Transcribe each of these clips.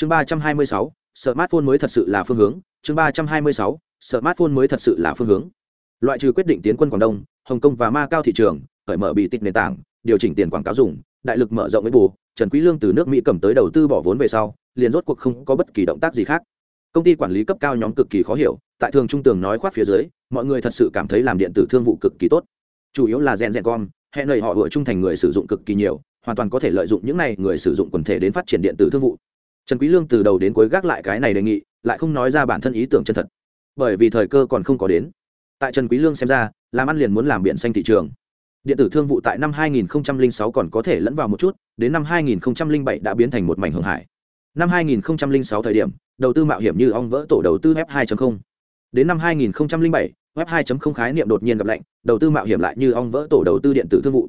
chương ba trăm hai mươi sáu, smartphone mới thật sự là phương hướng. Chương ba trăm hai mươi sáu, smartphone mới thật sự là phương hướng. Loại trừ quyết định tiến quân quảng đông, hồng kông và ma cao thị trường, khởi mở bị tịch nền tảng, điều chỉnh tiền quảng cáo dùng, đại lực mở rộng với bù trần quý lương từ nước mỹ cầm tới đầu tư bỏ vốn về sau, liền rốt cuộc không có bất kỳ động tác gì khác. Công ty quản lý cấp cao nhóm cực kỳ khó hiểu, tại thường trung tường nói khoác phía dưới, mọi người thật sự cảm thấy làm điện tử thương vụ cực kỳ tốt. Chủ yếu là rèn rèn com hẹn lời họ vừa trung thành người sử dụng cực kỳ nhiều, hoàn toàn có thể lợi dụng những này người sử dụng quần thể đến phát triển điện tử thương vụ trần quý lương từ đầu đến cuối gác lại cái này đề nghị, lại không nói ra bản thân ý tưởng chân thật. Bởi vì thời cơ còn không có đến. Tại trần quý lương xem ra, làm ăn liền muốn làm biển xanh thị trường. Điện tử thương vụ tại năm 2006 còn có thể lẫn vào một chút, đến năm 2007 đã biến thành một mảnh hưởng hải. Năm 2006 thời điểm, đầu tư mạo hiểm như ong vỡ tổ đầu tư web 2.0 đến năm 2007 web 2.0 khái niệm đột nhiên gặp lạnh, đầu tư mạo hiểm lại như ong vỡ tổ đầu tư điện tử thương vụ.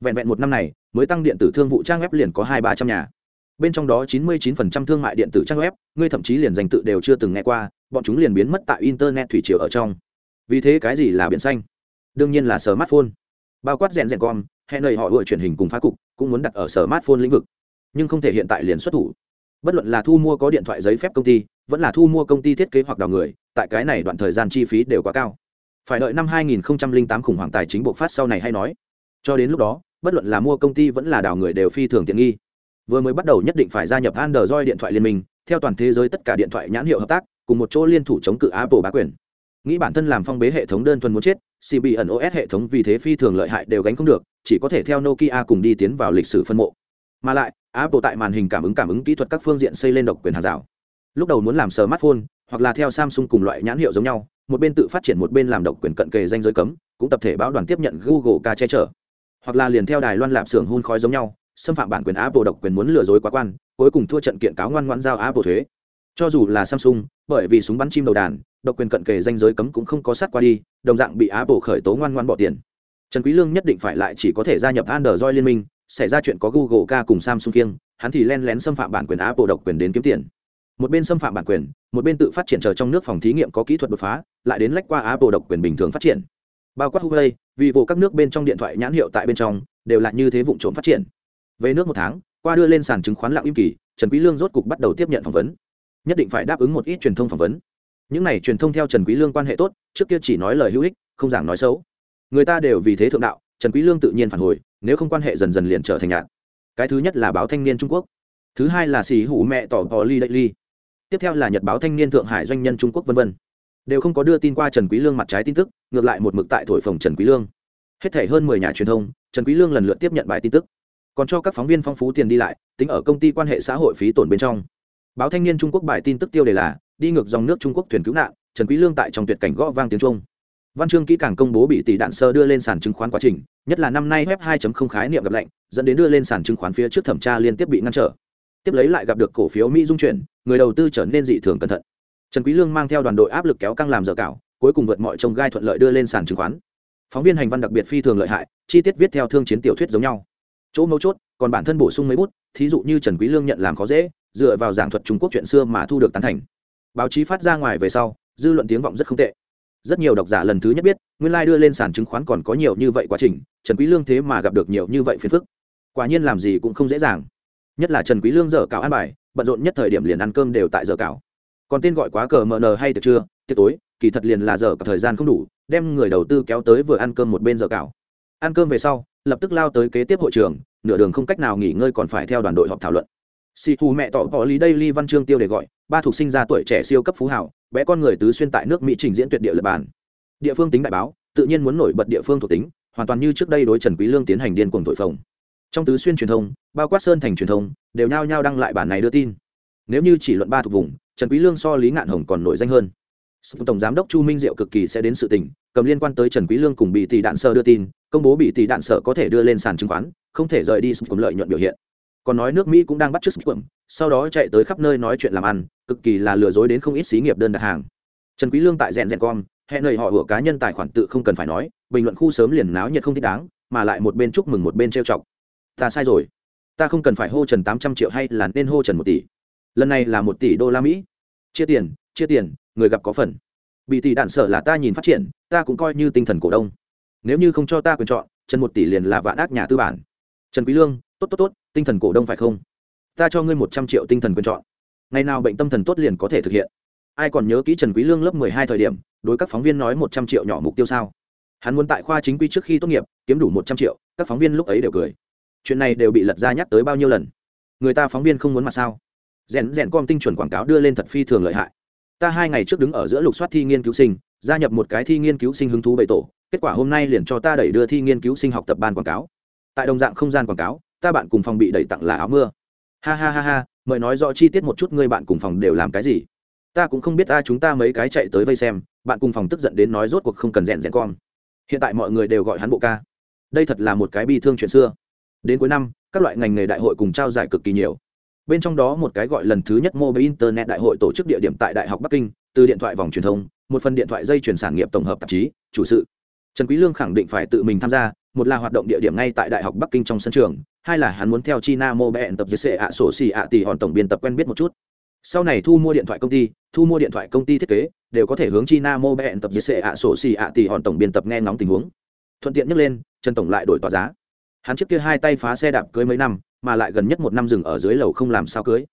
Vẹn vẹn một năm này, mới tăng điện tử thương vụ trang web liền có hai ba trăm nhà bên trong đó 99% thương mại điện tử trang web, ngươi thậm chí liền danh tự đều chưa từng nghe qua, bọn chúng liền biến mất tại internet thủy triều ở trong. Vì thế cái gì là biển xanh? Đương nhiên là smartphone. Bao quát rèn rèn con hẹn nơi họ gọi truyền hình cùng phá cục, cũng muốn đặt ở smartphone lĩnh vực. Nhưng không thể hiện tại liền xuất thủ. Bất luận là thu mua có điện thoại giấy phép công ty, vẫn là thu mua công ty thiết kế hoặc đào người, tại cái này đoạn thời gian chi phí đều quá cao. Phải đợi năm 2008 khủng hoảng tài chính bộc phát sau này hay nói. Cho đến lúc đó, bất luận là mua công ty vẫn là đào người đều phi thường tiện nghi vừa mới bắt đầu nhất định phải gia nhập android điện thoại liên minh, theo toàn thế giới tất cả điện thoại nhãn hiệu hợp tác, cùng một chỗ liên thủ chống cự apple bá quyền. Nghĩ bản thân làm phong bế hệ thống đơn thuần muốn chết cb ẩn os hệ thống vì thế phi thường lợi hại đều gánh không được, chỉ có thể theo nokia cùng đi tiến vào lịch sử phân mộ. Mà lại, apple tại màn hình cảm ứng cảm ứng kỹ thuật các phương diện xây lên độc quyền hàng rào. Lúc đầu muốn làm smartphone, hoặc là theo samsung cùng loại nhãn hiệu giống nhau, một bên tự phát triển một bên làm độc quyền cận kề danh giới cấm, cũng tập thể báo đoàn tiếp nhận google ca che chở. Hoặc là liền theo đài loan lạp xưởng hun khói giống nhau xâm phạm bản quyền apple độc quyền muốn lừa dối quá quan, cuối cùng thua trận kiện cáo ngoan ngoãn giao apple thuế. Cho dù là samsung, bởi vì súng bắn chim đầu đàn, độc quyền cận kề danh giới cấm cũng không có sát qua đi, đồng dạng bị apple khởi tố ngoan ngoan bỏ tiền. Trần quý lương nhất định phải lại chỉ có thể gia nhập android liên minh, xảy ra chuyện có google ca cùng samsung kiêng, hắn thì len lén xâm phạm bản quyền apple độc quyền đến kiếm tiền. Một bên xâm phạm bản quyền, một bên tự phát triển chờ trong nước phòng thí nghiệm có kỹ thuật đột phá, lại đến lách qua apple độc quyền bình thường phát triển. Bao quát huawei vì vụ các nước bên trong điện thoại nhãn hiệu tại bên trong, đều là như thế vụ trộm phát triển về nước một tháng, qua đưa lên sàn chứng khoán lặng im kỳ, trần quý lương rốt cục bắt đầu tiếp nhận phỏng vấn. Nhất định phải đáp ứng một ít truyền thông phỏng vấn. Những này truyền thông theo trần quý lương quan hệ tốt, trước kia chỉ nói lời hữu ích, không giảng nói xấu. Người ta đều vì thế thượng đạo, trần quý lương tự nhiên phản hồi, nếu không quan hệ dần dần liền trở thành nhạt. Cái thứ nhất là báo thanh niên trung quốc, thứ hai là xì hủ mẹ tỏ tỏ ly đại ly, tiếp theo là nhật báo thanh niên thượng hải doanh nhân trung quốc vân vân. Đều không có đưa tin qua trần quý lương mặt trái tin tức, ngược lại một mực tại thổi phồng trần quý lương. Hết thảy hơn mười nhà truyền thông, trần quý lương lần lượt tiếp nhận bài tin tức còn cho các phóng viên phong phú tiền đi lại, tính ở công ty quan hệ xã hội phí tổn bên trong. Báo thanh niên trung quốc bài tin tức tiêu đề là, đi ngược dòng nước trung quốc thuyền cứu nạn, trần quý lương tại trong tuyệt cảnh gõ vang tiếng trung. Văn chương kỹ càng công bố bị tỷ đạn sơ đưa lên sàn chứng khoán quá trình, nhất là năm nay web 2.0 khái niệm gặp lệnh dẫn đến đưa lên sàn chứng khoán phía trước thẩm tra liên tiếp bị ngăn trở. Tiếp lấy lại gặp được cổ phiếu mỹ dung chuyển, người đầu tư trở nên dị thường cẩn thận. Trần quý lương mang theo đoàn đội áp lực kéo căng làm dở cảo, cuối cùng vượt mọi trông gai thuận lợi đưa lên sàn chứng khoán. Phóng viên hành văn đặc biệt phi thường lợi hại, chi tiết viết theo thương chiến tiểu thuyết giống nhau chỗ mấu chốt, còn bản thân bổ sung mấy bút, thí dụ như trần quý lương nhận làm khó dễ, dựa vào giảng thuật trung quốc chuyện xưa mà thu được tán thành. Báo chí phát ra ngoài về sau, dư luận tiếng vọng rất không tệ. Rất nhiều độc giả lần thứ nhất biết, nguyên lai like đưa lên sàn chứng khoán còn có nhiều như vậy quá trình, trần quý lương thế mà gặp được nhiều như vậy phiền phức. Quả nhiên làm gì cũng không dễ dàng. Nhất là trần quý lương dở cào ăn bài, bận rộn nhất thời điểm liền ăn cơm đều tại dở cào còn tên gọi quá cờ mờ nờ hay tiệc trưa tiệc tối, kỳ thật liền là giờ cả thời gian không đủ, đem người đầu tư kéo tới vừa ăn cơm một bên dở cào ăn cơm về sau lập tức lao tới kế tiếp hội trường, nửa đường không cách nào nghỉ ngơi còn phải theo đoàn đội họp thảo luận. Xì thù mẹ tỏ bỏ lý đây ly văn chương tiêu để gọi, ba thuộc sinh ra tuổi trẻ siêu cấp phú hảo bé con người tứ xuyên tại nước mỹ trình diễn tuyệt địa lập bản. Địa phương tính đại báo, tự nhiên muốn nổi bật địa phương thuộc tính, hoàn toàn như trước đây đối trần quý lương tiến hành điên cuồng tội phồng. Trong tứ xuyên truyền thông, bao quát sơn thành truyền thông, đều nhao nhao đăng lại bản này đưa tin. Nếu như chỉ luận ba thuộc vùng, trần quý lương so lý ngạn hồng còn nổi danh hơn. Tổng giám đốc chu minh diệu cực kỳ sẽ đến sự tình cầm liên quan tới trần quý lương cùng bị tỷ đạn sở đưa tin, công bố bị tỷ đạn sở có thể đưa lên sàn chứng khoán, không thể rời đi sự lợi nhuận biểu hiện. Còn nói nước mỹ cũng đang bắt chước sụp sau đó chạy tới khắp nơi nói chuyện làm ăn, cực kỳ là lừa dối đến không ít xí nghiệp đơn đặt hàng. Trần quý lương tại rèn rèn con hẹn lời họ của cá nhân tài khoản tự không cần phải nói, bình luận khu sớm liền náo nhiệt không thích đáng, mà lại một bên chúc mừng một bên trêu chọc. Ta sai rồi. Ta không cần phải hô trần tám trăm triệu hay là nên hô trần một tỷ. Lần này là một tỷ đô la mỹ. Chia tiền chia tiền, người gặp có phần bị tỷ đạn sở là ta nhìn phát triển, ta cũng coi như tinh thần cổ đông. Nếu như không cho ta quyền chọn, trần một tỷ liền là vạn ác nhà tư bản. Trần quý lương, tốt tốt tốt, tinh thần cổ đông phải không? Ta cho ngươi một trăm triệu tinh thần quyền chọn. Ngày nào bệnh tâm thần tốt liền có thể thực hiện. Ai còn nhớ kỹ trần quý lương lớp mười hai thời điểm, đối các phóng viên nói một trăm triệu nhỏ mục tiêu sao? Hắn muốn tại khoa chính quy trước khi tốt nghiệp, kiếm đủ một trăm triệu, các phóng viên lúc ấy đều cười. Chuyện này đều bị lật ra nhắc tới bao nhiêu lần? Người ta phóng viên không muốn mặt sao? Rèn rèn com tinh chuẩn quảng cáo đưa lên thật phi thường lợi hại ta hai ngày trước đứng ở giữa lục soát thi nghiên cứu sinh, gia nhập một cái thi nghiên cứu sinh hứng thú bày tổ, kết quả hôm nay liền cho ta đẩy đưa thi nghiên cứu sinh học tập ban quảng cáo. Tại đồng dạng không gian quảng cáo, ta bạn cùng phòng bị đẩy tặng là áo mưa. Ha ha ha ha, mời nói rõ chi tiết một chút người bạn cùng phòng đều làm cái gì. Ta cũng không biết ta chúng ta mấy cái chạy tới vây xem, bạn cùng phòng tức giận đến nói rốt cuộc không cần rèn rèn con. Hiện tại mọi người đều gọi hắn bộ ca. Đây thật là một cái bi thương chuyện xưa. Đến cuối năm, các loại ngành nghề đại hội cùng trao giải cực kỳ nhiều bên trong đó một cái gọi lần thứ nhất mobile internet đại hội tổ chức địa điểm tại đại học bắc kinh, từ điện thoại vòng truyền thông, một phần điện thoại dây chuyển sản nghiệp tổng hợp tạp chí, chủ sự. Trần quý lương khẳng định phải tự mình tham gia, một là hoạt động địa điểm ngay tại đại học bắc kinh trong sân trường, hai là hắn muốn theo china mobile tập dưới ạ sổ xì ạ tỷ hòn tổng biên tập quen biết một chút. Sau này thu mua điện thoại công ty, thu mua điện thoại công ty thiết kế, đều có thể hướng china mobile tập dưới ạ sổ xì ạ tỷ hòn tổng biên tập nghe ngóng tình huống. Thuận tiện nhắc lên, trần tổng lại đổi tòa giá. Hắn trước kia hai tay phá xe đạp cưới mấy năm mà lại gần nhất một năm dừng ở dưới lầu không làm sao cưới.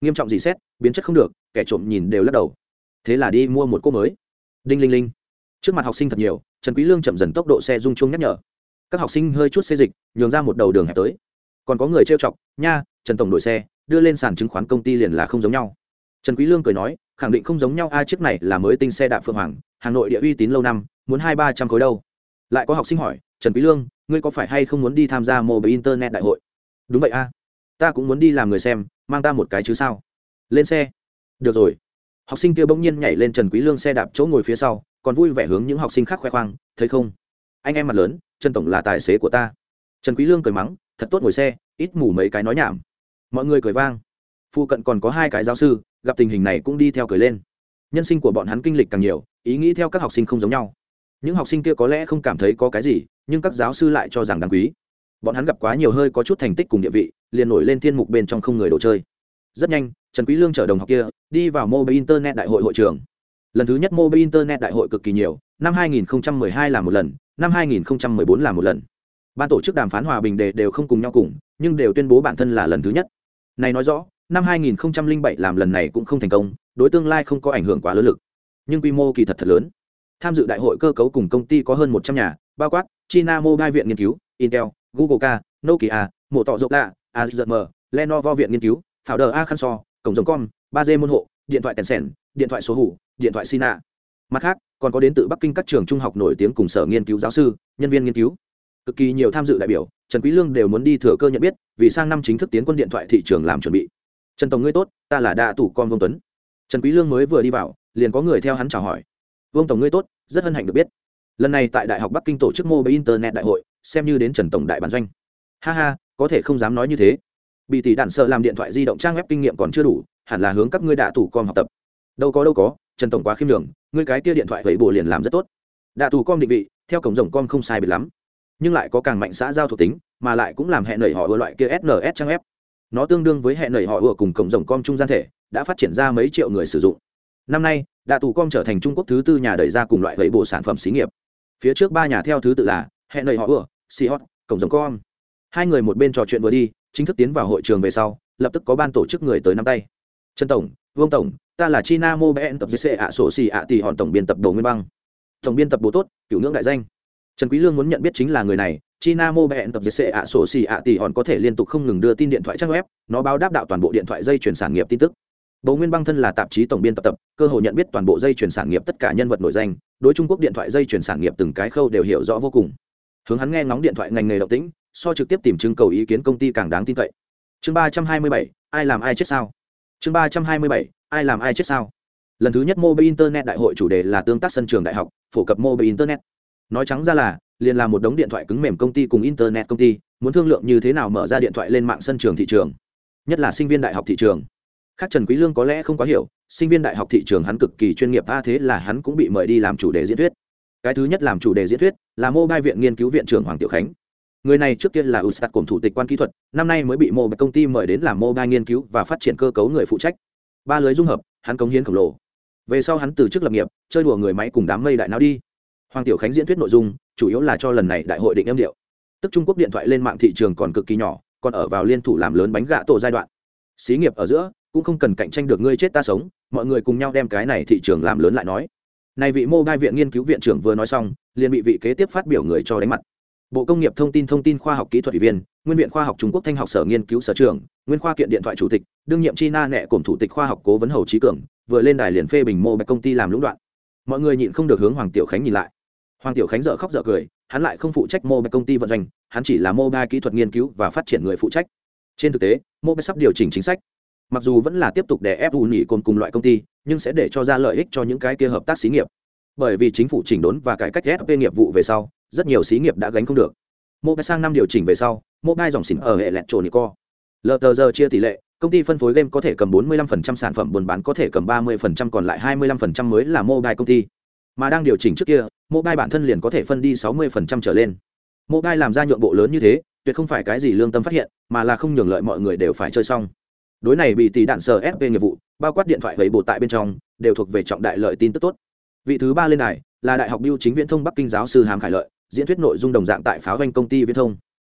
Nghiêm trọng gì xét, biến chất không được, kẻ trộm nhìn đều lắc đầu. Thế là đi mua một cô mới. Đinh linh linh. Trước mặt học sinh thật nhiều, trần quý lương chậm dần tốc độ xe rung chuông nhắc nhở. Các học sinh hơi chút xê dịch, nhường ra một đầu đường hẹp tới. Còn có người trêu chọc, nha, trần tổng đổi xe, đưa lên sàn chứng khoán công ty liền là không giống nhau. Trần quý lương cười nói, khẳng định không giống nhau, a, chiếc này là mới tinh xe đạp phượng hoàng, hà nội địa uy tín lâu năm, muốn hai ba trăm khối đâu. Lại có học sinh hỏi, trần quý lương, ngươi có phải hay không muốn đi tham gia mobile internet đại hội? Đúng vậy a. Ta cũng muốn đi làm người xem, mang ta một cái chứ sao? Lên xe. Được rồi. Học sinh kia bỗng nhiên nhảy lên trần quý lương xe đạp chỗ ngồi phía sau, còn vui vẻ hướng những học sinh khác khoe khoang, thấy không? Anh em mặt lớn, trần tổng là tài xế của ta. Trần quý lương cười mắng, thật tốt ngồi xe, ít mù mấy cái nói nhảm. Mọi người cười vang. Phụ cận còn có hai cái giáo sư, gặp tình hình này cũng đi theo cười lên. Nhân sinh của bọn hắn kinh lịch càng nhiều, ý nghĩ theo các học sinh không giống nhau. Những học sinh kia có lẽ không cảm thấy có cái gì, nhưng các giáo sư lại cho rằng đáng quý bọn hắn gặp quá nhiều hơi có chút thành tích cùng địa vị, liền nổi lên thiên mục bên trong không người đồ chơi. Rất nhanh, trần quý lương chở đồng học kia đi vào mobile internet đại hội hội trường. Lần thứ nhất mobile internet đại hội cực kỳ nhiều, năm 2012 là một lần, năm 2014 là một lần. Ban tổ chức đàm phán hòa bình đề đều không cùng nhau cùng, nhưng đều tuyên bố bản thân là lần thứ nhất. Này nói rõ, năm 2007 làm lần này cũng không thành công, đối tương lai không có ảnh hưởng quá lớn lực. Nhưng quy mô kỳ thật thật lớn. Tham dự đại hội cơ cấu cùng công ty có hơn 100 nhà, bao quát china mobile viện nghiên cứu, intel google k nokia mộ tọ rộng lạ azm lenovo viện nghiên cứu, founder a khăn so, cổng giống com, ba d môn hộ, điện thoại tèn sèn điện thoại số hủ điện thoại sina. Mặt khác, còn có đến từ bắc kinh các trường trung học nổi tiếng cùng sở nghiên cứu giáo sư, nhân viên nghiên cứu. Cực kỳ nhiều tham dự đại biểu, trần quý lương đều muốn đi thừa cơ nhận biết, vì sang năm chính thức tiến quân điện thoại thị trường làm chuẩn bị. Trần tổng ngươi tốt, ta là đa tủ con vương tuấn. Trần quý lương mới vừa đi vào, liền có người theo hắn chào hỏi. Vương tổng ngươi tốt, rất hân hạnh được biết. Lần này tại đại học bắc kinh tổ chức mobile internet đại hội xem như đến trần tổng đại bản doanh. Ha ha, có thể không dám nói như thế. Bị tỷ đạn sợ làm điện thoại di động trang web kinh nghiệm còn chưa đủ, hẳn là hướng các ngươi đạ thủ com học tập. Đâu có đâu có, trần tổng quá khiêm đường ngươi cái kia điện thoại vậy bộ liền làm rất tốt. Đạ thủ com định vị, theo cổng rồng com không sai biệt lắm. Nhưng lại có càng mạnh xã giao thuộc tính, mà lại cũng làm hẹn nảy họ ưa loại kia sns trang web. Nó tương đương với hẹn nảy họ ưa cùng cổng rồng com trung gian thể, đã phát triển ra mấy triệu người sử dụng. Năm nay, đạ thủ com trở thành trung quốc thứ tư nhà đẩy ra cùng loại vậy bộ sản phẩm xí nghiệp. Phía trước ba nhà theo thứ tự là hẹn nảy họ ưa si hot cổng rồng com. Hai người một bên trò chuyện vừa đi chính thức tiến vào hội trường về sau lập tức có ban tổ chức người tới nắm tay. Trần tổng vương tổng ta là china mobile tập dc ạ sổ xì ạ tỷ hòn tổng biên tập đồ nguyên băng. Tổng biên tập bố tốt cựu ngưỡng đại danh. Trần quý lương muốn nhận biết chính là người này china mobile tập dc ạ sổ xì ạ tỷ hòn có thể liên tục không ngừng đưa tin điện thoại trang web nó báo đáp đạo toàn bộ điện thoại dây chuyển sản nghiệp tin tức. Bố Nguyên Băng thân là tạp chí tổng biên tập tập, cơ hội nhận biết toàn bộ dây chuyển sản nghiệp tất cả nhân vật nổi danh, đối Trung Quốc điện thoại dây chuyển sản nghiệp từng cái khâu đều hiểu rõ vô cùng. Hướng hắn nghe ngóng điện thoại ngành nghề động tĩnh, so trực tiếp tìm chứng cầu ý kiến công ty càng đáng tin cậy. Chương ba trăm hai mươi bảy ai làm ai chết sao? Chương ba trăm hai mươi bảy ai làm ai chết sao? Lần thứ nhất mobile internet đại hội chủ đề là tương tác sân trường đại học phổ cập mobile internet. Nói trắng ra là liền là một đống điện thoại cứng mềm công ty cùng internet công ty muốn thương lượng như thế nào mở ra điện thoại lên mạng sân trường thị trường. Nhất là sinh viên đại học thị trường. Khác trần quý lương có lẽ không quá hiểu sinh viên đại học thị trường hắn cực kỳ chuyên nghiệp a thế là hắn cũng bị mời đi làm chủ đề diễn thuyết cái thứ nhất làm chủ đề diễn thuyết là mobile viện nghiên cứu viện trưởng hoàng tiểu khánh. Người này trước kia là ustad cổng thủ tịch quan kỹ thuật, năm nay mới bị mobile công ty mời đến làm mobile nghiên cứu và phát triển cơ cấu người phụ trách. Ba lưới dung hợp, hắn cống hiến khổng lồ. Về sau hắn từ chức lập nghiệp, chơi đùa người máy cùng đám mây đại não đi. Hoàng tiểu khánh diễn thuyết nội dung, chủ yếu là cho lần này đại hội định âm điệu. Tức trung quốc điện thoại lên mạng thị trường còn cực kỳ nhỏ, còn ở vào liên thủ làm lớn bánh gạ tổ giai đoạn. Xí nghiệp ở giữa, cũng không cần cạnh tranh được ngươi chết ta sống, mọi người cùng nhau đem cái này thị trường làm lớn lại nói này vị mô mobile viện nghiên cứu viện trưởng vừa nói xong, liền bị vị kế tiếp phát biểu người cho đánh mặt. Bộ công nghiệp thông tin thông tin khoa học kỹ thuật ủy viên, nguyên viện khoa học trung quốc thanh học sở nghiên cứu sở trưởng, nguyên khoa kiện điện thoại chủ tịch, đương nhiệm china nẹ cổm thủ tịch khoa học cố vấn hầu trí cường, vừa lên đài liền phê bình mô bạch công ty làm lũng đoạn. Mọi người nhịn không được hướng hoàng tiểu khánh nhìn lại. Hoàng tiểu khánh dở khóc dở cười, hắn lại không phụ trách mô bạch công ty vận doanh, hắn chỉ là mô bạch kỹ thuật nghiên cứu và phát triển người phụ trách. Trên thực tế, mô bạch sắp điều chỉnh chính sách. Mặc dù vẫn là tiếp tục để ép U nhị cồn cùng loại công ty nhưng sẽ để cho ra lợi ích cho những cái kia hợp tác xí nghiệp. Bởi vì chính phủ chỉnh đốn và cải cách ép nghiệp vụ về sau, rất nhiều xí nghiệp đã gánh không được. Mobile sang năm điều chỉnh về sau, mobile dòng xỉn ở hệ lẹt trộn co lờ tờ giờ chia tỷ lệ, công ty phân phối game có thể cầm 45% sản phẩm buôn bán có thể cầm 30% còn lại 25% mới là mobile công ty. Mà đang điều chỉnh trước kia, mobile bản thân liền có thể phân đi 60% trở lên. Mobile làm ra nhượng bộ lớn như thế, tuyệt không phải cái gì lương tâm phát hiện, mà là không nhường lợi mọi người đều phải chơi xong. Đối này bị tỷ đạn sở fp nghiệp vụ bao quát điện thoại gầy bộ tại bên trong, đều thuộc về trọng đại lợi tin tức tốt. Vị thứ ba lên này là đại học biêu chính viễn thông bắc kinh giáo sư hàm khải lợi, diễn thuyết nội dung đồng dạng tại pháo doanh công ty viễn thông.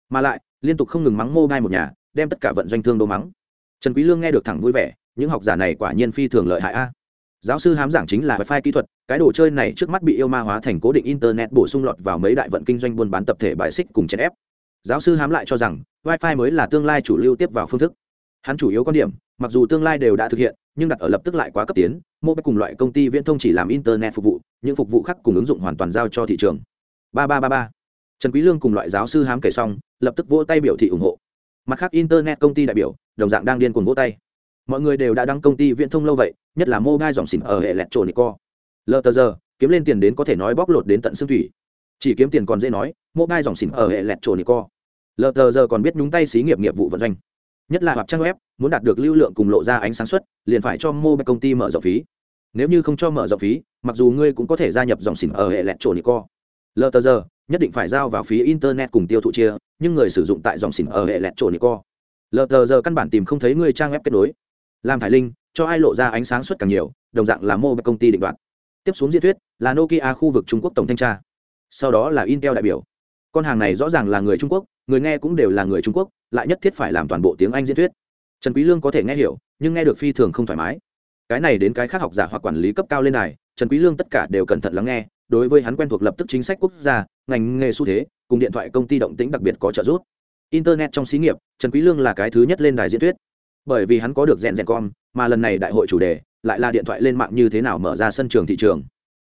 Mà lại, liên tục không ngừng mắng mobile một nhà, đem tất cả vận doanh thương đô mắng. Trần quý lương nghe được thẳng vui vẻ, những học giả này quả nhiên phi thường lợi hại a. Giáo sư hám giảng chính là wifi kỹ thuật, cái đồ chơi này trước mắt bị yêu ma hóa thành cố định internet bổ sung lọt vào mấy đại vận kinh doanh buôn bán tập thể bài xích cùng chèn ép giáo sư hám lại cho rằng, wifi mới là tương lai chủ lưu tiếp vào phương thức. Hắn chủ yếu quan điểm, mặc dù tương lai đều đã thực hiện nhưng đặt ở lập tức lại quá cấp tiến, mobile cùng loại công ty viễn thông chỉ làm internet phục vụ, những phục vụ khác cùng ứng dụng hoàn toàn giao cho thị trường. Ba ba ba ba. Trần quý lương cùng loại giáo sư hám kể xong, lập tức vỗ tay biểu thị ủng hộ. Mặt khác, internet công ty đại biểu, đồng dạng đang điên cuồng vỗ tay. Mọi người đều đã đăng công ty viễn thông lâu vậy, nhất là mobile dòng xỉn ở hệ electronico lờ tờ giờ, kiếm lên tiền đến có thể nói bóc lột đến tận xương thủy. Chỉ kiếm tiền còn dễ nói, mobile dòng xỉn ở hệ electronico lờ tờ giờ còn biết nhúng tay xí nghiệp nghiệp vụ vận doanh nhất là hoặc trang web, muốn đạt được lưu lượng cùng lộ ra ánh sáng suất, liền phải cho mobile công ty mở rộng phí. Nếu như không cho mở rộng phí, mặc dù ngươi cũng có thể gia nhập dòng xỉn ở hệ electronico lờ tờ giờ, nhất định phải giao vào phí internet cùng tiêu thụ chia, nhưng người sử dụng tại dòng xỉn ở hệ electronico lờ tờ giờ căn bản tìm không thấy người trang web kết nối. Làm thải linh, cho ai lộ ra ánh sáng suất càng nhiều, đồng dạng là mobile công ty định đoạt. Tiếp xuống diễn thuyết, là nokia khu vực trung quốc tổng thanh tra. Sau đó là intel đại biểu. Con hàng này rõ ràng là người trung quốc người nghe cũng đều là người trung quốc, lại nhất thiết phải làm toàn bộ tiếng anh diễn thuyết. Trần quý lương có thể nghe hiểu, nhưng nghe được phi thường không thoải mái. Cái này đến cái khác học giả hoặc quản lý cấp cao lên này, trần quý lương tất cả đều cẩn thận lắng nghe, đối với hắn quen thuộc lập tức chính sách quốc gia, ngành nghề xu thế, cùng điện thoại công ty động tĩnh đặc biệt có trợ giúp. Internet trong xí nghiệp, trần quý lương là cái thứ nhất lên đài diễn thuyết. Bởi vì hắn có được rèn rèn con mà lần này đại hội chủ đề lại là điện thoại lên mạng như thế nào mở ra sân trường thị trường.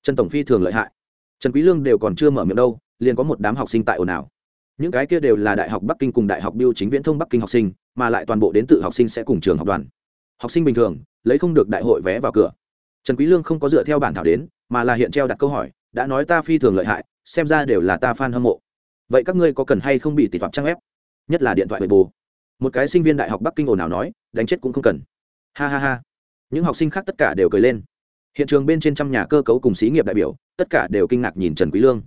Trần tổng phi thường lợi hại. Trần quý lương đều còn chưa mở miệng đâu, liền có một đám học sinh tại ồn ào những cái kia đều là đại học bắc kinh cùng đại học biêu chính viễn thông bắc kinh học sinh, mà lại toàn bộ đến tự học sinh sẽ cùng trường học đoàn. Học sinh bình thường, lấy không được đại hội vé vào cửa. Trần quý lương không có dựa theo bản thảo đến, mà là hiện treo đặt câu hỏi, đã nói ta phi thường lợi hại, xem ra đều là ta fan hâm mộ. Vậy các ngươi có cần hay không bị tỉ toạp trang ép nhất là điện thoại bề bù một cái sinh viên đại học bắc kinh ồn nào nói, đánh chết cũng không cần. Ha ha ha. Những học sinh khác tất cả đều cười lên. Hiện trường bên trên trăm nhà cơ cấu cùng xí nghiệp đại biểu, tất cả đều kinh ngạc nhìn trần quý lương.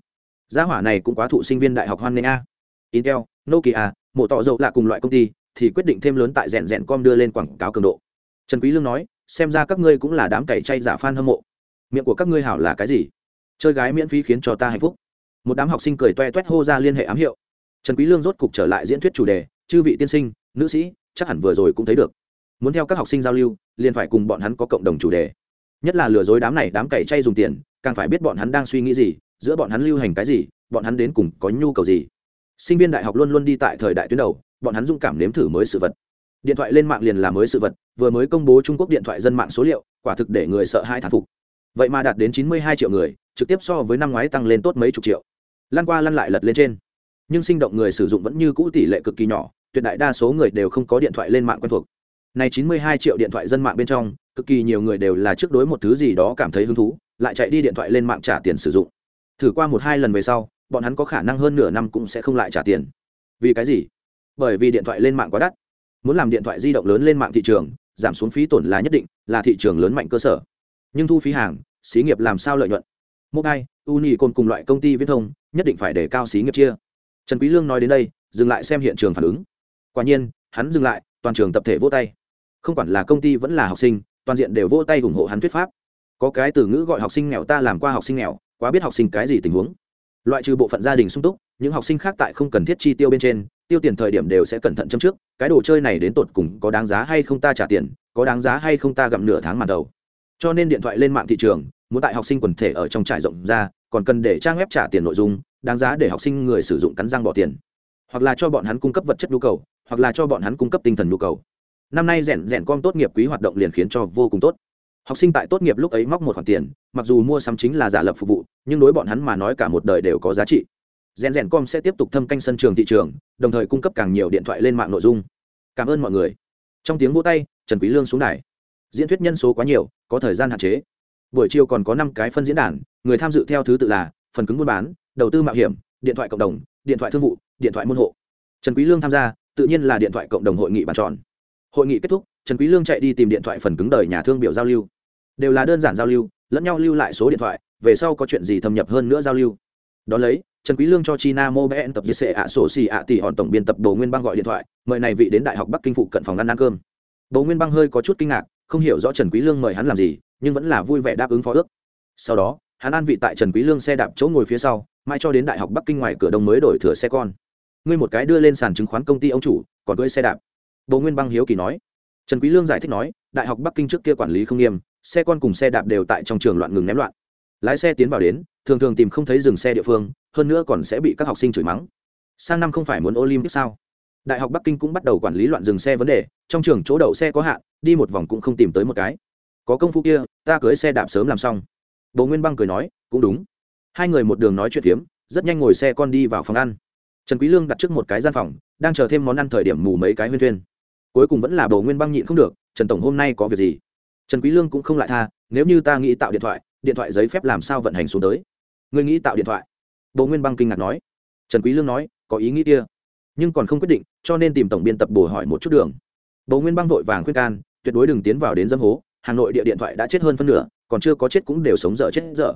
Gia hỏa này cũng quá thụ sinh viên đại học hoan nghênh a intel, nokia mổ tọ dầu là cùng loại công ty thì quyết định thêm lớn tại rèn rèn com đưa lên quảng cáo cường độ. Trần quý lương nói, xem ra các ngươi cũng là đám cày chay giả fan hâm mộ. Miệng của các ngươi hảo là cái gì? Chơi gái miễn phí khiến cho ta hạnh phúc. Một đám học sinh cười toe toét hô ra liên hệ ám hiệu. Trần quý lương rốt cục trở lại diễn thuyết chủ đề, chư vị tiên sinh, nữ sĩ, chắc hẳn vừa rồi cũng thấy được. Muốn theo các học sinh giao lưu, liền phải cùng bọn hắn có cộng đồng chủ đề. Nhất là lừa dối đám này, đám cày chay dùng tiền, càng phải biết bọn hắn đang suy nghĩ gì, giữa bọn hắn lưu hành cái gì, bọn hắn đến cùng có nhu cầu gì sinh viên đại học luôn luôn đi tại thời đại tuyến đầu, bọn hắn dung cảm nếm thử mới sự vật. Điện thoại lên mạng liền là mới sự vật, vừa mới công bố trung quốc điện thoại dân mạng số liệu, quả thực để người sợ hai thán phục. Vậy mà đạt đến chín mươi hai triệu người, trực tiếp so với năm ngoái tăng lên tốt mấy chục triệu. Lan qua lăn lại lật lên trên. Nhưng sinh động người sử dụng vẫn như cũ tỷ lệ cực kỳ nhỏ, tuyệt đại đa số người đều không có điện thoại lên mạng quen thuộc. Này chín mươi hai triệu điện thoại dân mạng bên trong, cực kỳ nhiều người đều là trước đối một thứ gì đó cảm thấy hứng thú, lại chạy đi điện thoại lên mạng trả tiền sử dụng thử qua một hai lần về sau, bọn hắn có khả năng hơn nửa năm cũng sẽ không lại trả tiền. Vì cái gì? Bởi vì điện thoại lên mạng quá đắt. Muốn làm điện thoại di động lớn lên mạng thị trường, giảm xuống phí tổn là nhất định, là thị trường lớn mạnh cơ sở. Nhưng thu phí hàng, xí nghiệp làm sao lợi nhuận? Mobile uni côn cùng loại công ty viễn thông, nhất định phải để cao xí nghiệp chia. Trần quý lương nói đến đây, dừng lại xem hiện trường phản ứng. Quả nhiên, hắn dừng lại, toàn trường tập thể vỗ tay. Không quản là công ty vẫn là học sinh, toàn diện đều vỗ tay ủng hộ hắn thuyết pháp. Có cái từ ngữ gọi học sinh nghèo ta làm qua học sinh nghèo quá biết học sinh cái gì tình huống. Loại trừ bộ phận gia đình sung túc, những học sinh khác tại không cần thiết chi tiêu bên trên, tiêu tiền thời điểm đều sẽ cẩn thận châm trước, cái đồ chơi này đến tột cùng có đáng giá hay không ta trả tiền, có đáng giá hay không ta gặm nửa tháng màn đầu. Cho nên điện thoại lên mạng thị trường, muốn tại học sinh quần thể ở trong trải rộng ra, còn cần để trang web trả tiền nội dung, đáng giá để học sinh người sử dụng cắn răng bỏ tiền. Hoặc là cho bọn hắn cung cấp vật chất nhu cầu, hoặc là cho bọn hắn cung cấp tinh thần nhu cầu. Năm nay rèn rèn con tốt nghiệp quý hoạt động liền khiến cho vô cùng tốt học sinh tại tốt nghiệp lúc ấy móc một khoản tiền, mặc dù mua sắm chính là giả lập phục vụ, nhưng đối bọn hắn mà nói cả một đời đều có giá trị. Rèn rèn com sẽ tiếp tục thâm canh sân trường thị trường, đồng thời cung cấp càng nhiều điện thoại lên mạng nội dung. Cảm ơn mọi người. Trong tiếng vỗ tay, trần quý lương xuống đài. Diễn thuyết nhân số quá nhiều, có thời gian hạn chế. Buổi chiều còn có năm cái phân diễn đàn, người tham dự theo thứ tự là phần cứng buôn bán, đầu tư mạo hiểm, điện thoại cộng đồng, điện thoại thương vụ, điện thoại môn hộ. Trần quý lương tham gia, tự nhiên là điện thoại cộng đồng hội nghị bàn tròn. Hội nghị kết thúc, trần quý lương chạy đi tìm điện thoại phần cứng đời nhà thương biểu giao lưu đều là đơn giản giao lưu, lẫn nhau lưu lại số điện thoại, về sau có chuyện gì thâm nhập hơn nữa giao lưu. Đón lấy, trần quý lương cho china mobile tập diệt sệ ạ sổ xì ạ tỷ hòn tổng biên tập đồ nguyên bang gọi điện thoại, mời này vị đến đại học bắc kinh phụ cận phòng ăn ăn cơm. Đồ nguyên bang hơi có chút kinh ngạc, không hiểu rõ trần quý lương mời hắn làm gì, nhưng vẫn là vui vẻ đáp ứng phó ước. Sau đó, hắn an vị tại trần quý lương xe đạp chỗ ngồi phía sau, mãi cho đến đại học bắc kinh ngoài cửa đông mới đổi thừa xe con. Ngươi một cái đưa lên sàn chứng khoán công ty ông chủ, còn cưỡi xe đạp. Đồ nguyên bang hiếu kỳ nói. Trần quý lương giải thích nói, đại học bắc kinh trước kia quản lý không nghiêm xe con cùng xe đạp đều tại trong trường loạn ngừng ném loạn. Lái xe tiến vào đến, thường thường tìm không thấy dừng xe địa phương, hơn nữa còn sẽ bị các học sinh chửi mắng. Sang năm không phải muốn olympic sao? Đại học bắc kinh cũng bắt đầu quản lý loạn dừng xe vấn đề, trong trường chỗ đậu xe có hạn, đi một vòng cũng không tìm tới một cái. Có công phu kia, ta cưới xe đạp sớm làm xong. Bầu nguyên băng cười nói, cũng đúng. Hai người một đường nói chuyện phiếm, rất nhanh ngồi xe con đi vào phòng ăn. Trần quý lương đặt trước một cái gian phòng, đang chờ thêm món ăn thời điểm mù mấy cái huyên thuyên. Cuối cùng vẫn là bầu nguyên băng nhịn không được, trần tổng, hôm nay có việc gì? Trần quý lương cũng không lại tha, nếu như ta nghĩ tạo điện thoại điện thoại giấy phép làm sao vận hành xuống tới? Ngươi nghĩ tạo điện thoại? Bộ nguyên băng kinh ngạc nói. Trần quý lương nói, có ý nghĩ kia. Nhưng còn không quyết định, cho nên tìm tổng biên tập bổ hỏi một chút đường. Bộ nguyên băng vội vàng khuyên can, tuyệt đối đừng tiến vào đến dâm hố, hà nội địa điện thoại đã chết hơn phân nửa, còn chưa có chết cũng đều sống dở chết dở.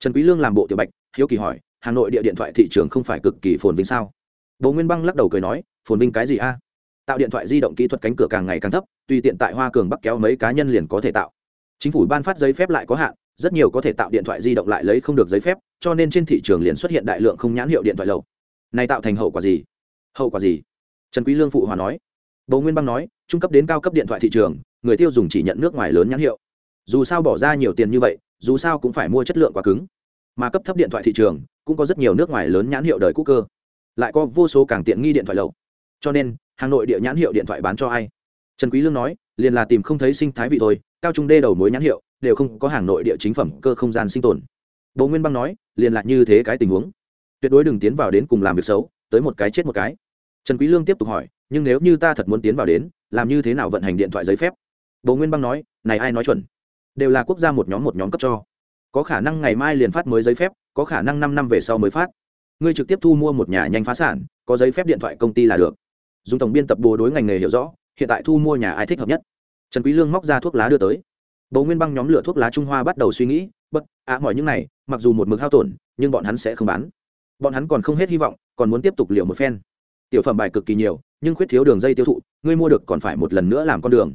Trần quý lương làm bộ tiểu bạch, hiếu kỳ hỏi, hà nội địa điện thoại thị trường không phải cực kỳ phồn vinh sao? Bộ nguyên băng lắc đầu cười nói, phồn vinh cái gì a? Tạo điện thoại di động kỹ thuật cánh cửa càng ngày càng thấp, tùy tiện tại hoa cường bắc kéo mấy cá nhân liền có thể tạo. Chính phủ ban phát giấy phép lại có hạn, rất nhiều có thể tạo điện thoại di động lại lấy không được giấy phép, cho nên trên thị trường liền xuất hiện đại lượng không nhãn hiệu điện thoại lậu. Này tạo thành hậu quả gì? Hậu quả gì? Trần quý lương phụ hòa nói. Bầu nguyên băng nói, trung cấp đến cao cấp điện thoại thị trường, người tiêu dùng chỉ nhận nước ngoài lớn nhãn hiệu. Dù sao bỏ ra nhiều tiền như vậy, dù sao cũng phải mua chất lượng quá cứng. Mà cấp thấp điện thoại thị trường, cũng có rất nhiều nước ngoài lớn nhãn hiệu đời cũ cơ. Lại có vô số càng tiện nghi điện thoại lậu. Cho nên hà nội địa nhãn hiệu điện thoại bán cho ai? Trần quý lương nói, liền là tìm không thấy sinh thái vị thôi, cao trung đê đầu mối nhãn hiệu, đều không có hàng nội địa chính phẩm cơ không gian sinh tồn. Bố nguyên băng nói, liền là như thế cái tình huống. Tuyệt đối đừng tiến vào đến cùng làm việc xấu, tới một cái chết một cái. Trần quý lương tiếp tục hỏi, nhưng nếu như ta thật muốn tiến vào đến, làm như thế nào vận hành điện thoại giấy phép? Bố nguyên băng nói, này ai nói chuẩn? Đều là quốc gia một nhóm một nhóm cấp cho. Có khả năng ngày mai liền phát mới giấy phép, có khả năng năm năm về sau mới phát. Ngươi trực tiếp thu mua một nhà nhanh phá sản, có giấy phép điện thoại công ty là được dùng tổng biên tập bố đối ngành nghề hiểu rõ hiện tại thu mua nhà ai thích hợp nhất. Trần quý lương móc ra thuốc lá đưa tới. Bố nguyên băng nhóm lửa thuốc lá trung hoa bắt đầu suy nghĩ bất ạ à, mọi những này mặc dù một mực hao tổn nhưng bọn hắn sẽ không bán. Bọn hắn còn không hết hy vọng còn muốn tiếp tục liều một phen. Tiểu phẩm bài cực kỳ nhiều nhưng khuyết thiếu đường dây tiêu thụ ngươi mua được còn phải một lần nữa làm con đường.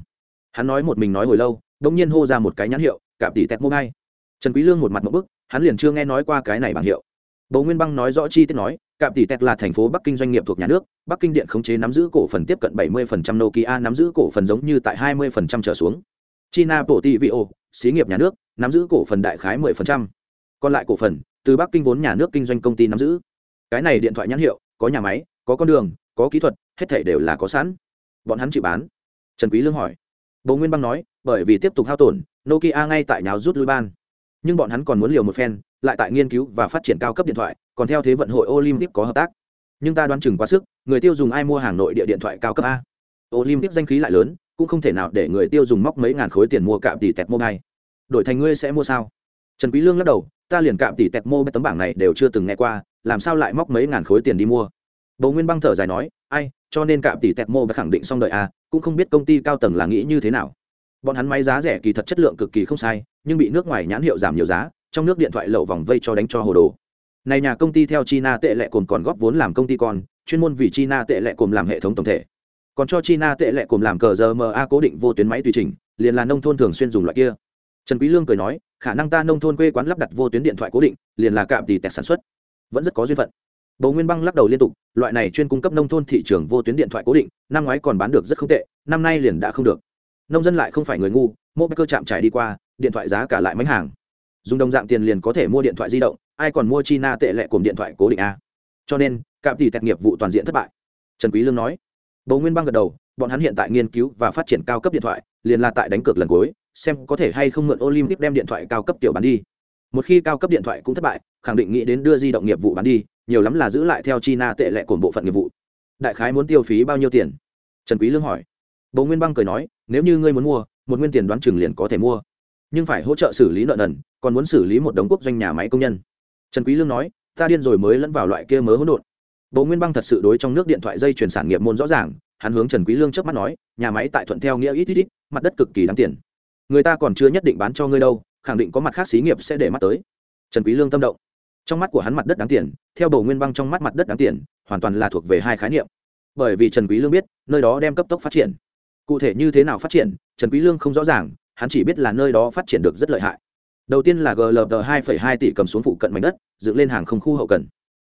Hắn nói một mình nói hồi lâu đống nhiên hô ra một cái nhãn hiệu cạm tỷ tẹt ngay. trần quý lương một mặt một bức hắn liền chưa nghe nói qua cái này bảng hiệu. Bố nguyên băng nói rõ chi tiết nói cạm tỷ tẹt là thành phố bắc kinh doanh nghiệp thuộc nhà nước bắc kinh điện khống chế nắm giữ cổ phần tiếp cận 70% nokia nắm giữ cổ phần giống như tại 20% trở xuống. China Portivio, xí nghiệp nhà nước nắm giữ cổ phần đại khái 10%. còn lại cổ phần từ bắc kinh vốn nhà nước kinh doanh công ty nắm giữ. Cái này điện thoại nhãn hiệu có nhà máy có con đường có kỹ thuật hết thảy đều là có sẵn. Bọn hắn chịu bán. Trần quý lương hỏi. Bố nguyên băng nói bởi vì tiếp tục hao tổn nokia ngay tại nháo rút lui ban. Nhưng bọn hắn còn muốn liều một phen lại tại nghiên cứu và phát triển cao cấp điện thoại còn theo thế vận hội olympic có hợp tác. Nhưng ta đoán chừng quá sức, người tiêu dùng ai mua hàng nội địa điện thoại cao cấp a. Olympic danh khí lại lớn, cũng không thể nào để người tiêu dùng móc mấy ngàn khối tiền mua cạm tỷ tẹt mobile. Đổi thành ngươi sẽ mua sao? Trần quý lương lắc đầu, ta liền cạm tỷ tẹt mobile tấm bảng này đều chưa từng nghe qua, làm sao lại móc mấy ngàn khối tiền đi mua? Bầu nguyên băng thở dài nói, ai, cho nên cạm tỷ tẹt mobile khẳng định xong đợi a, cũng không biết công ty cao tầng là nghĩ như thế nào. Bọn hắn máy giá rẻ kỳ thật chất lượng cực kỳ không sai, nhưng bị nước ngoài nhãn hiệu giảm nhiều giá, trong nước điện thoại lậu vòng vây cho đánh cho hồ đồ này nhà công ty theo china tệ lệ cồn còn góp vốn làm công ty con, chuyên môn vì china tệ lệ cồn làm hệ thống tổng thể. Còn cho china tệ lệ cồn làm cờ giờ ma cố định vô tuyến máy tùy chỉnh, liền là nông thôn thường xuyên dùng loại kia. Trần quý lương cười nói, khả năng ta nông thôn quê quán lắp đặt vô tuyến điện thoại cố định, liền là cạm tỷ tẹt sản xuất. Vẫn rất có duyên phận. Bầu nguyên băng lắc đầu liên tục, loại này chuyên cung cấp nông thôn thị trường vô tuyến điện thoại cố định, năm ngoái còn bán được rất không tệ, năm nay liền đã không được. Nông dân lại không phải người ngu, mô cơ chạm trải đi qua, điện thoại giá cả lại mấy hàng. Dùng đồng dạng tiền liền có thể mua điện thoại di động ai còn mua china tệ lệ cùng điện thoại cố định a? Cho nên, cạm tỷ tẹt nghiệp vụ toàn diện thất bại. Trần quý lương nói. Bầu nguyên băng gật đầu, bọn hắn hiện tại nghiên cứu và phát triển cao cấp điện thoại, liền là tại đánh cược lần cuối, xem có thể hay không mượn olympic đem điện thoại cao cấp tiểu bán đi. Một khi cao cấp điện thoại cũng thất bại, khẳng định nghĩ đến đưa di động nghiệp vụ bán đi, nhiều lắm là giữ lại theo china tệ lệ cồn bộ phận nghiệp vụ. Đại khái muốn tiêu phí bao nhiêu tiền? Trần quý lương hỏi. Bầu nguyên băng cười nói, nếu như ngươi muốn mua, một nguyên tiền đoán chừng liền có thể mua. Nhưng phải hỗ trợ xử lý nợ nần, còn muốn xử lý một đống quốc doanh nhà máy công nhân trần quý lương nói, ta điên rồi mới lẫn vào loại kia mớ hỗn độn. Bộ nguyên băng thật sự đối trong nước điện thoại dây chuyển sản nghiệp môn rõ ràng, hắn hướng trần quý lương chớp mắt nói, nhà máy tại thuận theo nghĩa ít ít ít, mặt đất cực kỳ đáng tiền. Người ta còn chưa nhất định bán cho ngươi đâu, khẳng định có mặt khác xí nghiệp sẽ để mắt tới. Trần quý lương tâm động. Trong mắt của hắn mặt đất đáng tiền, theo bộ nguyên băng trong mắt mặt đất đáng tiền, hoàn toàn là thuộc về hai khái niệm. Bởi vì trần quý lương biết, nơi đó đem cấp tốc phát triển. Cụ thể như thế nào phát triển, trần quý lương không rõ ràng, hắn chỉ biết là nơi đó phát triển được rất lợi hại đầu tiên là glb 2,2 tỷ cầm xuống phụ cận mảnh đất dựng lên hàng không khu hậu cần.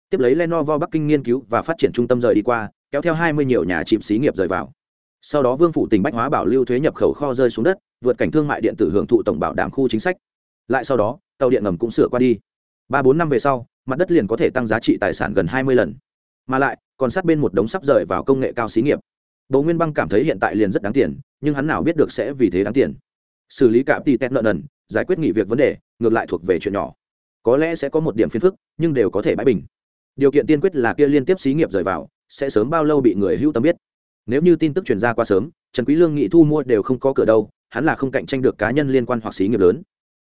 Tiếp lấy lenovo bắc kinh nghiên cứu và phát triển trung tâm rời đi qua kéo theo 20 nhiều nhà chìm xí nghiệp rời vào. Sau đó vương phủ tỉnh bách hóa bảo lưu thuế nhập khẩu kho rơi xuống đất vượt cảnh thương mại điện tử hưởng thụ tổng bảo đảm khu chính sách. Lại sau đó tàu điện ngầm cũng sửa qua đi. Ba bốn năm về sau mặt đất liền có thể tăng giá trị tài sản gần 20 lần. Mà lại còn sát bên một đống sắp rời vào công nghệ cao xí nghiệp. Bố nguyên băng cảm thấy hiện tại liền rất đáng tiền nhưng hắn nào biết được sẽ vì thế đáng tiền. Xử lý cạm tỷ tét nợ nần giải quyết nghị việc vấn đề, ngược lại thuộc về chuyện nhỏ. Có lẽ sẽ có một điểm phiền phức, nhưng đều có thể bãi bình. Điều kiện tiên quyết là kia liên tiếp xí nghiệp rời vào, sẽ sớm bao lâu bị người hữu tâm biết. Nếu như tin tức truyền ra quá sớm, trần quý lương nghị thu mua đều không có cửa đâu, hắn là không cạnh tranh được cá nhân liên quan hoặc xí nghiệp lớn.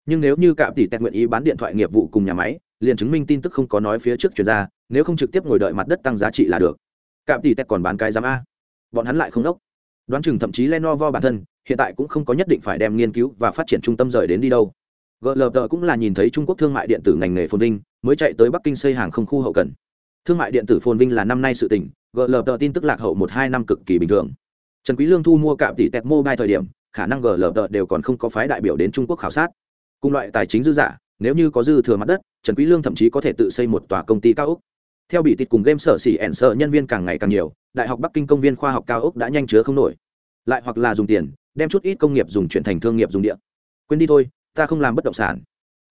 Nhưng nếu như cạm tỷ tẹt nguyện ý bán điện thoại nghiệp vụ cùng nhà máy, liền chứng minh tin tức không có nói phía trước truyền ra, nếu không trực tiếp ngồi đợi mặt đất tăng giá trị là được. Cạm tỷ tẹt còn bán cái giám a. Bọn hắn lại không đốc đoán chừng thậm chí lenovo bản thân, hiện tại cũng không có nhất định phải đem nghiên cứu và phát triển trung tâm rời đến đi đâu. Glb cũng là nhìn thấy trung quốc thương mại điện tử ngành nghề phồn vinh, mới chạy tới bắc kinh xây hàng không khu hậu cần. Thương mại điện tử phồn vinh là năm nay sự tỉnh glb tin tức lạc hậu một hai năm cực kỳ bình thường. Trần quý lương thu mua cạm tỷ tẹt mobile thời điểm, khả năng glb đều còn không có phái đại biểu đến trung quốc khảo sát. Cùng loại tài chính dư giả, nếu như có dư thừa mặt đất, trần quý lương thậm chí có thể tự xây một tòa công ty cao ốc theo bị tịt cùng game sở xỉ ẻn sợ nhân viên càng ngày càng nhiều, đại học bắc kinh công viên khoa học cao ốc đã nhanh chứa không nổi. Lại hoặc là dùng tiền, đem chút ít công nghiệp dùng chuyển thành thương nghiệp dùng điện quên đi thôi, ta không làm bất động sản.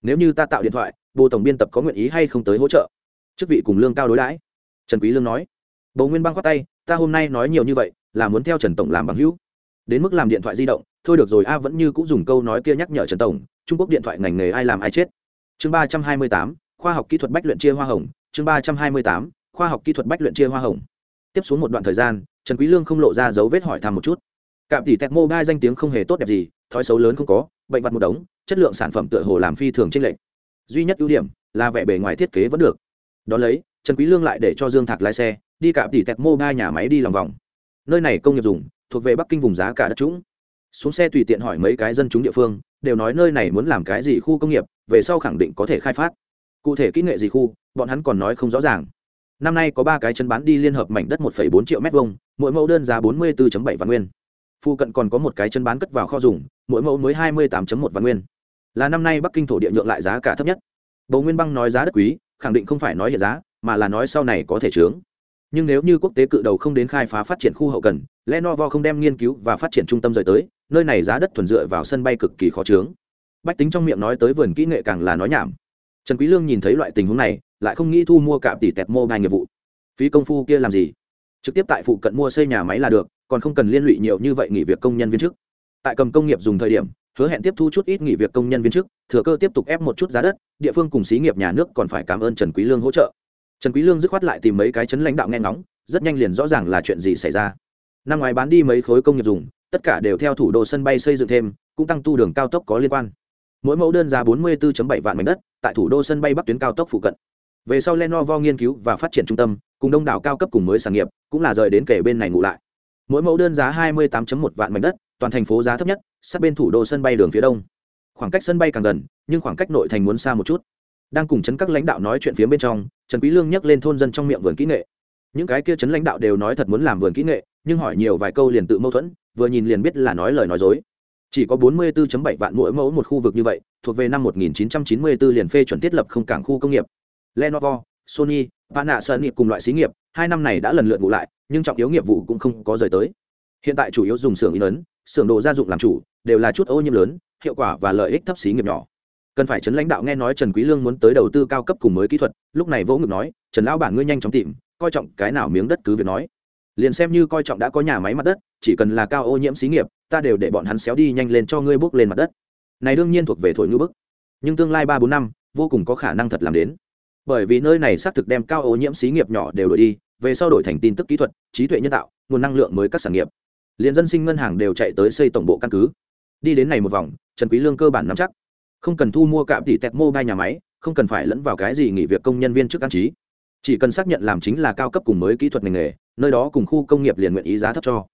Nếu như ta tạo điện thoại bộ tổng biên tập có nguyện ý hay không tới hỗ trợ? Chức vị cùng lương cao đối đãi. Trần quý lương nói. Bộ nguyên băng khoát tay, ta hôm nay nói nhiều như vậy, là muốn theo trần tổng làm bằng hữu. Đến mức làm điện thoại di động, thôi được rồi a, vẫn như cũng dùng câu nói kia nhắc nhở trần tổng, trung quốc điện thoại ngành nghề ai làm ai chết. Chương ba trăm hai mươi tám, khoa học kỹ thuật bách luyện chia hoa hồng chương ba trăm hai mươi tám, khoa học kỹ thuật bách luyện chia hoa hồng. Tiếp xuống một đoạn thời gian, trần quý lương không lộ ra dấu vết hỏi thăm một chút. Cạm tỷ tẹt mobile danh tiếng không hề tốt đẹp gì, thói xấu lớn không có, bệnh vật một đống, chất lượng sản phẩm tựa hồ làm phi thường trên lệnh duy nhất ưu điểm là vẻ bề ngoài thiết kế vẫn được. Đón lấy, trần quý lương lại để cho dương thạc lái xe, đi cạm tỷ tẹt mobile nhà máy đi lòng vòng. Nơi này công nghiệp dùng, thuộc về bắc kinh vùng giá cả đất trũng. Xuống xe tùy tiện hỏi mấy cái dân chúng địa phương, đều nói nơi này muốn làm cái gì khu công nghiệp, về sau khẳng định có thể khai phát cụ thể kỹ nghệ gì khu bọn hắn còn nói không rõ ràng. Năm nay có ba cái chân bán đi liên hợp mảnh đất 1,4 triệu mét vuông mỗi mẫu đơn giá 44.7 vạn nguyên. Phụ cận còn có một cái chân bán cất vào kho dùng mỗi mẫu mới 28.1 vạn nguyên. Là năm nay bắc kinh thổ địa nhượng lại giá cả thấp nhất. Bầu nguyên băng nói giá đất quý khẳng định không phải nói hiện giá mà là nói sau này có thể trướng nhưng nếu như quốc tế cự đầu không đến khai phá phát triển khu hậu cần lenovo không đem nghiên cứu và phát triển trung tâm rời tới nơi này giá đất thuần dựa vào sân bay cực kỳ khó trướng bách tính trong miệng nói tới vườn kỹ nghệ càng là nói nhảm trần quý lương nhìn thấy loại tình huống này, lại không nghĩ thu mua cả tỷ tẹt mô bài nghiệp vụ. Phí công phu kia làm gì? Trực tiếp tại phụ cận mua xây nhà máy là được, còn không cần liên lụy nhiều như vậy nghỉ việc công nhân viên chức. Tại cầm công nghiệp dùng thời điểm, hứa hẹn tiếp thu chút ít nghỉ việc công nhân viên chức, thừa cơ tiếp tục ép một chút giá đất, địa phương cùng xí nghiệp nhà nước còn phải cảm ơn trần quý lương hỗ trợ. Trần quý lương dứt khoát lại tìm mấy cái chấn lãnh đạo nghe ngóng, rất nhanh liền rõ ràng là chuyện gì xảy ra. Năm ngoái bán đi mấy khối công nghiệp dùng, tất cả đều theo thủ đô sân bay xây dựng thêm, cũng tăng tu đường cao tốc có liên quan mỗi mẫu đơn giá 44.7 vạn mảnh đất tại thủ đô sân bay bắc tuyến cao tốc phụ cận. Về sau lenovo nghiên cứu và phát triển trung tâm, cùng đông đảo cao cấp cùng mới sản nghiệp, cũng là rời đến kể bên này ngủ lại. Mỗi mẫu đơn giá 28.1 vạn mảnh đất, toàn thành phố giá thấp nhất, sát bên thủ đô sân bay đường phía đông. Khoảng cách sân bay càng gần, nhưng khoảng cách nội thành muốn xa một chút. Đang cùng chấn các lãnh đạo nói chuyện phía bên trong, trần quý lương nhắc lên thôn dân trong miệng vườn kỹ nghệ. Những cái kia chấn lãnh đạo đều nói thật muốn làm vườn kỹ nghệ, nhưng hỏi nhiều vài câu liền tự mâu thuẫn, vừa nhìn liền biết là nói lời nói dối chỉ có 44.7 vạn mỗi mẫu một khu vực như vậy, thuộc về năm 1994 liền phê chuẩn thiết lập không cảng khu công nghiệp. Lenovo, sony, panasonic cùng loại xí nghiệp, hai năm này đã lần lượt ngủ lại, nhưng trọng yếu nghiệp vụ cũng không có rời tới. Hiện tại chủ yếu dùng xưởng in ấn, xưởng đồ gia dụng làm chủ, đều là chút ô nhiễm lớn, hiệu quả và lợi ích thấp xí nghiệp nhỏ. Cần phải chấn lãnh đạo nghe nói trần quý lương muốn tới đầu tư cao cấp cùng mới kỹ thuật, lúc này vỗ ngực nói, trần lão bản ngươi nhanh chóng tìm, coi trọng cái nào miếng đất cứ việc nói. Liền xem như coi trọng đã có nhà máy mặt đất, chỉ cần là cao ô nhiễm xí nghiệp ta đều để bọn hắn xéo đi nhanh lên cho ngươi bước lên mặt đất. Này đương nhiên thuộc về thổi ngữ bức. Nhưng tương lai ba bốn năm, vô cùng có khả năng thật làm đến. Bởi vì nơi này xác thực đem cao ô nhiễm xí nghiệp nhỏ đều đổi đi, về sau đổi thành tin tức kỹ thuật, trí tuệ nhân tạo, nguồn năng lượng mới các sản nghiệp. Liền dân sinh ngân hàng đều chạy tới xây tổng bộ căn cứ. Đi đến này một vòng, trần quý lương cơ bản nắm chắc. Không cần thu mua cạm tỷ tẹt mô bay nhà máy, không cần phải lẫn vào cái gì nghỉ việc công nhân viên trước căn trí. Chỉ cần xác nhận làm chính là cao cấp cùng mới kỹ thuật ngành nghề, nơi đó cùng khu công nghiệp liền nguyện ý giá thấp cho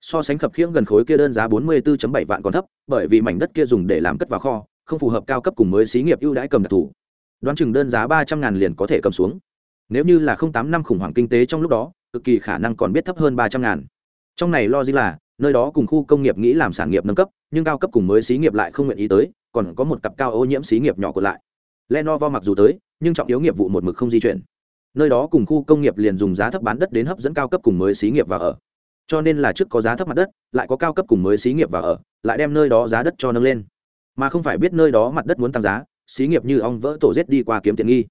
so sánh khập khiễng gần khối kia đơn giá 44.7 vạn còn thấp, bởi vì mảnh đất kia dùng để làm cất vào kho, không phù hợp cao cấp cùng mới xí nghiệp ưu đãi cầm đặc thủ đoán chừng đơn giá ba trăm ngàn liền có thể cầm xuống. Nếu như là không tám năm khủng hoảng kinh tế trong lúc đó, cực kỳ khả năng còn biết thấp hơn ba trăm ngàn. Trong này lo gì là, nơi đó cùng khu công nghiệp nghĩ làm sản nghiệp nâng cấp, nhưng cao cấp cùng mới xí nghiệp lại không nguyện ý tới, còn có một cặp cao ô nhiễm xí nghiệp nhỏ còn lại. Lenovo mặc dù tới, nhưng trọng yếu nghiệp vụ một mực không di chuyển. Nơi đó cùng khu công nghiệp liền dùng giá thấp bán đất đến hấp dẫn cao cấp cùng mới xí nghiệp vào ở cho nên là trước có giá thấp mặt đất, lại có cao cấp cùng mới xí nghiệp vào ở, lại đem nơi đó giá đất cho nâng lên. Mà không phải biết nơi đó mặt đất muốn tăng giá, xí nghiệp như ong vỡ tổ rết đi qua kiếm tiện nghi.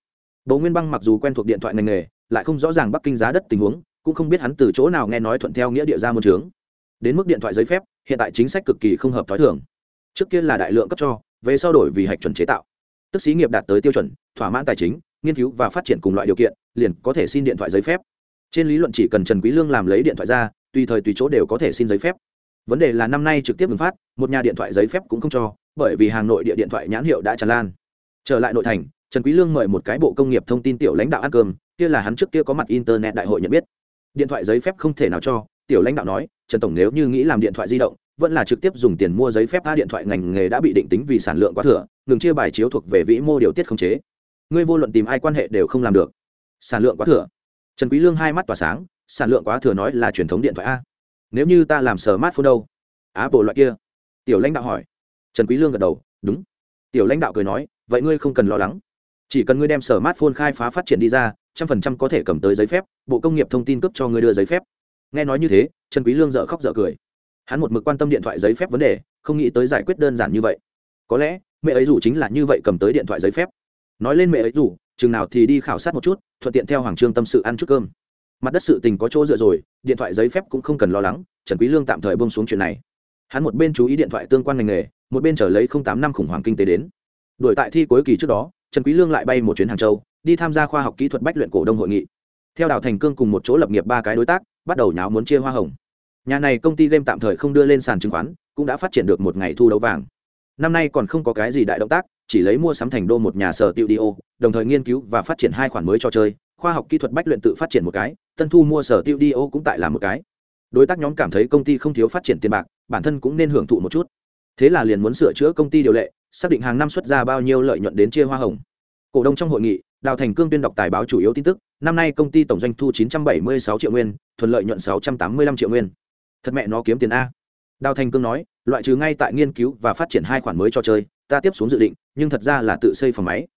Bố nguyên băng mặc dù quen thuộc điện thoại ngành nghề, lại không rõ ràng bắc kinh giá đất tình huống, cũng không biết hắn từ chỗ nào nghe nói thuận theo nghĩa địa ra môn trướng. Đến mức điện thoại giấy phép, hiện tại chính sách cực kỳ không hợp t h ó i thường. Trước kia là đại lượng cấp cho, về sau đổi vì hạch chuẩn chế tạo. Tức xí nghiệp đạt tới tiêu chuẩn, thỏa mãn tài chính, nghiên cứu và phát triển cùng loại điều kiện, liền có thể xin điện thoại giấy phép. Trên lý luận chỉ cần trần quý lương làm lấy điện thoại ra tùy thời tùy chỗ đều có thể xin giấy phép. Vấn đề là năm nay trực tiếp bùng phát, một nhà điện thoại giấy phép cũng không cho, bởi vì hàng nội địa điện thoại nhãn hiệu đã tràn lan. Trở lại nội thành, trần quý lương mời một cái bộ công nghiệp thông tin tiểu lãnh đạo ăn cơm, kia là hắn trước kia có mặt internet đại hội nhận biết. Điện thoại giấy phép không thể nào cho, tiểu lãnh đạo nói, trần tổng nếu như nghĩ làm điện thoại di động, vẫn là trực tiếp dùng tiền mua giấy phép a điện thoại ngành nghề đã bị định tính vì sản lượng quá thừa, ngừng chia bài chiếu thuộc về vĩ mô điều tiết không chế. Ngươi vô luận tìm ai quan hệ đều không làm được. Sản lượng quá thừa. Trần quý lương hai mắt tỏa sáng sản lượng quá thừa nói là truyền thống điện thoại a. Nếu như ta làm smartphone đâu? Apple loại kia. Tiểu lãnh đạo hỏi. Trần quý lương gật đầu, đúng. Tiểu lãnh đạo cười nói, vậy ngươi không cần lo lắng. Chỉ cần ngươi đem smartphone khai phá phát triển đi ra, trăm phần trăm có thể cầm tới giấy phép, bộ công nghiệp thông tin cấp cho ngươi đưa giấy phép. Nghe nói như thế, trần quý lương dở khóc dở cười. Hắn một mực quan tâm điện thoại giấy phép vấn đề, không nghĩ tới giải quyết đơn giản như vậy. Có lẽ, mẹ ấy dù chính là như vậy cầm tới điện thoại giấy phép. Nói lên mẹ ấy dù, chừng nào thì đi khảo sát một chút, thuận tiện theo hoàng trương tâm sự ăn chút cơm mặt đất sự tình có chỗ dựa rồi, điện thoại giấy phép cũng không cần lo lắng, trần quý lương tạm thời buông xuống chuyện này. Hắn một bên chú ý điện thoại tương quan ngành nghề, một bên chờ lấy không tám năm khủng hoảng kinh tế đến. Đuổi tại thi cuối kỳ trước đó, trần quý lương lại bay một chuyến hàng châu, đi tham gia khoa học kỹ thuật bách luyện cổ đông hội nghị. Theo đào thành cương cùng một chỗ lập nghiệp ba cái đối tác, bắt đầu nháo muốn chia hoa hồng. Nhà này công ty game tạm thời không đưa lên sàn chứng khoán, cũng đã phát triển được một ngày thu đấu vàng. Năm nay còn không có cái gì đại động tác, chỉ lấy mua sắm thành đô một nhà sở tiêu đi ô đồng thời nghiên cứu và phát triển hai khoản mới cho chơi khoa học kỹ thuật bách luyện tự phát triển một cái, tân thu mua sở tiêu đi ô cũng tại là một cái. Đối tác nhóm cảm thấy công ty không thiếu phát triển tiền bạc, bản thân cũng nên hưởng thụ một chút. Thế là liền muốn sửa chữa công ty điều lệ, xác định hàng năm xuất ra bao nhiêu lợi nhuận đến chia hoa hồng. Cổ đông trong hội nghị, đào thành cương tuyên đọc tài báo chủ yếu tin tức, năm nay công ty tổng doanh thu 976 triệu nguyên, thuận lợi nhuận 685 triệu nguyên. Thật mẹ nó kiếm tiền a. Đào thành cương nói, loại trừ ngay tại nghiên cứu và phát triển hai khoản mới cho chơi, ta tiếp xuống dự định, nhưng thật ra là tự xây phòng máy.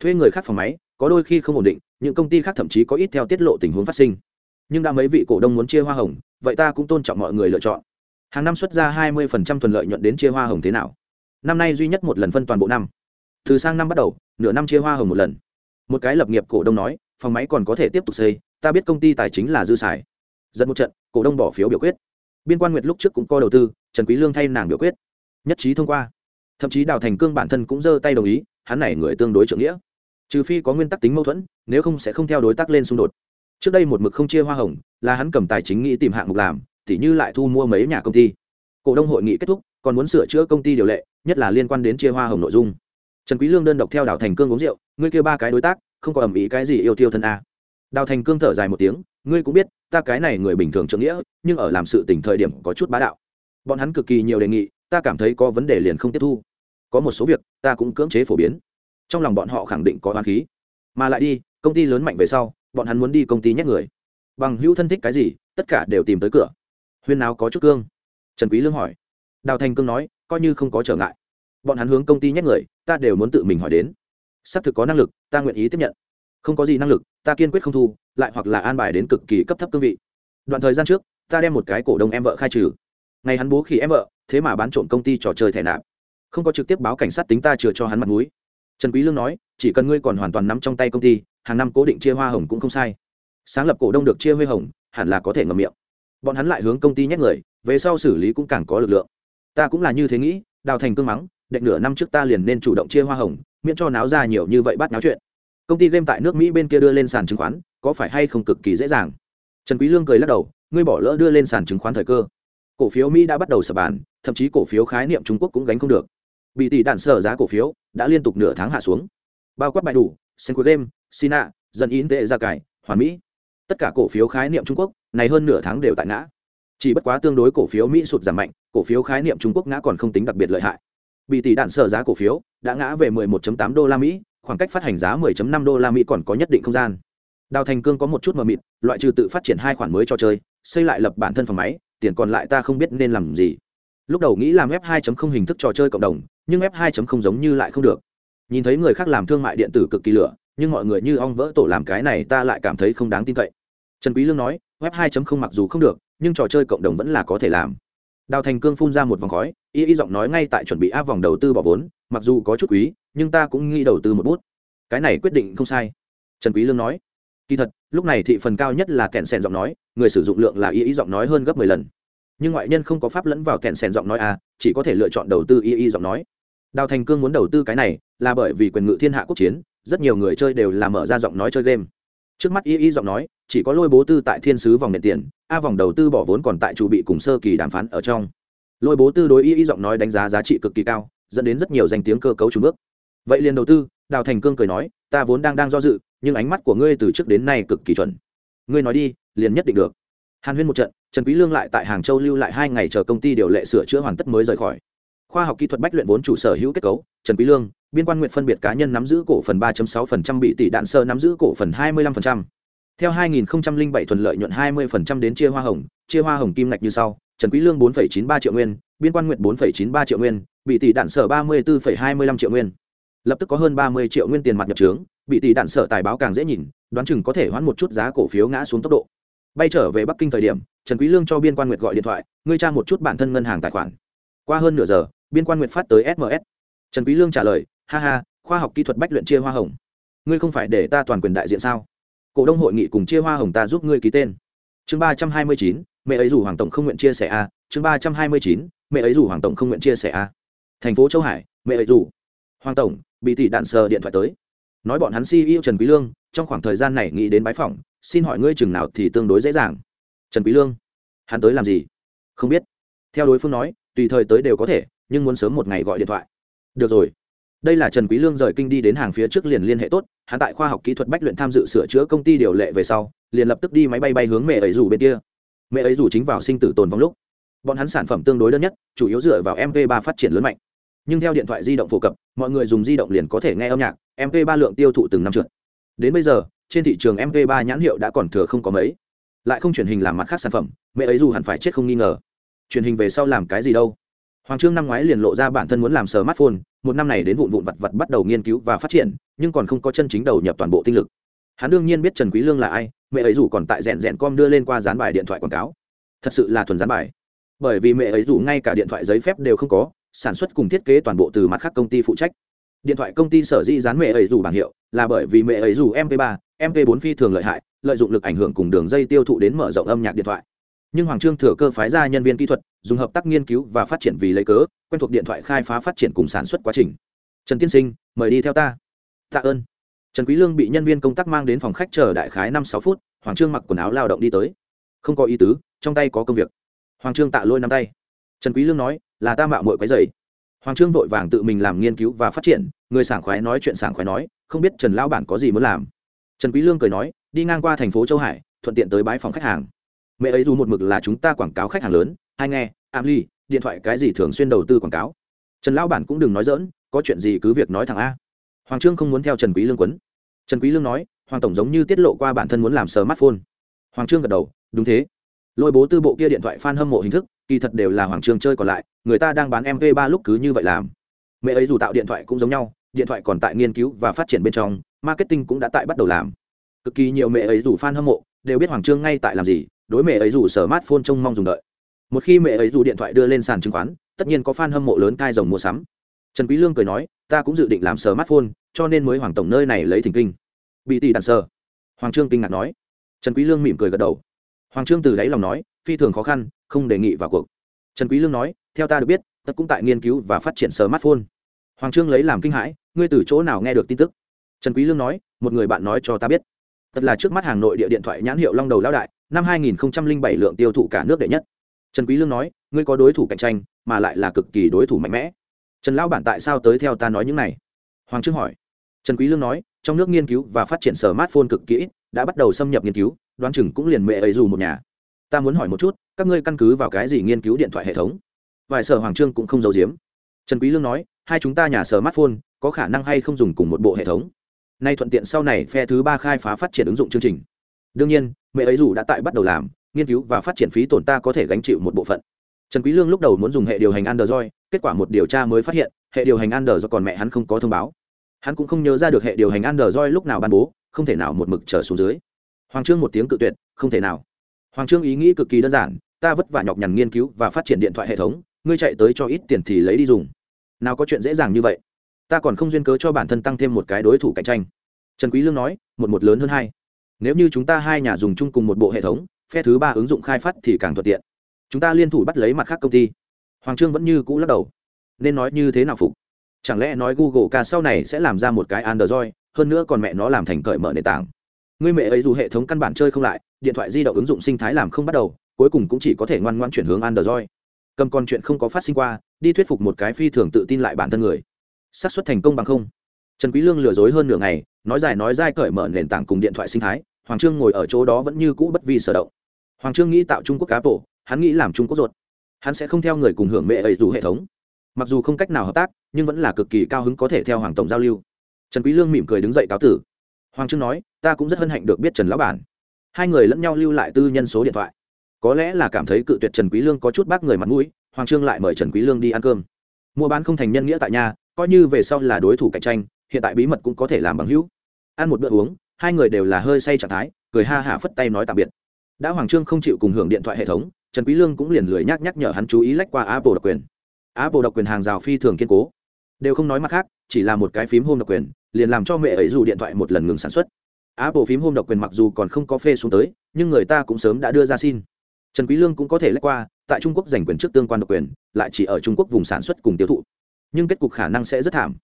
Thuê người khác phòng máy có đôi khi không ổn định, những công ty khác thậm chí có ít theo tiết lộ tình huống phát sinh. Nhưng đã mấy vị cổ đông muốn chia hoa hồng, vậy ta cũng tôn trọng mọi người lựa chọn. Hàng năm xuất ra 20% thuần lợi nhuận đến chia hoa hồng thế nào? Năm nay duy nhất một lần phân toàn bộ năm. Từ sang năm bắt đầu, nửa năm chia hoa hồng một lần. Một cái lập nghiệp cổ đông nói, phòng máy còn có thể tiếp tục xây, ta biết công ty tài chính là dư xài. Dẫn một trận, cổ đông bỏ phiếu biểu quyết. Biên quan nguyệt lúc trước cũng có đầu tư, trần quý lương thay nàng biểu quyết. Nhất trí thông qua. Thậm chí đào thành cương bản thân cũng giơ tay đồng ý, hắn này người tương đối trưởng nghĩa trừ phi có nguyên tắc tính mâu thuẫn, nếu không sẽ không theo đối tác lên xung đột. Trước đây một mực không chia hoa hồng, là hắn cầm tài chính nghĩ tìm hạng mục làm, tỉ như lại thu mua mấy nhà công ty. Cổ đông hội nghị kết thúc, còn muốn sửa chữa công ty điều lệ, nhất là liên quan đến chia hoa hồng nội dung. Trần quý lương đơn độc theo đào thành cương uống rượu, ngươi kêu ba cái đối tác, không có ẩm ý cái gì yêu tiêu thân a. Đào thành cương thở dài một tiếng, ngươi cũng biết, ta cái này người bình thường trưởng nghĩa, nhưng ở làm sự tình thời điểm có chút bá đạo. Bọn hắn cực kỳ nhiều đề nghị, ta cảm thấy có vấn đề liền không tiếp thu. Có một số việc, ta cũng cưỡng chế phổ biến trong lòng bọn họ khẳng định có oán khí. Mà lại đi, công ty lớn mạnh về sau, bọn hắn muốn đi công ty nhét người. Bằng hữu thân thích cái gì, tất cả đều tìm tới cửa. Huyên nào có chút cương. Trần quý lương hỏi. Đào thành cương nói, coi như không có trở ngại. Bọn hắn hướng công ty nhét người, ta đều muốn tự mình hỏi đến. Xác thực có năng lực, ta nguyện ý tiếp nhận. Không có gì năng lực, ta kiên quyết không thu, lại hoặc là an bài đến cực kỳ cấp thấp cương vị. Đoạn thời gian trước, ta đem một cái cổ đông em vợ khai trừ. Ngày hắn bố khỉ em vợ, thế mà bán trộm công ty trò chơi thẻ nạp. Không có trực tiếp báo cảnh sát tính ta chừa cho hắn mặt mũi trần quý lương nói, chỉ cần ngươi còn hoàn toàn nắm trong tay công ty, hàng năm cố định chia hoa hồng cũng không sai. Sáng lập cổ đông được chia hoa hồng, hẳn là có thể ngậm miệng. Bọn hắn lại hướng công ty nhét người, về sau xử lý cũng càng có lực lượng. Ta cũng là như thế nghĩ, đào thành cương mắng định nửa năm trước ta liền nên chủ động chia hoa hồng, miễn cho náo ra nhiều như vậy bắt náo chuyện. Công ty game tại nước mỹ bên kia đưa lên sàn chứng khoán, có phải hay không cực kỳ dễ dàng? Trần quý lương cười lắc đầu, ngươi bỏ lỡ đưa lên sàn chứng khoán thời cơ. Cổ phiếu mỹ đã bắt đầu sập bàn, thậm chí cổ phiếu khái niệm trung quốc cũng gánh không được bị tỷ đạn sở giá cổ phiếu đã liên tục nửa tháng hạ xuống. Bao quát bài đủ sen cuối game, sina, dân in tệ ra cải, hoàn mỹ. Tất cả cổ phiếu khái niệm trung quốc này hơn nửa tháng đều tại ngã. Chỉ bất quá tương đối cổ phiếu mỹ sụt giảm mạnh, cổ phiếu khái niệm trung quốc ngã còn không tính đặc biệt lợi hại. Bị tỷ đạn sở giá cổ phiếu đã ngã về 11.8 đô la mỹ, khoảng cách phát hành giá 10.5 đô la mỹ còn có nhất định không gian. Đào thành cương có một chút mờ mịt, loại trừ tự phát triển hai khoản mới cho chơi, xây lại lập bản thân phòng máy, tiền còn lại ta không biết nên làm gì. Lúc đầu nghĩ làm f 2.0 hình thức trò chơi cộng đồng nhưng f 2.0 giống như lại không được. Nhìn thấy người khác làm thương mại điện tử cực kỳ lửa, nhưng mọi người như ong vỡ tổ làm cái này ta lại cảm thấy không đáng tin cậy. Trần quý lương nói web 2.0 mặc dù không được, nhưng trò chơi cộng đồng vẫn là có thể làm. Đào thành cương phun ra một vòng khói, y y giọng nói ngay tại chuẩn bị áp vòng đầu tư bỏ vốn, mặc dù có chút quý, nhưng ta cũng nghĩ đầu tư một bút. Cái này quyết định không sai. Trần quý lương nói, kỳ thật, lúc này thị phần cao nhất là kẹn sẹn giọng nói, người sử dụng lượng là y y giọng nói hơn gấp 10 lần nhưng ngoại nhân không có pháp lẫn vào kẹn sèn giọng nói à chỉ có thể lựa chọn đầu tư y y giọng nói. Đào thành cương muốn đầu tư cái này là bởi vì quyền ngự thiên hạ quốc chiến, rất nhiều người chơi đều là mở ra giọng nói chơi game. Trước mắt y y giọng nói, chỉ có lôi bố tư tại thiên sứ vòng nền tiền, a vòng đầu tư bỏ vốn còn tại chủ bị cùng sơ kỳ đàm phán ở trong. Lôi bố tư đối y y giọng nói đánh giá giá trị cực kỳ cao, dẫn đến rất nhiều danh tiếng cơ cấu trùng bước. Vậy liền đầu tư, đào thành cương cười nói, ta vốn đang đang do dự, nhưng ánh mắt của ngươi từ trước đến nay cực kỳ chuẩn. Ngươi nói đi, liền nhất định được. Hàn huyên một trận trần quý lương lại tại hàng châu lưu lại hai ngày chờ công ty điều lệ sửa chữa hoàn tất mới rời khỏi. Khoa học kỹ thuật bách luyện vốn chủ sở hữu kết cấu trần quý lương biên quan nguyện phân biệt cá nhân nắm giữ cổ phần 3.6% bị tỷ đạn sơ nắm giữ cổ phần 25%. theo 2007 thuần lợi nhuận 20% đến chia hoa hồng chia hoa hồng kim ngạch như sau trần quý lương 4,93 triệu nguyên biên quan nguyện 4,93 triệu nguyên bị tỷ đạn sở 34,25 triệu nguyên. Lập tức có hơn 30 triệu nguyên tiền mặt nhập trướng bị tỷ đạn sở tài báo càng dễ nhìn đoán chừng có thể hoãn một chút giá cổ phiếu ngã xuống tốc độ. Bay trở về bắc kinh thời điểm trần quý lương cho biên quan nguyệt gọi điện thoại, ngươi tra một chút bản thân ngân hàng tài khoản. Qua hơn nửa giờ, biên quan nguyệt phát tới sms trần quý lương trả lời, ha ha, khoa học kỹ thuật bách luyện chia hoa hồng. Ngươi không phải để ta toàn quyền đại diện sao? Cổ đông hội nghị cùng chia hoa hồng ta giúp ngươi ký tên. Chương ba trăm hai mươi chín, mẹ ấy rủ hoàng tổng không nguyện chia sẻ a. Chương ba trăm hai mươi chín, mẹ ấy rủ hoàng tổng không nguyện chia sẻ a. Thành phố châu hải, mẹ ấy rủ. Hoàng tổng, bị tỷ đạn sờ điện thoại tới. Nói bọn hắn si yêu trần quý lương, trong khoảng thời gian này nghĩ đến bái phỏng, xin hỏi ngươi chừng nào thì tương đối dễ dàng trần quý lương, hắn tới làm gì? Không biết. Theo đối phương nói, tùy thời tới đều có thể, nhưng muốn sớm một ngày gọi điện thoại. Được rồi. Đây là trần quý lương rời kinh đi đến hàng phía trước liền liên hệ tốt, hắn tại khoa học kỹ thuật bách luyện tham dự sửa chữa công ty điều lệ về sau, liền lập tức đi máy bay bay hướng mẹ ấy rủ bên kia. Mẹ ấy rủ chính vào sinh tử tồn vong lúc. Bọn hắn sản phẩm tương đối đơn nhất, chủ yếu dựa vào mp 3 phát triển lớn mạnh. Nhưng theo điện thoại di động phổ cập, mọi người dùng di động liền có thể nghe âm nhạc mp 3 lượng tiêu thụ từng năm trượt. Đến bây giờ, trên thị trường mp 3 nhãn hiệu đã còn thừa không có mấy lại không truyền hình làm mặt khác sản phẩm, mẹ ấy dù hẳn phải chết không nghi ngờ. Truyền hình về sau làm cái gì đâu? Hoàng trương năm ngoái liền lộ ra bản thân muốn làm smartphone, một năm này đến vụn vụn vặt vặt bắt đầu nghiên cứu và phát triển, nhưng còn không có chân chính đầu nhập toàn bộ tinh lực. Hắn đương nhiên biết trần quý lương là ai, mẹ ấy dù còn tại rèn rèn com đưa lên qua dán bài điện thoại quảng cáo. Thật sự là thuần dán bài. Bởi vì mẹ ấy dù ngay cả điện thoại giấy phép đều không có, sản xuất cùng thiết kế toàn bộ từ mặt khác công ty phụ trách. Điện thoại công ty sở dĩ dán mẹ ấy dù bảng hiệu là bởi vì mẹ ấy dù mp 3 mp 4 phi thường lợi hại lợi dụng lực ảnh hưởng cùng đường dây tiêu thụ đến mở rộng âm nhạc điện thoại. Nhưng hoàng trương thừa cơ phái ra nhân viên kỹ thuật, dùng hợp tác nghiên cứu và phát triển vì lấy cớ, quen thuộc điện thoại khai phá phát triển cùng sản xuất quá trình. Trần tiên sinh, mời đi theo ta. Tạ ơn. Trần quý lương bị nhân viên công tác mang đến phòng khách chờ đại khái năm sáu phút, hoàng trương mặc quần áo lao động đi tới. Không có ý tứ, trong tay có công việc. Hoàng trương tạ lôi nắm tay. Trần quý lương nói, là ta mạo muội quấy rầy. Hoàng trương vội vàng tự mình làm nghiên cứu và phát triển, người sảng khoái nói chuyện sảng khoái nói, không biết trần lão bản có gì muốn làm. Trần quý lương cười nói đi ngang qua thành phố châu hải, thuận tiện tới bái phòng khách hàng. Mẹ ấy dù một mực là chúng ta quảng cáo khách hàng lớn, hay nghe, am ly, điện thoại cái gì thường xuyên đầu tư quảng cáo. Trần lão bản cũng đừng nói dỡn có chuyện gì cứ việc nói thẳng a. Hoàng trương không muốn theo trần quý lương quấn. Trần quý lương nói, hoàng tổng giống như tiết lộ qua bản thân muốn làm smartphone. Hoàng trương gật đầu, đúng thế. Lôi bố tư bộ kia điện thoại fan hâm mộ hình thức, kỳ thật đều là hoàng trương chơi còn lại, người ta đang bán mp 3 lúc cứ như vậy làm. Mẹ ấy dù tạo điện thoại cũng giống nhau, điện thoại còn tại nghiên cứu và phát triển bên trong, marketing cũng đã tại bắt đầu làm cực kỳ nhiều mẹ ấy dù fan hâm mộ, đều biết hoàng trương ngay tại làm gì, đối mẹ ấy dù sở mát phôn trông mong dùng đợi. Một khi mẹ ấy dù điện thoại đưa lên sàn chứng khoán, tất nhiên có f a n hâm mộ lớn cai rồng mua sắm. Trần quý lương cười nói, ta cũng dự định làm sở mát phôn cho nên mới hoàng tổng nơi này lấy thỉnh kinh. Bị tỷ đàn sờ. Hoàng trương kinh ngạc nói. Trần quý lương mỉm cười gật đầu. Hoàng trương từ đáy lòng nói, phi thường khó khăn, không đề nghị vào cuộc. Trần quý lương nói, theo ta được biết tất cũng tại nghiên cứu và phát triển sở mát phôn hoàng trương lấy làm kinh hãi, ngươi từ chỗ nào nghe được tin tức? Trần quý lương nói, một người bạn nói cho ta biết tất là trước mắt hàng nội địa điện thoại nhãn hiệu long đầu lão đại, năm 2007 lượng tiêu thụ cả nước đệ nhất. Trần quý lương nói, ngươi có đối thủ cạnh tranh, mà lại là cực kỳ đối thủ mạnh mẽ. Trần lão bản tại sao tới theo ta nói những này? Hoàng trương hỏi. Trần quý lương nói, trong nước nghiên cứu và phát triển smartphone cực kỹ, đã bắt đầu xâm nhập nghiên cứu, đoán chừng cũng liền mẹ ấy dù một nhà. Ta muốn hỏi một chút, các ngươi căn cứ vào cái gì nghiên cứu điện thoại hệ thống? Vài sở hoàng trương cũng không giấu giếm. Trần quý lương nói, hai chúng ta nhà smartphone, có khả năng hay không dùng cùng một bộ hệ thống? Nay thuận tiện sau này phe thứ ba khai phá phát triển ứng dụng chương trình. Đương nhiên, mẹ ấy dù đã tại bắt đầu làm, nghiên cứu và phát triển phí tổn ta có thể gánh chịu một bộ phận. Trần quý lương lúc đầu muốn dùng hệ điều hành android, kết quả một điều tra mới phát hiện, hệ điều hành android còn mẹ hắn không có thông báo. Hắn cũng không nhớ ra được hệ điều hành android lúc nào ban bố, không thể nào một mực trở xuống dưới. Hoàng trương một tiếng cự tuyệt, không thể nào. Hoàng trương ý nghĩ cực kỳ đơn giản, ta vất vả nhọc nhằn nghiên cứu và phát triển điện thoại hệ thống, ngươi chạy tới cho ít tiền thì lấy đi dùng. Nào có chuyện dễ dàng như vậy ta còn không duyên cớ cho bản thân tăng thêm một cái đối thủ cạnh tranh. Trần quý lương nói, một một lớn hơn hai. Nếu như chúng ta hai nhà dùng chung cùng một bộ hệ thống, phe thứ ba ứng dụng khai phát thì càng thuận tiện. Chúng ta liên thủ bắt lấy mặt khác công ty. Hoàng trương vẫn như cũ lắc đầu. Nên nói như thế nào phục? Chẳng lẽ nói google ca sau này sẽ làm ra một cái android, hơn nữa còn mẹ nó làm thành cởi mở nền tảng. Người mẹ ấy dù hệ thống căn bản chơi không lại, điện thoại di động ứng dụng sinh thái làm không bắt đầu, cuối cùng cũng chỉ có thể ngoan ngoan chuyển hướng android. Cầm con chuyện không có phát sinh qua, đi thuyết phục một cái phi thường tự tin lại bản thân người xác suất thành công bằng không. Trần quý lương lừa dối hơn nửa ngày, nói dài nói dai cởi mở nền tảng cùng điện thoại sinh thái, hoàng trương ngồi ở chỗ đó vẫn như cũ bất vi sở động. Hoàng trương nghĩ tạo trung quốc cá bộ, hắn nghĩ làm trung quốc ruột. Hắn sẽ không theo người cùng hưởng mẹ ấy dù hệ thống. Mặc dù không cách nào hợp tác, nhưng vẫn là cực kỳ cao hứng có thể theo hoàng tổng giao lưu. Trần quý lương mỉm cười đứng dậy cáo tử. Hoàng trương nói, ta cũng rất hân hạnh được biết trần lão bản. Hai người lẫn nhau lưu lại tư nhân số điện thoại. Có lẽ là cảm thấy cự tuyệt trần quý lương có chút bác người mặt mũi, hoàng trương lại mời trần quý lương đi ăn cơm. Mua bán không thành nhân nghĩa tại nhà coi như về sau là đối thủ cạnh tranh, hiện tại bí mật cũng có thể làm bằng hữu. Ăn một bữa uống, hai người đều là hơi say trạng thái, cười ha hả phất tay nói tạm biệt. Đã hoàng trương không chịu cùng hưởng điện thoại hệ thống, trần quý lương cũng liền lười nhắc nhắc nhở hắn chú ý lách qua apple độc quyền. Apple độc quyền hàng rào phi thường kiên cố. Đều không nói mặt khác, chỉ là một cái phím home độc quyền, liền làm cho mẹ ấy dù điện thoại một lần ngừng sản xuất. Apple phím home độc quyền mặc dù còn không có phê xuống tới, nhưng người ta cũng sớm đã đưa ra xin. Trần quý lương cũng có thể lách qua, tại trung quốc giành quyền trước tương quan độc quyền, lại chỉ ở trung quốc vùng sản xuất cùng tiêu thụ nhưng kết cục khả năng sẽ rất thảm.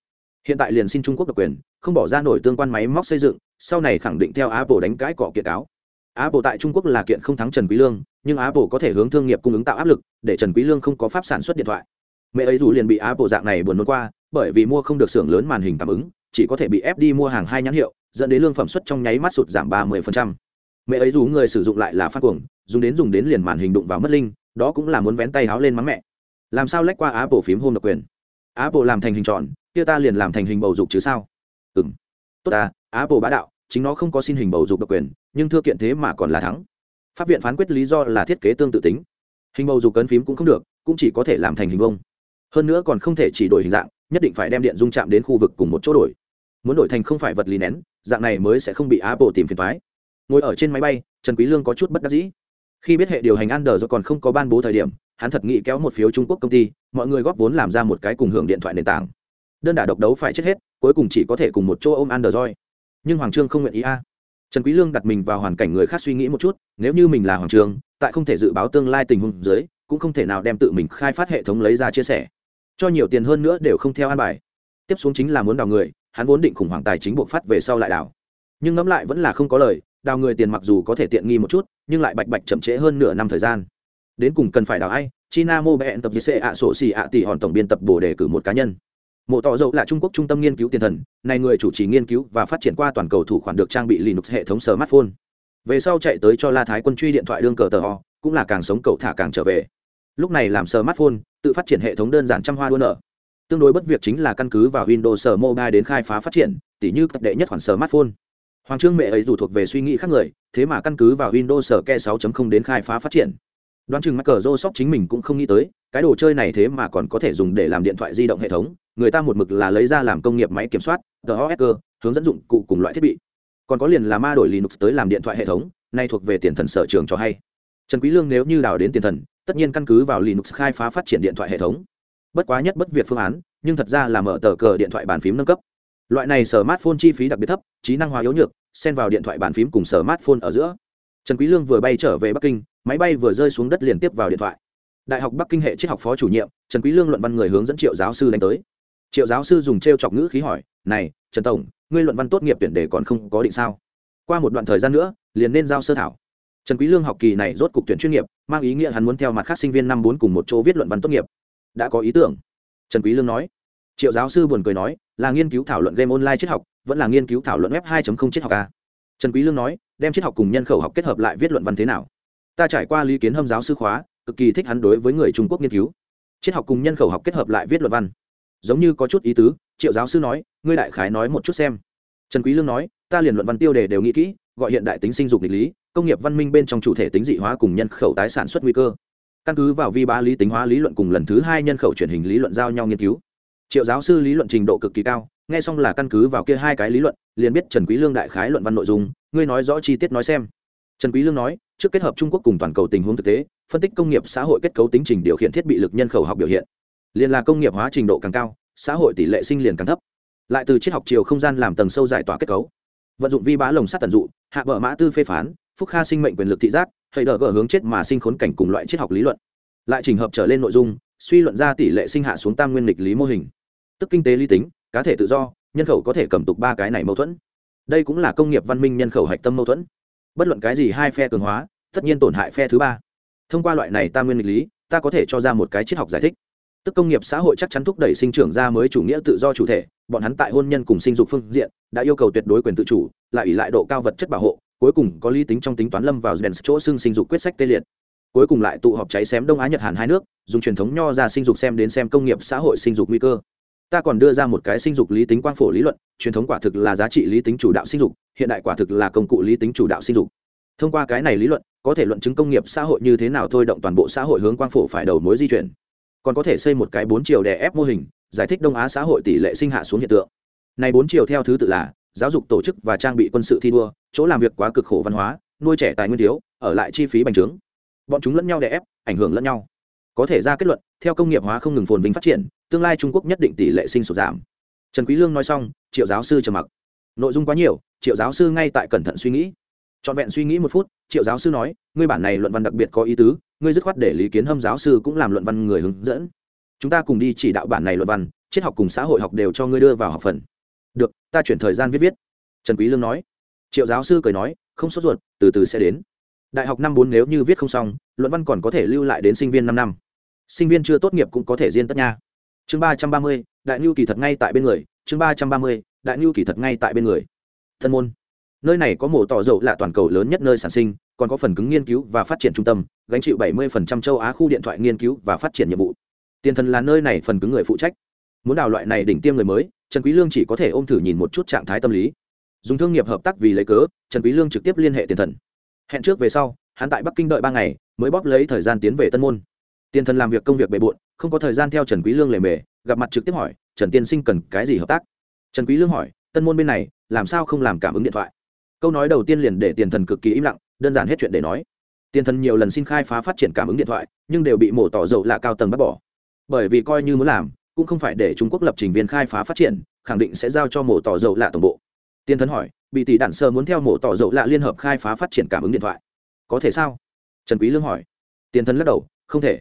Hiện tại liền xin trung quốc độc quyền, không bỏ ra nổi tương quan máy móc xây dựng, sau này khẳng định theo apple đánh cãi cọ kiện cáo. Apple tại trung quốc là kiện không thắng trần quý lương, nhưng apple có thể hướng thương nghiệp cung ứng tạo áp lực, để trần quý lương không có pháp sản xuất điện thoại. Mẹ ấy dù liền bị apple dạng này buồn nôn qua, bởi vì mua không được xưởng lớn màn hình cảm ứng, chỉ có thể bị ép đi mua hàng hai nhãn hiệu, dẫn đến lương phẩm xuất trong nháy mắt sụt giảm ba 30%. mẹ ấy dù người sử dụng lại là phát cuồng, dùng đến dùng đến liền màn hình đụng vào mất linh, đó cũng là muốn vén tay háo lên mắng mẹ. Làm sao lách qua apple phím home độc quyền? Apple làm thành hình tròn, kia ta liền làm thành hình bầu dục chứ sao? Ừm. Tốt ta, apple bá đạo, chính nó không có xin hình bầu dục độc quyền, nhưng thưa kiện thế mà còn là thắng. Pháp viện phán quyết lý do là thiết kế tương tự tính. Hình bầu dục cấn phím cũng không được, cũng chỉ có thể làm thành hình vông hơn nữa còn không thể chỉ đổi hình dạng, nhất định phải đem điện dung chạm đến khu vực cùng một chỗ đổi. Muốn đổi thành không phải vật lý nén, dạng này mới sẽ không bị apple tìm phiền thoái ngồi ở trên máy bay, trần quý lương có chút bất đắc dĩ. Khi biết hệ điều hành Android còn không có ban bố thời điểm hắn thật nghĩ kéo một phiếu trung quốc công ty, mọi người góp vốn làm ra một cái cùng hưởng điện thoại nền tảng. Đơn đả độc đấu phải chết hết, cuối cùng chỉ có thể cùng một chỗ ôm Android. Nhưng hoàng trương không nguyện ý a. Trần quý lương đặt mình vào hoàn cảnh người khác suy nghĩ một chút, nếu như mình là hoàng trương, tại không thể dự báo tương lai tình huống dưới, cũng không thể nào đem tự mình khai phát hệ thống lấy ra chia sẻ. Cho nhiều tiền hơn nữa đều không theo an bài. Tiếp xuống chính là muốn đào người, hắn vốn định khủng hoảng tài chính buộc phát về sau lại đào. Nhưng ngẫm lại vẫn là không có lời, đào người tiền mặc dù có thể tiện nghi một chút, nhưng lại bạch bạch chậm trễ hơn nửa năm thời gian đến cùng cần phải đào ai? China mô bẹn tập dưới ạ sổ xì ạ tỷ hòn tổng biên tập bổ đề cử một cá nhân. Mộ tỏ dậu là trung quốc trung tâm nghiên cứu tiền thần này người chủ trì nghiên cứu và phát triển qua toàn cầu thủ khoản được trang bị linux hệ thống smartphone. Về sau chạy tới cho la thái quân truy điện thoại đương cờ tờ ho cũng là càng sống cậu thả càng trở về. Lúc này làm smartphone, tự phát triển hệ thống đơn giản trăm hoa đua nở. Tương đối bất việc chính là căn cứ vào windows mobile đến khai phá phát triển, tỉ như tập đệ nhất khoản smartphone. Hoàng trương mẹ ấy dù thuộc về suy nghĩ khác người, thế mà căn cứ vào windows ke 6.0 đến khai phá phát triển đoán chừng Microsoft chính mình cũng không nghĩ tới, cái đồ chơi này thế mà còn có thể dùng để làm điện thoại di động hệ thống, người ta một mực là lấy ra làm công nghiệp máy kiểm soát DOS hướng dẫn dụng cụ cùng loại thiết bị. Còn có liền là ma đổi linux tới làm điện thoại hệ thống, nay thuộc về tiền thần sở trường cho hay. Trần quý lương nếu như đào đến tiền thần, tất nhiên căn cứ vào linux khai phá phát triển điện thoại hệ thống. Bất quá nhất bất việc phương án, nhưng thật ra là mở tờ cờ điện thoại bàn phím nâng cấp. Loại này smartphone chi phí đặc biệt thấp, trí năng hóa yếu nhược, xen vào điện thoại bàn phím cùng smartphone ở giữa. Trần quý lương vừa bay trở về bắc kinh máy bay vừa rơi xuống đất liền tiếp vào điện thoại. Đại học bắc kinh hệ triết học phó chủ nhiệm, trần quý lương luận văn người hướng dẫn triệu giáo sư đánh tới. Triệu giáo sư dùng treo chọc ngữ khí hỏi, này, trần tổng, ngươi luận văn tốt nghiệp tuyển đề còn không có định sao? Qua một đoạn thời gian nữa, liền nên giao sơ thảo. Trần quý lương học kỳ này rốt cục tuyển chuyên nghiệp, mang ý nghĩa hắn muốn theo mặt khác sinh viên năm bốn cùng một chỗ viết luận văn tốt nghiệp. Đã có ý tưởng. Trần quý lương nói. Triệu giáo sư buồn cười nói, là nghiên cứu thảo luận game online triết học, vẫn là nghiên cứu thảo luận web 2.0 triết học à? trần quý lương nói, đem triết học cùng nhân khẩu học kết hợp lại viết luận văn thế nào? Ta trải qua lý kiến hâm giáo sư khóa, cực kỳ thích hắn đối với người trung quốc nghiên cứu. Triết học cùng nhân khẩu học kết hợp lại viết luận văn. Giống như có chút ý tứ, triệu giáo sư nói, ngươi đại khái nói một chút xem. Trần quý lương nói, ta liền luận văn tiêu đề đều nghĩ kỹ, gọi hiện đại tính sinh dục nghịch lý, công nghiệp văn minh bên trong chủ thể tính dị hóa cùng nhân khẩu tái sản xuất nguy cơ. Căn cứ vào vi ba lý tính hóa lý luận cùng lần thứ hai nhân khẩu chuyển hình lý luận giao nhau nghiên cứu. Triệu giáo sư lý luận trình độ cực kỳ cao, nghe xong là căn cứ vào kia hai cái lý luận, liền biết trần quý lương đại khái luận văn nội dung, ngươi nói rõ chi tiết nói xem. Trần quý lương nói trước kết hợp trung quốc cùng toàn cầu tình huống thực tế, phân tích công nghiệp xã hội kết cấu tính trình điều khiển thiết bị lực nhân khẩu học biểu hiện. Liền là công nghiệp hóa trình độ càng cao, xã hội tỷ lệ sinh liền càng thấp. Lại từ triết học chiều không gian làm tầng sâu giải tỏa kết cấu. Vận dụng vi bá lồng sắt tận dụ hạ bờ mã tư phê phán, phúc kha sinh mệnh quyền lực thị giác hay đỡ gỡ hướng chết mà sinh khốn cảnh cùng loại triết học lý luận. Lại trình hợp trở lên nội dung, suy luận ra tỷ lệ sinh hạ xuống tam nguyên lịch lý mô hình. Tức kinh tế lý tính, cá thể tự do, nhân khẩu có thể cầm tục ba cái này mâu thuẫn. Đây cũng là công nghiệp văn minh nhân khẩu hạch tâm mâu thuẫn bất luận cái gì hai phe cường hóa, tất nhiên tổn hại phe thứ ba. Thông qua loại này tam nguyên nghịch lý, ta có thể cho ra một cái triết học giải thích. Tức công nghiệp xã hội chắc chắn thúc đẩy sinh trưởng ra mới chủ nghĩa tự do chủ thể, bọn hắn tại hôn nhân cùng sinh dục phương diện, đã yêu cầu tuyệt đối quyền tự chủ, lại ủy lại độ cao vật chất bảo hộ, cuối cùng có lý tính trong tính toán lâm vào đèn chỗ xưng sinh dục quyết sách tê liệt. Cuối cùng lại tụ họp cháy xém đông á nhật hàn hai nước, dùng truyền thống nho ra sinh dục xem đến xem công nghiệp xã hội sinh dục nguy cơ ta còn đưa ra một cái sinh dục lý tính quang phổ lý luận, truyền thống quả thực là giá trị lý tính chủ đạo sinh dục, hiện đại quả thực là công cụ lý tính chủ đạo sinh dục. Thông qua cái này lý luận, có thể luận chứng công nghiệp xã hội như thế nào thôi động toàn bộ xã hội hướng quang phổ phải đầu mối di chuyển. Còn có thể xây một cái bốn chiều đè ép mô hình, giải thích đông á xã hội tỷ lệ sinh hạ xuống hiện tượng. Này bốn chiều theo thứ tự là, giáo dục tổ chức và trang bị quân sự thi đua, chỗ làm việc quá cực khổ văn hóa, nuôi trẻ tài nguyên thiếu, ở lại chi phí bành trướng. Bọn chúng lẫn nhau đè ép, ảnh hưởng lẫn nhau. Có thể ra kết luận, theo công nghiệp hóa không ngừng phồn vinh phát triển tương lai trung quốc nhất định tỷ lệ sinh sụt giảm trần quý lương nói xong triệu giáo sư trầm mặc nội dung quá nhiều triệu giáo sư ngay tại cẩn thận suy nghĩ trọn vẹn suy nghĩ một phút triệu giáo sư nói ngươi bản này luận văn đặc biệt có ý tứ ngươi dứt khoát để lý kiến hâm giáo sư cũng làm luận văn người hướng dẫn chúng ta cùng đi chỉ đạo bản này luận văn triết học cùng xã hội học đều cho ngươi đưa vào học phần được ta chuyển thời gian viết viết trần quý lương nói triệu giáo sư cười nói không sốt ruột từ từ sẽ đến đại học năm bốn nếu như viết không xong luận văn còn có thể lưu lại đến sinh viên năm năm sinh viên chưa tốt nghiệp cũng có thể diên tất nha chương ba trăm ba mươi, đại nhu kỳ thật ngay tại bên người, chương ba trăm ba mươi, đại nhu kỳ thật ngay tại bên người. Thân môn. Nơi này có mổ tỏ dầu là toàn cầu lớn nhất nơi sản sinh, còn có phần cứng nghiên cứu và phát triển trung tâm, gánh chịu 70% châu á khu điện thoại nghiên cứu và phát triển nhiệm vụ. Tiền thần là nơi này phần cứng người phụ trách. Muốn đào loại này đỉnh tiêm người mới, trần quý lương chỉ có thể ôm thử nhìn một chút trạng thái tâm lý. Dùng thương nghiệp hợp tác vì lấy cớ, trần quý lương trực tiếp liên hệ tiền thần. Hẹn trước về sau, hắn tại bắc kinh đợi ba ngày, mới bóp lấy thời gian tiến về tân môn. Tiền thần làm việc công việc bề bộn không có thời gian theo trần quý lương lề mề, gặp mặt trực tiếp hỏi, trần tiên sinh cần cái gì hợp tác? Trần quý lương hỏi, tân môn bên này, làm sao không làm cảm ứng điện thoại? Câu nói đầu tiên liền để tiền thần cực kỳ im lặng, đơn giản hết chuyện để nói. Tiền thần nhiều lần xin khai phá phát triển cảm ứng điện thoại, nhưng đều bị mổ tỏ dầu là cao tầng bắt bỏ. Bởi vì coi như muốn làm, cũng không phải để trung quốc lập trình viên khai phá phát triển, khẳng định sẽ giao cho mổ tỏ dầu lạ tổng bộ. Tiền thần hỏi, bị tỷ đạn sơ muốn theo mổ tỏ dầu lạ liên hợp khai phá phát triển cảm ứng điện thoại? Có thể sao? Trần quý lương hỏi. Tiền thần lắc đầu, không thể.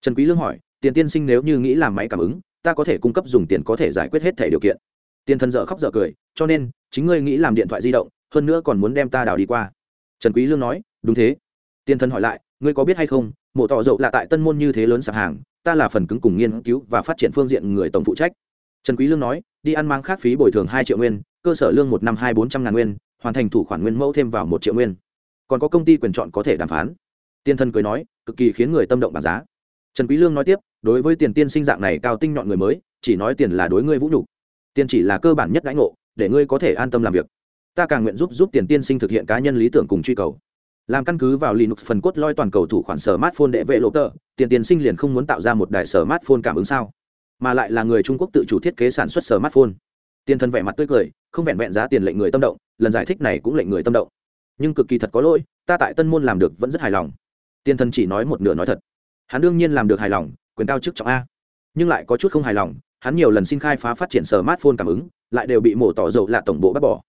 Trần quý lương hỏi tiền tiên sinh nếu như nghĩ làm máy cảm ứng, ta có thể cung cấp dùng tiền có thể giải quyết hết thể điều kiện. Tiền thần dở khóc dở cười, cho nên, chính ngươi nghĩ làm điện thoại di động, hơn nữa còn muốn đem ta đào đi qua. Trần quý lương nói, đúng thế. Tiền thần hỏi lại, ngươi có biết hay không, mộ tỏ dậu là tại tân môn như thế lớn sạp hàng, ta là phần cứng cùng nghiên cứu và phát triển phương diện người tổng phụ trách. Trần quý lương nói, đi ăn mang khác phí bồi thường hai triệu nguyên, cơ sở lương một năm hai bốn trăm ngàn nguyên, hoàn thành thủ khoản nguyên mẫu thêm vào một triệu nguyên. Còn có công ty quyền chọn có thể đàm phán. Tiên thần cười nói, cực kỳ khiến người tâm động bản giá. Trần quý lương nói tiếp đối với tiền tiên sinh dạng này cao tinh nhọn người mới, chỉ nói tiền là đối ngươi vũ nhục. Tiền chỉ là cơ bản nhất đãi ngộ, để ngươi có thể an tâm làm việc. Ta càng nguyện giúp giúp tiền tiên sinh thực hiện cá nhân lý tưởng cùng truy cầu. Làm căn cứ vào linux phần cốt loi toàn cầu thủ khoản sở smartphone để vệ lộ tờ, tiền tiên sinh liền không muốn tạo ra một đài sở smartphone cảm ứng sao? Mà lại là người trung quốc tự chủ thiết kế sản xuất sở smartphone. Tiền thân vẻ mặt tươi cười, không vẹn vẹn giá tiền lệnh người tâm động, lần giải thích này cũng lệnh người tâm động. Nhưng cực kỳ thật có lỗi, ta tại tân môn làm được vẫn rất hài lòng. Tiền thân chỉ nói một nửa nói thật. Hắn đương nhiên làm được hài lòng quyền cao chức trọng a. Nhưng lại có chút không hài lòng, hắn nhiều lần xin khai phá phát triển smartphone cảm ứng, lại đều bị mổ tỏ dầu là tổng bộ bắt bỏ.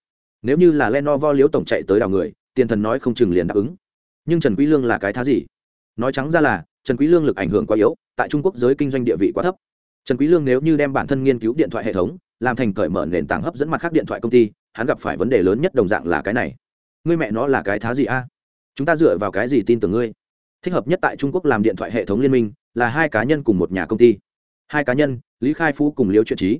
Nếu như là lenovo liếu tổng chạy tới đào người, tiền thần nói không chừng liền đáp ứng. Nhưng trần quý lương là cái thá gì? Nói trắng ra là, trần quý lương lực ảnh hưởng quá yếu, tại trung quốc giới kinh doanh địa vị quá thấp. Trần quý lương nếu như đem bản thân nghiên cứu điện thoại hệ thống, làm thành cởi mở nền tảng hấp dẫn mặt khác điện thoại công ty, hắn gặp phải vấn đề lớn nhất đồng dạng là cái này. Ngươi mẹ nó là cái thá gì a? Chúng ta dựa vào cái gì tin tưởng ngươi? Thích hợp nhất tại trung quốc làm điện thoại hệ thống liên minh là hai cá nhân cùng một nhà công ty. Hai cá nhân, lý khai phú cùng Liêu chuyện trí.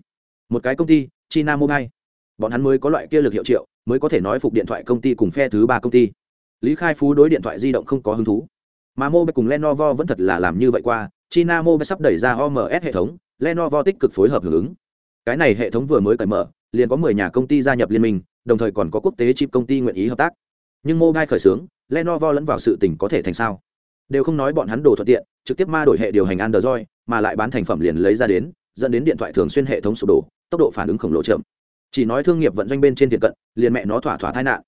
Một cái công ty, china mobile. Bọn hắn mới có loại kia lực hiệu triệu, mới có thể nói phục điện thoại công ty cùng phe thứ ba công ty. Lý khai phú đối điện thoại di động không có hứng thú. Mà mobile cùng lenovo vẫn thật là làm như vậy qua, china mobile sắp đẩy ra oms hệ thống, lenovo tích cực phối hợp hưởng ứng. Cái này hệ thống vừa mới cởi mở, liền có mười nhà công ty gia nhập liên minh, đồng thời còn có quốc tế chip công ty nguyện ý hợp tác. Nhưng mobile khởi xướng, lenovo lẫn vào sự tình có thể thành sao? Đều không nói bọn hắn đồ thuận tiện, trực tiếp ma đổi hệ điều hành android, mà lại bán thành phẩm liền lấy ra đến, dẫn đến điện thoại thường xuyên hệ thống sụp đổ, tốc độ phản ứng khổng lồ chậm. Chỉ nói thương nghiệp vận doanh bên trên thiện cận, liền mẹ nó thỏa thỏa tai nạn.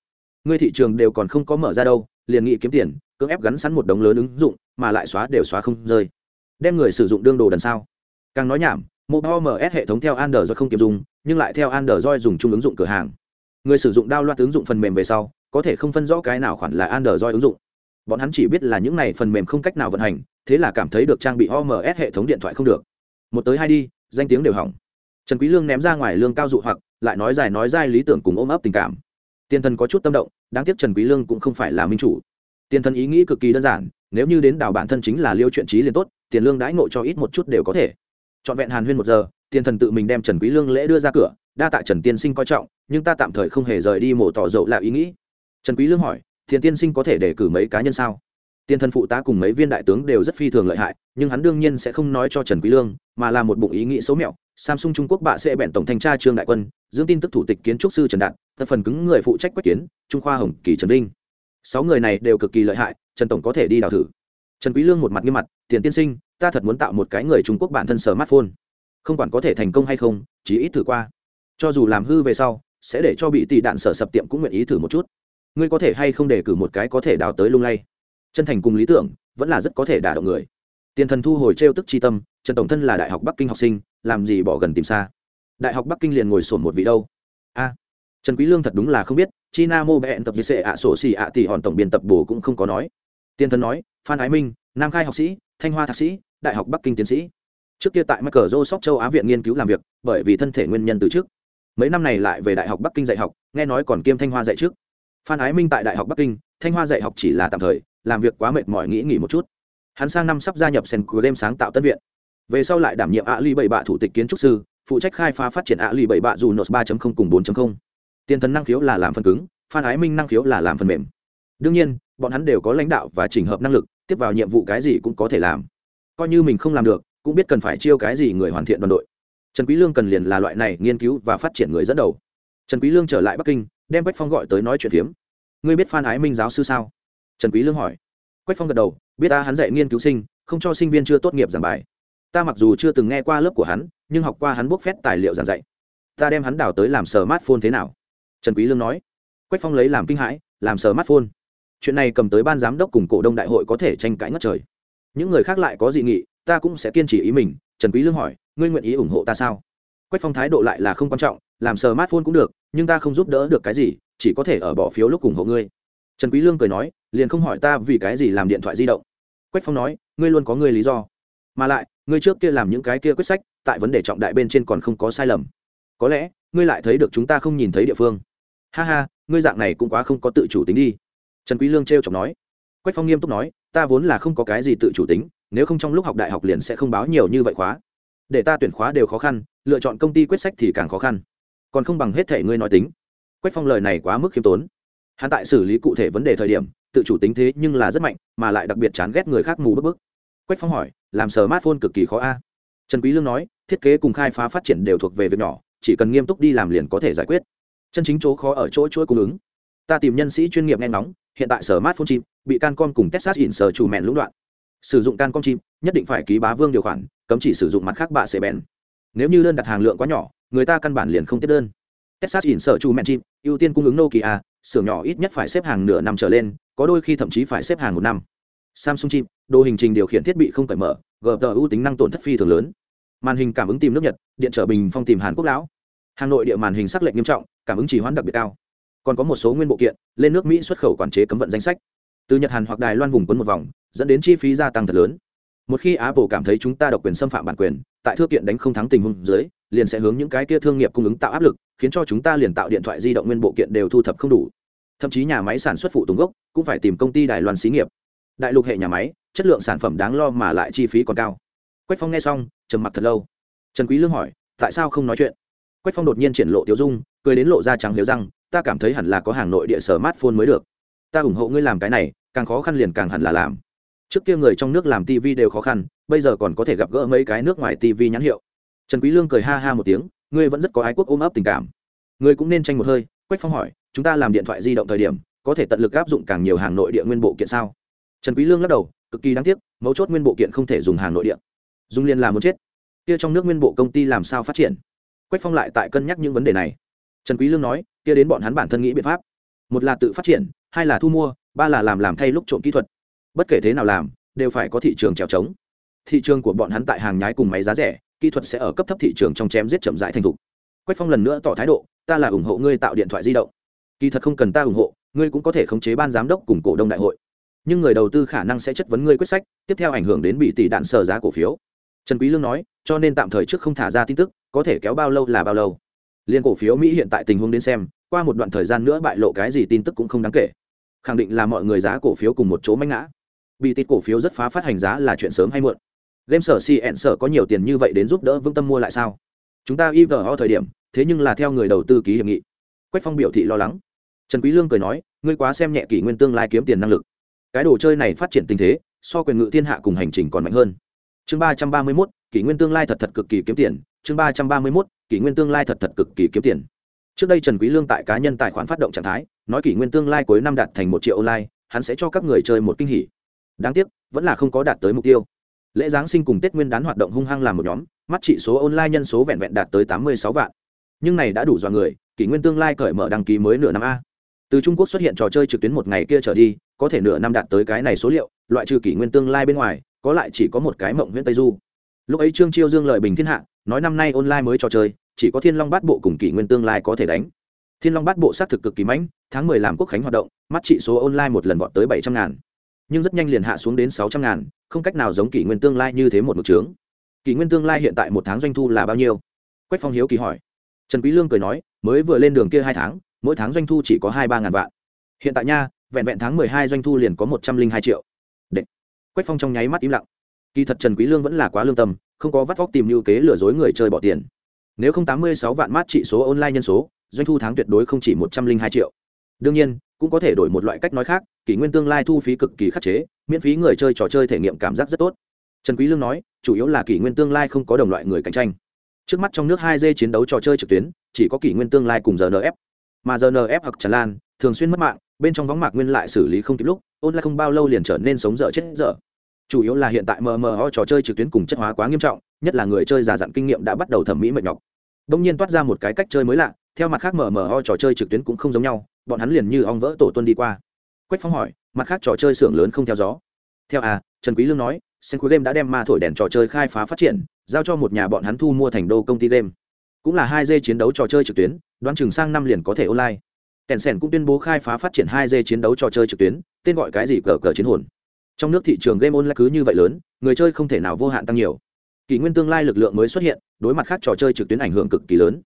Ngươi thị trường đều còn không có mở ra đâu, liền nghĩ kiếm tiền, cưỡng ép gắn sẵn một đống lớn ứng dụng, mà lại xóa đều xóa không rơi. Đem người sử dụng đương đồ đần sao? Càng nói nhảm, mobile ms hệ thống theo android không kịp dùng, nhưng lại theo android dùng chung ứng dụng cửa hàng. Người sử dụng đao loạt ứng dụng phần mềm về sau, có thể không phân rõ cái nào khoản là android ứng dụng bọn hắn chỉ biết là những này phần mềm không cách nào vận hành, thế là cảm thấy được trang bị oms hệ thống điện thoại không được. Một tới hai đi, danh tiếng đều hỏng. Trần quý lương ném ra ngoài lương cao dụ hoặc, lại nói dài nói dai lý tưởng cùng ôm ấp tình cảm. Tiên thần có chút tâm động, đáng tiếc trần quý lương cũng không phải là minh chủ. Tiên thần ý nghĩ cực kỳ đơn giản, nếu như đến đảo bản thân chính là liêu chuyện trí liền tốt, tiền lương đãi ngộ cho ít một chút đều có thể. Chọn vẹn hàn huyên một giờ, tiên thần tự mình đem trần quý lương lễ đưa ra cửa, đa tạ trần tiên sinh coi trọng, nhưng ta tạm thời không hề rời đi mổ tỏ dậu là ý nghĩ. Trần quý lương hỏi thiền tiên sinh có thể đề cử mấy cá nhân sao? Tiên thần phụ tá cùng mấy viên đại tướng đều rất phi thường lợi hại, nhưng hắn đương nhiên sẽ không nói cho trần quý lương, mà là một bụng ý nghĩ xấu mẹo. Samsung trung quốc bạ sẽ bẹn tổng thanh tra trương đại quân, dương tin tức thủ tịch kiến trúc sư trần đạt, tập phần cứng người phụ trách quách kiến, trung khoa hồng kỳ trần vinh. Sáu người này đều cực kỳ lợi hại, trần tổng có thể đi đào thử. Trần quý lương một mặt nghiêm mặt tiền tiên sinh, ta thật muốn tạo một cái người trung quốc bản thân smartphone. Không quản có thể thành công hay không, chỉ ít thử qua. Cho dù làm hư về sau, sẽ để cho bị tỷ đạn sở sập tiệm cũng nguyện ý thử một chút ngươi có thể hay không để cử một cái có thể đào tới lung lay? Chân thành cùng lý tưởng vẫn là rất có thể đả động người. Tiền thần thu hồi trêu tức chi tâm trần tổng thân là đại học bắc kinh học sinh làm gì bỏ gần tìm xa? Đại học bắc kinh liền ngồi sổn một vị đâu? A trần quý lương thật đúng là không biết china mô bẹn tập dịch ạ sổ xì ạ tỷ hòn tổng biên tập bổ cũng không có nói. Tiền thần nói phan ái minh nam khai học sĩ thanh hoa thạc sĩ đại học bắc kinh tiến sĩ. Trước kia tại Michael Joseph châu Á viện nghiên cứu làm việc, bởi vì thân thể nguyên nhân từ trước. Mấy năm này lại về Đại học Bắc Kinh dạy học, nghe nói còn kiêm Thanh Hoa dạy trước. Phan Ái Minh tại Đại học Bắc Kinh, Thanh Hoa dạy học chỉ là tạm thời, làm việc quá mệt mỏi nghĩ nghỉ một chút. Hắn sang năm sắp gia nhập Sen đêm sáng tạo tân viện. Về sau lại đảm nhiệm ạ ly bảy bạ thủ tịch kiến trúc sư, phụ trách khai phá phát triển ạ ly bảy bạ dù nốt 3.0 cùng 4.0. Tiền thần năng khiếu là làm phần cứng, Phan Ái Minh năng khiếu là làm phần mềm. Đương nhiên, bọn hắn đều có lãnh đạo và chỉnh hợp năng lực, tiếp vào nhiệm vụ cái gì cũng có thể làm. Coi như mình không làm được, cũng biết cần phải chiêu cái gì người hoàn thiện đoàn đội trần quý lương cần liền là loại này nghiên cứu và phát triển người dẫn đầu trần quý lương trở lại bắc kinh đem quách phong gọi tới nói chuyện phiếm. Ngươi biết phan ái minh giáo sư sao? Trần quý lương hỏi. Quách phong gật đầu, biết ta hắn dạy nghiên cứu sinh, không cho sinh viên chưa tốt nghiệp giảng bài. Ta mặc dù chưa từng nghe qua lớp của hắn, nhưng học qua hắn bốc phét tài liệu giảng dạy. Ta đem hắn đào tới làm smartphone thế nào? Trần quý lương nói. Quách phong lấy làm kinh hãi, làm smartphone. Chuyện này cầm tới ban giám đốc cùng cổ đông đại hội có thể tranh cãi ngất trời. Những người khác lại có dị nghị, ta cũng sẽ kiên trì ý mình. Trần quý lương hỏi, ngươi nguyện ý ủng hộ ta sao? Quách phong thái độ lại là không quan trọng làm sờ smartphone cũng được, nhưng ta không giúp đỡ được cái gì, chỉ có thể ở bỏ phiếu lúc ủng hộ ngươi. Trần quý lương cười nói, liền không hỏi ta vì cái gì làm điện thoại di động. Quách phong nói, ngươi luôn có ngươi lý do. Mà lại, ngươi trước kia làm những cái kia quyết sách, tại vấn đề trọng đại bên trên còn không có sai lầm. Có lẽ, ngươi lại thấy được chúng ta không nhìn thấy địa phương. Ha ha, ngươi dạng này cũng quá không có tự chủ tính đi. Trần quý lương treo chọc nói. Quách phong nghiêm túc nói, ta vốn là không có cái gì tự chủ tính, nếu không trong lúc học đại học liền sẽ không báo nhiều như vậy khóa. Để ta tuyển khóa đều khó khăn, lựa chọn công ty quyết sách thì càng khó khăn còn không bằng hết thể ngươi nói tính. Quách phong lời này quá mức khiêm tốn. Hắn tại xử lý cụ thể vấn đề thời điểm, tự chủ tính thế nhưng là rất mạnh, mà lại đặc biệt chán ghét người khác mù bức bức. Quách phong hỏi, làm sờ smartphone cực kỳ khó a? Trần quý lương nói, thiết kế cùng khai phá phát triển đều thuộc về việc nhỏ, chỉ cần nghiêm túc đi làm liền có thể giải quyết. Chân chính chỗ khó ở chỗ chuỗi cung ứng. Ta tìm nhân sĩ chuyên nghiệp nghe ngóng, hiện tại sở smartphone chim bị cancom cùng texas in sở chủ mẹn lũng đoạn. Sử dụng can con chim nhất định phải ký bá vương điều khoản, cấm chỉ sử dụng mặt khác bạ sẽ bèn nếu như đơn đặt hàng lượng quá nhỏ người ta căn bản liền không tiếp đơn. Texas in sở chu mẹn chim, ưu tiên cung ứng nokia, xưởng nhỏ ít nhất phải xếp hàng nửa năm trở lên, có đôi khi thậm chí phải xếp hàng một năm. Samsung chim, đồ hình trình điều khiển thiết bị không cởi mở gpu tính năng tổn thất phi thường lớn. Màn hình cảm ứng tìm nước nhật, điện trở bình phong tìm hàn quốc lão. Hà nội địa màn hình sắc lệnh nghiêm trọng, cảm ứng chỉ hoãn đặc biệt cao. Còn có một số nguyên bộ kiện, lên nước mỹ xuất khẩu quản chế cấm vận danh sách. Từ nhật, hàn hoặc đài loan vùng quấn một vòng, dẫn đến chi phí gia tăng thật lớn. Một khi apple cảm thấy chúng ta độc quyền xâm phạm bản quyền, tại thư kiện đánh không thắng tình huống dưới liền sẽ hướng những cái kia thương nghiệp cung ứng tạo áp lực, khiến cho chúng ta liền tạo điện thoại di động nguyên bộ kiện đều thu thập không đủ. Thậm chí nhà máy sản xuất phụ tùng gốc cũng phải tìm công ty đài loan xí nghiệp. Đại lục hệ nhà máy, chất lượng sản phẩm đáng lo mà lại chi phí còn cao. Quách phong nghe xong, trầm mặc thật lâu. Trần quý lương hỏi, tại sao không nói chuyện? Quách phong đột nhiên triển lộ tiểu dung, cười đến lộ ra trắng liếu răng, ta cảm thấy hẳn là có hàng nội địa sở smartphone mới được. Ta ủng hộ ngươi làm cái này, càng khó khăn liền càng hẳn là làm. Trước kia người trong nước làm tv đều khó khăn, bây giờ còn có thể gặp gỡ mấy cái nước ngoài tv nhãn hiệu trần quý lương cười ha ha một tiếng, ngươi vẫn rất có ái quốc ôm ấp tình cảm. Ngươi cũng nên tranh một hơi, quách phong hỏi, chúng ta làm điện thoại di động thời điểm, có thể tận lực áp dụng càng nhiều hàng nội địa nguyên bộ kiện sao? Trần quý lương lắc đầu, cực kỳ đáng tiếc, mấu chốt nguyên bộ kiện không thể dùng hàng nội địa. Dùng Liên là muốn chết. Kia trong nước nguyên bộ công ty làm sao phát triển? Quách phong lại tại cân nhắc những vấn đề này. Trần quý lương nói, kia đến bọn hắn bản thân nghĩ biện pháp. Một là tự phát triển, hai là thu mua, ba là làm làm thay lúc trộm kỹ thuật. Bất kể thế nào làm, đều phải có thị trường trèo trống. Thị trường của bọn hắn tại hàng nhái cùng máy giá rẻ kỹ thuật sẽ ở cấp thấp thị trường trong chém giết chậm rãi thành thục. Quách phong lần nữa tỏ thái độ, ta là ủng hộ ngươi tạo điện thoại di động. Kỳ thật không cần ta ủng hộ, ngươi cũng có thể khống chế ban giám đốc cùng cổ đông đại hội. Nhưng người đầu tư khả năng sẽ chất vấn ngươi quyết sách, tiếp theo ảnh hưởng đến bị tỷ đạn sở giá cổ phiếu. Trần quý lương nói, cho nên tạm thời trước không thả ra tin tức, có thể kéo bao lâu là bao lâu. Liên cổ phiếu mỹ hiện tại tình huống đến xem, qua một đoạn thời gian nữa bại lộ cái gì tin tức cũng không đáng kể. Khẳng định là mọi người giá cổ phiếu cùng một chỗ mánh ngã. Bị tít cổ phiếu rất phá phát hành giá là chuyện sớm hay muộn game sở cn sở có nhiều tiền như vậy đến giúp đỡ vương tâm mua lại sao? Chúng ta ivo thời điểm, thế nhưng là theo người đầu tư ký hiệp nghị. Quách phong biểu thị lo lắng. Trần quý lương cười nói, ngươi quá xem nhẹ kỷ nguyên tương lai kiếm tiền năng lực. Cái đồ chơi này phát triển tình thế, so quyền ngự thiên hạ cùng hành trình còn mạnh hơn. Chương ba trăm ba mươi mốt, kỷ nguyên tương lai thật thật cực kỳ kiếm tiền. Chương ba trăm ba mươi mốt, kỷ nguyên tương lai thật thật cực kỳ kiếm tiền. Trước đây trần quý lương tại cá nhân tài khoản phát động trạng thái, nói kỷ nguyên tương lai cuối năm đạt thành một triệu online, hắn sẽ cho các người chơi một kinh hỉ. Đáng tiếc, vẫn là không có đạt tới mục tiêu lễ giáng sinh cùng tết nguyên đán hoạt động hung hăng làm một nhóm, mắt trị số online nhân số vẹn vẹn đạt tới tám mươi sáu vạn. Nhưng này đã đủ dọa người, kỷ nguyên tương lai cởi mở đăng ký mới nửa năm a. Từ trung quốc xuất hiện trò chơi trực tuyến một ngày kia trở đi, có thể nửa năm đạt tới cái này số liệu, loại trừ kỷ nguyên tương lai bên ngoài, có lại chỉ có một cái mộng nguyễn tây du. Lúc ấy trương chiêu dương lợi bình thiên hạ, nói năm nay online mới trò chơi, chỉ có thiên long bát bộ cùng kỷ nguyên tương lai có thể đánh. Thiên long bát bộ xác thực cực kỳ mãnh, tháng mười làm quốc khánh hoạt động, mắt trị số online một lần vọt tới bảy trăm ngàn nhưng rất nhanh liền hạ xuống đến sáu trăm ngàn, không cách nào giống kỷ nguyên tương lai như thế một mực trướng. Kỷ nguyên tương lai hiện tại một tháng doanh thu là bao nhiêu? Quách phong hiếu kỳ hỏi. Trần quý lương cười nói, mới vừa lên đường kia hai tháng, mỗi tháng doanh thu chỉ có hai ba ngàn vạn. Hiện tại nha, vẹn vẹn tháng mười hai doanh thu liền có một trăm linh hai triệu. Đệ. quách phong trong nháy mắt im lặng. Kỳ thật trần quý lương vẫn là quá lương tâm, không có vắt vóc tìm lưu kế lừa dối người chơi bỏ tiền. Nếu không tám mươi sáu vạn mát trị số online nhân số, doanh thu tháng tuyệt đối không chỉ một trăm linh hai triệu. Đương nhiên cũng có thể đổi một loại cách nói khác, kỷ nguyên tương lai thu phí cực kỳ khắc chế, miễn phí người chơi trò chơi thể nghiệm cảm giác rất tốt. Trần quý lương nói, chủ yếu là kỷ nguyên tương lai không có đồng loại người cạnh tranh. Trước mắt trong nước hai d chiến đấu trò chơi trực tuyến, chỉ có kỷ nguyên tương lai cùng rnf mà rnf hoặc tràn lan, thường xuyên mất mạng, bên trong vắng mạc nguyên lại xử lý không kịp lúc online không bao lâu liền trở nên sống dở chết dở. Chủ yếu là hiện tại mmo trò chơi trực tuyến cùng chất hóa quá nghiêm trọng, nhất là người chơi già dặn kinh nghiệm đã bắt đầu thẩm mỹ mệt nhọc. Đông nhiên toát ra một cái cách chơi mới lạ, theo mặt khác mmo trò chơi trực tuyến cũng không giống nhau bọn hắn liền như ong vỡ tổ tuân đi qua. Quách phong hỏi, mặt khác trò chơi xưởng lớn không theo gió? Theo à trần quý lương nói sen cuối game đã đem ma thổi đèn trò chơi khai phá phát triển, giao cho một nhà bọn hắn thu mua thành đô công ty game. Cũng là hai d chiến đấu trò chơi trực tuyến, đoán chừng sang năm liền có thể online. Tèn sèn cũng tuyên bố khai phá phát triển hai d chiến đấu trò chơi trực tuyến, tên gọi cái gì cờ cờ chiến hồn. Trong nước thị trường game online cứ như vậy lớn, người chơi không thể nào vô hạn tăng nhiều. Kỷ nguyên tương lai lực lượng mới xuất hiện, đối mặt khác trò chơi trực tuyến ảnh hưởng cực kỳ lớn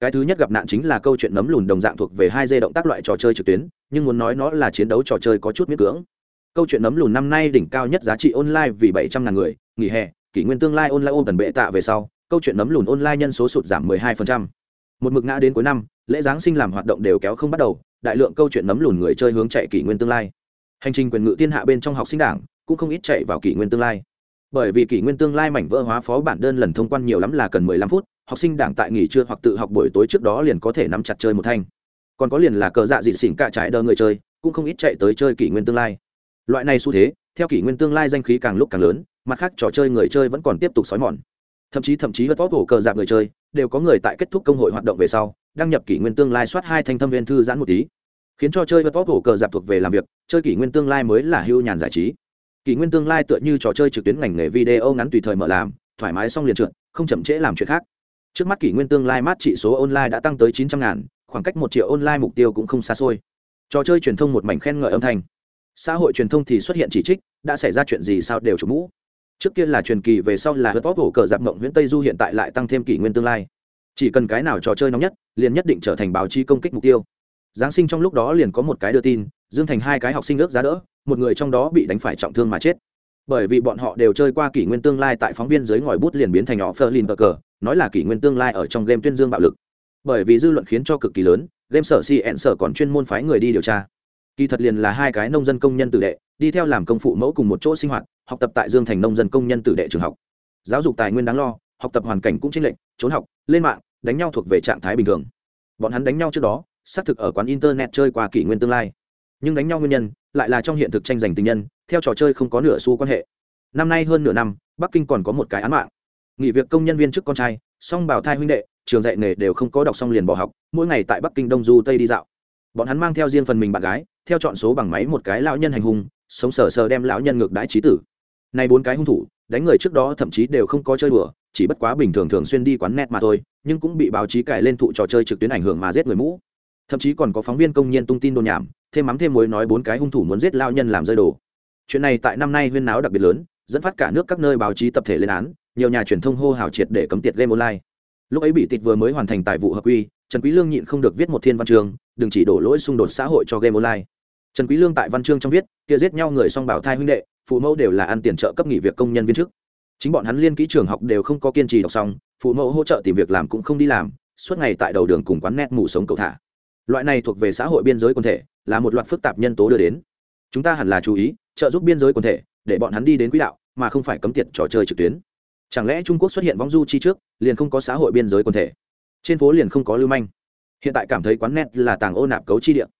cái thứ nhất gặp nạn chính là câu chuyện nấm lùn đồng dạng thuộc về hai dây động tác loại trò chơi trực tuyến, nhưng muốn nói nó là chiến đấu trò chơi có chút miễn cưỡng. Câu chuyện nấm lùn năm nay đỉnh cao nhất giá trị online vì bảy trăm ngàn người, nghỉ hè, kỷ nguyên tương lai online ôm tần bệ tạ về sau, câu chuyện nấm lùn online nhân số sụt giảm 12%. một mực ngã đến cuối năm, lễ giáng sinh làm hoạt động đều kéo không bắt đầu, đại lượng câu chuyện nấm lùn người chơi hướng chạy kỷ nguyên tương lai. Hành trình quyền ngự thiên hạ bên trong học sinh đảng, cũng không ít chạy vào kỷ nguyên tương lai. Bởi vì kỷ nguyên tương lai mảnh vỡ hóa phó bản đơn lần thông quan nhiều lắm là cần 15 phút học sinh đảng tại nghỉ trưa hoặc tự học buổi tối trước đó liền có thể nắm chặt chơi một thanh. Còn có liền là cờ dạ dị xỉn cả trải đơ người chơi, cũng không ít chạy tới chơi kỷ nguyên tương lai. Loại này xu thế, theo kỷ nguyên tương lai danh khí càng lúc càng lớn, mặt khác trò chơi người chơi vẫn còn tiếp tục xói mòn. Thậm chí thậm chí hớt vót hổ cờ dạp người chơi, đều có người tại kết thúc công hội hoạt động về sau, đăng nhập kỷ nguyên tương lai soát hai thanh thâm viên thư giãn một tí. Khiến cho chơi hớt vót hổ cờ dạp thuộc về làm việc, chơi kỷ nguyên tương lai mới là hưu nhàn giải trí. Kỷ nguyên tương lai tựa như trò chơi trực tuyến ngành nghề video ngắn tùy thời mở làm, thoải mái xong liền trượt, không chậm trễ làm chuyện khác trước mắt kỷ nguyên tương lai mát trị số online đã tăng tới chín trăm ngàn, khoảng cách một triệu online mục tiêu cũng không xa xôi. Trò chơi truyền thông một mảnh khen ngợi âm thanh. Xã hội truyền thông thì xuất hiện chỉ trích, đã xảy ra chuyện gì sao đều chủ mũ. Trước kia là truyền kỳ, về sau là hớt vóc hổ cờ giặc mộng nguyễn tây du hiện tại lại tăng thêm kỷ nguyên tương lai. Chỉ cần cái nào trò chơi nóng nhất, liền nhất định trở thành báo chí công kích mục tiêu. Giáng sinh trong lúc đó liền có một cái đưa tin, dương thành hai cái học sinh ước giá đỡ, một người trong đó bị đánh phải trọng thương mà chết. Bởi vì bọn họ đều chơi qua kỷ nguyên tương lai tại phóng viên dưới ngòi bút liền biến thành họ phơ lin cờ cờ nói là kỷ nguyên tương lai ở trong game tuyên dương bạo lực. Bởi vì dư luận khiến cho cực kỳ lớn, game sở cn sở còn chuyên môn phái người đi điều tra. Kỳ thật liền là hai cái nông dân công nhân tử đệ, đi theo làm công phụ mẫu cùng một chỗ sinh hoạt, học tập tại dương thành nông dân công nhân tử đệ trường học. Giáo dục tài nguyên đáng lo, học tập hoàn cảnh cũng chênh lệch, trốn học, lên mạng, đánh nhau thuộc về trạng thái bình thường. Bọn hắn đánh nhau trước đó, xác thực ở quán internet chơi qua kỷ nguyên tương lai. Nhưng đánh nhau nguyên nhân, lại là trong hiện thực tranh giành tình nhân, theo trò chơi không có nửa xu quan hệ. Năm nay hơn nửa năm, bắc kinh còn có một cái án mạng nghỉ việc công nhân viên chức con trai, song bảo thai huynh đệ, trường dạy nghề đều không có đọc xong liền bỏ học, mỗi ngày tại bắc kinh đông du tây đi dạo. Bọn hắn mang theo riêng phần mình bạn gái, theo chọn số bằng máy một cái lão nhân hành hung, sống sờ sờ đem lão nhân ngược đãi trí tử. Nay bốn cái hung thủ, đánh người trước đó thậm chí đều không có chơi đùa, chỉ bất quá bình thường thường xuyên đi quán net mà thôi, nhưng cũng bị báo chí cải lên thụ trò chơi trực tuyến ảnh hưởng mà giết người mũ. Thậm chí còn có phóng viên công nhân tung tin đồn nhảm, thêm mắm thêm muối nói bốn cái hung thủ muốn giết lao nhân làm rơi đồ. Chuyện này tại năm nay huyên náo đặc biệt lớn, dẫn phát cả nước các nơi báo chí tập thể lên án nhiều nhà truyền thông hô hào triệt để cấm tiệt game online. Lúc ấy bị tịt vừa mới hoàn thành tài vụ hợp quy, trần quý lương nhịn không được viết một thiên văn chương, đừng chỉ đổ lỗi xung đột xã hội cho game online. Trần quý lương tại văn chương trong viết, kia giết nhau người song bảo thai huynh đệ, phụ mẫu đều là ăn tiền trợ cấp nghỉ việc công nhân viên chức. Chính bọn hắn liên kỹ trường học đều không có kiên trì đọc xong, phụ mẫu hỗ trợ tìm việc làm cũng không đi làm, suốt ngày tại đầu đường cùng quán net mù sống cầu thả. Loại này thuộc về xã hội biên giới quần thể, là một loạt phức tạp nhân tố đưa đến. Chúng ta hẳn là chú ý, trợ giúp biên giới quần thể, để bọn hắn đi đến quỹ đạo, mà không phải cấm tiệt trò chơi trực tuyến chẳng lẽ trung quốc xuất hiện vong du chi trước, liền không có xã hội biên giới quần thể? Trên phố liền không có lưu manh. Hiện tại cảm thấy quán net là tàng ô nạp cấu chi điện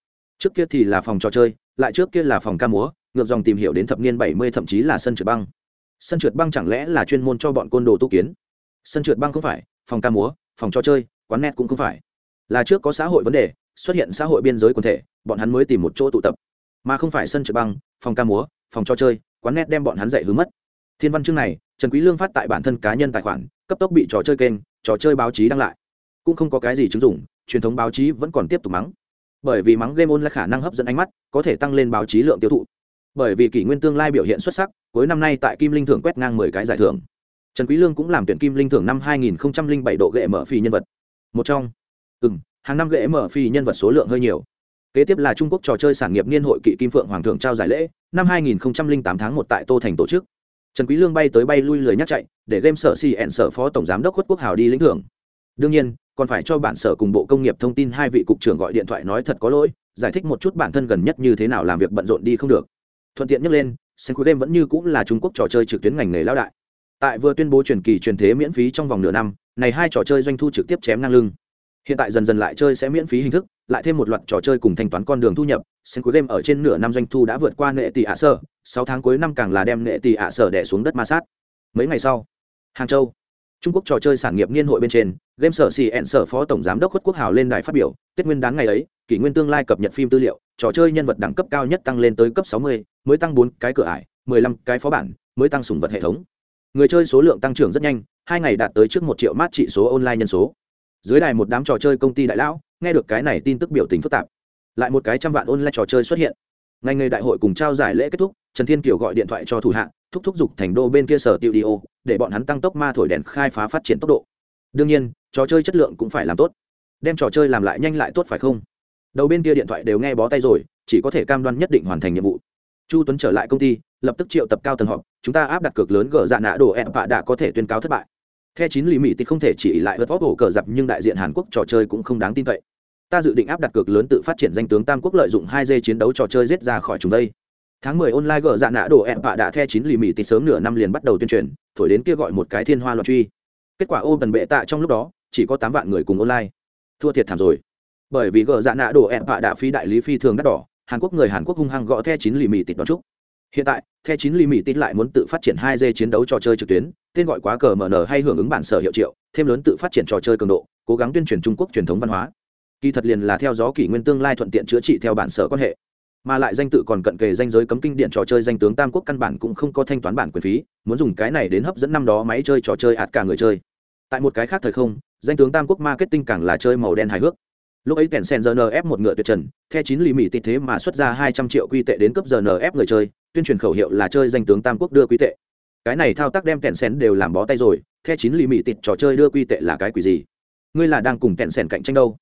trước kia thì là phòng trò chơi, lại trước kia là phòng ca múa, ngược dòng tìm hiểu đến thập niên bảy mươi thậm chí là sân trượt băng. Sân trượt băng chẳng lẽ là chuyên môn cho bọn côn đồ tu kiến? Sân trượt băng không phải, phòng ca múa, phòng trò chơi, quán net cũng không phải. Là trước có xã hội vấn đề, xuất hiện xã hội biên giới quần thể, bọn hắn mới tìm một chỗ tụ tập. Mà không phải sân trượt băng, phòng ca múa, phòng trò chơi, quán net đem bọn hắn dạy hứa mất. Thiên văn chương này trần quý lương phát tại bản thân cá nhân tài khoản, cấp tốc bị trò chơi kênh, trò chơi báo chí đăng lại. Cũng không có cái gì chứng dụng, truyền thống báo chí vẫn còn tiếp tục mắng. Bởi vì mắng game on là khả năng hấp dẫn ánh mắt, có thể tăng lên báo chí lượng tiêu thụ. Bởi vì kỷ nguyên tương lai biểu hiện xuất sắc, cuối năm nay tại kim linh thưởng quét ngang mười cái giải thưởng. Trần quý lương cũng làm tuyển kim linh thưởng năm 2007 độ gệ mở phi nhân vật. Một trong. Ừm, hàng năm gệ mở phi nhân vật số lượng hơi nhiều. Kế tiếp là trung quốc trò chơi sản nghiệp niên hội kỵ kim phượng hoàng thưởng trao giải lễ, năm 2008 tháng 1 tại tô thành tổ chức trần quý lương bay tới bay lui lười nhắc chạy, để game sở xì ẹn sở phó tổng giám đốc khuất quốc hào đi lĩnh thưởng. Đương nhiên, còn phải cho bản sở cùng bộ công nghiệp thông tin hai vị cục trưởng gọi điện thoại nói thật có lỗi, giải thích một chút bản thân gần nhất như thế nào làm việc bận rộn đi không được. Thuận tiện nhắc lên sen game vẫn như cũng là trung quốc trò chơi trực tuyến ngành nghề lao đại. Tại vừa tuyên bố truyền kỳ truyền thế miễn phí trong vòng nửa năm, này hai trò chơi doanh thu trực tiếp chém ngang lưng hiện tại dần dần lại chơi sẽ miễn phí hình thức lại thêm một loạt trò chơi cùng thanh toán con đường thu nhập. Sen game ở trên nửa năm doanh thu đã vượt qua nệ tỷ ạ sơ sáu tháng cuối năm càng là đem nệ tỷ ạ sở đẻ xuống đất ma sát. Mấy ngày sau hàng châu trung quốc trò chơi sản nghiệp niên hội bên trên game sở xì ẹn sở phó tổng giám đốc khuất quốc hào lên đài phát biểu tết nguyên Đán ngày ấy kỷ nguyên tương lai cập nhật phim tư liệu trò chơi nhân vật đẳng cấp cao nhất tăng lên tới cấp 60, mới tăng bốn cái cửa ải 15 cái phó bản mới tăng sủng vật hệ thống. Người chơi số lượng tăng trưởng rất nhanh hai ngày đạt tới trước một triệu mát trị số online nhân số dưới đài một đám trò chơi công ty đại lão, nghe được cái này tin tức biểu tình phức tạp. Lại một cái trăm vạn online trò chơi xuất hiện. Ngành nghề đại hội cùng trao giải lễ kết thúc, trần thiên kiều gọi điện thoại cho thủ hạ, thúc thúc giục thành đô bên kia sở tiêu đi ô, để bọn hắn tăng tốc ma thổi đèn khai phá phát triển tốc độ. Đương nhiên, trò chơi chất lượng cũng phải làm tốt. Đem trò chơi làm lại nhanh lại tốt phải không? Đầu bên kia điện thoại đều nghe bó tay rồi, chỉ có thể cam đoan nhất định hoàn thành nhiệm vụ. Chu tuấn trở lại công ty, lập tức triệu tập cao tầng họp, chúng ta áp đặt cược lớn gỡ dạ nã đồ ẹn vạ đã có thể tuyên cáo thất bại the chín lì mỹ thì không thể chỉ lại vượt vóc ổ cờ dập nhưng đại diện hàn quốc trò chơi cũng không đáng tin cậy. Ta dự định áp đặt cược lớn tự phát triển danh tướng tam quốc lợi dụng hai dây chiến đấu trò chơi giết ra khỏi chúng đây. Tháng mười online gỡ dạ nã đồ ẹn bạ đã the chín lì mỹ thì sớm nửa năm liền bắt đầu tuyên truyền, thổi đến kia gọi một cái thiên hoa loạn truy. Kết quả ô tần bệ tạ trong lúc đó, chỉ có tám vạn người cùng online. Thua thiệt thảm rồi. Bởi vì gỡ dạ nã đồ ẹn bạ đã phi đại lý phi thường đắt đỏ, hàn quốc người hàn quốc hung hăng gõ the chín lì mỹ tịt đón trúc hiện tại the chín lì mỹ tịt lại muốn tự phát triển hai dây chiến đấu trò chơi trực tuyến tên gọi quá cờ mn hay hưởng ứng bản sở hiệu triệu, thêm lớn tự phát triển trò chơi cường độ, cố gắng tuyên truyền trung quốc truyền thống văn hóa. Kỳ thật liền là theo gió kỷ nguyên tương lai thuận tiện chữa trị theo bản sở quan hệ. Mà lại danh tự còn cận kề danh giới cấm kinh điện trò chơi danh tướng tam quốc căn bản cũng không có thanh toán bản quyền phí, muốn dùng cái này đến hấp dẫn năm đó máy chơi trò chơi ạt cả người chơi. Tại một cái khác thời không, danh tướng tam quốc marketing càng là chơi màu đen hài hước. Lúc ấy kèn sen rnf một ngựa tuyệt trần theo chín lì mỹ tịt thế mà xuất ra hai trăm triệu quy tệ đến cấp rnf người chơi, tuyên truyền khẩu hiệu là chơi danh tướng tam quốc đưa quy tệ cái này thao tác đem kẹn sen đều làm bó tay rồi theo chín lì mì tịt trò chơi đưa quy tệ là cái quỷ gì? Ngươi là đang cùng kẹn sen cạnh tranh đâu?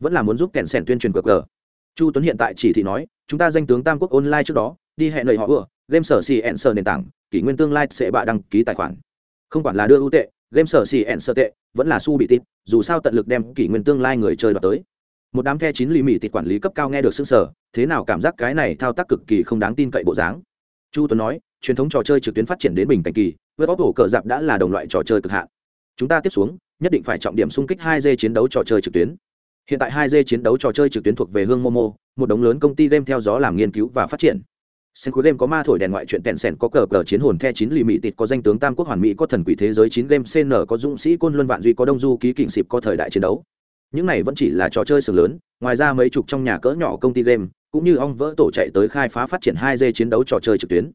Vẫn là muốn giúp kẹn sen tuyên truyền cờ cờ chu tuấn hiện tại chỉ thị nói, chúng ta danh tướng tam quốc online trước đó, đi hẹn lời họ vừa, game sở xì ẹn sở nền tảng, kỷ nguyên tương lai sẽ bạ đăng ký tài khoản. Không quản là đưa ưu tệ, game sở xì ẹn sở tệ, vẫn là su bị tịt, dù sao tận lực đem kỷ nguyên tương lai người chơi đoạt tới. Một đám the chín lì mì tịt quản lý cấp cao nghe được xưng sở thế nào cảm giác cái này thao tác cực kỳ không đáng tin cậy bộ dáng? Chu tuấn nói truyền thống trò chơi trực tuyến phát triển đến bình cảnh kỳ vớt bóc hổ cờ dạp đã là đồng loại trò chơi cực hạn. Chúng ta tiếp xuống, nhất định phải trọng điểm xung kích hai d chiến đấu trò chơi trực tuyến. Hiện tại hai d chiến đấu trò chơi trực tuyến thuộc về hương momo, một đống lớn công ty game theo gió làm nghiên cứu và phát triển. Sen cuối game có ma thổi đèn ngoại truyện tẹn sẻn có cờ cờ chiến hồn the chín lì mị tịt, có danh tướng tam quốc hoàn mỹ, có thần quỷ thế giới chín game cn có dũng sĩ côn luân vạn duy, có đông du ký kình xịp có thời đại chiến đấu. Những này vẫn chỉ là trò chơi sừng lớn, ngoài ra mấy chục trong nhà cỡ nhỏ công ty game, cũng như ong vỡ tổ chạy tới khai phá phát triển hai d chiến đấu trò chơi trực tuyến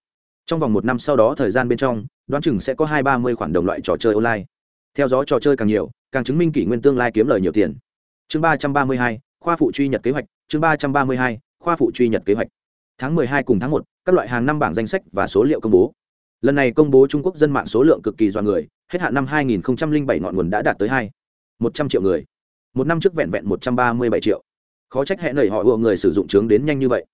trong vòng một năm sau đó thời gian bên trong, đoán chừng sẽ có hai ba mươi khoản đồng loại trò chơi online. Theo dõi trò chơi càng nhiều, càng chứng minh kỷ nguyên tương lai kiếm lời nhiều tiền. Chương ba trăm ba mươi hai, khoa phụ truy nhật kế hoạch. Chương ba trăm ba mươi hai, khoa phụ truy nhật kế hoạch. Tháng mười hai cùng tháng một, các loại hàng năm bảng danh sách và số liệu công bố. Lần này công bố trung quốc dân mạng số lượng cực kỳ dọa người, hết hạn năm hai nghìn bảy ngọn nguồn đã đạt tới hai, một trăm triệu người. Một năm trước vẹn vẹn một trăm ba mươi bảy triệu. Khó trách hẹn nảy họ ùa người sử dụng trướng đến nhanh như vậy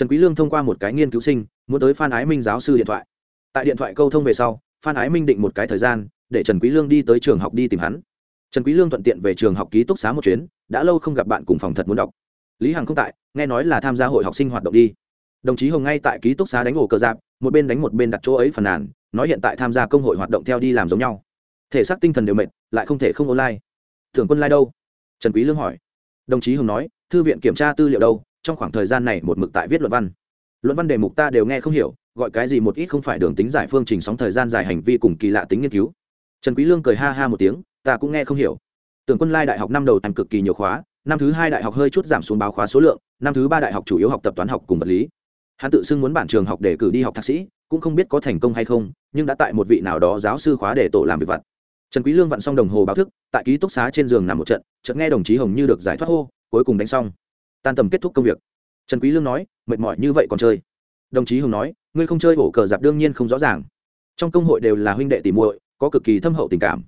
trần quý lương thông qua một cái nghiên cứu sinh, muốn tới phan ái minh giáo sư điện thoại. Tại điện thoại câu thông về sau, phan ái minh định một cái thời gian, để trần quý lương đi tới trường học đi tìm hắn. Trần quý lương thuận tiện về trường học ký túc xá một chuyến, đã lâu không gặp bạn cùng phòng thật muốn đọc. Lý hằng không tại, nghe nói là tham gia hội học sinh hoạt động đi. Đồng chí hồng ngay tại ký túc xá đánh ổ cờ giáp một bên đánh một bên đặt chỗ ấy phàn nàn, nói hiện tại tham gia công hội hoạt động theo đi làm giống nhau. Thể xác tinh thần đều mệt, lại không thể không online. Thưởng quân lai đâu? Trần quý lương hỏi. Đồng chí hồng nói, thư viện kiểm tra tư liệu đâu? Trong khoảng thời gian này một mực tại viết luận văn. Luận văn đề mục ta đều nghe không hiểu, gọi cái gì một ít không phải đường tính giải phương trình sóng thời gian dài hành vi cùng kỳ lạ tính nghiên cứu. Trần quý lương cười ha ha một tiếng, ta cũng nghe không hiểu. Tưởng quân lai đại học năm đầu thành cực kỳ nhiều khóa, năm thứ hai đại học hơi chút giảm xuống báo khóa số lượng, năm thứ ba đại học chủ yếu học tập toán học cùng vật lý. Hắn tự xưng muốn bản trường học để cử đi học thạc sĩ, cũng không biết có thành công hay không, nhưng đã tại một vị nào đó giáo sư khóa để tổ làm việc vặt. Trần quý lương vặn xong đồng hồ báo thức, tại ký túc xá trên giường nằm một trận, chợt nghe đồng chí hồng như được giải thoát hô, cuối cùng đánh xong tan tầm kết thúc công việc. Trần quý lương nói, mệt mỏi như vậy còn chơi? Đồng chí hồng nói, ngươi không chơi ổ cờ giặc đương nhiên không rõ ràng. Trong công hội đều là huynh đệ tỷ muội, có cực kỳ thâm hậu tình cảm.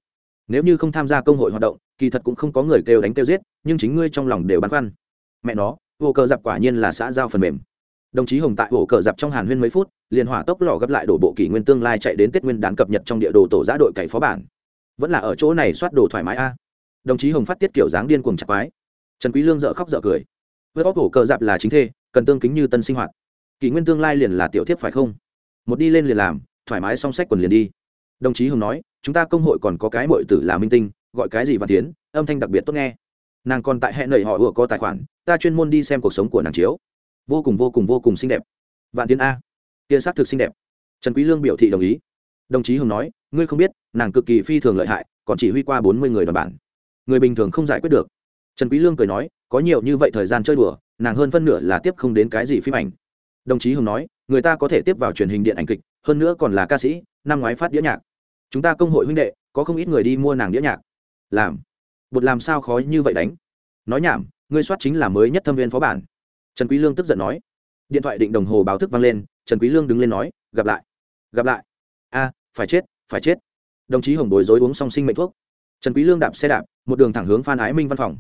Nếu như không tham gia công hội hoạt động, kỳ thật cũng không có người kêu đánh kêu giết, nhưng chính ngươi trong lòng đều băn khoăn. Mẹ nó ổ cờ giặc quả nhiên là xã giao phần mềm. Đồng chí hồng tại ổ cờ giặc trong hàn huyên mấy phút, liền hỏa tốc lò gấp lại đổ bộ kỷ nguyên tương lai chạy đến tết nguyên đán cập nhật trong địa đồ tổ giã đội cày phó bản. Vẫn là ở chỗ này soát đồ thoải mái a. Đồng chí hồng phát tiết kiểu dáng điên cuồng chặt quái. Trần quý lương dở khóc dở cười với góc hổ cờ dạp là chính thê, cần tương kính như tân sinh hoạt. Kỷ nguyên tương lai liền là tiểu thiếp phải không? Một đi lên liền làm, thoải mái song sách quần liền đi. Đồng chí hồng nói, chúng ta công hội còn có cái muội tử là minh tinh, gọi cái gì và tiến, âm thanh đặc biệt tốt nghe. Nàng còn tại hẹn nầy họ ủa có tài khoản, ta chuyên môn đi xem cuộc sống của nàng chiếu. Vô cùng vô cùng vô cùng xinh đẹp. Vạn tiến a. Tiên xác thực xinh đẹp. Trần quý lương biểu thị đồng ý. Đồng chí hồng nói, ngươi không biết, nàng cực kỳ phi thường lợi hại, còn chỉ huy qua bốn mươi người đoàn bản. Người bình thường không giải quyết được. Trần quý lương cười nói có nhiều như vậy thời gian chơi đùa, nàng hơn phân nửa là tiếp không đến cái gì phim ảnh. Đồng chí hồng nói, người ta có thể tiếp vào truyền hình điện ảnh kịch, hơn nữa còn là ca sĩ, năm ngoái phát đĩa nhạc. Chúng ta công hội huynh đệ, có không ít người đi mua nàng đĩa nhạc. Làm. Bột làm sao khó như vậy đánh? Nói nhảm, ngươi soát chính là mới nhất thâm viên phó bản. Trần quý lương tức giận nói. Điện thoại định đồng hồ báo thức vang lên, trần quý lương đứng lên nói, gặp lại. Gặp lại. A, phải chết phải chết. Đồng chí hồng bối rối uống xong sinh mệnh thuốc. Trần quý lương đạp xe đạp, một đường thẳng hướng phan ái minh văn phòng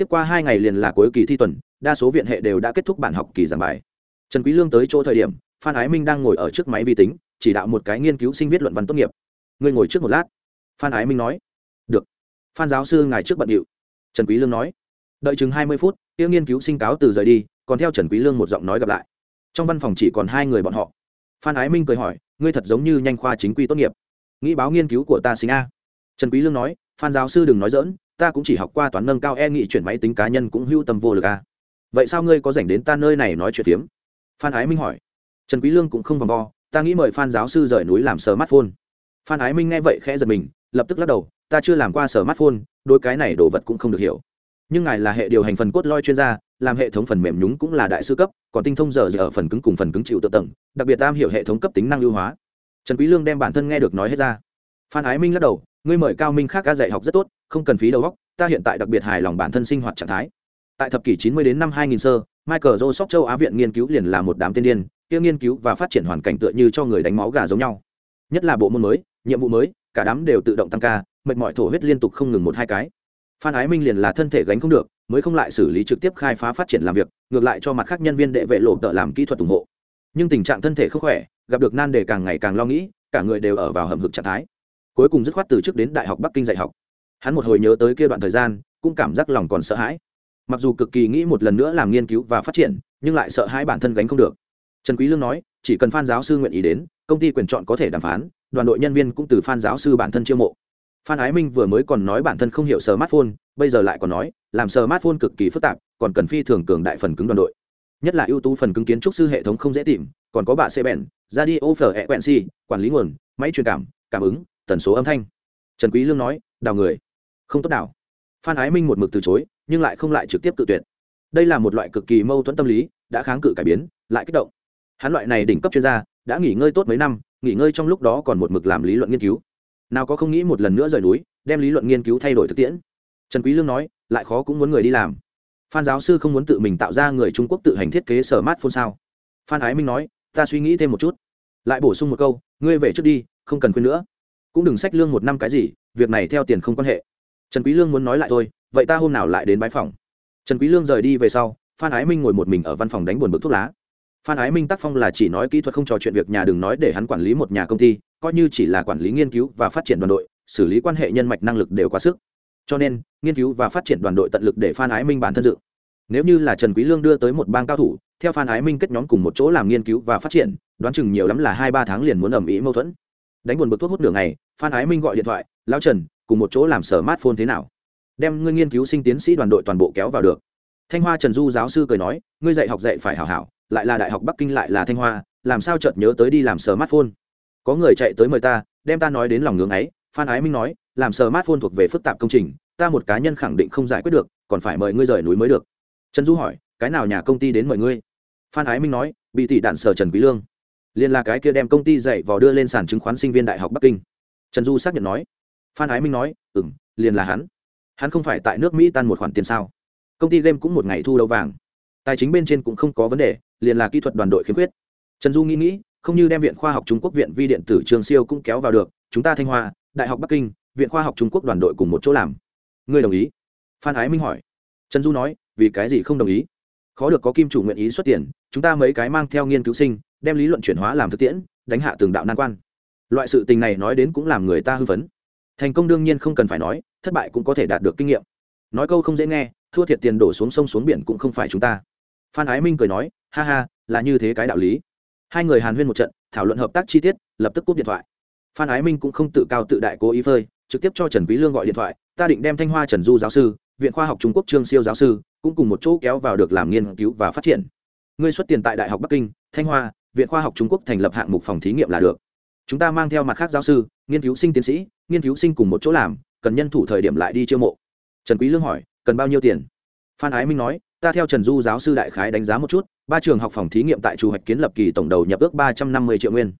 tiếp qua hai ngày liền là cuối kỳ thi tuần, đa số viện hệ đều đã kết thúc bản học kỳ giảng bài. Trần quý lương tới chỗ thời điểm, phan ái minh đang ngồi ở trước máy vi tính, chỉ đạo một cái nghiên cứu sinh viết luận văn tốt nghiệp. Ngươi ngồi trước một lát. Phan ái minh nói. Được. Phan giáo sư ngài trước bận điệu. Trần quý lương nói. Đợi chừng hai mươi phút tiêu nghiên cứu sinh cáo từ rời đi, còn theo trần quý lương một giọng nói gặp lại. Trong văn phòng chỉ còn hai người bọn họ. Phan ái minh cười hỏi, ngươi thật giống như nhanh khoa chính quy tốt nghiệp. Nghĩ báo nghiên cứu của ta sinh a. Trần quý lương nói, phan giáo sư đừng nói dỡn ta cũng chỉ học qua toán nâng cao e nghị chuyển máy tính cá nhân cũng hưu tâm vô lực a vậy sao ngươi có dành đến ta nơi này nói chuyện tiếm phan ái minh hỏi. Trần quý lương cũng không vòng vo, ta nghĩ mời phan giáo sư rời núi làm smartphone. Phan ái minh nghe vậy khẽ giật mình, lập tức lắc đầu, ta chưa làm qua smartphone đôi cái này đồ vật cũng không được hiểu. Nhưng ngài là hệ điều hành phần cốt loi chuyên gia, làm hệ thống phần mềm nhúng cũng là đại sư cấp, còn tinh thông giờ giờ ở phần cứng cùng phần cứng chịu tự tầng đặc biệt tam hiểu hệ thống cấp tính năng ưu hóa. Trần quý lương đem bản thân nghe được nói hết ra. Phan ái minh lắc đầu, ngươi mời cao minh khác ca dạy học rất tốt không cần phí đầu óc, ta hiện tại đặc biệt hài lòng bản thân sinh hoạt trạng thái. Tại thập kỷ 90 đến năm 2000 sơ, michael joseph châu á viện nghiên cứu liền là một đám tiên điên, kia nghiên cứu và phát triển hoàn cảnh tựa như cho người đánh máu gà giống nhau. Nhất là bộ môn mới, nhiệm vụ mới, cả đám đều tự động tăng ca, mệt mỏi thổ huyết liên tục không ngừng một hai cái. Phan ái minh liền là thân thể gánh không được, mới không lại xử lý trực tiếp khai phá phát triển làm việc, ngược lại cho mặt khác nhân viên đệ vệ lộ tợ làm kỹ thuật ủng hộ. Nhưng tình trạng thân thể không khỏe, gặp được nan đề càng ngày càng lo nghĩ, cả người đều ở vào hầm hực trạng thái. Cuối cùng dứt khoát từ trước đến đại học bắc kinh dạy học hắn một hồi nhớ tới kia đoạn thời gian, cũng cảm giác lòng còn sợ hãi. Mặc dù cực kỳ nghĩ một lần nữa làm nghiên cứu và phát triển, nhưng lại sợ hãi bản thân gánh không được. Trần quý lương nói, chỉ cần phan giáo sư nguyện ý đến, công ty quyền chọn có thể đàm phán, đoàn đội nhân viên cũng từ phan giáo sư bản thân chiêu mộ. Phan ái minh vừa mới còn nói bản thân không hiểu smartphone, bây giờ lại còn nói, làm smartphone cực kỳ phức tạp, còn cần phi thường cường đại phần cứng đoàn đội. Nhất là ưu tú phần cứng kiến trúc sư hệ thống không dễ tìm, còn có bà xe bèn radio frequency quản lý nguồn, máy truyền cảm cảm ứng, tần số âm thanh. Trần quý lương nói, đào người không tốt nào. phan ái minh một mực từ chối, nhưng lại không lại trực tiếp tự tuyệt. Đây là một loại cực kỳ mâu thuẫn tâm lý, đã kháng cự cải biến, lại kích động. Hắn loại này đỉnh cấp chuyên gia, đã nghỉ ngơi tốt mấy năm, nghỉ ngơi trong lúc đó còn một mực làm lý luận nghiên cứu. Nào có không nghĩ một lần nữa rời núi, đem lý luận nghiên cứu thay đổi thực tiễn. Trần quý lương nói, lại khó cũng muốn người đi làm. Phan giáo sư không muốn tự mình tạo ra người trung quốc tự hành thiết kế sở mát phone sao? Phan ái minh nói, ta suy nghĩ thêm một chút. Lại bổ sung một câu, ngươi về trước đi, không cần khuyên nữa. Cũng đừng sách lương một năm cái gì, việc này theo tiền không quan hệ trần quý lương muốn nói lại thôi, vậy ta hôm nào lại đến bái phòng? Trần quý lương rời đi về sau, phan ái minh ngồi một mình ở văn phòng đánh buồn bực thuốc lá. Phan ái minh tác phong là chỉ nói kỹ thuật không trò chuyện việc nhà đừng nói để hắn quản lý một nhà công ty, coi như chỉ là quản lý nghiên cứu và phát triển đoàn đội, xử lý quan hệ nhân mạch năng lực đều quá sức. Cho nên, nghiên cứu và phát triển đoàn đội tận lực để phan ái minh bản thân dự. Nếu như là trần quý lương đưa tới một bang cao thủ, theo phan ái minh kết nhóm cùng một chỗ làm nghiên cứu và phát triển, đoán chừng nhiều lắm là hai ba tháng liền muốn ầm ĩ mâu thuẫn. Đánh buồn bực thuốc hút nửa ngày, phan ái minh gọi điện thoại, lão trần cùng một chỗ làm sở mát phôn thế nào? Đem ngươi nghiên cứu sinh tiến sĩ đoàn đội toàn bộ kéo vào được. Thanh hoa trần du giáo sư cười nói, ngươi dạy học dạy phải hảo hảo, lại là đại học bắc kinh lại là thanh hoa, làm sao chợt nhớ tới đi làm sở mát phôn có người chạy tới mời ta, đem ta nói đến lòng ngưỡng ấy, phan ái minh nói, làm sở mát phôn thuộc về phức tạp công trình, ta một cá nhân khẳng định không giải quyết được, còn phải mời ngươi rời núi mới được. Trần du hỏi, cái nào nhà công ty đến mời ngươi? Phan ái minh nói, bị tỷ đạn sở trần quý lương. Liên là cái kia đem công ty dạy vào đưa lên sàn chứng khoán sinh viên đại học bắc kinh. Trần du xác nhận nói phan ái minh nói ừ m liền là hắn. Hắn không phải tại nước mỹ tan một khoản tiền sao? Công ty game cũng một ngày thu đâu vàng. Tài chính bên trên cũng không có vấn đề, liền là kỹ thuật đoàn đội khiếm khuyết. Trần du nghĩ nghĩ, không như đem viện khoa học trung quốc viện vi điện tử trường siêu cũng kéo vào được, chúng ta thanh hoa, đại học bắc kinh, viện khoa học trung quốc đoàn đội cùng một chỗ làm. Ngươi đồng ý? Phan ái minh hỏi. Trần du nói, vì cái gì không đồng ý? Khó được có kim chủ nguyện ý xuất tiền, chúng ta mấy cái mang theo nghiên cứu sinh, đem lý luận chuyển hóa làm thực tiễn, đánh hạ tường đạo nan quan. Loại sự tình này nói đến cũng làm người ta hư vấn thành công đương nhiên không cần phải nói, thất bại cũng có thể đạt được kinh nghiệm. Nói câu không dễ nghe, thua thiệt tiền đổ xuống sông xuống biển cũng không phải chúng ta. Phan ái minh cười nói, ha ha, là như thế cái đạo lý. Hai người hàn huyên một trận, thảo luận hợp tác chi tiết, lập tức cúp điện thoại. Phan ái minh cũng không tự cao tự đại cố ý phơi, trực tiếp cho trần quý lương gọi điện thoại, ta định đem thanh hoa trần du giáo sư, viện khoa học trung quốc trương siêu giáo sư, cũng cùng một chỗ kéo vào được làm nghiên cứu và phát triển. Ngươi xuất tiền tại đại học bắc kinh, thanh hoa, viện khoa học trung quốc thành lập hạng mục phòng thí nghiệm là được. Chúng ta mang theo mặt khác giáo sư, nghiên cứu sinh tiến sĩ nghiên cứu sinh cùng một chỗ làm, cần nhân thủ thời điểm lại đi chiêu mộ. Trần quý lương hỏi, cần bao nhiêu tiền? Phan ái minh nói, ta theo trần du giáo sư đại khái đánh giá một chút, ba trường học phòng thí nghiệm tại chủ hoạch kiến lập kỳ tổng đầu nhập ước ba trăm năm mươi triệu nguyên.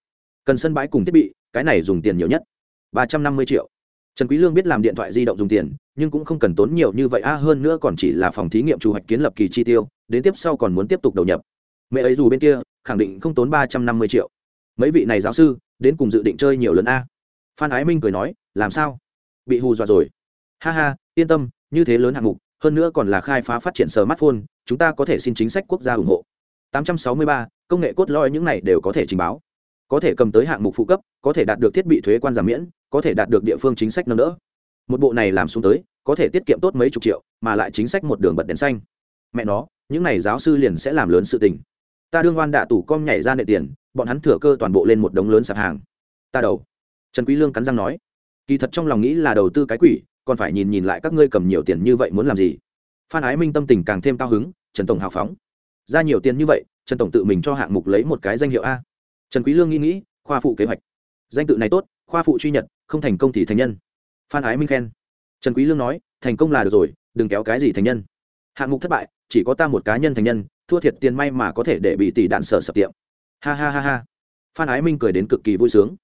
Cần sân bãi cùng thiết bị, cái này dùng tiền nhiều nhất. ba trăm năm mươi triệu. Trần quý lương biết làm điện thoại di động dùng tiền, nhưng cũng không cần tốn nhiều như vậy, a, hơn nữa còn chỉ là phòng thí nghiệm chủ hoạch kiến lập kỳ chi tiêu, đến tiếp sau còn muốn tiếp tục đầu nhập. Mẹ ấy dù bên kia, khẳng định không tốn ba trăm năm mươi triệu. Mấy vị này giáo sư, đến cùng dự định chơi nhiều lớn a? Phan ái minh cười nói làm sao? Bị hù dọa rồi. Ha ha yên tâm như thế lớn hạng mục hơn nữa còn là khai phá phát triển smartphone chúng ta có thể xin chính sách quốc gia ủng hộ. 863, công nghệ cốt lõi những này đều có thể trình báo. Có thể cầm tới hạng mục phụ cấp có thể đạt được thiết bị thuế quan giảm miễn có thể đạt được địa phương chính sách nâng đỡ. Một bộ này làm xuống tới có thể tiết kiệm tốt mấy chục triệu mà lại chính sách một đường bật đèn xanh. Mẹ nó những này giáo sư liền sẽ làm lớn sự tình. Ta đương oan đạ tủ com nhảy ra nệ tiền bọn hắn thừa cơ toàn bộ lên một đống lớn sạp hàng. Ta đầu trần quý lương cắn răng nói, kỳ thật trong lòng nghĩ là đầu tư cái quỷ, còn phải nhìn nhìn lại các ngươi cầm nhiều tiền như vậy muốn làm gì. Phan ái minh tâm tình càng thêm cao hứng, trần tổng hào phóng. Ra nhiều tiền như vậy, trần tổng tự mình cho hạng mục lấy một cái danh hiệu a. Trần quý lương nghĩ nghĩ, khoa phụ kế hoạch. Danh tự này tốt, khoa phụ truy nhật, không thành công thì thành nhân. Phan ái minh khen. Trần quý lương nói, thành công là được rồi, đừng kéo cái gì thành nhân. Hạng mục thất bại, chỉ có ta một cá nhân thành nhân, thua thiệt tiền may mà có thể để bị tỷ đạn sở sập tiệm. Ha ha ha ha. Phan ái minh cười đến cực kỳ vui sướng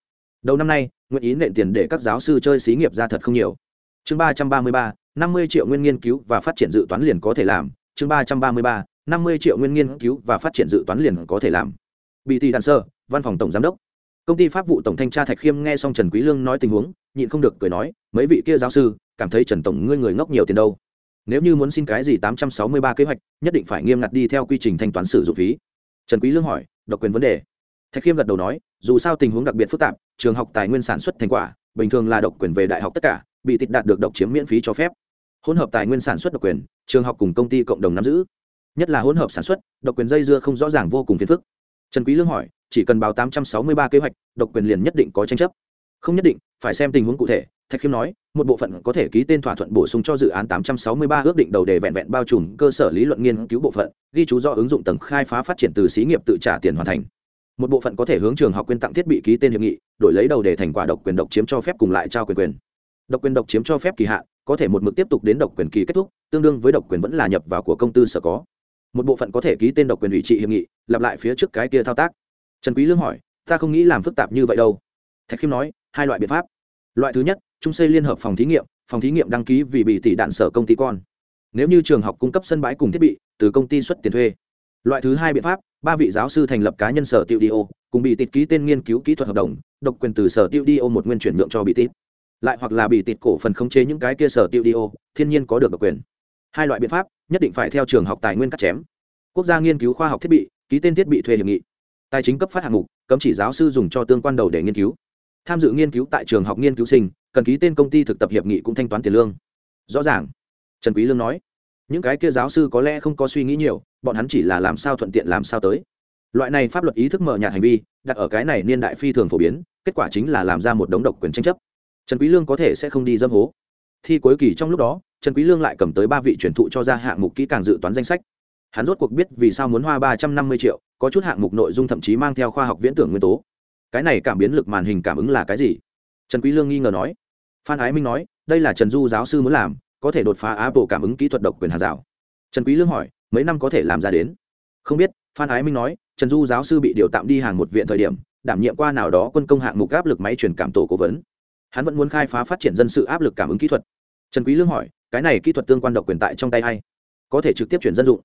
đầu năm nay, nguyện ý nện tiền để các giáo sư chơi xí nghiệp ra thật không nhiều. Chương ba trăm ba mươi ba, năm mươi triệu nguyên nghiên cứu và phát triển dự toán liền có thể làm. Chương ba trăm ba mươi ba, năm mươi triệu nguyên nghiên cứu và phát triển dự toán liền có thể làm. Bị tỷ đàn sơ, văn phòng tổng giám đốc. Công ty pháp vụ tổng thanh tra thạch khiêm nghe xong trần quý lương nói tình huống, nhịn không được cười nói, mấy vị kia giáo sư, cảm thấy trần tổng ngươi người ngốc nhiều tiền đâu. Nếu như muốn xin cái gì tám trăm sáu mươi ba kế hoạch, nhất định phải nghiêm ngặt đi theo quy trình thanh toán sử dụng phí. Trần quý lương hỏi, độc quyền vấn đề thạch khiêm gật đầu nói, dù sao tình huống đặc biệt phức tạp, trường học tài nguyên sản xuất thành quả, bình thường là độc quyền về đại học tất cả, bị tịch đạt được độc chiếm miễn phí cho phép. Hỗn hợp tài nguyên sản xuất độc quyền, trường học cùng công ty cộng đồng nắm giữ. Nhất là hỗn hợp sản xuất, độc quyền dây dưa không rõ ràng vô cùng phiền phức. Trần quý lương hỏi, chỉ cần báo tám trăm sáu mươi ba kế hoạch, độc quyền liền nhất định có tranh chấp. Không nhất định, phải xem tình huống cụ thể. Thạch khiêm nói, một bộ phận có thể ký tên thỏa thuận bổ sung cho dự án 863 ước định đầu đề vẹn vẹn bao trùm cơ sở lý luận nghiên cứu bộ phận, ghi chú do ứng dụng tầng khai phá phát triển từ xí nghiệp tự trả tiền hoàn thành một bộ phận có thể hướng trường học quyên tặng thiết bị ký tên hiệp nghị, đổi lấy đầu đề thành quả độc quyền độc chiếm cho phép cùng lại trao quyền quyền. Độc quyền độc chiếm cho phép kỳ hạn, có thể một mực tiếp tục đến độc quyền kỳ kết thúc, tương đương với độc quyền vẫn là nhập vào của công tư sở có. Một bộ phận có thể ký tên độc quyền ủy trị hiệp nghị, lặp lại phía trước cái kia thao tác. Trần quý lương hỏi, ta không nghĩ làm phức tạp như vậy đâu. Thạch khiêm nói, hai loại biện pháp. Loại thứ nhất trung xây liên hợp phòng thí nghiệm, phòng thí nghiệm đăng ký vì bị tỷ đạn sở công ty con. Nếu như trường học cung cấp sân bãi cùng thiết bị, từ công ty xuất tiền thuê loại thứ hai biện pháp, ba vị giáo sư thành lập cá nhân sở tiêu đi ô, cùng bị tịt ký tên nghiên cứu kỹ thuật hợp đồng, độc quyền từ sở tiêu đi ô một nguyên chuyển nhượng cho bị tịt. Lại hoặc là bị tịt cổ phần khống chế những cái kia sở tiêu đi ô, thiên nhiên có được độc quyền. Hai loại biện pháp, nhất định phải theo trường học tài nguyên cắt chém. Quốc gia nghiên cứu khoa học thiết bị, ký tên thiết bị thuê hiệp nghị. Tài chính cấp phát hạng mục, cấm chỉ giáo sư dùng cho tương quan đầu để nghiên cứu. Tham dự nghiên cứu tại trường học nghiên cứu sinh, cần ký tên công ty thực tập hiệp nghị cũng thanh toán tiền lương. Rõ ràng. Trần quý lương nói những cái kia giáo sư có lẽ không có suy nghĩ nhiều, bọn hắn chỉ là làm sao thuận tiện làm sao tới. Loại này pháp luật ý thức mở nhạt hành vi, đặt ở cái này niên đại phi thường phổ biến, kết quả chính là làm ra một đống độc quyền tranh chấp. Trần quý lương có thể sẽ không đi dâm hố. Thi cuối kỳ trong lúc đó, trần quý lương lại cầm tới ba vị truyền thụ cho ra hạng mục kỹ càng dự toán danh sách. Hắn rốt cuộc biết vì sao muốn hoa ba trăm năm mươi triệu, có chút hạng mục nội dung thậm chí mang theo khoa học viễn tưởng nguyên tố. Cái này cảm biến lực màn hình cảm ứng là cái gì? Trần quý lương nghi ngờ nói. Phan ái minh nói, đây là trần du giáo sư muốn làm có thể đột phá apple cảm ứng kỹ thuật độc quyền hàng rào. Trần quý lương hỏi, mấy năm có thể làm ra đến? Không biết, phan ái minh nói, trần du giáo sư bị điều tạm đi hàng một viện thời điểm, đảm nhiệm qua nào đó quân công hạng mục áp lực máy truyền cảm tổ cố vấn. Hắn vẫn muốn khai phá phát triển dân sự áp lực cảm ứng kỹ thuật. Trần quý lương hỏi, cái này kỹ thuật tương quan độc quyền tại trong tay ai? Có thể trực tiếp chuyển dân dụng.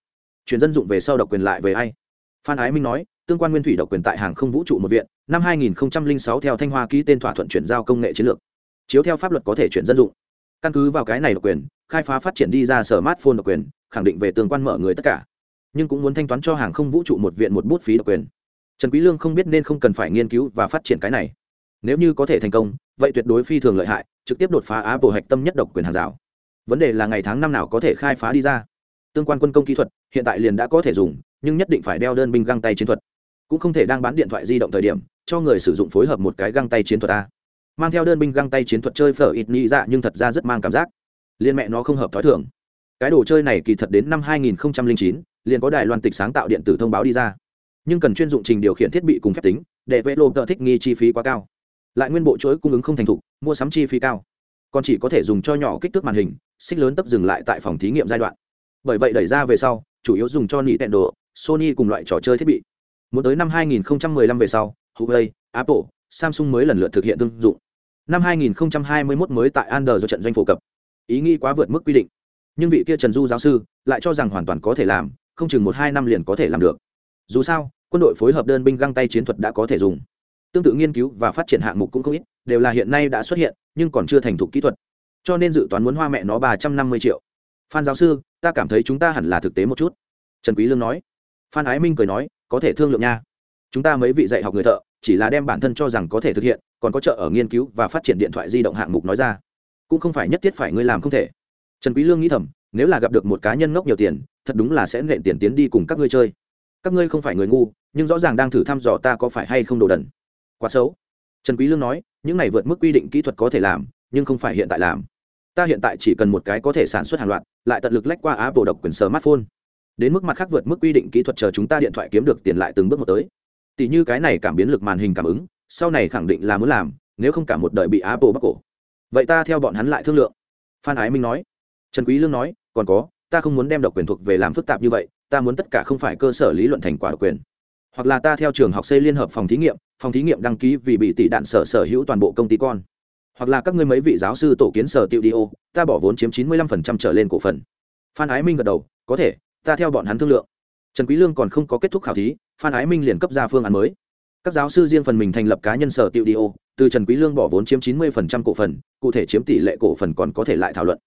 Chuyển dân dụng về sau độc quyền lại về ai? Phan ái minh nói, tương quan nguyên thủy độc quyền tại hàng không vũ trụ một viện, năm 2006 theo thanh hoa ký tên thỏa thuận chuyển giao công nghệ chiến lược. Chiếu theo pháp luật có thể chuyển dân dụng căn cứ vào cái này độc quyền, khai phá phát triển đi ra sở mát phone độc quyền, khẳng định về tương quan mở người tất cả. Nhưng cũng muốn thanh toán cho hàng không vũ trụ một viện một bút phí độc quyền. Trần quý lương không biết nên không cần phải nghiên cứu và phát triển cái này. Nếu như có thể thành công, vậy tuyệt đối phi thường lợi hại, trực tiếp đột phá apple hạch tâm nhất độc quyền hàng rào. Vấn đề là ngày tháng năm nào có thể khai phá đi ra. Tương quan quân công kỹ thuật, hiện tại liền đã có thể dùng, nhưng nhất định phải đeo đơn binh găng tay chiến thuật. Cũng không thể đang bán điện thoại di động thời điểm, cho người sử dụng phối hợp một cái găng tay chiến thuật a mang theo đơn binh găng tay chiến thuật chơi phở ít nhị dạ nhưng thật ra rất mang cảm giác. Liên mẹ nó không hợp thói thường. Cái đồ chơi này kỳ thật đến năm 2009, liền có đài loan tịch sáng tạo điện tử thông báo đi ra. Nhưng cần chuyên dụng trình điều khiển thiết bị cùng phép tính để vệ lộ tợ thích nghi chi phí quá cao. Lại nguyên bộ chuỗi cung ứng không thành thục mua sắm chi phí cao. Còn chỉ có thể dùng cho nhỏ kích thước màn hình xích lớn tấp dừng lại tại phòng thí nghiệm giai đoạn. Bởi vậy đẩy ra về sau chủ yếu dùng cho nị tẹn đồ sony cùng loại trò chơi thiết bị. Muốn tới năm 2015 về sau huawei apple samsung mới lần lượt thực hiện tương dụng năm 2021 mới tại android trận doanh phổ cập. Ý nghĩ quá vượt mức quy định. Nhưng vị kia trần du giáo sư lại cho rằng hoàn toàn có thể làm, không chừng một hai năm liền có thể làm được. Dù sao, quân đội phối hợp đơn binh găng tay chiến thuật đã có thể dùng. Tương tự nghiên cứu và phát triển hạng mục cũng không ít, đều là hiện nay đã xuất hiện, nhưng còn chưa thành thục kỹ thuật. Cho nên dự toán muốn hoa mẹ nó ba trăm năm mươi triệu. Phan giáo sư, ta cảm thấy chúng ta hẳn là thực tế một chút. Trần quý lương nói. Phan ái minh cười nói, có thể thương lượng nha. Chúng ta mấy vị dạy học người thợ, chỉ là đem bản thân cho rằng có thể thực hiện còn có trợ ở nghiên cứu và phát triển điện thoại di động hạng mục nói ra. Cũng không phải nhất thiết phải ngươi làm không thể. Trần quý lương nghĩ thầm, nếu là gặp được một cá nhân ngốc nhiều tiền, thật đúng là sẽ nện tiền tiến đi cùng các ngươi chơi. Các ngươi không phải người ngu, nhưng rõ ràng đang thử thăm dò ta có phải hay không đồ đần. Quá xấu. Trần quý lương nói, những này vượt mức quy định kỹ thuật có thể làm, nhưng không phải hiện tại làm. Ta hiện tại chỉ cần một cái có thể sản xuất hàng loạt, lại tận lực lách qua apple độc quyền smartphone. Đến mức mặt khác vượt mức quy định kỹ thuật chờ chúng ta điện thoại kiếm được tiền lại từng bước một tới. Tỷ như cái này cảm biến lực màn hình cảm ứng sau này khẳng định là muốn làm, nếu không cả một đời bị apple bắt cổ. Vậy ta theo bọn hắn lại thương lượng. Phan ái minh nói. Trần quý lương nói, còn có, ta không muốn đem độc quyền thuộc về làm phức tạp như vậy, ta muốn tất cả không phải cơ sở lý luận thành quả độc quyền. Hoặc là ta theo trường học xây liên hợp phòng thí nghiệm, phòng thí nghiệm đăng ký vì bị tỷ đạn sở sở hữu toàn bộ công ty con. Hoặc là các ngươi mấy vị giáo sư tổ kiến sở tiêu đi ô, ta bỏ vốn chiếm chín mươi lăm phần trăm trở lên cổ phần. Phan ái minh gật đầu, có thể, ta theo bọn hắn thương lượng. Trần quý lương còn không có kết thúc khảo thí, phan ái minh liền cấp ra phương án mới các giáo sư riêng phần mình thành lập cá nhân sở tiệu đi ô, từ trần quý lương bỏ vốn chiếm chín mươi phần trăm cổ phần, cụ thể chiếm tỷ lệ cổ phần còn có thể lại thảo luận.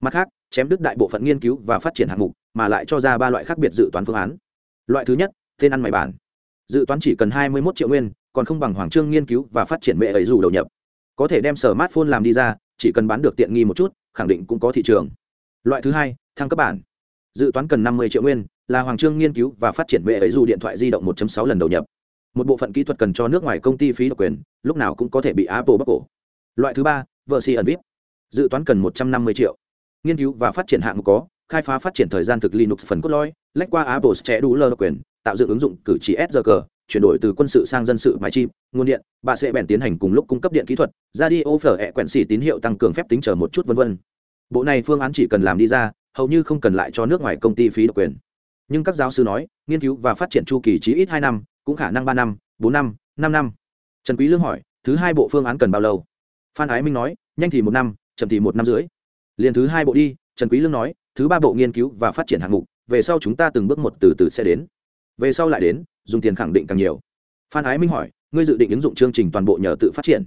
Mặt khác, chém đứt đại bộ phận nghiên cứu và phát triển hạng mục, mà lại cho ra ba loại khác biệt dự toán phương án. Loại thứ nhất, tên ăn mày bản. Dự toán chỉ cần hai mươi 21 triệu nguyên, còn không bằng hoàng trương nghiên cứu và phát triển mẹ ấy dù đầu nhập. Có thể đem sở smartphone làm đi ra, chỉ cần bán được tiện nghi một chút, khẳng định cũng có thị trường. Loại thứ hai, thăng cấp bản. Dự toán cần năm mươi triệu nguyên, là hoàng trương nghiên cứu và phát triển mẹ ấy dù điện thoại di động 1.6 lần đầu nhập một bộ phận kỹ thuật cần cho nước ngoài công ty phí độc quyền, lúc nào cũng có thể bị apple bắt cổ. Loại thứ ba vợ si ẩn vip. Dự toán cần một trăm năm mươi triệu. Nghiên cứu và phát triển hạng mục có, khai phá phát triển thời gian thực linux phần cốt lõi, lách qua apple sẽ đủ lơ quyền, tạo dựng ứng dụng cử chỉ srg chuyển đổi từ quân sự sang dân sự máy chim nguồn điện, bà sẽ bèn tiến hành cùng lúc cung cấp điện kỹ thuật, ra đi ô phở ẹ quẹn xỉ tín hiệu tăng cường phép tính chờ một chút vân vân. Bộ này phương án chỉ cần làm đi ra, hầu như không cần lại cho nước ngoài công ty phí độc quyền. Nhưng các giáo sư nói, nghiên cứu và phát triển chu kỳ chí ít hai năm cũng khả năng ba năm, bốn năm năm năm. Trần quý lương hỏi, thứ hai bộ phương án cần bao lâu? Phan ái minh nói, nhanh thì một năm, chậm thì một năm rưỡi. Liền thứ hai bộ đi, trần quý lương nói, thứ ba bộ nghiên cứu và phát triển hạng mục, về sau chúng ta từng bước một từ từ sẽ đến. Về sau lại đến, dùng tiền khẳng định càng nhiều. Phan ái minh hỏi, ngươi dự định ứng dụng chương trình toàn bộ nhờ tự phát triển?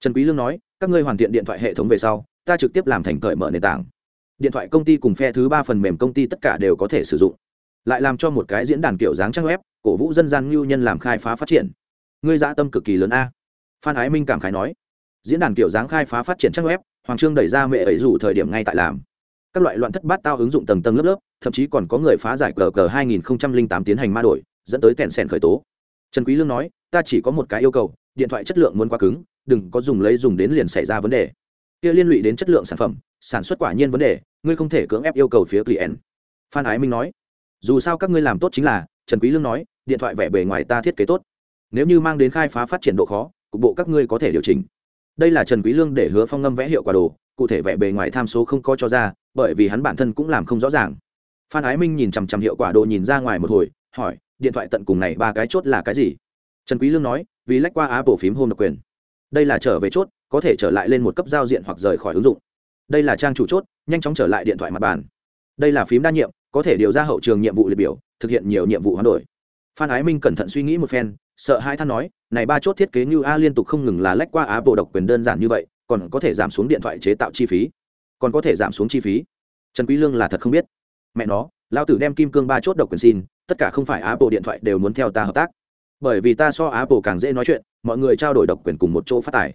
Trần quý lương nói, các ngươi hoàn thiện điện thoại hệ thống về sau, ta trực tiếp làm thành cởi mở nền tảng. Điện thoại công ty cùng phe thứ ba phần mềm công ty tất cả đều có thể sử dụng lại làm cho một cái diễn đàn kiểu dáng trang web, cổ vũ dân gian lưu nhân làm khai phá phát triển. Ngươi dã tâm cực kỳ lớn a. Phan ái minh cảm khái nói. Diễn đàn kiểu dáng khai phá phát triển trang web, hoàng trương đẩy ra mẹ ấy rủ thời điểm ngay tại làm. Các loại loạn thất bát tao ứng dụng tầng tầng lớp lớp, thậm chí còn có người phá giải cờ cờ 2008 tiến hành ma đổi, dẫn tới kẹn sẻn khởi tố. Trần quý lương nói, ta chỉ có một cái yêu cầu, điện thoại chất lượng muốn quá cứng, đừng có dùng lấy dùng đến liền xảy ra vấn đề. Kia liên lụy đến chất lượng sản phẩm, sản xuất quả nhiên vấn đề, ngươi không thể cưỡng ép yêu cầu phía client. Phan ái minh nói dù sao các ngươi làm tốt chính là, trần quý lương nói, điện thoại vẻ bề ngoài ta thiết kế tốt. Nếu như mang đến khai phá phát triển độ khó, cục bộ các ngươi có thể điều chỉnh. Đây là trần quý lương để hứa phong ngâm vẽ hiệu quả đồ, cụ thể vẻ bề ngoài tham số không có cho ra, bởi vì hắn bản thân cũng làm không rõ ràng. Phan ái minh nhìn chằm chằm hiệu quả đồ nhìn ra ngoài một hồi, hỏi, điện thoại tận cùng này ba cái chốt là cái gì? Trần quý lương nói, vì lách qua apple phím home độc quyền. Đây là trở về chốt, có thể trở lại lên một cấp giao diện hoặc rời khỏi ứng dụng. Đây là trang chủ chốt, nhanh chóng trở lại điện thoại mặt bàn. Đây là phím đa nhiệm có thể điều ra hậu trường nhiệm vụ liệt biểu, thực hiện nhiều nhiệm vụ hoán đổi. Phan ái minh cẩn thận suy nghĩ một phen, sợ hai than nói, này ba chốt thiết kế như a liên tục không ngừng là lách qua á bộ độc quyền đơn giản như vậy, còn có thể giảm xuống điện thoại chế tạo chi phí. Còn có thể giảm xuống chi phí. Trần quý lương là thật không biết. Mẹ nó lao tử đem kim cương ba chốt độc quyền xin, tất cả không phải á bộ điện thoại đều muốn theo ta hợp tác. Bởi vì ta so á bộ càng dễ nói chuyện, mọi người trao đổi độc quyền cùng một chỗ phát tài.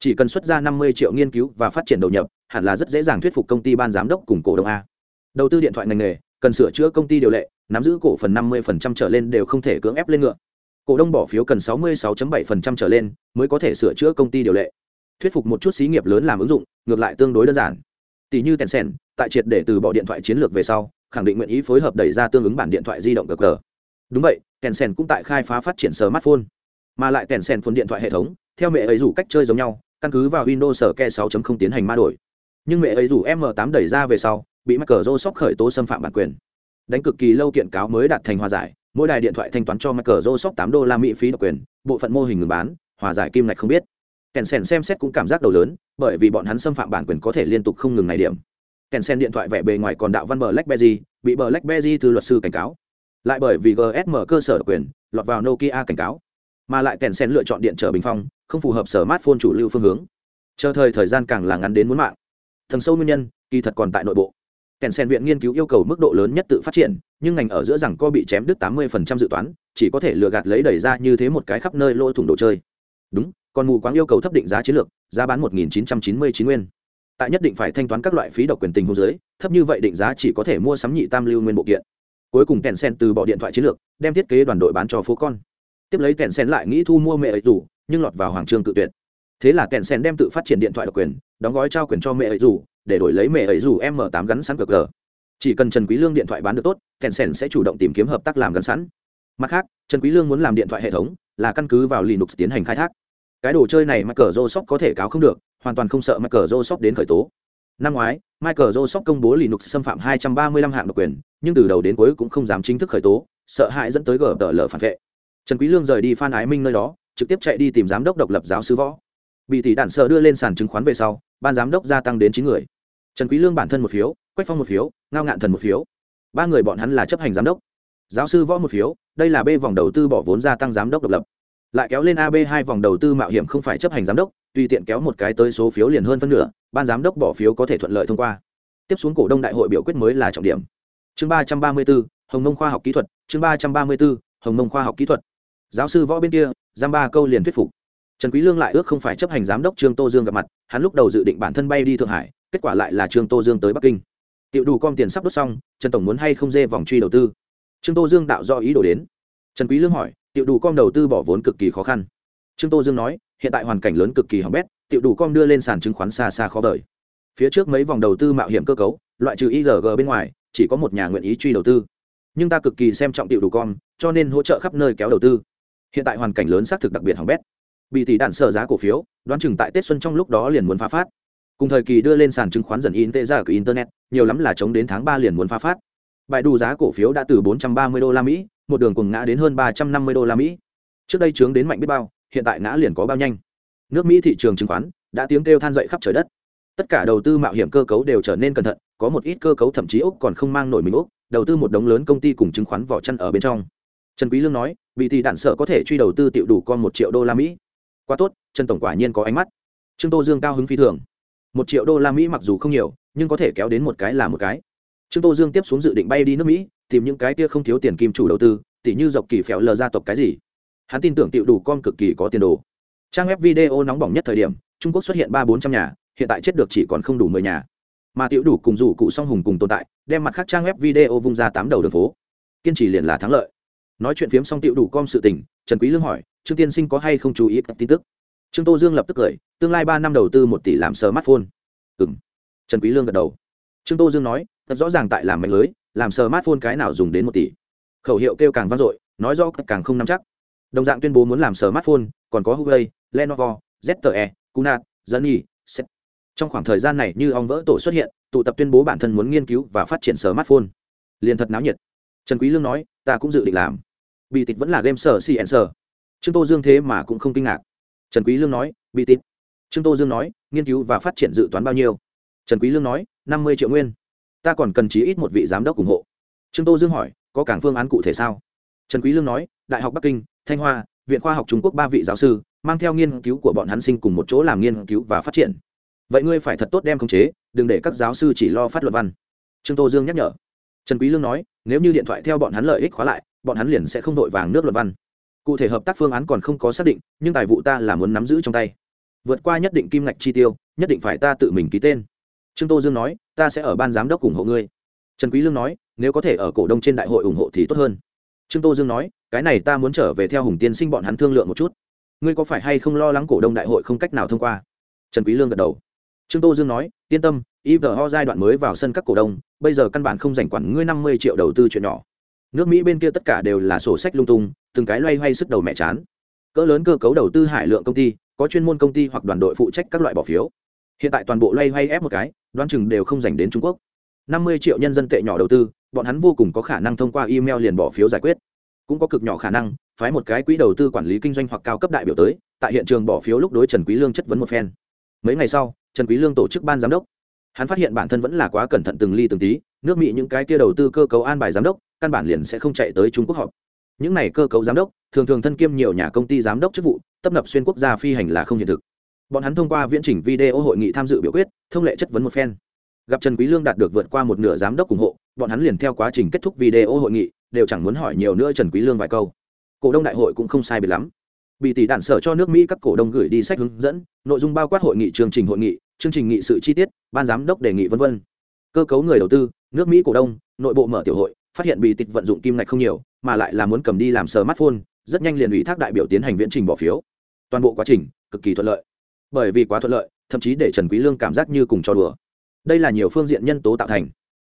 Chỉ cần xuất ra 50 triệu nghiên cứu và phát triển đầu nhập, hẳn là rất dễ dàng thuyết phục công ty ban giám đốc cùng cổ đông a. Đầu tư điện thoại ngành nghề cần sửa chữa công ty điều lệ, nắm giữ cổ phần 50% trở lên đều không thể cưỡng ép lên ngựa. Cổ đông bỏ phiếu cần 66.7% trở lên mới có thể sửa chữa công ty điều lệ. Thuyết phục một chút xí nghiệp lớn làm ứng dụng, ngược lại tương đối đơn giản. Tỷ như tencent, tại triệt để từ bỏ điện thoại chiến lược về sau, khẳng định nguyện ý phối hợp đẩy ra tương ứng bản điện thoại di động cờ cờ đúng vậy, tencent cũng tại khai phá phát triển smartphone. Mà lại tencent phun điện thoại hệ thống, theo mẹ ấy rủ cách chơi giống nhau, căn cứ vào windows sở ke 6.0 tiến hành ma đổi. Nhưng mẹ ấy rủ m 8 đẩy ra về sau bị mắc cờ rô sóc khởi tố xâm phạm bản quyền. Đánh cực kỳ lâu kiện cáo mới đạt thành hòa giải, mỗi đài điện thoại thanh toán cho mắc cờ rô sóc tám đô la mỹ phí độc quyền, bộ phận mô hình ngừng bán, hòa giải kim ngạch không biết. Kèn sen xem xét cũng cảm giác đầu lớn, bởi vì bọn hắn xâm phạm bản quyền có thể liên tục không ngừng này điểm. Kèn sen điện thoại vẻ bề ngoài còn đạo văn bờ blackberry, bị bờ blackberry từ luật sư cảnh cáo. Lại bởi vì gsm cơ sở độc quyền, lọt vào nokia cảnh cáo. Mà lại kèn sen lựa chọn điện trở bình phong, không phù hợp sở smartphone chủ lưu phương hướng. Chờ thời thời gian càng là ngắn đến muốn mạng. Thần sâu nguyên nhân, kỳ thật còn tại nội bộ kèn sen viện nghiên cứu yêu cầu mức độ lớn nhất tự phát triển, nhưng ngành ở giữa rằng co bị chém đứt tám mươi dự toán, chỉ có thể lừa gạt lấy đẩy ra như thế một cái khắp nơi lỗ thủng đồ chơi. Đúng, còn mù quáng yêu cầu thấp định giá chiến lược, giá bán một nghìn chín trăm chín mươi chín nguyên. Tại nhất định phải thanh toán các loại phí độc quyền tình hô giới thấp như vậy định giá chỉ có thể mua sắm nhị tam lưu nguyên bộ kiện. Cuối cùng kèn sen từ bỏ điện thoại chiến lược, đem thiết kế đoàn đội bán cho phố con. Tiếp lấy kèn sen lại nghĩ thu mua mẹ ấy rủ nhưng lọt vào hoàng trương tự tuyệt. Thế là kèn sen đem tự phát triển điện thoại độc quyền, đóng gói trao quyền cho mẹ ấy rủ để đổi lấy mẹ ấy dù m tám gắn sẵn cờ cờ chỉ cần trần quý lương điện thoại bán được tốt kèn sèn sẽ chủ động tìm kiếm hợp tác làm gắn sẵn. Mặt khác, trần quý lương muốn làm điện thoại hệ thống, là căn cứ vào linux tiến hành khai thác. Cái đồ chơi này michael cờ có thể cáo không được, hoàn toàn không sợ michael cờ đến khởi tố. Năm ngoái michael joseph công bố linux xâm phạm 235 hạng độc quyền, nhưng từ đầu đến cuối cũng không dám chính thức khởi tố, sợ hãi dẫn tới gtl tờ phản vệ. Trần quý lương rời đi phan ái minh nơi đó, trực tiếp chạy đi tìm giám đốc độc lập giáo sư võ. Bị tỷ đạn sợ đưa lên sàn chứng khoán về sau ban giám đốc gia tăng đến chín người. Trần quý lương bản thân một phiếu, quách phong một phiếu, ngao ngạn thần một phiếu. Ba người bọn hắn là chấp hành giám đốc. Giáo sư võ một phiếu, đây là b vòng đầu tư bỏ vốn gia tăng giám đốc độc lập. Lại kéo lên ab hai vòng đầu tư mạo hiểm không phải chấp hành giám đốc, tùy tiện kéo một cái tới số phiếu liền hơn phân nửa, ban giám đốc bỏ phiếu có thể thuận lợi thông qua. Tiếp xuống cổ đông đại hội biểu quyết mới là trọng điểm. Chương ba trăm ba mươi bốn, hồng nông khoa học kỹ thuật, chương ba trăm ba mươi bốn, hồng nông khoa học kỹ thuật. Giáo sư võ bên kia, giam ba câu liền thuyết phục trần quý lương lại ước không phải chấp hành giám đốc trương tô dương gặp mặt, hắn lúc đầu dự định bản thân bay đi thượng hải, kết quả lại là trương tô dương tới bắc kinh. Tiểu đủ com tiền sắp đốt xong, trần tổng muốn hay không dê vòng truy đầu tư? Trương tô dương đạo do ý đồ đến. Trần quý lương hỏi, tiểu đủ com đầu tư bỏ vốn cực kỳ khó khăn. Trương tô dương nói, hiện tại hoàn cảnh lớn cực kỳ hỏng bét, tiểu đủ com đưa lên sàn chứng khoán xa xa khó vời. Phía trước mấy vòng đầu tư mạo hiểm cơ cấu, loại trừ igg bên ngoài, chỉ có một nhà nguyện ý truy đầu tư. Nhưng ta cực kỳ xem trọng tiểu đủ com cho nên hỗ trợ khắp nơi kéo đầu tư. Hiện tại hoàn cảnh lớn xác thực đặc biệt hỏng bét bị tỷ đạn sợ giá cổ phiếu, đoán chừng tại tết xuân trong lúc đó liền muốn phá phát. Cùng thời kỳ đưa lên sàn chứng khoán dần in tệ ra của internet, nhiều lắm là chống đến tháng ba liền muốn phá phát. Bài đủ giá cổ phiếu đã từ 430 đô la mỹ, một đường cùng ngã đến hơn 350 đô la mỹ. Trước đây trướng đến mạnh biết bao, hiện tại ngã liền có bao nhanh. Nước mỹ thị trường chứng khoán đã tiếng kêu than dậy khắp trời đất. Tất cả đầu tư mạo hiểm cơ cấu đều trở nên cẩn thận, có một ít cơ cấu thậm chí úc còn không mang nổi mình úc, đầu tư một đống lớn công ty cùng chứng khoán vỏ chăn ở bên trong. Trần quý lương nói, vì thì đạn sợ có thể truy đầu tư tiểu đủ con một triệu đô la mỹ quá tốt, trần tổng quả nhiên có ánh mắt. Trương tô dương cao hứng phi thường. Một triệu đô la mỹ mặc dù không nhiều, nhưng có thể kéo đến một cái là một cái. Trương tô dương tiếp xuống dự định bay đi nước mỹ, tìm những cái kia không thiếu tiền kim chủ đầu tư tỷ như dọc kỳ phèo lờ gia tộc cái gì. Hắn tin tưởng tiệu đủ con cực kỳ có tiền đồ. Trang web video nóng bỏng nhất thời điểm, trung quốc xuất hiện ba bốn trăm nhà, hiện tại chết được chỉ còn không đủ mười nhà. Mà tiệu đủ cùng rủ cụ song hùng cùng tồn tại, đem mặt khác trang web video vung ra tám đầu đường phố. Kiên trì liền là thắng lợi. Nói chuyện phiếm xong tiệu đủ com sự tình, trần quý lương hỏi trương tiên sinh có hay không chú ý các tin tức? Trương tô dương lập tức cười, tương lai ba năm đầu tư một tỷ làm smartphone. Ừm. Trần quý lương gật đầu. Trương tô dương nói thật rõ ràng tại làm mạnh lưới, làm smartphone cái nào dùng đến một tỷ. Khẩu hiệu kêu càng vang dội, nói rõ càng không nắm chắc. Đồng dạng tuyên bố muốn làm smartphone, còn có huawei, lenovo zte cunat zani set. Trong khoảng thời gian này như ong vỡ tổ xuất hiện, tụ tập tuyên bố bản thân muốn nghiên cứu và phát triển smartphone. Liền thật náo nhiệt. Trần quý lương nói, ta cũng dự định làm. Bị tịch vẫn là game sở cn sở trương tô dương thế mà cũng không kinh ngạc. Trần quý lương nói, bị tin. trương tô dương nói, nghiên cứu và phát triển dự toán bao nhiêu? Trần quý lương nói, năm mươi triệu nguyên. Ta còn cần chí ít một vị giám đốc ủng hộ. Trương tô dương hỏi, có cảng phương án cụ thể sao? Trần quý lương nói, đại học bắc kinh, thanh hoa, viện khoa học trung quốc ba vị giáo sư, mang theo nghiên cứu của bọn hắn sinh cùng một chỗ làm nghiên cứu và phát triển. Vậy ngươi phải thật tốt đem khống chế, đừng để các giáo sư chỉ lo phát luận văn. Trương tô dương nhắc nhở. Trần quý lương nói, nếu như điện thoại theo bọn hắn lợi ích khóa lại, bọn hắn liền sẽ không đội vàng nước luận văn cụ thể hợp tác phương án còn không có xác định, nhưng tài vụ ta là muốn nắm giữ trong tay. Vượt qua nhất định kim ngạch chi tiêu, nhất định phải ta tự mình ký tên. Trương tô dương nói, ta sẽ ở ban giám đốc ủng hộ ngươi. Trần quý lương nói, nếu có thể ở cổ đông trên đại hội ủng hộ thì tốt hơn. Trương tô dương nói, cái này ta muốn trở về theo hùng tiên sinh bọn hắn thương lượng một chút. Ngươi có phải hay không lo lắng cổ đông đại hội không cách nào thông qua? Trần quý lương gật đầu. Trương tô dương nói, yên tâm ivo giai đoạn mới vào sân các cổ đông, bây giờ căn bản không dành quản ngươi năm mươi triệu đầu tư chuyện nhỏ. Nước mỹ bên kia tất cả đều là sổ sách lung tung từng cái loay hoay sức đầu mẹ chán. Cỡ lớn cơ cấu đầu tư hải lượng công ty, có chuyên môn công ty hoặc đoàn đội phụ trách các loại bỏ phiếu. Hiện tại toàn bộ loay hoay ép một cái, đoán chừng đều không dành đến trung quốc. Năm mươi triệu nhân dân tệ nhỏ đầu tư, bọn hắn vô cùng có khả năng thông qua email liền bỏ phiếu giải quyết. Cũng có cực nhỏ khả năng, phái một cái quỹ đầu tư quản lý kinh doanh hoặc cao cấp đại biểu tới, tại hiện trường bỏ phiếu lúc đối trần quý lương chất vấn một phen. Mấy ngày sau, trần quý lương tổ chức ban giám đốc. Hắn phát hiện bản thân vẫn là quá cẩn thận từng ly từng tí, nước mỹ những cái kia đầu tư cơ cấu an bài giám đốc, căn bản liền sẽ không chạy tới trung quốc họp những này cơ cấu giám đốc, thường thường thân kiêm nhiều nhà công ty giám đốc chức vụ, tấp nập xuyên quốc gia phi hành là không hiện thực. Bọn hắn thông qua viễn trình video hội nghị tham dự biểu quyết, thông lệ chất vấn một phen. Gặp trần quý lương đạt được vượt qua một nửa giám đốc ủng hộ, bọn hắn liền theo quá trình kết thúc video hội nghị, đều chẳng muốn hỏi nhiều nữa trần quý lương vài câu. Cổ đông đại hội cũng không sai biệt lắm. Bị tỷ đạn sở cho nước mỹ các cổ đông gửi đi sách hướng dẫn, nội dung bao quát hội nghị chương trình hội nghị, chương trình nghị sự chi tiết, ban giám đốc đề nghị vân vân. Cơ cấu người đầu tư, nước mỹ cổ đông, nội bộ mở tiểu hội, phát hiện bị tịch vận dụng kim ngạch không nhiều mà lại là muốn cầm đi làm smartphone, rất nhanh liền ủy thác đại biểu tiến hành viễn trình bỏ phiếu. Toàn bộ quá trình, cực kỳ thuận lợi. Bởi vì quá thuận lợi, thậm chí để trần quý lương cảm giác như cùng cho đùa. Đây là nhiều phương diện nhân tố tạo thành.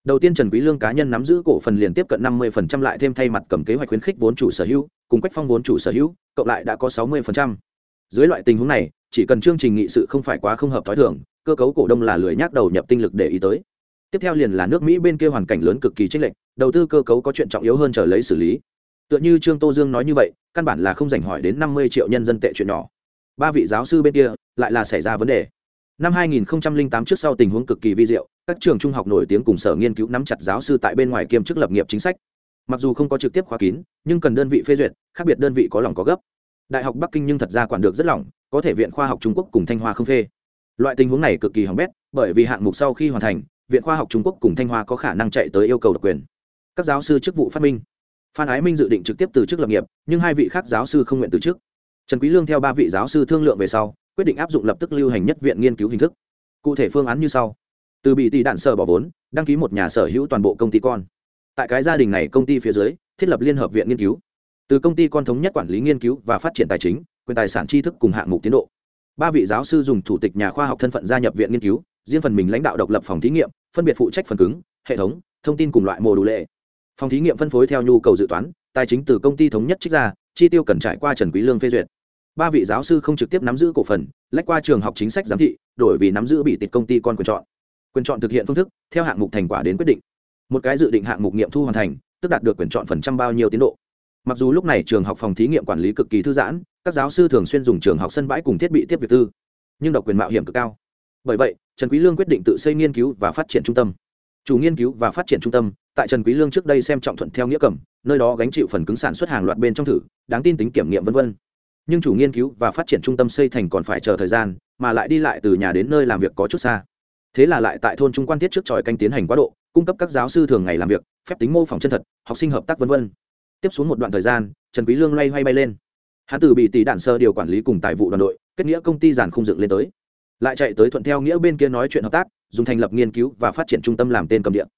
Đầu tiên trần quý lương cá nhân nắm giữ cổ phần liền tiếp cận 50% lại thêm thay mặt cầm kế hoạch khuyến khích vốn chủ sở hữu, cùng quách phong vốn chủ sở hữu, cộng lại đã có 60%. dưới loại tình huống này, chỉ cần chương trình nghị sự không phải quá không hợp thói thường, cơ cấu cổ đông là lười nhác đầu nhập tinh lực để ý tới. Tiếp theo liền là nước mỹ bên kia hoàn cảnh lớn cực kỳ chênh lệch đầu tư cơ cấu có chuyện trọng yếu hơn trở lấy xử lý. Tựa như trương tô dương nói như vậy, căn bản là không dành hỏi đến năm mươi triệu nhân dân tệ chuyện nhỏ. Ba vị giáo sư bên kia, lại là xảy ra vấn đề. Năm 2008 trước sau tình huống cực kỳ vi diệu, các trường trung học nổi tiếng cùng sở nghiên cứu nắm chặt giáo sư tại bên ngoài kiêm chức lập nghiệp chính sách. Mặc dù không có trực tiếp khóa kín, nhưng cần đơn vị phê duyệt, khác biệt đơn vị có lòng có gấp. Đại học bắc kinh nhưng thật ra quản được rất lỏng, có thể viện khoa học trung quốc cùng thanh hoa không phê. Loại tình huống này cực kỳ hỏng bét, bởi vì hạng mục sau khi hoàn thành, viện khoa học trung quốc cùng thanh hoa có khả năng chạy tới yêu cầu độc quyền các giáo sư chức vụ phát minh. Phan ái minh dự định trực tiếp từ chức lập nghiệp, nhưng hai vị khác giáo sư không nguyện từ chức. Trần quý lương theo ba vị giáo sư thương lượng về sau, quyết định áp dụng lập tức lưu hành nhất viện nghiên cứu hình thức. Cụ thể phương án như sau. Từ bị tỷ đạn sở bỏ vốn, đăng ký một nhà sở hữu toàn bộ công ty con. Tại cái gia đình này công ty phía dưới, thiết lập liên hợp viện nghiên cứu. Từ công ty con thống nhất quản lý nghiên cứu và phát triển tài chính, quyền tài sản tri thức cùng hạng mục tiến độ. Ba vị giáo sư dùng thủ tịch nhà khoa học thân phận gia nhập viện nghiên cứu, riêng phần mình lãnh đạo độc lập phòng thí nghiệm, phân biệt phụ trách phần cứng, hệ thống, thông tin cùng loại mô đủ lệ phòng thí nghiệm phân phối theo nhu cầu dự toán, tài chính từ công ty thống nhất trích ra, chi tiêu cần trải qua trần quý lương phê duyệt. Ba vị giáo sư không trực tiếp nắm giữ cổ phần, lách qua trường học chính sách giám thị, đổi vì nắm giữ bị tịch công ty con quyền chọn. Quyền chọn thực hiện phương thức, theo hạng mục thành quả đến quyết định. Một cái dự định hạng mục nghiệm thu hoàn thành, tức đạt được quyền chọn phần trăm bao nhiêu tiến độ. Mặc dù lúc này trường học phòng thí nghiệm quản lý cực kỳ thư giãn, các giáo sư thường xuyên dùng trường học sân bãi cùng thiết bị tiếp việc tư, nhưng độc quyền mạo hiểm cực cao. Bởi vậy, trần quý lương quyết định tự xây nghiên cứu và phát triển trung tâm chủ nghiên cứu và phát triển trung tâm, tại trần quý lương trước đây xem trọng thuận theo nghĩa cẩm nơi đó gánh chịu phần cứng sản xuất hàng loạt bên trong thử, đáng tin tính kiểm nghiệm vân vân. Nhưng chủ nghiên cứu và phát triển trung tâm xây thành còn phải chờ thời gian, mà lại đi lại từ nhà đến nơi làm việc có chút xa. Thế là lại tại thôn trung quan thiết trước tròi canh tiến hành quá độ, cung cấp các giáo sư thường ngày làm việc, phép tính mô phỏng chân thật, học sinh hợp tác vân vân. tiếp xuống một đoạn thời gian, trần quý lương loay hoay bay lên. Hắn từ bị tỷ đạn sơ điều quản lý cùng tài vụ đoàn đội, kết nghĩa công ty giàn khung dựng lên tới. Lại chạy tới thuận theo nghĩa bên kia nói chuyện hợp tác dùng thành lập nghiên cứu và phát triển trung tâm làm tên cầm điện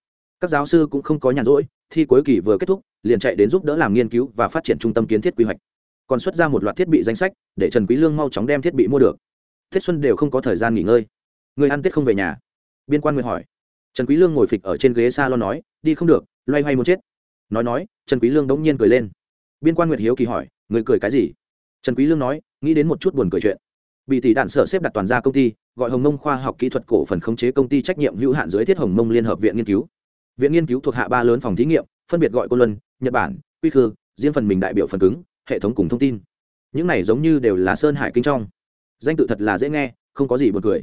các giáo sư cũng không có nhàn rỗi, thi cuối kỳ vừa kết thúc, liền chạy đến giúp đỡ làm nghiên cứu và phát triển trung tâm kiến thiết quy hoạch. Còn xuất ra một loạt thiết bị danh sách, để trần quý lương mau chóng đem thiết bị mua được. Tết xuân đều không có thời gian nghỉ ngơi. Người ăn tết không về nhà. Biên quan người hỏi. Trần quý lương ngồi phịch ở trên ghế salon nói, đi không được, loay hoay muốn chết. Nói nói, trần quý lương đống nhiên cười lên. Biên quan nguyệt hiếu kỳ hỏi, người cười cái gì? Trần quý lương nói, nghĩ đến một chút buồn cười chuyện bị tỷ đạn sở xếp đặt toàn gia công ty, gọi hồng mông khoa học kỹ thuật cổ phần khống chế công ty trách nhiệm hữu hạn dưới thiết hồng mông liên hợp viện nghiên cứu. Viện nghiên cứu thuộc hạ ba lớn phòng thí nghiệm, phân biệt gọi cô luân, nhật bản, quy khư, riêng phần mình đại biểu phần cứng, hệ thống cùng thông tin. Những này giống như đều là sơn hải kinh trong. Danh tự thật là dễ nghe, không có gì buồn cười.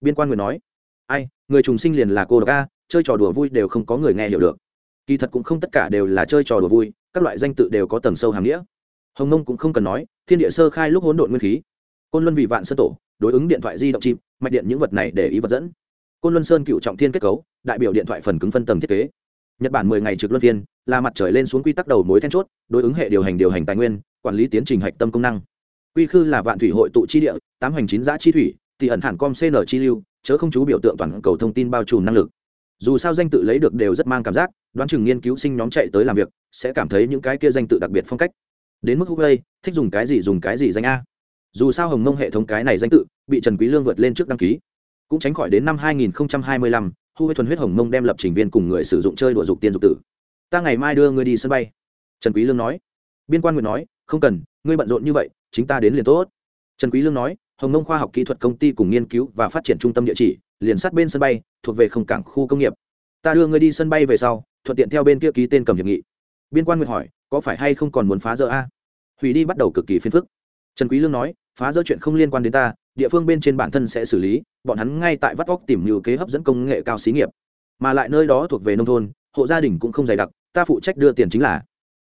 Biên quan người nói, ai, người trùng sinh liền là cô độc a, chơi trò đùa vui đều không có người nghe hiểu được. Kỳ thật cũng không tất cả đều là chơi trò đùa vui, các loại danh tự đều có tầng sâu hàm nghĩa. Hồng nông cũng không cần nói, thiên địa sơ khai lúc hỗn độn nguyên khí côn luân vì vạn sơn tổ đối ứng điện thoại di động chip, mạch điện những vật này để ý vật dẫn. Côn luân sơn cựu trọng thiên kết cấu đại biểu điện thoại phần cứng phân tầng thiết kế. Nhật bản mười ngày trực luân phiên là mặt trời lên xuống quy tắc đầu mối then chốt đối ứng hệ điều hành điều hành tài nguyên quản lý tiến trình hạch tâm công năng. Quy khư là vạn thủy hội tụ chi địa tám hành chín giã chi thủy thì ẩn hẳn com cn chi lưu chớ không chú biểu tượng toàn cầu thông tin bao trùm năng lực. Dù sao danh tự lấy được đều rất mang cảm giác đoán chừng nghiên cứu sinh nhóm chạy tới làm việc sẽ cảm thấy những cái kia danh tự đặc biệt phong cách. Đến mức huawei thích dùng cái gì dùng cái gì danh a dù sao hồng mông hệ thống cái này danh tự bị trần quý lương vượt lên trước đăng ký cũng tránh khỏi đến năm 2025, huawei thuần huyết hồng mông đem lập trình viên cùng người sử dụng chơi đùa dục tiên dục tử ta ngày mai đưa ngươi đi sân bay trần quý lương nói biên quan nguyện nói không cần ngươi bận rộn như vậy chính ta đến liền tốt trần quý lương nói hồng nông khoa học kỹ thuật công ty cùng nghiên cứu và phát triển trung tâm địa chỉ liền sát bên sân bay thuộc về không cảng khu công nghiệp ta đưa ngươi đi sân bay về sau thuận tiện theo bên kia ký tên cầm hiệp nghị biên quan nguyện hỏi có phải hay không còn muốn phá rỡ a hủy đi bắt đầu cực kỳ phiền phức trần quý lương nói phá rỡ chuyện không liên quan đến ta, địa phương bên trên bản thân sẽ xử lý, bọn hắn ngay tại vắt óc tìm nhiều kế hấp dẫn công nghệ cao xí nghiệp. Mà lại nơi đó thuộc về nông thôn, hộ gia đình cũng không dày đặc, ta phụ trách đưa tiền chính là.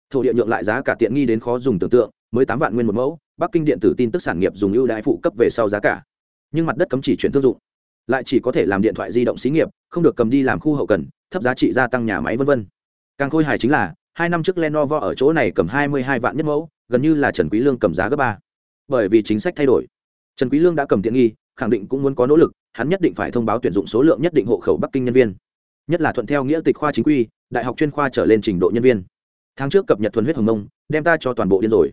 Thổ địa nhượng lại giá cả tiện nghi đến khó dùng tưởng tượng, mới tám vạn nguyên một mẫu, bắc kinh điện tử tin tức sản nghiệp dùng ưu đãi phụ cấp về sau giá cả. Nhưng mặt đất cấm chỉ chuyển thương dụng, lại chỉ có thể làm điện thoại di động xí nghiệp, không được cầm đi làm khu hậu cần, thấp giá trị gia tăng nhà máy v v càng khôi hài chính là, hai năm trước lenovo ở chỗ này cầm hai mươi hai vạn nhất mẫu, gần như là trần quý lương cầm giá gấp ba bởi vì chính sách thay đổi. Trần quý lương đã cầm tiện nghi, khẳng định cũng muốn có nỗ lực, hắn nhất định phải thông báo tuyển dụng số lượng nhất định hộ khẩu bắc kinh nhân viên. Nhất là thuận theo nghĩa tịch khoa chính quy, đại học chuyên khoa trở lên trình độ nhân viên. Tháng trước cập nhật thuần huyết hồng nông đem ta cho toàn bộ điên rồi.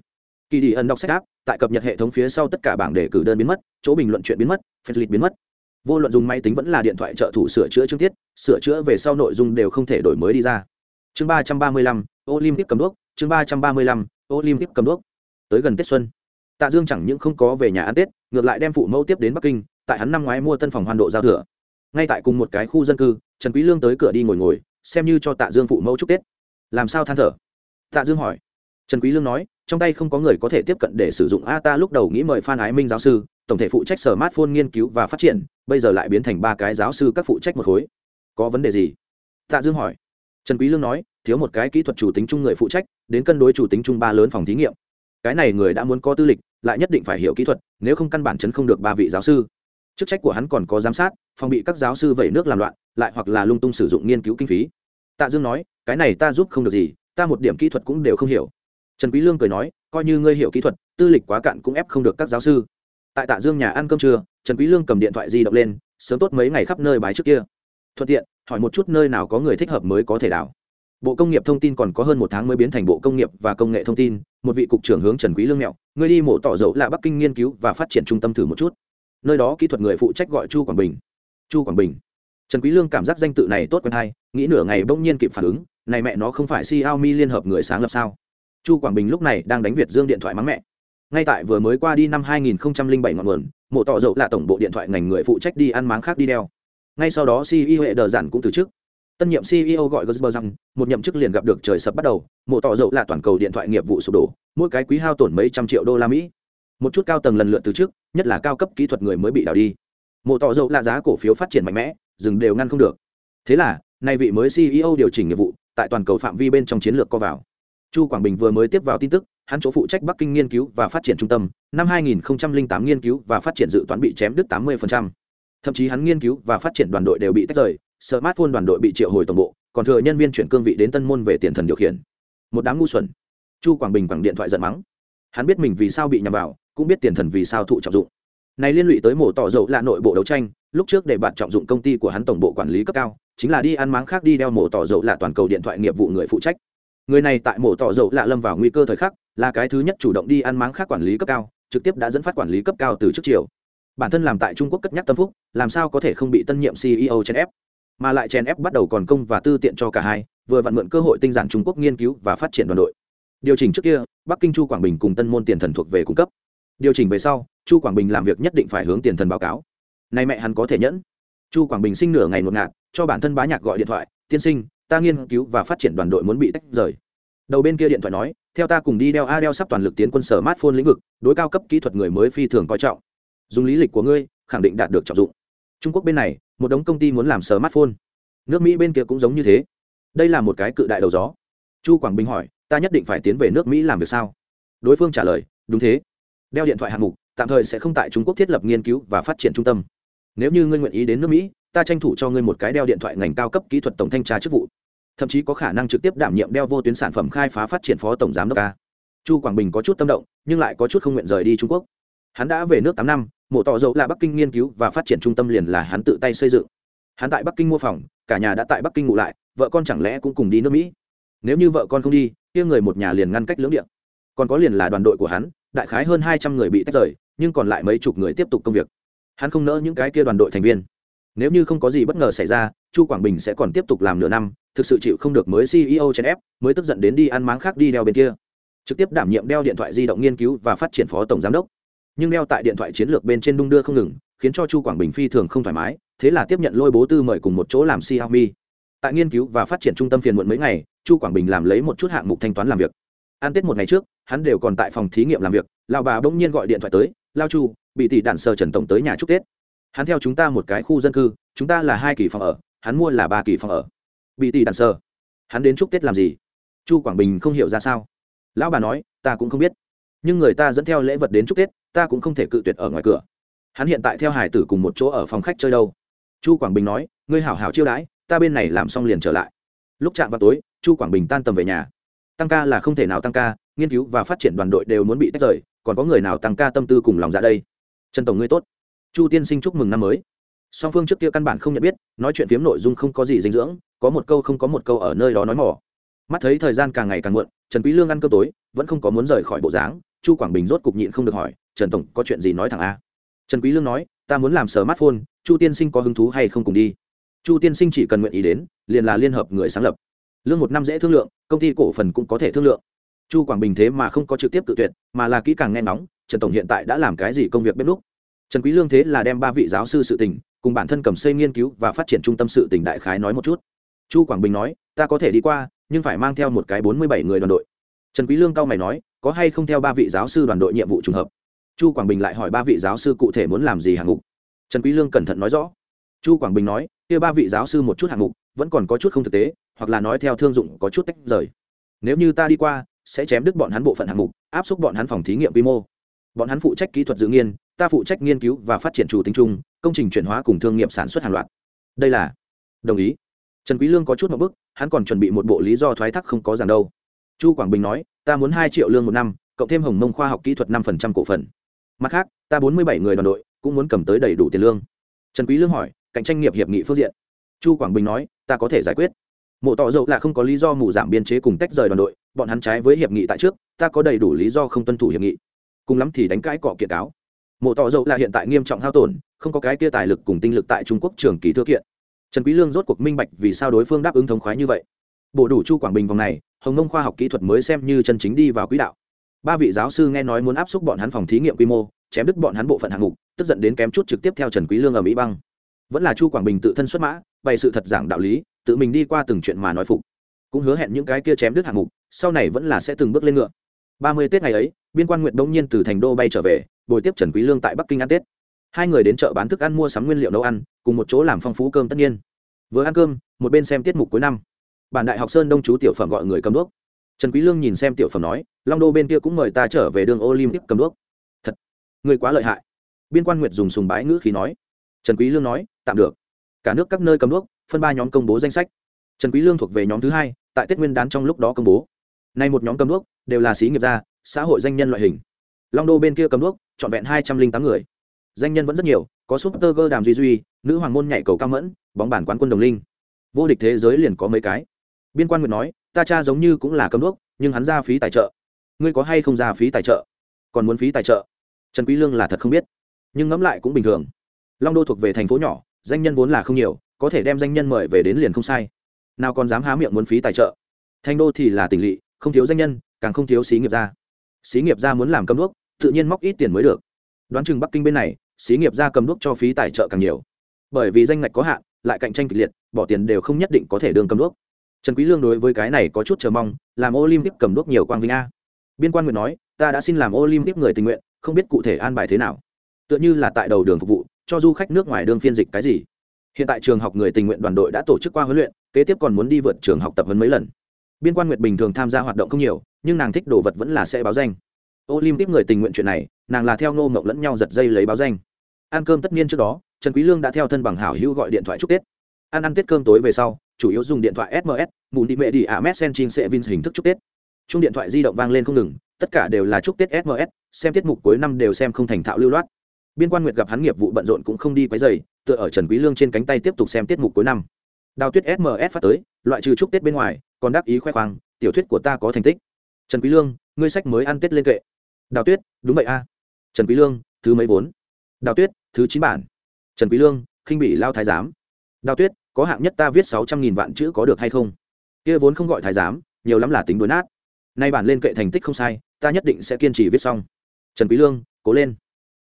Kỳ đi ẩn đọc sách áp tại cập nhật hệ thống phía sau tất cả bảng đề cử đơn biến mất, chỗ bình luận chuyện biến mất, phép biến mất. Vô luận dùng máy tính vẫn là điện thoại trợ thủ sửa chữa chương tiết, sửa chữa về sau nội dung đều không thể đổi mới đi ra. Chương ba trăm ba mươi lăm, olympic cầm đuốc, chương ba trăm ba mươi lăm, olympic cầm đuốc. Tới gần tết xuân tạ dương chẳng những không có về nhà ăn tết, ngược lại đem phụ mẫu tiếp đến bắc kinh, tại hắn năm ngoái mua tân phòng hoan độ giao thừa. Ngay tại cùng một cái khu dân cư, trần quý lương tới cửa đi ngồi ngồi, xem như cho tạ dương phụ mẫu chúc tết. Làm sao than thở? Tạ dương hỏi. Trần quý lương nói, trong tay không có người có thể tiếp cận để sử dụng. A, ta lúc đầu nghĩ mời phan ái minh giáo sư, tổng thể phụ trách sở smartphone nghiên cứu và phát triển, bây giờ lại biến thành ba cái giáo sư các phụ trách một khối. Có vấn đề gì? Tạ dương hỏi. Trần quý lương nói, thiếu một cái kỹ thuật chủ tính chung người phụ trách, đến cân đối chủ tính chung ba lớn phòng thí nghiệm. Cái này người đã muốn có tư lịch lại nhất định phải hiểu kỹ thuật, nếu không căn bản chấn không được ba vị giáo sư. Chức trách của hắn còn có giám sát, phòng bị các giáo sư vẩy nước làm loạn, lại hoặc là lung tung sử dụng nghiên cứu kinh phí. Tạ dương nói, cái này ta giúp không được gì, ta một điểm kỹ thuật cũng đều không hiểu. Trần quý lương cười nói, coi như ngươi hiểu kỹ thuật, tư lịch quá cạn cũng ép không được các giáo sư. Tại tạ dương nhà ăn cơm trưa, trần quý lương cầm điện thoại di động lên, sớm tốt mấy ngày khắp nơi bái trước kia. Thuận tiện, hỏi một chút nơi nào có người thích hợp mới có thể đảo bộ công nghiệp thông tin còn có hơn một tháng mới biến thành bộ công nghiệp và công nghệ thông tin, một vị cục trưởng hướng trần quý lương mẹo, người đi mổ tỏ dấu là bắc kinh nghiên cứu và phát triển trung tâm thử một chút. Nơi đó kỹ thuật người phụ trách gọi chu quảng bình. Chu quảng bình. Trần quý lương cảm giác danh tự này tốt quen hay, nghĩ nửa ngày bỗng nhiên kịp phản ứng, này mẹ nó không phải xiaomi liên hợp người sáng lập sao? Chu quảng bình lúc này đang đánh việt dương điện thoại mắng mẹ. Ngay tại vừa mới qua đi năm 2007 ngọn nguồn mộ tỏ dậu là tổng bộ điện thoại ngành người phụ trách đi ăn máng khác đi đeo. Ngay sau đó ceo hệ đờ giản cũng từ chức tân nhiệm ceo gọi gusber rằng một nhậm chức liền gặp được trời sập bắt đầu mộ tỏ dậu là toàn cầu điện thoại nghiệp vụ sụp đổ, mỗi cái quý hao tổn mấy trăm triệu đô la mỹ. Một chút cao tầng lần lượt từ trước, nhất là cao cấp kỹ thuật người mới bị đào đi. Mộ tỏ dậu là giá cổ phiếu phát triển mạnh mẽ, dừng đều ngăn không được. Thế là, nay vị mới ceo điều chỉnh nghiệp vụ, tại toàn cầu phạm vi bên trong chiến lược co vào. Chu quảng bình vừa mới tiếp vào tin tức, hắn chỗ phụ trách bắc kinh nghiên cứu và phát triển trung tâm, năm 2008 nghiên cứu và phát triển dự toán bị chém đứt 80%. thậm chí hắn nghiên cứu và phát triển đoàn đội đều bị tách rời smartphone đoàn đội bị triệu hồi toàn bộ, còn thừa nhân viên chuyển cương vị đến tân môn về tiền thần điều khiển. Một đám ngu xuẩn. Chu quảng bình bằng điện thoại giận mắng. Hắn biết mình vì sao bị nhầm vào, cũng biết tiền thần vì sao thụ trọng dụng. Này liên lụy tới mổ tỏ dầu là nội bộ đấu tranh, lúc trước để bạn trọng dụng công ty của hắn tổng bộ quản lý cấp cao, chính là đi ăn máng khác đi đeo mổ tỏ dầu là toàn cầu điện thoại nghiệp vụ người phụ trách. Người này tại mổ tỏ dầu lạ lâm vào nguy cơ thời khắc, là cái thứ nhất chủ động đi ăn máng khác quản lý cấp cao, trực tiếp đã dẫn phát quản lý cấp cao từ trước chiều. Bản thân làm tại trung quốc cất nhắc tâm phúc, làm sao có thể không bị tân nhiệm ceo chèn ép? Mà lại chèn ép bắt đầu còn công và tư tiện cho cả hai, vừa vặn mượn cơ hội tinh giản trung quốc nghiên cứu và phát triển đoàn đội. Điều chỉnh trước kia, bắc kinh chu quảng bình cùng tân môn tiền thần thuộc về cung cấp. Điều chỉnh về sau, chu quảng bình làm việc nhất định phải hướng tiền thần báo cáo. Nay mẹ hắn có thể nhẫn. Chu quảng bình sinh nửa ngày một ngạt, cho bản thân bá nhạc gọi điện thoại, tiên sinh, ta nghiên cứu và phát triển đoàn đội muốn bị tách rời. Đầu bên kia điện thoại nói, theo ta cùng đi đeo a đeo sắp toàn lực tiến quân sở smartphone lĩnh vực, đối cao cấp kỹ thuật người mới phi thường coi trọng. Dùng lý lịch của ngươi, khẳng định đạt được trọng dụng trung quốc bên này, một đống công ty muốn làm smartphone. Nước mỹ bên kia cũng giống như thế. Đây là một cái cự đại đầu gió. Chu quảng bình hỏi, ta nhất định phải tiến về nước mỹ làm việc sao? Đối phương trả lời, đúng thế. Đeo điện thoại hạng mục, tạm thời sẽ không tại trung quốc thiết lập nghiên cứu và phát triển trung tâm. Nếu như ngươi nguyện ý đến nước mỹ, ta tranh thủ cho ngươi một cái đeo điện thoại ngành cao cấp kỹ thuật tổng thanh tra chức vụ. Thậm chí có khả năng trực tiếp đảm nhiệm đeo vô tuyến sản phẩm khai phá phát triển phó tổng giám đốc a. Chu quảng bình có chút tâm động, nhưng lại có chút không nguyện rời đi trung quốc. Hắn đã về nước tám năm mộ tỏ dầu là bắc kinh nghiên cứu và phát triển trung tâm liền là hắn tự tay xây dựng. Hắn tại bắc kinh mua phòng, cả nhà đã tại bắc kinh ngủ lại, vợ con chẳng lẽ cũng cùng đi nước mỹ? Nếu như vợ con không đi, kia người một nhà liền ngăn cách lưỡng điện còn có liền là đoàn đội của hắn, đại khái hơn hai trăm người bị tách rời, nhưng còn lại mấy chục người tiếp tục công việc. Hắn không nỡ những cái kia đoàn đội thành viên. Nếu như không có gì bất ngờ xảy ra, chu quảng bình sẽ còn tiếp tục làm nửa năm, thực sự chịu không được mới ceo chèn ép, mới tức giận đến đi ăn máng khác đi đeo bên kia. Trực tiếp đảm nhiệm đeo điện thoại di động nghiên cứu và phát triển phó tổng giám đốc nhưng đeo tại điện thoại chiến lược bên trên đung đưa không ngừng, khiến cho chu quảng bình phi thường không thoải mái, thế là tiếp nhận lôi bố tư mời cùng một chỗ làm xiaomi. Tại nghiên cứu và phát triển trung tâm phiền muộn mấy ngày, chu quảng bình làm lấy một chút hạng mục thanh toán làm việc. Ăn tết một ngày trước, hắn đều còn tại phòng thí nghiệm làm việc lao bà bỗng nhiên gọi điện thoại tới, lao chu, bị tỷ đạn sờ trần tổng tới nhà chúc tết. Hắn theo chúng ta một cái khu dân cư, chúng ta là hai kỳ phòng ở, hắn mua là ba kỳ phòng ở. Bị tỷ đạn sờ, hắn đến chúc tết làm gì? Chu quảng bình không hiểu ra sao. Lão bà nói, ta cũng không biết, nhưng người ta dẫn theo lễ vật đến chúc tết ta cũng không thể cự tuyệt ở ngoài cửa. Hắn hiện tại theo hải tử cùng một chỗ ở phòng khách chơi đâu. Chu quảng bình nói, ngươi hảo hảo chiêu đãi, ta bên này làm xong liền trở lại. Lúc chạm vào tối, chu quảng bình tan tầm về nhà. Tăng ca là không thể nào tăng ca, nghiên cứu và phát triển đoàn đội đều muốn bị tách rời, còn có người nào tăng ca tâm tư cùng lòng dạ đây? Trần tổng ngươi tốt. Chu tiên sinh chúc mừng năm mới. Song phương trước kia căn bản không nhận biết, nói chuyện phiếm nội dung không có gì dinh dưỡng, có một câu không có một câu ở nơi đó nói mỏ. Mắt thấy thời gian càng ngày càng muộn, trần quý lương ăn cơm tối, vẫn không có muốn rời khỏi bộ dáng, chu quảng bình rốt cục nhịn không được hỏi trần tổng, có chuyện gì nói thẳng a? Trần quý lương nói, ta muốn làm smartphone, chu tiên sinh có hứng thú hay không cùng đi? Chu tiên sinh chỉ cần nguyện ý đến, liền là liên hợp người sáng lập. Lương một năm dễ thương lượng, công ty cổ phần cũng có thể thương lượng. Chu quảng bình thế mà không có trực tiếp tự tuyệt, mà là kỹ càng nghe nóng trần tổng hiện tại đã làm cái gì công việc bếp núc? Trần quý lương thế là đem ba vị giáo sư sự tình, cùng bản thân cầm xây nghiên cứu và phát triển trung tâm sự tình đại khái nói một chút. Chu quảng bình nói, ta có thể đi qua, nhưng phải mang theo một cái bốn mươi bảy người đoàn đội. Trần quý lương cao mày nói, có hay không theo ba vị giáo sư đoàn đội nhiệm vụ trùng hợp? Chu quảng bình lại hỏi ba vị giáo sư cụ thể muốn làm gì hạng mục. Trần quý lương cẩn thận nói rõ. Chu quảng bình nói, kia ba vị giáo sư một chút hạng mục, vẫn còn có chút không thực tế, hoặc là nói theo thương dụng có chút tách rời. Nếu như ta đi qua, sẽ chém đứt bọn hắn bộ phận hạng mục, áp suất bọn hắn phòng thí nghiệm quy mô. Bọn hắn phụ trách kỹ thuật dự nghiên, ta phụ trách nghiên cứu và phát triển chủ tính chung, công trình chuyển hóa cùng thương nghiệp sản xuất hàng loạt. Đây là đồng ý. Trần quý lương có chút một bức hắn còn chuẩn bị một bộ lý do thoái thác không có rằng đâu. Chu quảng bình nói, ta muốn hai triệu lương một năm, cộng thêm hồng mông khoa học kỹ thuật năm phần trăm cổ phần mặt khác, ta bốn mươi bảy người đoàn đội cũng muốn cầm tới đầy đủ tiền lương. Trần quý lương hỏi, cạnh tranh nghiệp hiệp nghị phương diện. Chu quảng bình nói, ta có thể giải quyết. Mộ tỏ dậu là không có lý do mù giảm biên chế cùng tách rời đoàn đội, bọn hắn trái với hiệp nghị tại trước, ta có đầy đủ lý do không tuân thủ hiệp nghị. Cùng lắm thì đánh cãi cọ kiện cáo. Mộ tỏ dậu là hiện tại nghiêm trọng hao tổn, không có cái kia tài lực cùng tinh lực tại trung quốc trường kỳ thư kiện. Trần quý lương rốt cuộc minh bạch vì sao đối phương đáp ứng thống khoái như vậy. Bộ đủ chu quảng bình vòng này, hồng nông khoa học kỹ thuật mới xem như chân chính đi vào quỹ đạo ba vị giáo sư nghe nói muốn áp xúc bọn hắn phòng thí nghiệm quy mô, chém đứt bọn hắn bộ phận hạng mục, tức giận đến kém chút trực tiếp theo trần quý lương ở mỹ băng. Vẫn là chu quảng bình tự thân xuất mã, bày sự thật giảng đạo lý, tự mình đi qua từng chuyện mà nói phục. Cũng hứa hẹn những cái kia chém đứt hạng mục, sau này vẫn là sẽ từng bước lên ngựa. Ba mươi tết ngày ấy, biên quan nguyện đông nhiên từ thành đô bay trở về, bồi tiếp trần quý lương tại bắc kinh ăn tết. Hai người đến chợ bán thức ăn mua sắm nguyên liệu nấu ăn, cùng một chỗ làm phong phú cơm tất nhiên. Vừa ăn cơm, một bên xem tiết mục cuối năm. Bản đại học sơn đông chú tiểu phẩm gọi người cầm đuốc trần quý lương nhìn xem tiểu phẩm nói, long đô bên kia cũng mời ta trở về đường olympic cầm đuốc. Thật? Người quá lợi hại. Biên quan nguyệt dùng sùng bái ngữ khí nói. Trần quý lương nói, tạm được. Cả nước các nơi cầm đuốc, phân ba nhóm công bố danh sách. Trần quý lương thuộc về nhóm thứ hai, tại tết nguyên đán trong lúc đó công bố. Nay một nhóm cầm đuốc đều là sĩ nghiệp gia, xã hội danh nhân loại hình. Long đô bên kia cầm đuốc chọn vẹn hai trăm linh tám người. Danh nhân vẫn rất nhiều, có super cơ đàm duy duy, nữ hoàng môn nhảy cầu cao mẫn, bóng bản quán quân đồng linh. Vô địch thế giới liền có mấy cái biên quan nguyệt nói, ta cha giống như cũng là cấm đuốc, nhưng hắn ra phí tài trợ. Ngươi có hay không ra phí tài trợ? Còn muốn phí tài trợ. Trần quý lương là thật không biết, nhưng ngẫm lại cũng bình thường. Long đô thuộc về thành phố nhỏ, danh nhân vốn là không nhiều, có thể đem danh nhân mời về đến liền không sai. Nào còn dám há miệng muốn phí tài trợ? Thành đô thì là tỉnh lỵ, không thiếu danh nhân, càng không thiếu xí nghiệp gia. Xí nghiệp gia muốn làm cấm đuốc, tự nhiên móc ít tiền mới được. Đoán chừng bắc kinh bên này, xí nghiệp gia cầm đuốc cho phí tài trợ càng nhiều. Bởi vì danh ngạch có hạn, lại cạnh tranh kịch liệt, bỏ tiền đều không nhất định có thể đường cầm đuốc trần quý lương đối với cái này có chút chờ mong, làm olympic cầm đuốc nhiều quang vinh a. Biên quan nguyện nói, ta đã xin làm olympic người tình nguyện, không biết cụ thể an bài thế nào. Tựa như là tại đầu đường phục vụ, cho du khách nước ngoài đương phiên dịch cái gì. Hiện tại trường học người tình nguyện đoàn đội đã tổ chức qua huấn luyện, kế tiếp còn muốn đi vượt trường học tập huấn mấy lần. Biên quan nguyệt bình thường tham gia hoạt động không nhiều, nhưng nàng thích đồ vật vẫn là sẽ báo danh. Olympic người tình nguyện chuyện này, nàng là theo nô mộng lẫn nhau giật dây lấy báo danh. Ăn cơm tất niên trước đó, trần quý lương đã theo thân bằng hảo hữu gọi điện thoại chúc tết. Ăn ăn tết cơm tối về sau chủ yếu dùng điện thoại sms mùn đi mẹ đi ạ messenger sẽ vin hình thức chúc tết. Chung điện thoại di động vang lên không ngừng, tất cả đều là chúc tết sms xem tiết mục cuối năm đều xem không thành thạo lưu loát. Biên quan nguyệt gặp hắn nghiệp vụ bận rộn cũng không đi quấy giày tựa ở trần quý lương trên cánh tay tiếp tục xem tiết mục cuối năm. Đào tuyết sms phát tới, loại trừ chúc tết bên ngoài, còn đáp ý khoe khoang, tiểu thuyết của ta có thành tích. Trần quý lương, ngươi sách mới ăn tết lên kệ. Đào tuyết, đúng vậy a. Trần quý lương, thứ mấy vốn? Đào tuyết, thứ chín bản. Trần quý lương, khinh bị lao thái giám. Đào tuyết có hạng nhất ta viết sáu trăm nghìn vạn chữ có được hay không? Kia vốn không gọi thái giám, nhiều lắm là tính đối nát. Nay bản lên kệ thành tích không sai, ta nhất định sẽ kiên trì viết xong. Trần quý lương, cố lên.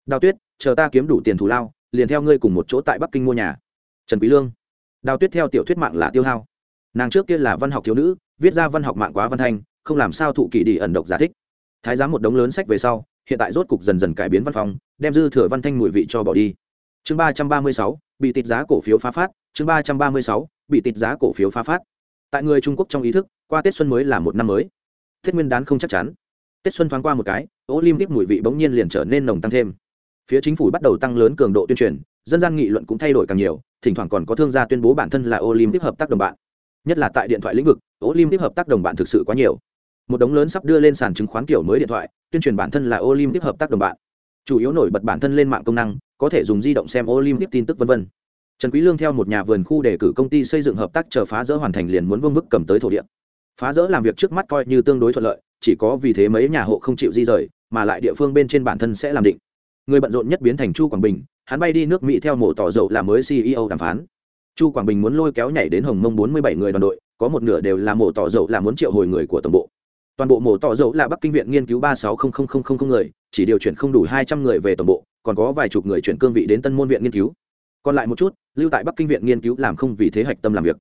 Đào tuyết, chờ ta kiếm đủ tiền thù lao, liền theo ngươi cùng một chỗ tại bắc kinh mua nhà. Trần quý lương. Đào tuyết theo tiểu thuyết mạng là tiêu hao. Nàng trước kia là văn học thiếu nữ, viết ra văn học mạng quá văn thanh, không làm sao thụ kỳ đi ẩn độc giả thích. Thái giám một đống lớn sách về sau, hiện tại rốt cục dần dần cải biến văn phòng đem dư thừa văn thanh mùi vị cho bỏ đi. Chương ba trăm ba mươi sáu, bị tịt giá cổ phiếu phá phát chương ba trăm ba mươi sáu, bị tịt giá cổ phiếu phá phát. Tại người trung quốc trong ý thức, qua tết xuân mới là một năm mới. Tết nguyên đán không chắc chắn. Tết xuân thoáng qua một cái, olympic mùi vị bỗng nhiên liền trở nên nồng tăng thêm. Phía chính phủ bắt đầu tăng lớn cường độ tuyên truyền, dân gian nghị luận cũng thay đổi càng nhiều, thỉnh thoảng còn có thương gia tuyên bố bản thân là olympic hợp tác đồng bạn. Nhất là tại điện thoại lĩnh vực, olympic hợp tác đồng bạn thực sự quá nhiều. Một đống lớn sắp đưa lên sàn chứng khoán kiểu mới điện thoại, tuyên truyền bản thân là olympic hợp tác đồng bạn. Chủ yếu nổi bật bản thân lên mạng công năng, có thể dùng di động xem olympic tin tức v v trần quý lương theo một nhà vườn khu đề cử công ty xây dựng hợp tác chờ phá rỡ hoàn thành liền muốn vương vức cầm tới thổ địa. Phá rỡ làm việc trước mắt coi như tương đối thuận lợi, chỉ có vì thế mấy nhà hộ không chịu di rời, mà lại địa phương bên trên bản thân sẽ làm định. Người bận rộn nhất biến thành chu quảng bình, hắn bay đi nước mỹ theo mộ tỏ dầu là mới ceo đàm phán. Chu quảng bình muốn lôi kéo nhảy đến hồng mông bốn mươi bảy người đoàn đội, có một nửa đều là mộ tỏ dầu là muốn triệu hồi người của tổng bộ. Toàn bộ mổ tỏ dầu là bắc kinh viện nghiên cứu ba sáu người, chỉ điều chuyển không đủ hai trăm người về tổng bộ, còn có vài chục người chuyển cương vị đến tân môn viện nghiên cứu còn lại một chút, lưu tại bắc kinh viện nghiên cứu làm không vì thế hạch tâm làm việc.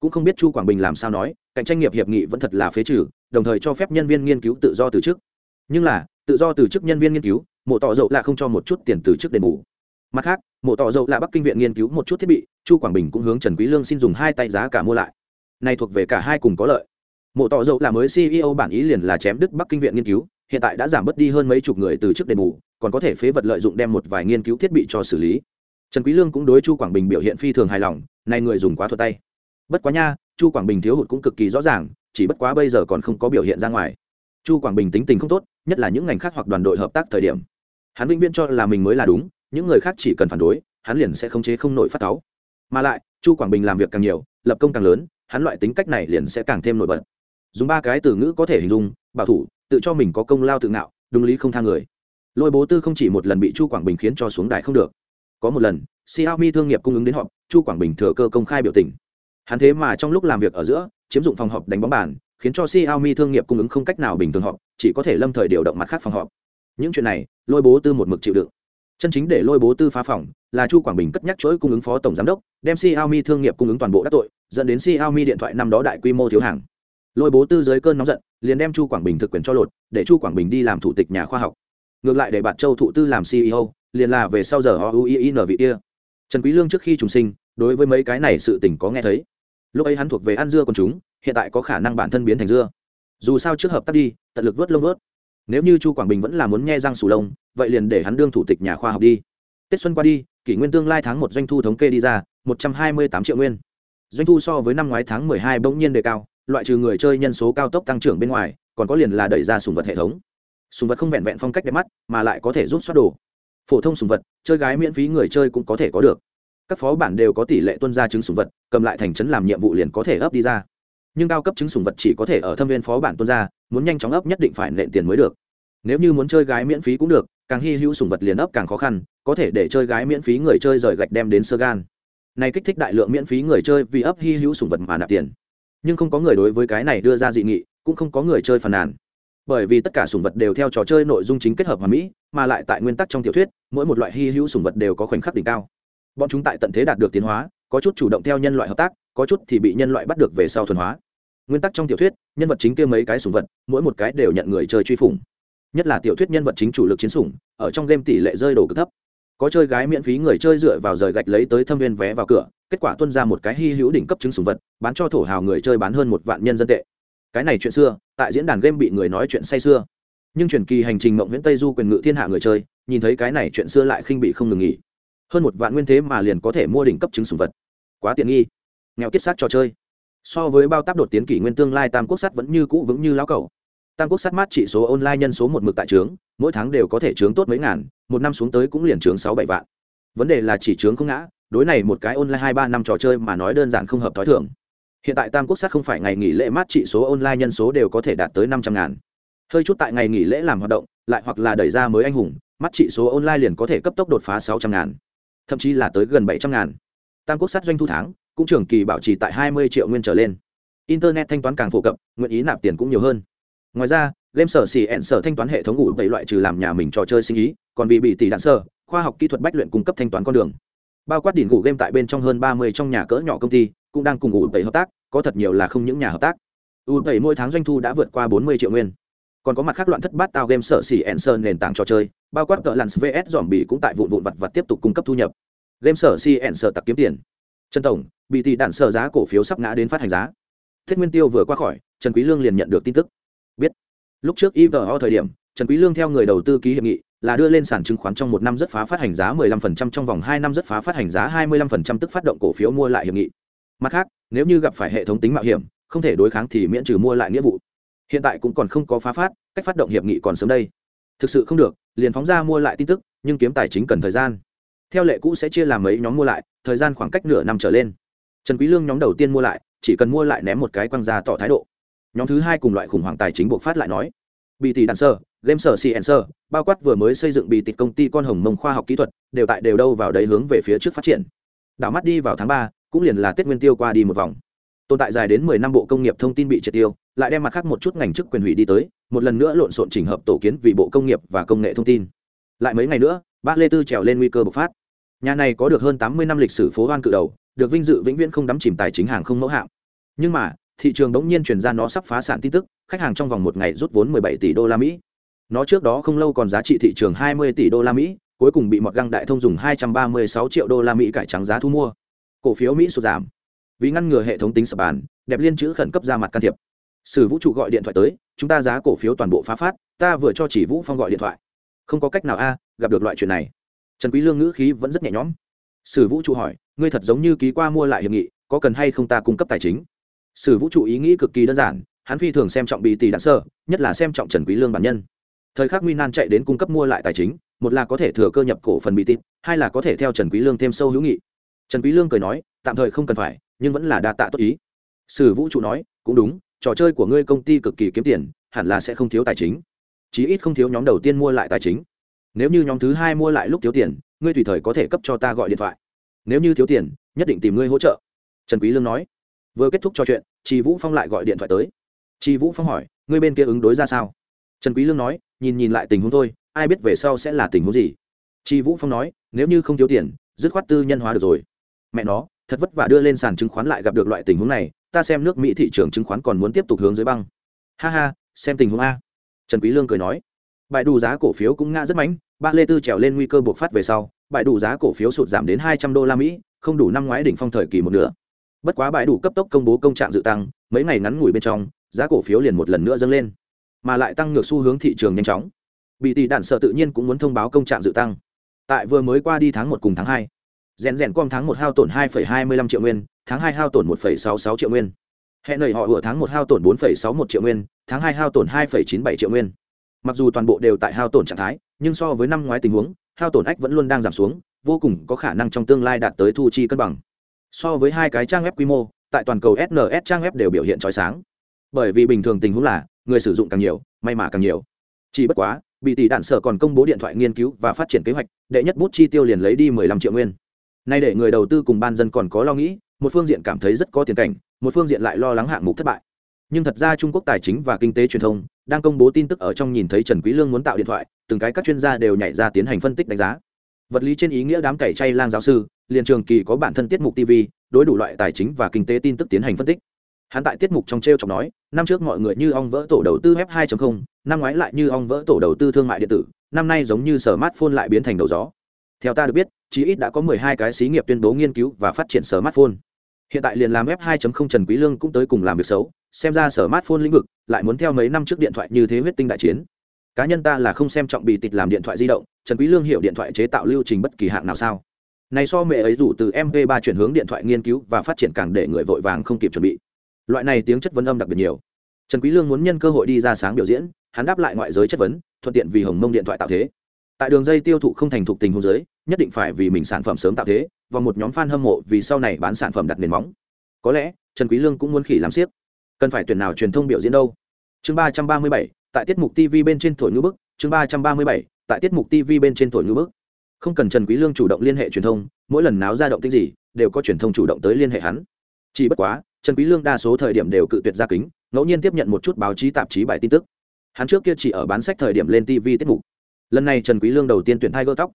Cũng không biết chu quảng bình làm sao nói, cạnh tranh nghiệp hiệp nghị vẫn thật là phế trừ, đồng thời cho phép nhân viên nghiên cứu tự do từ chức. Nhưng là, tự do từ chức nhân viên nghiên cứu, mộ tỏ dậu là không cho một chút tiền từ chức đền bù. Mặt khác, mộ tỏ dậu là bắc kinh viện nghiên cứu một chút thiết bị, chu quảng bình cũng hướng trần quý lương xin dùng hai tay giá cả mua lại. Này thuộc về cả hai cùng có lợi. Mộ tỏ dậu là mới ceo bản ý liền là chém đứt bắc kinh viện nghiên cứu, hiện tại đã giảm bớt đi hơn mấy chục người từ chức đền bù, còn có thể phế vật lợi dụng đem một vài nghiên cứu thiết bị cho xử lý trần quý lương cũng đối chu quảng bình biểu hiện phi thường hài lòng này người dùng quá thuận tay. Bất quá nha, chu quảng bình thiếu hụt cũng cực kỳ rõ ràng, chỉ bất quá bây giờ còn không có biểu hiện ra ngoài. Chu quảng bình tính tình không tốt, nhất là những ngành khác hoặc đoàn đội hợp tác thời điểm. Hắn vĩnh viễn cho là mình mới là đúng, những người khác chỉ cần phản đối, hắn liền sẽ khống chế không nổi phát cáu. Mà lại, chu quảng bình làm việc càng nhiều, lập công càng lớn, hắn loại tính cách này liền sẽ càng thêm nổi bật. Dùng ba cái từ ngữ có thể hình dung, bảo thủ, tự cho mình có công lao tự ngạo, đúng lý không tha người. Lôi bố tư không chỉ một lần bị chu quảng bình khiến cho xuống đài không được có một lần, xiaomi thương nghiệp cung ứng đến họp, chu quảng bình thừa cơ công khai biểu tình. Hắn thế mà trong lúc làm việc ở giữa, chiếm dụng phòng họp đánh bóng bàn, khiến cho xiaomi thương nghiệp cung ứng không cách nào bình thường họp, chỉ có thể lâm thời điều động mặt khác phòng họp. Những chuyện này, lôi bố tư một mực chịu đựng. Chân chính để lôi bố tư phá phòng, là chu quảng bình cất nhắc chuỗi cung ứng phó tổng giám đốc, đem xiaomi thương nghiệp cung ứng toàn bộ các tội, dẫn đến xiaomi điện thoại năm đó đại quy mô thiếu hàng. Lôi bố tư dưới cơn nóng giận, liền đem chu quảng bình thực quyền cho lột, để chu quảng bình đi làm thủ tịch nhà khoa học. Ngược lại để bạn châu thụ tư làm ceo liền là về sau giờ họ uin vị kia. Trần quý lương trước khi trùng sinh, đối với mấy cái này sự tình có nghe thấy. Lúc ấy hắn thuộc về ăn dưa còn chúng, hiện tại có khả năng bản thân biến thành dưa. Dù sao trước hợp tác đi, tận lực vớt lông vớt. Nếu như chu quảng bình vẫn là muốn nghe răng sù lông, vậy liền để hắn đương thủ tịch nhà khoa học đi. Tết xuân qua đi, kỷ nguyên tương lai tháng một doanh thu thống kê đi ra, một trăm hai mươi tám triệu nguyên. Doanh thu so với năm ngoái tháng mười hai bỗng nhiên đề cao, loại trừ người chơi nhân số cao tốc tăng trưởng bên ngoài, còn có liền là đẩy ra sùng vật hệ thống. Sùng vật không vẹn vẹn phong cách đẹp mắt, mà lại có thể giúp xoát đồ phổ thông sùng vật, chơi gái miễn phí người chơi cũng có thể có được. Các phó bản đều có tỷ lệ tuân ra chứng sùng vật, cầm lại thành trấn làm nhiệm vụ liền có thể ấp đi ra. Nhưng cao cấp chứng sùng vật chỉ có thể ở thâm viên phó bản tuân ra, muốn nhanh chóng ấp nhất định phải nện tiền mới được. Nếu như muốn chơi gái miễn phí cũng được, càng hy hữu sùng vật liền ấp càng khó khăn, có thể để chơi gái miễn phí người chơi rời gạch đem đến sơ gan. Này kích thích đại lượng miễn phí người chơi vì ấp hy hữu sùng vật mà nạp tiền. Nhưng không có người đối với cái này đưa ra dị nghị, cũng không có người chơi phàn nàn bởi vì tất cả sùng vật đều theo trò chơi nội dung chính kết hợp hoàn mỹ, mà lại tại nguyên tắc trong tiểu thuyết, mỗi một loại hy hữu sùng vật đều có khoảnh khắc đỉnh cao. Bọn chúng tại tận thế đạt được tiến hóa, có chút chủ động theo nhân loại hợp tác, có chút thì bị nhân loại bắt được về sau thuần hóa. Nguyên tắc trong tiểu thuyết, nhân vật chính kia mấy cái sùng vật, mỗi một cái đều nhận người chơi truy phủng. Nhất là tiểu thuyết nhân vật chính chủ lực chiến sủng, ở trong game tỷ lệ rơi đồ cực thấp. Có chơi gái miễn phí người chơi dựa vào rời gạch lấy tới thâm viên vé vào cửa, kết quả tuân ra một cái hy hữu đỉnh cấp chứng sùng vật, bán cho thổ hào người chơi bán hơn một vạn nhân dân tệ cái này chuyện xưa, tại diễn đàn game bị người nói chuyện say xưa. Nhưng truyền kỳ hành trình mộng nguyễn tây du quyền ngự thiên hạ người chơi, nhìn thấy cái này chuyện xưa lại khinh bị không ngừng nghỉ. Hơn một vạn nguyên thế mà liền có thể mua đỉnh cấp chứng sùng vật. Quá tiện nghi. Nghèo kết sát trò chơi. So với bao táp đột tiến kỷ nguyên tương lai tam quốc sắt vẫn như cũ vững như lão cầu tam quốc sắt mát trị số online nhân số một mực tại trướng, mỗi tháng đều có thể trướng tốt mấy ngàn, một năm xuống tới cũng liền trướng sáu bảy vạn. Vấn đề là chỉ trướng không ngã, đối này một cái online hai ba năm trò chơi mà nói đơn giản không hợp t h ó i thưởng hiện tại tam quốc sát không phải ngày nghỉ lễ mát trị số online nhân số đều có thể đạt tới năm trăm ngàn. Hơi chút tại ngày nghỉ lễ làm hoạt động lại hoặc là đẩy ra mới anh hùng mắt trị số online liền có thể cấp tốc đột phá sáu trăm ngàn. Thậm chí là tới gần bảy trăm ngàn. Tam quốc sát doanh thu tháng cũng trường kỳ bảo trì tại hai mươi triệu nguyên trở lên. Internet thanh toán càng phổ cập nguyện ý nạp tiền cũng nhiều hơn. Ngoài ra game sở xì ẹn sở thanh toán hệ thống ngủ bảy loại trừ làm nhà mình trò chơi sinh ý còn vì bị tỷ đạn sở, khoa học kỹ thuật bách luyện cung cấp thanh toán con đường bao quát đỉnh ngủ game tại bên trong hơn ba mươi trong nhà cỡ nhỏ công ty cũng đang cùng ngủ tẩy hợp tác có thật nhiều là không những nhà hợp tác u tẩy mỗi tháng doanh thu đã vượt qua bốn mươi triệu nguyên còn có mặt khác loạn thất bát tao game sở xỉ Enson nền tảng trò chơi, bao quát cỡ Lance VS dòm bị cũng tại vụn vụn vặt vặt tiếp tục cung cấp thu nhập. Game sở xỉ Enson tặc kiếm tiền. Trần tổng, bị tỷ đạn sở giá cổ phiếu sắp ngã đến phát hành giá. Thiết Nguyên Tiêu vừa qua khỏi, Trần Quý Lương liền nhận được tin tức. Biết. Lúc trước IVO thời điểm, Trần Quý Lương theo người đầu tư ký hiệp nghị, là đưa lên sàn chứng khoán trong một năm rất phá phát hành giá 15% trong vòng 2 năm rất phá phát hành giá 25% tức phát động cổ phiếu mua lại hiệp nghị. Mặt khác, nếu như gặp phải hệ thống tính mạo hiểm, không thể đối kháng thì miễn trừ mua lại nghĩa vụ. Hiện tại cũng còn không có phá phát, cách phát động hiệp nghị còn sớm đây. Thực sự không được, liền phóng ra mua lại tin tức, nhưng kiếm tài chính cần thời gian. Theo lệ cũ sẽ chia làm mấy nhóm mua lại, thời gian khoảng cách nửa năm trở lên. Trần Quý Lương nhóm đầu tiên mua lại, chỉ cần mua lại ném một cái quăng ra tỏ thái độ. Nhóm thứ hai cùng loại khủng hoảng tài chính buộc phát lại nói, bị tỷ đàn sơ game sở cnc bao quát vừa mới xây dựng bị tịt công ty con hồng mông khoa học kỹ thuật, đều tại đều đâu vào đấy hướng về phía trước phát triển. Đảo mắt đi vào tháng ba, cũng liền là tết nguyên tiêu qua đi một vòng. Tồn tại dài đến mười năm bộ công nghiệp thông tin bị triệt tiêu, lại đem mặt khác một chút ngành chức quyền hủy đi tới, một lần nữa lộn xộn chỉnh hợp tổ kiến vì bộ công nghiệp và công nghệ thông tin. Lại mấy ngày nữa, bác lê tư trèo lên nguy cơ bộc phát. Nhà này có được hơn tám mươi năm lịch sử phố hoan cự đầu, được vinh dự vĩnh viễn không đắm chìm tài chính hàng không mẫu hạm. Nhưng mà, thị trường bỗng nhiên chuyển ra nó sắp phá sản tin tức, khách hàng trong vòng một ngày rút vốn 17 tỷ đô la mỹ nó trước đó không lâu còn giá trị thị trường 20 tỷ đô la mỹ, cuối cùng bị một găng đại thông dùng 236 triệu đô la mỹ cải trắng giá thu mua. Cổ phiếu mỹ sụt giảm. Vì ngăn ngừa hệ thống tính sập bàn, đẹp liên chữ khẩn cấp ra mặt can thiệp. Sử vũ trụ gọi điện thoại tới, chúng ta giá cổ phiếu toàn bộ phá phát, ta vừa cho chỉ vũ phong gọi điện thoại. Không có cách nào a, gặp được loại chuyện này. Trần quý lương ngữ khí vẫn rất nhẹ nhõm. Sử vũ trụ hỏi, ngươi thật giống như ký qua mua lại hiệp nghị, có cần hay không ta cung cấp tài chính? Sử vũ trụ ý nghĩ cực kỳ đơn giản, hắn phi thường xem trọng bị tỷ đạn sơ, nhất là xem trọng trần quý lương bản nhân thời khắc nguy nan chạy đến cung cấp mua lại tài chính, một là có thể thừa cơ nhập cổ phần bị tít hai là có thể theo trần quý lương thêm sâu hữu nghị. Trần quý lương cười nói, tạm thời không cần phải, nhưng vẫn là đa tạ tốt ý. Sử vũ trụ nói, cũng đúng, trò chơi của ngươi công ty cực kỳ kiếm tiền, hẳn là sẽ không thiếu tài chính. Chí ít không thiếu nhóm đầu tiên mua lại tài chính. Nếu như nhóm thứ hai mua lại lúc thiếu tiền, ngươi tùy thời có thể cấp cho ta gọi điện thoại. Nếu như thiếu tiền, nhất định tìm ngươi hỗ trợ. Trần quý lương nói. Vừa kết thúc trò chuyện chị vũ phong lại gọi điện thoại tới. Chị vũ phong hỏi, ngươi bên kia ứng đối ra sao? Trần quý lương nói, nhìn nhìn lại tình huống thôi, ai biết về sau sẽ là tình huống gì. Chị vũ phong nói, nếu như không thiếu tiền, dứt khoát tư nhân hóa được rồi. Mẹ nó, thật vất vả đưa lên sàn chứng khoán lại gặp được loại tình huống này, ta xem nước mỹ thị trường chứng khoán còn muốn tiếp tục hướng dưới băng. Ha ha, xem tình huống a. Trần quý lương cười nói, bài đủ giá cổ phiếu cũng ngã rất mạnh, ba lê tư trèo lên nguy cơ buộc phát về sau, bài đủ giá cổ phiếu sụt giảm đến 200 đô la mỹ, không đủ năm ngoái đỉnh phong thời kỳ một nửa. Bất quá bài đủ cấp tốc công bố công trạng dự tăng, mấy ngày ngắn ngủi bên trong, giá cổ phiếu liền một lần nữa dâng lên mà lại tăng ngược xu hướng thị trường nhanh chóng. Bị tỷ đạn sợ tự nhiên cũng muốn thông báo công trạng dự tăng. Tại vừa mới qua đi tháng một cùng tháng hai, rèn rèn com tháng một hao tổn hai hai mươi lăm triệu nguyên, tháng hai hao tổn một sáu sáu triệu nguyên. Hẹn nầy họ vừa tháng một hao tổn bốn sáu một triệu nguyên, tháng hai hao tổn hai chín bảy triệu nguyên. Mặc dù toàn bộ đều tại hao tổn trạng thái, nhưng so với năm ngoái tình huống, hao tổn ách vẫn luôn đang giảm xuống, vô cùng có khả năng trong tương lai đạt tới thu chi cân bằng. So với hai cái trang web quy mô, tại toàn cầu sns trang web đều biểu hiện trói sáng. Bởi vì bình thường tình huống là người sử dụng càng nhiều, may mà càng nhiều. Chỉ bất quá, bị tỷ đạn sở còn công bố điện thoại nghiên cứu và phát triển kế hoạch, đệ nhất bút chi tiêu liền lấy đi 15 triệu nguyên. Nay để người đầu tư cùng ban dân còn có lo nghĩ, một phương diện cảm thấy rất có tiền cảnh, một phương diện lại lo lắng hạng mục thất bại. Nhưng thật ra trung quốc tài chính và kinh tế truyền thông đang công bố tin tức ở trong nhìn thấy trần quý lương muốn tạo điện thoại, từng cái các chuyên gia đều nhảy ra tiến hành phân tích đánh giá. Vật lý trên ý nghĩa đám cày chay lang giáo sư, liền trường kỳ có bản thân tiết mục tv đối đủ loại tài chính và kinh tế tin tức tiến hành phân tích. Hắn tại tiết mục trong t r e o chọc nói năm trước mọi người như ong vỡ tổ đầu tư f 2.0 năm ngoái lại như ong vỡ tổ đầu tư thương mại điện tử, năm nay giống như sở smartphone lại biến thành đầu gió. Theo ta được biết, chí ít đã có 12 cái xí nghiệp tuyên bố nghiên cứu và phát triển sở smartphone. Hiện tại liền làm f 2.0 trần quý lương cũng tới cùng làm việc xấu, xem ra sở smartphone lĩnh vực lại muốn theo mấy năm trước điện thoại như thế huyết tinh đại chiến. Cá nhân ta là không xem trọng bị tịch làm điện thoại di động, trần quý lương hiểu điện thoại chế tạo lưu trình bất kỳ hạng nào sao? Này so mẹ ấy rủ từ mp 3 chuyển hướng điện thoại nghiên cứu và phát triển càng để người vội vàng không kịp chuẩn bị loại này tiếng chất vấn âm đặc biệt nhiều. Trần quý lương muốn nhân cơ hội đi ra sáng biểu diễn, hắn đáp lại ngoại giới chất vấn, thuận tiện vì hồng mông điện thoại tạo thế. Tại đường dây tiêu thụ không thành thục tình huống giới nhất định phải vì mình sản phẩm sớm tạo thế, và một nhóm fan hâm mộ vì sau này bán sản phẩm đặt nền móng. Có lẽ, trần quý lương cũng muốn khỉ làm siếc cần phải tuyển nào truyền thông biểu diễn đâu? Chương ba ba mươi bảy, tại tiết mục tv bên trên thổi ngữ bức. Chương ba ba mươi bảy, tại tiết mục tv bên trên thổi ngữ bức. Không cần trần quý lương chủ động liên hệ truyền thông, mỗi lần náo ra động tích gì, đều có truyền thông chủ động tới liên hệ hắn. Chỉ bất quá trần quý lương đa số thời điểm đều cự tuyệt ra kính, ngẫu nhiên tiếp nhận một chút báo chí tạp chí bài tin tức. Hắn trước kia chỉ ở bán sách thời điểm lên tv tiết mục. Lần này trần quý lương đầu tiên tuyển thay gỡ tóc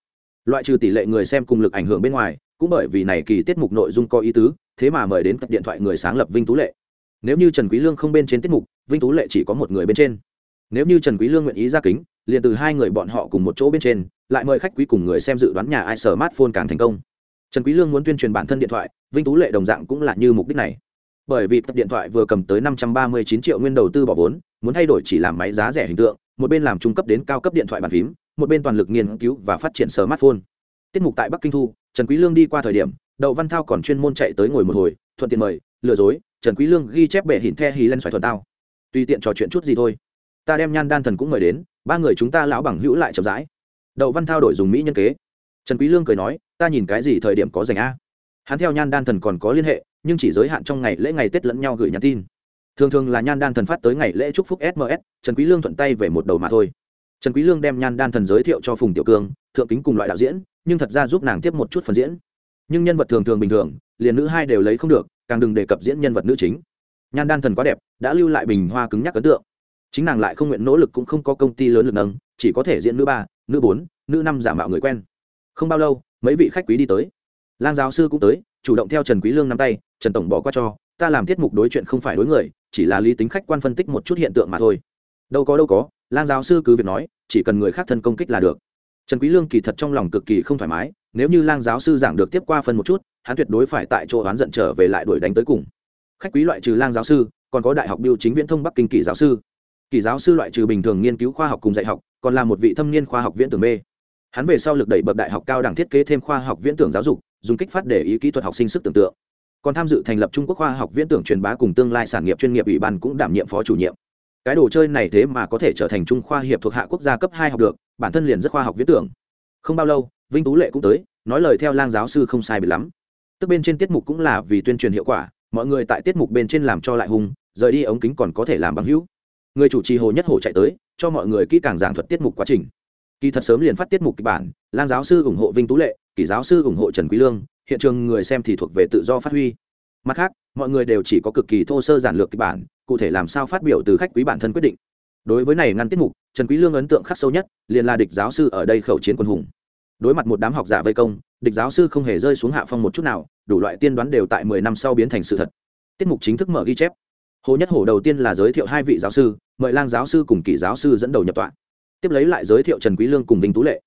loại trừ tỷ lệ người xem cùng lực ảnh hưởng bên ngoài, cũng bởi vì này kỳ tiết mục nội dung có ý tứ, thế mà mời đến tập điện thoại người sáng lập vinh tú lệ. Nếu như trần quý lương không bên trên tiết mục, vinh tú lệ chỉ có một người bên trên. Nếu như trần quý lương nguyện ý ra kính, liền từ hai người bọn họ cùng một chỗ bên trên, lại mời khách quý cùng người xem dự đoán nhà ai smartphone càng thành công. Trần quý lương muốn tuyên truyền bản thân điện thoại, vinh tú lệ đồng dạng cũng là như mục đích này bởi vì tập điện thoại vừa cầm tới 539 triệu nguyên đầu tư bỏ vốn, muốn thay đổi chỉ làm máy giá rẻ hình tượng, một bên làm trung cấp đến cao cấp điện thoại bàn phím, một bên toàn lực nghiên cứu và phát triển smartphone. Tiết mục tại bắc kinh thu, trần quý lương đi qua thời điểm, đậu văn thao còn chuyên môn chạy tới ngồi một hồi, thuận tiện mời, lừa dối, trần quý lương ghi chép bể hình the hí lên xoài thuần tao. Tùy tiện trò chuyện chút gì thôi. Ta đem nhan đan thần cũng mời đến, ba người chúng ta lão bằng hữu lại chậm rãi. Đậu văn thao đổi dùng mỹ nhân kế. Trần quý lương cười nói, ta nhìn cái gì thời điểm có dành a? Hắn theo nhan đan thần còn có liên hệ nhưng chỉ giới hạn trong ngày lễ ngày tết lẫn nhau gửi nhắn tin. Thường thường là nhan đan thần phát tới ngày lễ chúc phúc sms trần quý lương thuận tay về một đầu mà thôi. Trần quý lương đem nhan đan thần giới thiệu cho phùng tiểu cương, thượng kính cùng loại đạo diễn, nhưng thật ra giúp nàng tiếp một chút phần diễn. Nhưng nhân vật thường thường bình thường, liền nữ hai đều lấy không được, càng đừng đề cập diễn nhân vật nữ chính. Nhan đan thần quá đẹp, đã lưu lại bình hoa cứng nhắc ấn tượng. Chính nàng lại không nguyện nỗ lực cũng không có công ty lớn lực nâng, chỉ có thể diễn nữ ba, nữ bốn, nữ năm giả mạo người quen. Không bao lâu, mấy vị khách quý đi tới. Lang giáo sư cũng tới, chủ động theo trần quý lương nắm tay trần tổng bỏ qua cho, ta làm tiết mục đối chuyện không phải đối người, chỉ là lý tính khách quan phân tích một chút hiện tượng mà thôi. Đâu có đâu có, lang giáo sư cứ việc nói, chỉ cần người khác thân công kích là được. Trần quý lương kỳ thật trong lòng cực kỳ không thoải mái, nếu như lang giáo sư giảng được tiếp qua phân một chút, hắn tuyệt đối phải tại chỗ oán giận trở về lại đuổi đánh tới cùng. Khách quý loại trừ lang giáo sư, còn có đại học biêu chính viễn thông bắc kinh kỳ giáo sư. Kỳ giáo sư loại trừ bình thường nghiên cứu khoa học cùng dạy học, còn là một vị thâm niên khoa học viễn tưởng mê. Hắn về sau lực đẩy bậc đại học cao đẳng thiết kế thêm khoa học viễn tưởng giáo dục, dùng kích phát để ý kỹ thuật học sinh sức tưởng tượng còn tham dự thành lập trung quốc khoa học viễn tưởng truyền bá cùng tương lai sản nghiệp chuyên nghiệp ủy ban cũng đảm nhiệm phó chủ nhiệm. Cái đồ chơi này thế mà có thể trở thành trung khoa hiệp thuộc hạ quốc gia cấp hai học được, bản thân liền rất khoa học viễn tưởng. Không bao lâu, vinh tú lệ cũng tới, nói lời theo lang giáo sư không sai biệt lắm. Tức bên trên tiết mục cũng là vì tuyên truyền hiệu quả, mọi người tại tiết mục bên trên làm cho lại hung, rời đi ống kính còn có thể làm bằng hữu. Người chủ trì hồ nhất hồ chạy tới, cho mọi người kỹ càng giảng thuật tiết mục quá trình. Kỳ thật sớm liền phát tiết mục kịch bản, lang giáo sư ủng hộ vinh tú lệ kỷ giáo sư ủng hộ trần quý lương hiện trường người xem thì thuộc về tự do phát huy. Mặt khác, mọi người đều chỉ có cực kỳ thô sơ giản lược kịch bản, cụ thể làm sao phát biểu từ khách quý bản thân quyết định. Đối với này ngăn tiết mục, trần quý lương ấn tượng khắc sâu nhất, liền là địch giáo sư ở đây khẩu chiến quân hùng. Đối mặt một đám học giả vây công, địch giáo sư không hề rơi xuống hạ phong một chút nào, đủ loại tiên đoán đều tại mười năm sau biến thành sự thật. Tiết mục chính thức mở ghi chép. Hồ nhất hổ đầu tiên là giới thiệu hai vị giáo sư mời lang giáo sư cùng kỷ giáo sư dẫn đầu nhập tọa. Tiếp lấy lại giới thiệu trần quý lương cùng vinh tú lệ.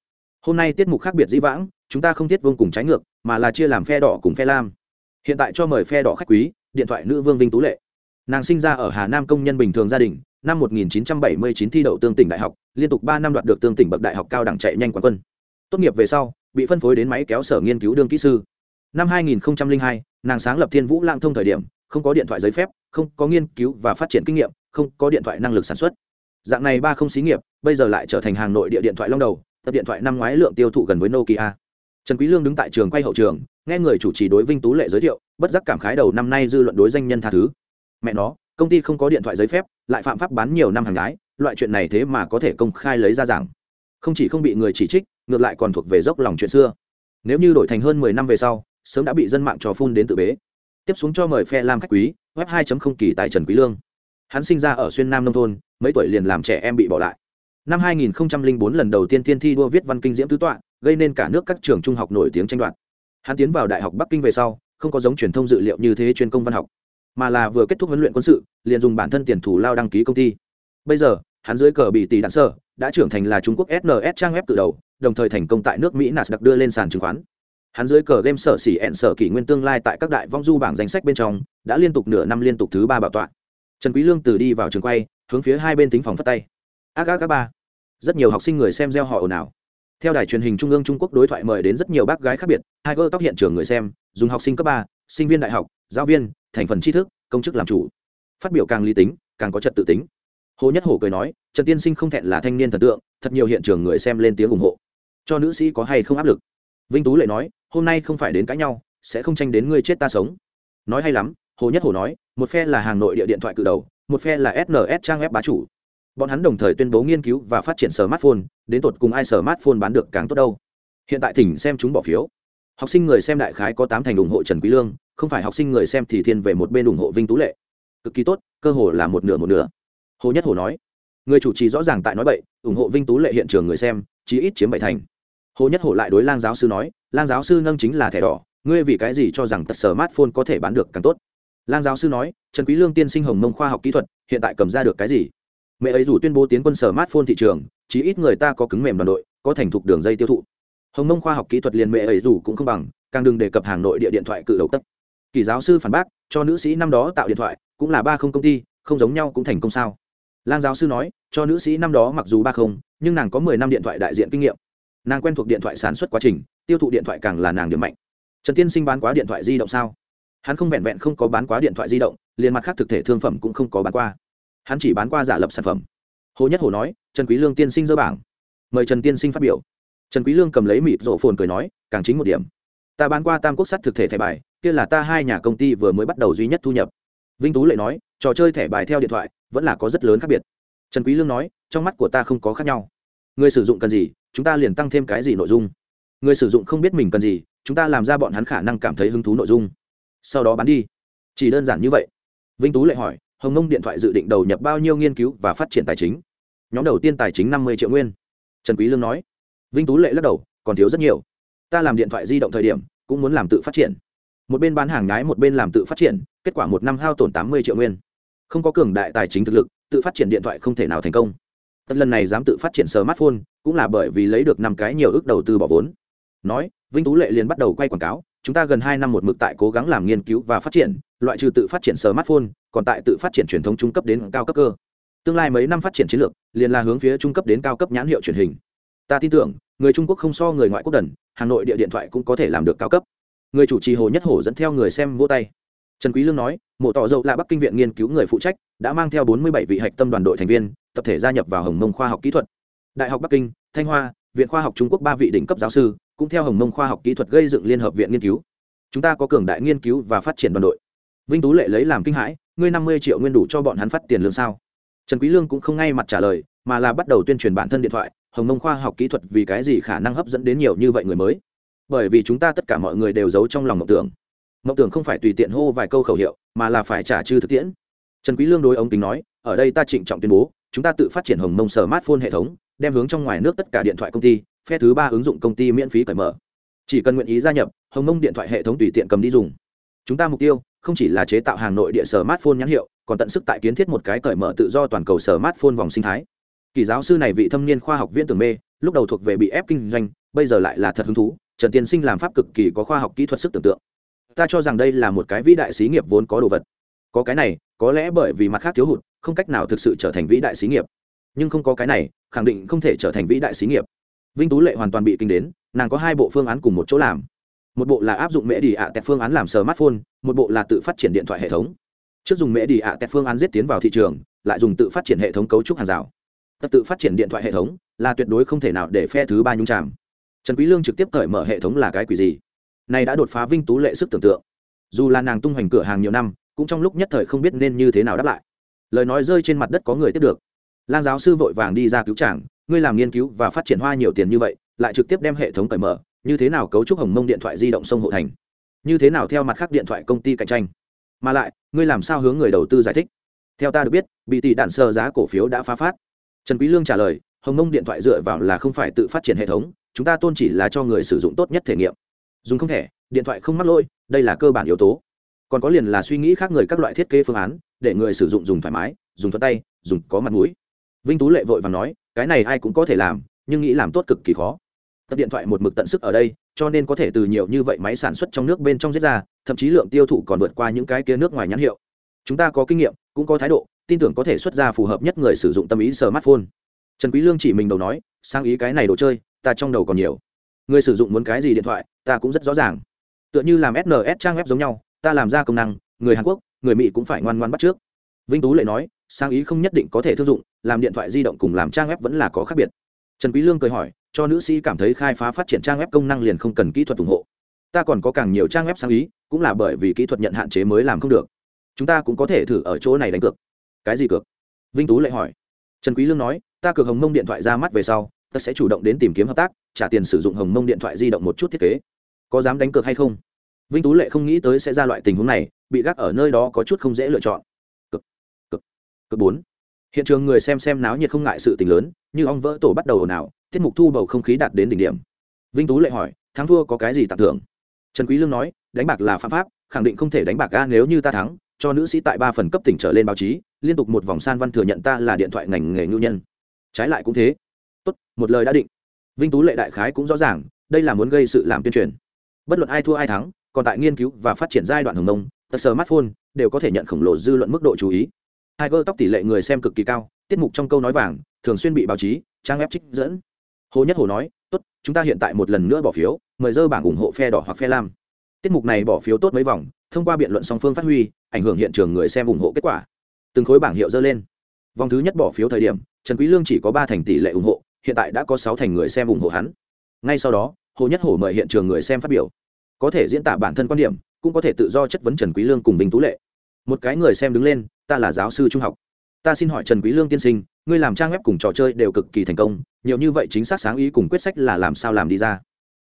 Hôm nay tiết mục khác biệt dĩ vãng, chúng ta không thiết vương cùng trái ngược mà là chia làm phe đỏ cùng phe lam. Hiện tại cho mời phe đỏ khách quý điện thoại nữ vương vinh tú lệ. Nàng sinh ra ở hà nam công nhân bình thường gia đình năm 1979 thi đậu tương tỉnh đại học liên tục ba năm đoạt được tương tỉnh bậc đại học cao đẳng chạy nhanh quán quân. Tốt nghiệp về sau bị phân phối đến máy kéo sở nghiên cứu đương kỹ sư. Năm 2002, nàng sáng lập thiên vũ lang thông thời điểm không có điện thoại giấy phép không có nghiên cứu và phát triển kinh nghiệm không có điện thoại năng lực sản xuất. Dạng này ba không xí nghiệp bây giờ lại trở thành hàng nội địa điện thoại long đầu tập điện thoại năm ngoái lượng tiêu thụ gần với nokia trần quý lương đứng tại trường quay hậu trường, nghe người chủ trì đối vinh tú lệ giới thiệu, bất giác cảm khái đầu năm nay dư luận đối danh nhân tha thứ. Mẹ nó, công ty không có điện thoại giấy phép, lại phạm pháp bán nhiều năm hàng gái loại chuyện này thế mà có thể công khai lấy ra giảng. Không chỉ không bị người chỉ trích, ngược lại còn thuộc về dốc lòng chuyện xưa. Nếu như đổi thành hơn mười năm về sau, sớm đã bị dân mạng trò phun đến tự bế. Tiếp xuống cho mời phe lam khách quý, web 2.0 kỳ tại trần quý lương. Hắn sinh ra ở xuyên nam nông thôn, mấy tuổi liền làm trẻ em bị bỏ lại. Năm 2004 lần đầu tiên tiên thi đua viết văn kinh diễm tứ tọa gây nên cả nước các trường trung học nổi tiếng tranh đoạt. Hắn tiến vào đại học bắc kinh về sau, không có giống truyền thông dự liệu như thế chuyên công văn học, mà là vừa kết thúc huấn luyện quân sự, liền dùng bản thân tiền thủ lao đăng ký công ty. Bây giờ, hắn dưới cờ bị tỷ đạn sơ đã trưởng thành là trung quốc sns trang web từ đầu, đồng thời thành công tại nước mỹ nasdaq đưa lên sàn chứng khoán. Hắn dưới cờ game sở xỉ ẹn sở kỷ nguyên tương lai tại các đại vong du bảng danh sách bên trong, đã liên tục nửa năm liên tục thứ ba bảo tọa. Trần quý lương từ đi vào trường quay, hướng phía hai bên tính phòng phất tay. Ác ác các ba. Rất nhiều học sinh người xem gieo họ ồn ào theo đài truyền hình trung ương trung quốc đối thoại mời đến rất nhiều bác gái khác biệt, hai gỡ tóc hiện trường người xem, dùng học sinh cấp ba, sinh viên đại học, giáo viên, thành phần tri thức, công chức làm chủ. Phát biểu càng lý tính, càng có trật tự tính. Hồ nhất hổ cười nói, trần tiên sinh không thẹn là thanh niên thần tượng, thật nhiều hiện trường người xem lên tiếng ủng hộ. Cho nữ sĩ có hay không áp lực? Vinh tú lại nói, hôm nay không phải đến cãi nhau, sẽ không tranh đến ngươi chết ta sống. Nói hay lắm, hồ nhất hổ nói, một phe là hàng nội địa điện thoại cự đầu, một phe là sns trang web bá chủ bọn hắn đồng thời tuyên bố nghiên cứu và phát triển smartphone, đến tột cùng ai smartphone bán được càng tốt đâu. Hiện tại thỉnh xem chúng bỏ phiếu. Học sinh người xem đại khái có tám thành ủng hộ trần quý lương, không phải học sinh người xem thì thiên về một bên ủng hộ vinh tú lệ. Cực kỳ tốt, cơ hồ là một nửa một nửa. Hồ nhất hồ nói, người chủ trì rõ ràng tại nói bậy, ủng hộ vinh tú lệ hiện trường người xem, chí ít chiếm bảy thành. Hồ nhất hồ lại đối lang giáo sư nói, lang giáo sư nâng chính là thẻ đỏ, ngươi vì cái gì cho rằng tật smartphone có thể bán được càng tốt? Lang giáo sư nói, trần quý lương tiên sinh hồng mông khoa học kỹ thuật, hiện tại cầm ra được cái gì? Mẹ ấy dù tuyên bố tiến quân sở smartphone thị trường, chí ít người ta có cứng mềm đoàn đội, có thành thục đường dây tiêu thụ. Hồng mông khoa học kỹ thuật liền mẹ ấy dù cũng không bằng, càng đừng đề cập hàng nội địa điện thoại cự đầu tấp. Kỳ giáo sư phản bác, cho nữ sĩ năm đó tạo điện thoại, cũng là ba không công ty, không giống nhau cũng thành công sao. Lang giáo sư nói, cho nữ sĩ năm đó mặc dù ba không, nhưng nàng có mười năm điện thoại đại diện kinh nghiệm. Nàng quen thuộc điện thoại sản xuất quá trình, tiêu thụ điện thoại càng là nàng điểm mạnh. Trần tiên sinh bán quá điện thoại di động sao? Hắn không vẹn vẹn không có bán quá điện thoại di động, liền mặt khác thực thể thương phẩm cũng không có bán qua hắn chỉ bán qua giả lập sản phẩm. Hồ nhất hồ nói, trần quý lương tiên sinh dơ bảng. Mời trần tiên sinh phát biểu. Trần quý lương cầm lấy mịt rổ phồn cười nói, càng chính một điểm. Ta bán qua tam quốc sắt thực thể thẻ bài, kia là ta hai nhà công ty vừa mới bắt đầu duy nhất thu nhập. Vinh tú lệ nói, trò chơi thẻ bài theo điện thoại, vẫn là có rất lớn khác biệt. Trần quý lương nói, trong mắt của ta không có khác nhau. Người sử dụng cần gì, chúng ta liền tăng thêm cái gì nội dung. Người sử dụng không biết mình cần gì, chúng ta làm ra bọn hắn khả năng cảm thấy hứng thú nội dung. Sau đó bán đi. Chỉ đơn giản như vậy. Vinh tú lệ hỏi hồng nông điện thoại dự định đầu nhập bao nhiêu nghiên cứu và phát triển tài chính? Nhóm đầu tiên tài chính năm mươi triệu nguyên. Trần quý lương nói. Vinh tú lệ lắc đầu, còn thiếu rất nhiều. Ta làm điện thoại di động thời điểm, cũng muốn làm tự phát triển. Một bên bán hàng nhái, một bên làm tự phát triển, kết quả một năm hao tổn tám mươi triệu nguyên. Không có cường đại tài chính thực lực, tự phát triển điện thoại không thể nào thành công. Tất lần này dám tự phát triển smartphone, cũng là bởi vì lấy được năm cái nhiều ước đầu tư bỏ vốn. Nói, vinh tú lệ liền bắt đầu quay quảng cáo, chúng ta gần hai năm một mực tại cố gắng làm nghiên cứu và phát triển, loại trừ tự phát triển smartphone còn tại tự phát triển truyền thống trung cấp đến cao cấp cơ. Tương lai mấy năm phát triển chiến lược, liền là hướng phía trung cấp đến cao cấp nhãn hiệu truyền hình. Ta tin tưởng, người trung quốc không so người ngoại quốc đần, hà nội địa điện thoại cũng có thể làm được cao cấp. Người chủ trì hồ nhất hổ dẫn theo người xem vỗ tay. Trần quý lương nói, mộ tỏ dậu là bắc kinh viện nghiên cứu người phụ trách, đã mang theo 47 vị hạch tâm đoàn đội thành viên, tập thể gia nhập vào hồng mông khoa học kỹ thuật. Đại học bắc kinh, thanh hoa, viện khoa học trung quốc ba vị đỉnh cấp giáo sư, cũng theo hồng mông khoa học kỹ thuật gây dựng liên hợp viện nghiên cứu. Chúng ta có cường đại nghiên cứu và phát triển đoàn đội. Vinh tú lệ lấy làm kinh hãi ngươi năm mươi triệu nguyên đủ cho bọn hắn phát tiền lương sao? Trần quý lương cũng không ngay mặt trả lời, mà là bắt đầu tuyên truyền bản thân điện thoại, hồng mông khoa học kỹ thuật vì cái gì khả năng hấp dẫn đến nhiều như vậy người mới? Bởi vì chúng ta tất cả mọi người đều giấu trong lòng mộng tưởng. Mộng tưởng không phải tùy tiện hô vài câu khẩu hiệu, mà là phải trả chư thực tiễn. Trần quý lương đối ống kính nói, ở đây ta trịnh trọng tuyên bố, chúng ta tự phát triển hồng mông smartphone hệ thống, đem hướng trong ngoài nước tất cả điện thoại công ty, phe thứ ba ứng dụng công ty miễn phí cởi mở. Chỉ cần nguyện ý gia nhập, hồng mông điện thoại hệ thống tùy tiện cầm đi dùng. Chúng ta mục tiêu không chỉ là chế tạo hàng nội địa smartphone nhãn hiệu, còn tận sức tại kiến thiết một cái cởi mở tự do toàn cầu smartphone vòng sinh thái. Kỳ giáo sư này vị thâm niên khoa học viên tưởng mê, lúc đầu thuộc về bị ép kinh doanh, bây giờ lại là thật hứng thú, trần tiên sinh làm pháp cực kỳ có khoa học kỹ thuật sức tưởng tượng. Ta cho rằng đây là một cái vĩ đại xí nghiệp vốn có đồ vật. Có cái này, có lẽ bởi vì mặt khác thiếu hụt, không cách nào thực sự trở thành vĩ đại xí nghiệp. Nhưng không có cái này, khẳng định không thể trở thành vĩ đại xí nghiệp. Vinh tú lệ hoàn toàn bị kinh đến, nàng có hai bộ phương án cùng một chỗ làm một bộ là áp dụng mễ đi ạ tẹt phương án làm smartphone, một bộ là tự phát triển điện thoại hệ thống. Trước dùng mễ đi ạ tẹt phương án giết tiến vào thị trường, lại dùng tự phát triển hệ thống cấu trúc hàng rào. Tập tự phát triển điện thoại hệ thống là tuyệt đối không thể nào để phe thứ ba nhung tràm trần quý lương trực tiếp cởi mở hệ thống là cái quỷ gì? Này đã đột phá vinh tú lệ sức tưởng tượng. Dù là nàng tung hoành cửa hàng nhiều năm, cũng trong lúc nhất thời không biết nên như thế nào đáp lại. Lời nói rơi trên mặt đất có người tiếp được. Lang giáo sư vội vàng đi ra cứu chàng, ngươi làm nghiên cứu và phát triển hoa nhiều tiền như vậy, lại trực tiếp đem hệ thống cởi mở như thế nào cấu trúc hồng mông điện thoại di động sông hộ thành? Như thế nào theo mặt khác điện thoại công ty cạnh tranh? Mà lại, ngươi làm sao hướng người đầu tư giải thích? Theo ta được biết, bị tỷ đạn sơ giá cổ phiếu đã phá phát. Trần quý lương trả lời, hồng mông điện thoại dựa vào là không phải tự phát triển hệ thống, chúng ta tôn chỉ là cho người sử dụng tốt nhất thể nghiệm. Dùng không thể, điện thoại không mắc lỗi, đây là cơ bản yếu tố. Còn có liền là suy nghĩ khác người các loại thiết kế phương án, để người sử dụng dùng thoải mái, dùng thuận tay, dùng có mặt mũi. Vinh tú lệ vội và nói, cái này ai cũng có thể làm, nhưng nghĩ làm tốt cực kỳ khó tập điện thoại một mực tận sức ở đây, cho nên có thể từ nhiều như vậy máy sản xuất trong nước bên trong giết ra, thậm chí lượng tiêu thụ còn vượt qua những cái kia nước ngoài nhãn hiệu. Chúng ta có kinh nghiệm, cũng có thái độ, tin tưởng có thể xuất ra phù hợp nhất người sử dụng tâm ý smartphone. Trần quý lương chỉ mình đầu nói, sang ý cái này đồ chơi, ta trong đầu còn nhiều. Người sử dụng muốn cái gì điện thoại, ta cũng rất rõ ràng. Tựa như làm sns trang web giống nhau, ta làm ra công năng, người hàn quốc, người mỹ cũng phải ngoan ngoan bắt trước. Vinh tú lại nói, sang ý không nhất định có thể thương dụng, làm điện thoại di động cùng làm trang web vẫn là có khác biệt. Trần quý lương cười hỏi cho nữ sĩ cảm thấy khai phá phát triển trang web công năng liền không cần kỹ thuật ủng hộ. Ta còn có càng nhiều trang web sáng ý, cũng là bởi vì kỹ thuật nhận hạn chế mới làm không được. Chúng ta cũng có thể thử ở chỗ này đánh cược. Cái gì cược? Vinh tú lại hỏi. Trần quý lương nói, ta cược hồng mông điện thoại ra mắt về sau, ta sẽ chủ động đến tìm kiếm hợp tác, trả tiền sử dụng hồng mông điện thoại di động một chút thiết kế. Có dám đánh cược hay không? Vinh tú lệ không nghĩ tới sẽ ra loại tình huống này, bị gác ở nơi đó có chút không dễ lựa chọn. Cực cực cực bốn. Hiện trường người xem xem náo nhiệt không ngại sự tình lớn, như ong vỡ tổ bắt đầu ồn ào tiết mục thu bầu không khí đạt đến đỉnh điểm. Vinh tú lệ hỏi, thắng thua có cái gì tặng thưởng? Trần quý lương nói, đánh bạc là phạm pháp, khẳng định không thể đánh bạc ga nếu như ta thắng, cho nữ sĩ tại ba phần cấp tỉnh trở lên báo chí, liên tục một vòng san văn thừa nhận ta là điện thoại ngành nghề nhu nhân. Trái lại cũng thế. Tốt, một lời đã định. Vinh tú lệ đại khái cũng rõ ràng, đây là muốn gây sự làm tuyên truyền. Bất luận ai thua ai thắng, còn tại nghiên cứu và phát triển giai đoạn hồng nông tờ smartphone đều có thể nhận khổng lồ dư luận mức độ chú ý. Hai gơ tóc tỷ lệ người xem cực kỳ cao, tiết mục trong câu nói vàng, thường xuyên bị báo chí, trang web trích dẫn hồ nhất hồ nói, tốt, chúng ta hiện tại một lần nữa bỏ phiếu, mời dơ bảng ủng hộ phe đỏ hoặc phe lam. Tiết mục này bỏ phiếu tốt mấy vòng, thông qua biện luận song phương phát huy, ảnh hưởng hiện trường người xem ủng hộ kết quả. Từng khối bảng hiệu dơ lên. Vòng thứ nhất bỏ phiếu thời điểm, trần quý lương chỉ có ba thành tỷ lệ ủng hộ, hiện tại đã có sáu thành người xem ủng hộ hắn. Ngay sau đó, hồ nhất hổ mời hiện trường người xem phát biểu. Có thể diễn tả bản thân quan điểm, cũng có thể tự do chất vấn trần quý lương cùng bình tú lệ. Một cái người xem đứng lên, ta là giáo sư trung học. Ta xin hỏi trần quý lương tiên sinh, ngươi làm trang web cùng trò chơi đều cực kỳ thành công nhiều như vậy chính xác sáng ý cùng quyết sách là làm sao làm đi ra.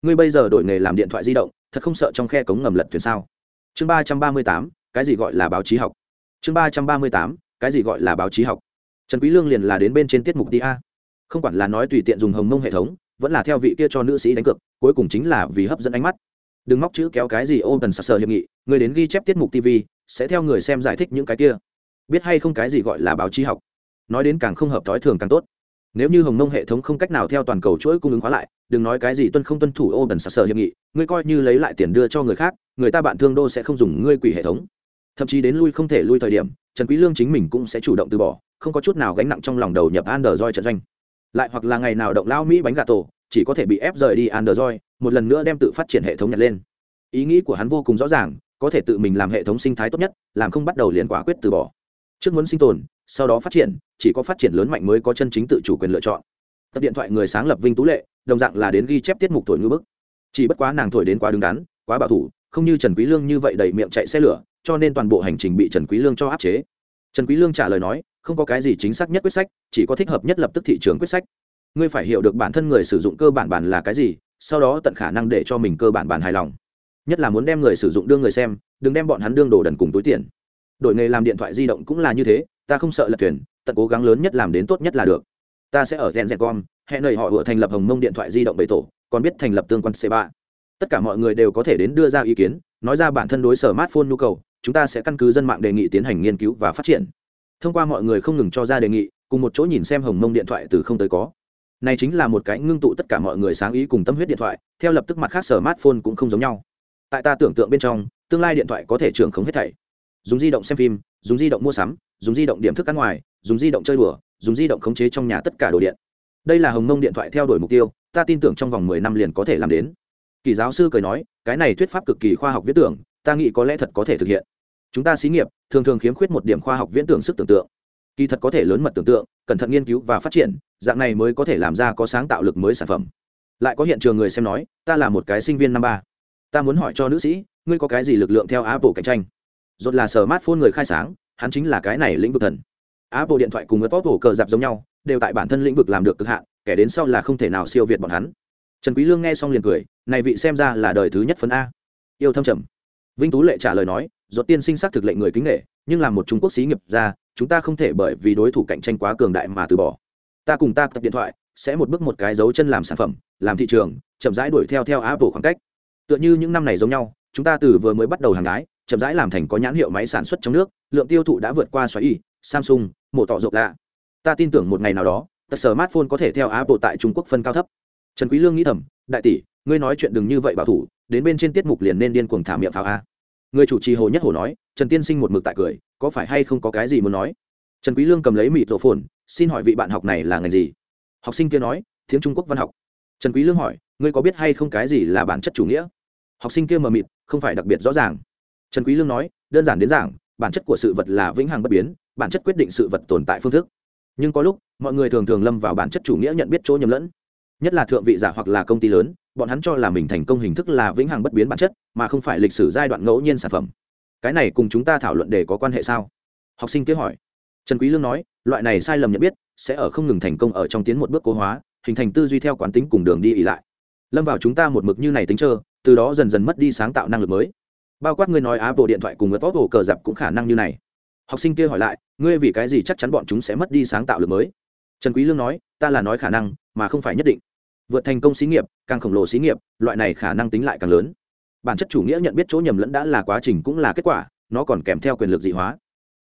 Ngươi bây giờ đổi nghề làm điện thoại di động, thật không sợ trong khe cống ngầm lật thuyền sao? Chương ba trăm ba mươi tám, cái gì gọi là báo chí học? Chương ba trăm ba mươi tám, cái gì gọi là báo chí học? Trần quý lương liền là đến bên trên tiết mục đi a. Không quản là nói tùy tiện dùng hồng mông hệ thống, vẫn là theo vị kia cho nữ sĩ đánh cược, cuối cùng chính là vì hấp dẫn ánh mắt. Đừng móc chữ kéo cái gì ôm tần sặc sờ hiệp nghị, người đến ghi chép tiết mục tv sẽ theo người xem giải thích những cái kia. Biết hay không cái gì gọi là báo chí học? Nói đến càng không hợp thói thường càng tốt nếu như hồng mông hệ thống không cách nào theo toàn cầu chuỗi cung ứng khóa lại, đừng nói cái gì tuân không tuân thủ ô tần sặc sợ hiệp nghị, ngươi coi như lấy lại tiền đưa cho người khác, người ta bạn thương đô sẽ không dùng ngươi quỷ hệ thống. Thậm chí đến lui không thể lui thời điểm, trần quý lương chính mình cũng sẽ chủ động từ bỏ, không có chút nào gánh nặng trong lòng đầu nhập android trận doanh. Lại hoặc là ngày nào động lao mỹ bánh gà tổ, chỉ có thể bị ép rời đi android, một lần nữa đem tự phát triển hệ thống nhặt lên. Ý nghĩ của hắn vô cùng rõ ràng, có thể tự mình làm hệ thống sinh thái tốt nhất, làm không bắt đầu liền quả quyết từ bỏ. Trước muốn sinh tồn sau đó phát triển, chỉ có phát triển lớn mạnh mới có chân chính tự chủ quyền lựa chọn. Tập điện thoại người sáng lập vinh tú lệ, đồng dạng là đến ghi chép tiết mục thổi ngư bức. Chỉ bất quá nàng thổi đến quá đứng đắn, quá bảo thủ, không như trần quý lương như vậy đầy miệng chạy xe lửa, cho nên toàn bộ hành trình bị trần quý lương cho áp chế. Trần quý lương trả lời nói, không có cái gì chính xác nhất quyết sách, chỉ có thích hợp nhất lập tức thị trường quyết sách. Ngươi phải hiểu được bản thân người sử dụng cơ bản bản là cái gì, sau đó tận khả năng để cho mình cơ bản bản hài lòng. Nhất là muốn đem người sử dụng đưa người xem, đừng đem bọn hắn đương đồ đần cùng túi tiền. Đổi nghề làm điện thoại di động cũng là như thế ta không sợ lật thuyền, tận cố gắng lớn nhất làm đến tốt nhất là được. Ta sẽ ở gen gen com hẹn lời họ vừa thành lập hồng mông điện thoại di động bảy tổ, còn biết thành lập tương quan c ba. Tất cả mọi người đều có thể đến đưa ra ý kiến, nói ra bản thân đối sở smartphone nhu cầu, chúng ta sẽ căn cứ dân mạng đề nghị tiến hành nghiên cứu và phát triển. Thông qua mọi người không ngừng cho ra đề nghị, cùng một chỗ nhìn xem hồng mông điện thoại từ không tới có. Này chính là một cái ngưng tụ tất cả mọi người sáng ý cùng tâm huyết điện thoại, theo lập tức mặt khác sở smartphone cũng không giống nhau. Tại ta tưởng tượng bên trong, tương lai điện thoại có thể trưởng không hết thảy. Dùng di động xem phim, dùng di động mua sắm dùng di động điểm thức ăn ngoài, dùng di động chơi đùa, dùng di động khống chế trong nhà tất cả đồ điện. Đây là hồng mông điện thoại theo đuổi mục tiêu, ta tin tưởng trong vòng mười năm liền có thể làm đến. Kỳ giáo sư cười nói, cái này thuyết pháp cực kỳ khoa học viễn tưởng, ta nghĩ có lẽ thật có thể thực hiện. Chúng ta xí nghiệp, thường thường khiếm khuyết một điểm khoa học viễn tưởng sức tưởng tượng. Kỳ thật có thể lớn mật tưởng tượng, cẩn thận nghiên cứu và phát triển, dạng này mới có thể làm ra có sáng tạo lực mới sản phẩm. Lại có hiện trường người xem nói, ta là một cái sinh viên năm ba. Ta muốn hỏi cho nữ sĩ, ngươi có cái gì lực lượng theo apple cạnh tranh? Dốt là sở mát phôn người khai sáng hắn chính là cái này lĩnh vực thần. Apple điện thoại cùng với apple cờ dạp giống nhau, đều tại bản thân lĩnh vực làm được cực hạn, kẻ đến sau là không thể nào siêu việt bọn hắn. Trần quý lương nghe xong liền cười, này vị xem ra là đời thứ nhất phấn a. Yêu thâm trầm. Vinh tú lệ trả lời nói dốt tiên sinh xác thực lệnh người kính nể, nhưng làm một trung quốc xí nghiệp ra, chúng ta không thể bởi vì đối thủ cạnh tranh quá cường đại mà từ bỏ. Ta cùng ta tập điện thoại, sẽ một bước một cái dấu chân làm sản phẩm, làm thị trường, chậm rãi đuổi theo theo apple khoảng cách. Tựa như những năm này giống nhau, chúng ta từ vừa mới bắt đầu hàng gái chậm rãi làm thành có nhãn hiệu máy sản xuất trong nước, lượng tiêu thụ đã vượt qua xoáy y, samsung, mổ tỏ rộng lạ. Ta tin tưởng một ngày nào đó, tờ smartphone có thể theo apple tại trung quốc phân cao thấp. Trần quý lương nghĩ thầm, đại tỷ, ngươi nói chuyện đừng như vậy bảo thủ, đến bên trên tiết mục liền nên điên cuồng thả miệng pháo a. Người chủ trì hồ nhất hồ nói, trần tiên sinh một mực tại cười, có phải hay không có cái gì muốn nói? Trần quý lương cầm lấy mịt rổ phồn xin hỏi vị bạn học này là ngành gì? Học sinh kia nói, tiếng trung quốc văn học. Trần quý lương hỏi, ngươi có biết hay không cái gì là bản chất chủ nghĩa? Học sinh kia mờ mịt, không phải đặc biệt rõ ràng trần quý lương nói, đơn giản đến giảng, bản chất của sự vật là vĩnh hằng bất biến, bản chất quyết định sự vật tồn tại phương thức. Nhưng có lúc, mọi người thường thường lâm vào bản chất chủ nghĩa nhận biết chỗ nhầm lẫn. Nhất là thượng vị giả hoặc là công ty lớn, bọn hắn cho là mình thành công hình thức là vĩnh hằng bất biến bản chất, mà không phải lịch sử giai đoạn ngẫu nhiên sản phẩm. Cái này cùng chúng ta thảo luận để có quan hệ sao? Học sinh kế hỏi. Trần quý lương nói, loại này sai lầm nhận biết, sẽ ở không ngừng thành công ở trong tiến một bước cố hóa, hình thành tư duy theo quán tính cùng đường đi ỉ lại. Lâm vào chúng ta một mực như này tính trơ, từ đó dần dần mất đi sáng tạo năng lực mới bao quát ngươi nói apple điện thoại cùng với tốt cờ dạp cũng khả năng như này. Học sinh kia hỏi lại, ngươi vì cái gì chắc chắn bọn chúng sẽ mất đi sáng tạo lực mới? Trần quý lương nói, ta là nói khả năng, mà không phải nhất định. Vượt thành công xí nghiệp, càng khổng lồ xí nghiệp, loại này khả năng tính lại càng lớn. Bản chất chủ nghĩa nhận biết chỗ nhầm lẫn đã là quá trình cũng là kết quả, nó còn kèm theo quyền lực dị hóa.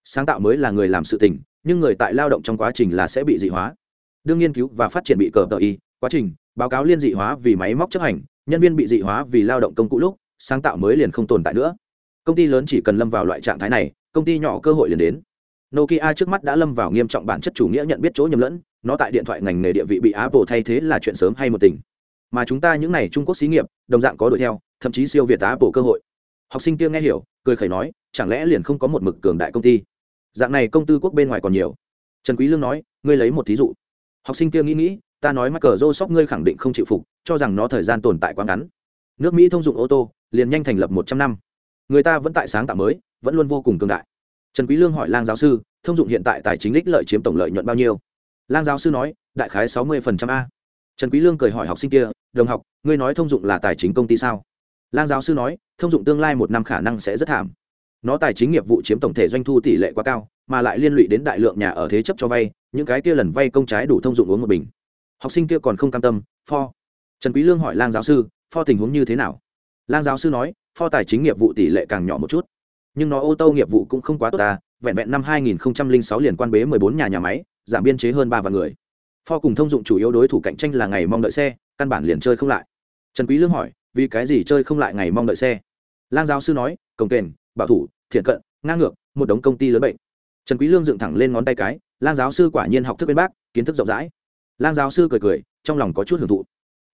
Sáng tạo mới là người làm sự tình, nhưng người tại lao động trong quá trình là sẽ bị dị hóa. Đương nghiên cứu và phát triển bị cờ tờ y, quá trình, báo cáo liên dị hóa vì máy móc chấp hành, nhân viên bị dị hóa vì lao động công cụ lúc sáng tạo mới liền không tồn tại nữa. Công ty lớn chỉ cần lâm vào loại trạng thái này, công ty nhỏ cơ hội liền đến. Nokia trước mắt đã lâm vào nghiêm trọng bản chất chủ nghĩa nhận biết chỗ nhầm lẫn, nó tại điện thoại ngành nghề địa vị bị apple thay thế là chuyện sớm hay một tình. Mà chúng ta những n à y trung quốc xí nghiệp, đồng dạng có đuổi theo, thậm chí siêu việt apple cơ hội. Học sinh kia nghe hiểu, cười khẩy nói, chẳng lẽ liền không có một mực cường đại công ty? Dạng này công tư quốc bên ngoài còn nhiều. Trần quý lương nói, ngươi lấy một thí dụ. Học sinh kia nghĩ nghĩ, ta nói mắc cờ rô sóc ngươi khẳng định không chịu phục, cho rằng nó thời gian tồn tại quá ngắn nước mỹ thông dụng ô tô, liền nhanh thành lập một trăm năm. Người ta vẫn tại sáng tạo mới, vẫn luôn vô cùng cương đại. Trần quý lương hỏi lang giáo sư, thông dụng hiện tại tài chính đích lợi chiếm tổng lợi nhuận bao nhiêu? Lang giáo sư nói, đại khái sáu mươi a. Trần quý lương cười hỏi học sinh kia, đồng học, ngươi nói thông dụng là tài chính công ty sao? Lang giáo sư nói, thông dụng tương lai một năm khả năng sẽ rất thảm. Nó tài chính nghiệp vụ chiếm tổng thể doanh thu tỷ lệ quá cao, mà lại liên lụy đến đại lượng nhà ở thế chấp cho vay, những cái kia lần vay công trái đủ thông dụng uống một bình. Học sinh kia còn không cam tâm, pho. Trần quý lương hỏi lang giáo sư pho tình huống như thế nào? Lang giáo sư nói, pho tài chính nghiệp vụ tỷ lệ càng nhỏ một chút. Nhưng nó ô tô nghiệp vụ cũng không quá tốt ta, vẹn vẹn năm 2006 liền quan bế 14 nhà nhà máy, giảm biên chế hơn ba vạn người. Pho cùng thông dụng chủ yếu đối thủ cạnh tranh là ngày mong đợi xe, căn bản liền chơi không lại. Trần quý lương hỏi, vì cái gì chơi không lại ngày mong đợi xe? Lang giáo sư nói cồng kềnh bảo thủ, thiện cận, ngang ngược, một đống công ty lớn bệnh. Trần quý lương dựng thẳng lên ngón tay cái, lang giáo sư quả nhiên học thức bên bác, kiến thức rộng rãi. Lang giáo sư cười cười, trong lòng có chút hưởng thụ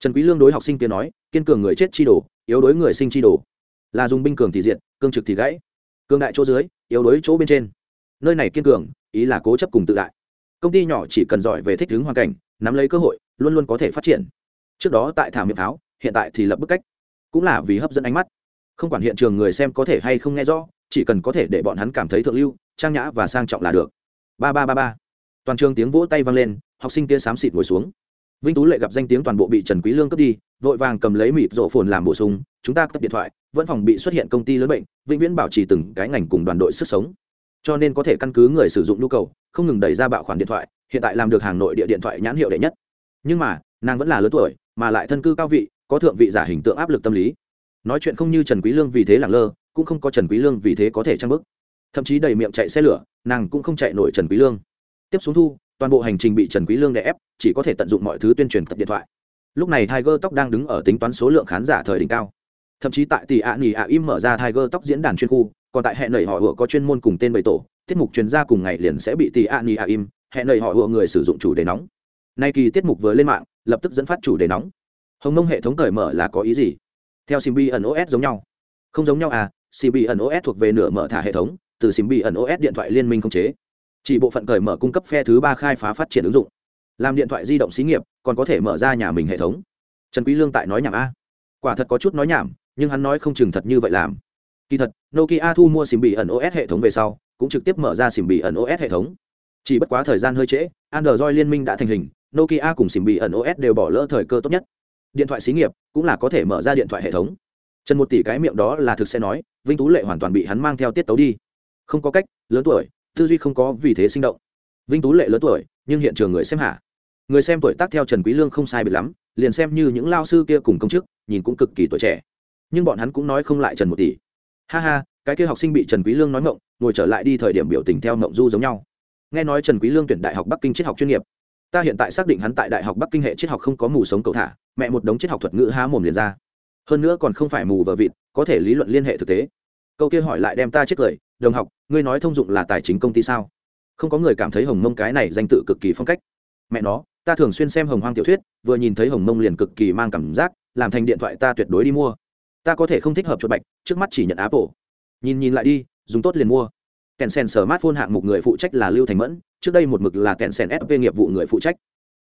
trần quý lương đối học sinh kia nói kiên cường người chết chi đổ, yếu đối người sinh chi đổ. là dùng binh cường thì diện cương trực thì gãy. Cương đại chỗ dưới yếu đối chỗ bên trên. Nơi này kiên cường ý là cố chấp cùng tự đại. Công ty nhỏ chỉ cần giỏi về thích ứng hoàn cảnh nắm lấy cơ hội luôn luôn có thể phát triển. Trước đó tại thảo miệng pháo hiện tại thì lập bức cách. Cũng là vì hấp dẫn ánh mắt. Không quản hiện trường người xem có thể hay không nghe rõ chỉ cần có thể để bọn hắn cảm thấy thượng lưu trang nhã và sang trọng là được. Ba ba ba ba. Toàn trường tiếng vỗ tay vang lên học sinh kia xám xịt ngồi xuống vinh tú lệ gặp danh tiếng toàn bộ bị trần quý lương cướp đi, vội vàng cầm lấy mịt rộ phồn làm bổ sung, chúng ta cướp điện thoại, vẫn phòng bị xuất hiện công ty lớn bệnh, vĩnh viễn bảo trì từng cái ngành cùng đoàn đội sức sống. Cho nên có thể căn cứ người sử dụng nhu cầu, không ngừng đẩy ra bạo khoản điện thoại, hiện tại làm được hàng nội địa điện thoại nhãn hiệu đệ nhất. Nhưng mà, nàng vẫn là lớn tuổi, mà lại thân cư cao vị, có thượng vị giả hình tượng áp lực tâm lý. Nói chuyện không như trần quý lương vì thế lẳng lơ, cũng không có trần quý lương vì thế có thể trang bức thậm chí đầy miệng chạy xe lửa, nàng cũng không chạy nổi trần quý lương. Tiếp xuống thu toàn bộ hành trình bị trần quý lương đè ép, chỉ có thể tận dụng mọi thứ tuyên truyền cập điện thoại. Lúc này tiger tóc đang đứng ở tính toán số lượng khán giả thời đỉnh cao. Thậm chí tại tỷ ạ nghỉ ạ im mở ra tiger tóc diễn đàn chuyên khu, còn tại hệ nầy họ hựa có chuyên môn cùng tên bày tổ, tiết mục truyền ra cùng ngày liền sẽ bị tỷ ạ nghỉ ạ im hệ nầy họ hựa người sử dụng chủ đề nóng. Nay kỳ tiết mục vừa lên mạng, lập tức dẫn phát chủ đề nóng. Hồng mông hệ thống cởi mở là có ý gì? Theo simbi ẩn os giống nhau. Không giống nhau à simbi ẩn os thuộc về nửa mở thả hệ thống, từ simbi ẩn os điện thoại liên minh không chế chỉ bộ phận cởi mở cung cấp phe thứ ba khai phá phát triển ứng dụng. Làm điện thoại di động xí nghiệp, còn có thể mở ra nhà mình hệ thống. Trần quý lương tại nói nhảm a. Quả thật có chút nói nhảm, nhưng hắn nói không chừng thật như vậy làm. Kỳ thật, nokia thu mua simbi ẩn os hệ thống về sau, cũng trực tiếp mở ra simbi ẩn os hệ thống. Chỉ bất quá thời gian hơi trễ, android liên minh đã thành hình, nokia cùng simbi ẩn os đều bỏ lỡ thời cơ tốt nhất. Điện thoại xí nghiệp cũng là có thể mở ra điện thoại hệ thống. Trần một tỷ cái miệng đó là thực sẽ nói, vinh tú lệ hoàn toàn bị hắn mang theo tiết tấu đi. Không có cách, lớn tuổi tư duy không có vì thế sinh động. Vinh tú lệ lớn tuổi, nhưng hiện trường người xem hả? Người xem tuổi tác theo trần quý lương không sai biệt lắm, liền xem như những lao sư kia cùng công chức, nhìn cũng cực kỳ tuổi trẻ. Nhưng bọn hắn cũng nói không lại trần một tỷ. Ha ha, cái kia học sinh bị trần quý lương nói ngọng ngồi trở lại đi thời điểm biểu tình theo ngọng du giống nhau. Nghe nói trần quý lương tuyển đại học bắc kinh triết học chuyên nghiệp. Ta hiện tại xác định hắn tại đại học bắc kinh hệ triết học không có mù sống cầu thả, mẹ một đống triết học thuật ngữ há mồm liền ra. Hơn nữa còn không phải mù vờ vịt, có thể lý luận liên hệ thực tế. Câu kia hỏi lại đem ta chết cười đồng học, ngươi nói thông dụng là tài chính công ty sao? Không có người cảm thấy hồng mông cái này danh tự cực kỳ phong cách. Mẹ nó, ta thường xuyên xem hồng hoang tiểu thuyết, vừa nhìn thấy hồng mông liền cực kỳ mang cảm giác, làm thành điện thoại ta tuyệt đối đi mua. Ta có thể không thích hợp chuột bạch, trước mắt chỉ nhận apple. Nhìn nhìn lại đi, dùng tốt liền mua. Kèn sen smartphone hạng mục người phụ trách là lưu thành mẫn, trước đây một mực là kèn sen fp nghiệp vụ người phụ trách.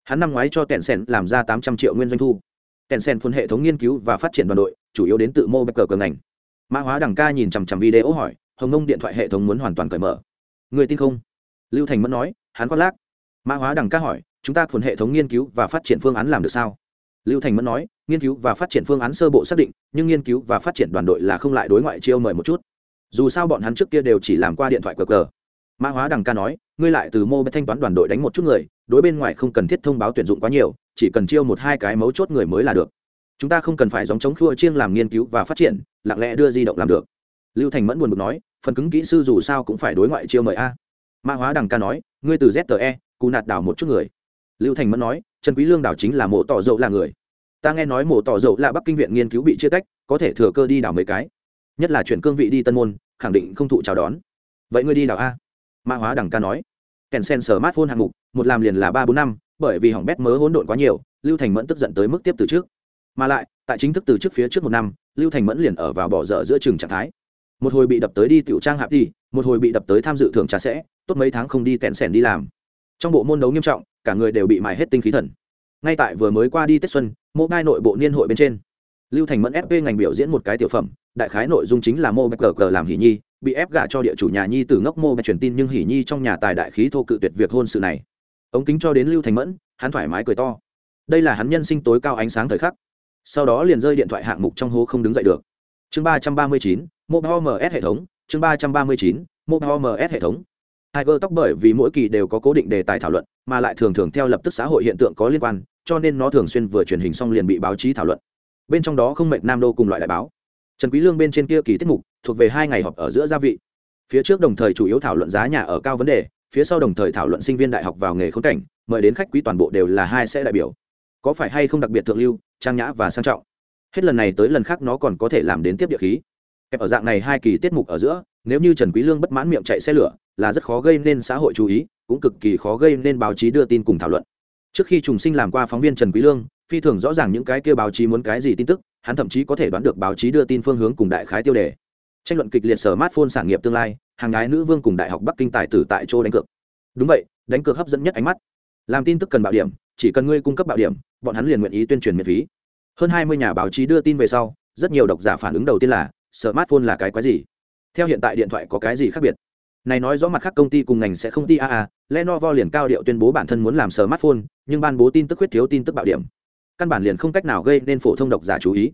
Hắn năm ngoái cho kèn sen làm ra tám trăm triệu nguyên doanh thu. Kèn sen phun hệ thống nghiên cứu và phát triển đoàn đội, chủ yếu đến tự mô bạch cờ cờ ngành. Mã hóa đằng ca nhìn chằm chằm video hỏi hồng nông điện thoại hệ thống muốn hoàn toàn cởi mở. Người tin không? Lưu thành mẫn nói, hắn khoác lác. Mã hóa đằng ca hỏi, chúng ta phun hệ thống nghiên cứu và phát triển phương án làm được sao? Lưu thành mẫn nói, nghiên cứu và phát triển phương án sơ bộ xác định, nhưng nghiên cứu và phát triển đoàn đội là không lại đối ngoại chiêu mời một chút. Dù sao bọn hắn trước kia đều chỉ làm qua điện thoại cờ cờ. Mã hóa đằng ca nói, ngươi lại từ mô thanh toán đoàn đội đánh một chút người, đối bên ngoài không cần thiết thông báo tuyển dụng quá nhiều, chỉ cần chiêu một hai cái mấu chốt người mới là được. Chúng ta không cần phải dòng chống khua chiêng làm nghiên cứu và phát triển, lặng lẽ đưa di động làm được lưu thành mẫn buồn bực nói, phần cứng kỹ sư dù sao cũng phải đối ngoại chiêu mời a. Mã hóa đằng ca nói, ngươi từ zte cù nạt đảo một chút người. Lưu thành mẫn nói, trần quý lương đảo chính là mộ tỏ dậu là người. Ta nghe nói mộ tỏ dậu là bắc kinh viện nghiên cứu bị chia tách, có thể thừa cơ đi đảo mấy cái. Nhất là chuyển cương vị đi tân môn, khẳng định không thụ chào đón. Vậy ngươi đi đảo a? Mã hóa đằng ca nói. Kèn sen sở mát hạng mục, một làm liền là ba bốn năm, bởi vì hỏng bét mớ hỗn độn quá nhiều, lưu thành mẫn tức giận tới mức tiếp từ trước. Mà lại, tại chính thức từ trước phía trước một năm, lưu thành mẫn liền ở vào bỏ dở giữa trường trạng thái một hồi bị đập tới đi tiểu trang hạp đi, một hồi bị đập tới tham dự thưởng trà sẽ, tốt mấy tháng không đi tẹn sẻn đi làm. Trong bộ môn đấu nghiêm trọng, cả người đều bị mài hết tinh khí thần. Ngay tại vừa mới qua đi tết xuân, mô ngai nội bộ niên hội bên trên. Lưu thành mẫn fp ngành biểu diễn một cái tiểu phẩm, đại khái nội dung chính là mô bạch cờ làm hỉ nhi, bị ép gả cho địa chủ nhà nhi từ ngốc mô bạch truyền tin nhưng hỉ nhi trong nhà tài đại khí thô cự tuyệt việc hôn sự này. Ống kính cho đến lưu thành mẫn, hắn thoải mái cười to. Đây là hắn nhân sinh tối cao ánh sáng thời khắc. Sau đó liền rơi điện thoại hạng mục trong hố không đứng dậy được chương ba trăm ba mươi chín mobile ms hệ thống chương ba trăm ba mươi chín mobile ms hệ thống Tiger tóc bởi vì mỗi kỳ đều có cố định đề tài thảo luận, mà lại thường thường theo lập tức xã hội hiện tượng có liên quan, cho nên nó thường xuyên vừa truyền hình xong liền bị báo chí thảo luận. Bên trong đó không mệt Nam Đô cùng loại đại báo. Trần Quý Lương bên trên kia kỳ tiết mục, thuộc về hai ngày họp ở giữa gia vị. Phía trước đồng thời chủ yếu thảo luận giá nhà ở cao vấn đề, phía sau đồng thời thảo luận sinh viên đại học vào nghề khốn cảnh, mời đến khách quý toàn bộ đều là hai sẽ đại biểu. Có phải hay không đặc biệt thượng lưu, trang nhã và sang trọng. Hết lần này tới lần khác nó còn có thể làm đến tiếp địa khí. Kẹp ở dạng này hai kỳ tiết mục ở giữa, nếu như Trần Quý Lương bất mãn miệng chạy xe lửa, là rất khó gây nên xã hội chú ý cũng cực kỳ khó gây nên báo chí đưa tin cùng thảo luận. Trước khi trùng sinh làm qua phóng viên trần quý lương phi thường rõ ràng những cái kia báo chí muốn cái gì tin tức hắn thậm chí có thể đoán được báo chí đưa tin phương hướng cùng đại khái tiêu đề. Tranh luận kịch liệt sở smartphone sản nghiệp tương lai hàng gái nữ vương cùng đại học bắc kinh tài tử tại chỗ đánh cược. Đúng vậy đánh cược hấp dẫn nhất ánh mắt. Làm tin tức cần bạo điểm chỉ cần ngươi cung cấp bạo điểm bọn hắn liền nguyện ý tuyên truyền miễn phí hơn hai mươi nhà báo chí đưa tin về sau, rất nhiều độc giả phản ứng đầu tiên là, smartphone là cái quái gì? Theo hiện tại điện thoại có cái gì khác biệt? Này nói rõ mặt khác công ty cùng ngành sẽ không ti a a, lenovo liền cao điệu tuyên bố bản thân muốn làm smartphone, nhưng ban bố tin tức khuyết thiếu tin tức bạo điểm. Căn bản liền không cách nào gây nên phổ thông độc giả chú ý.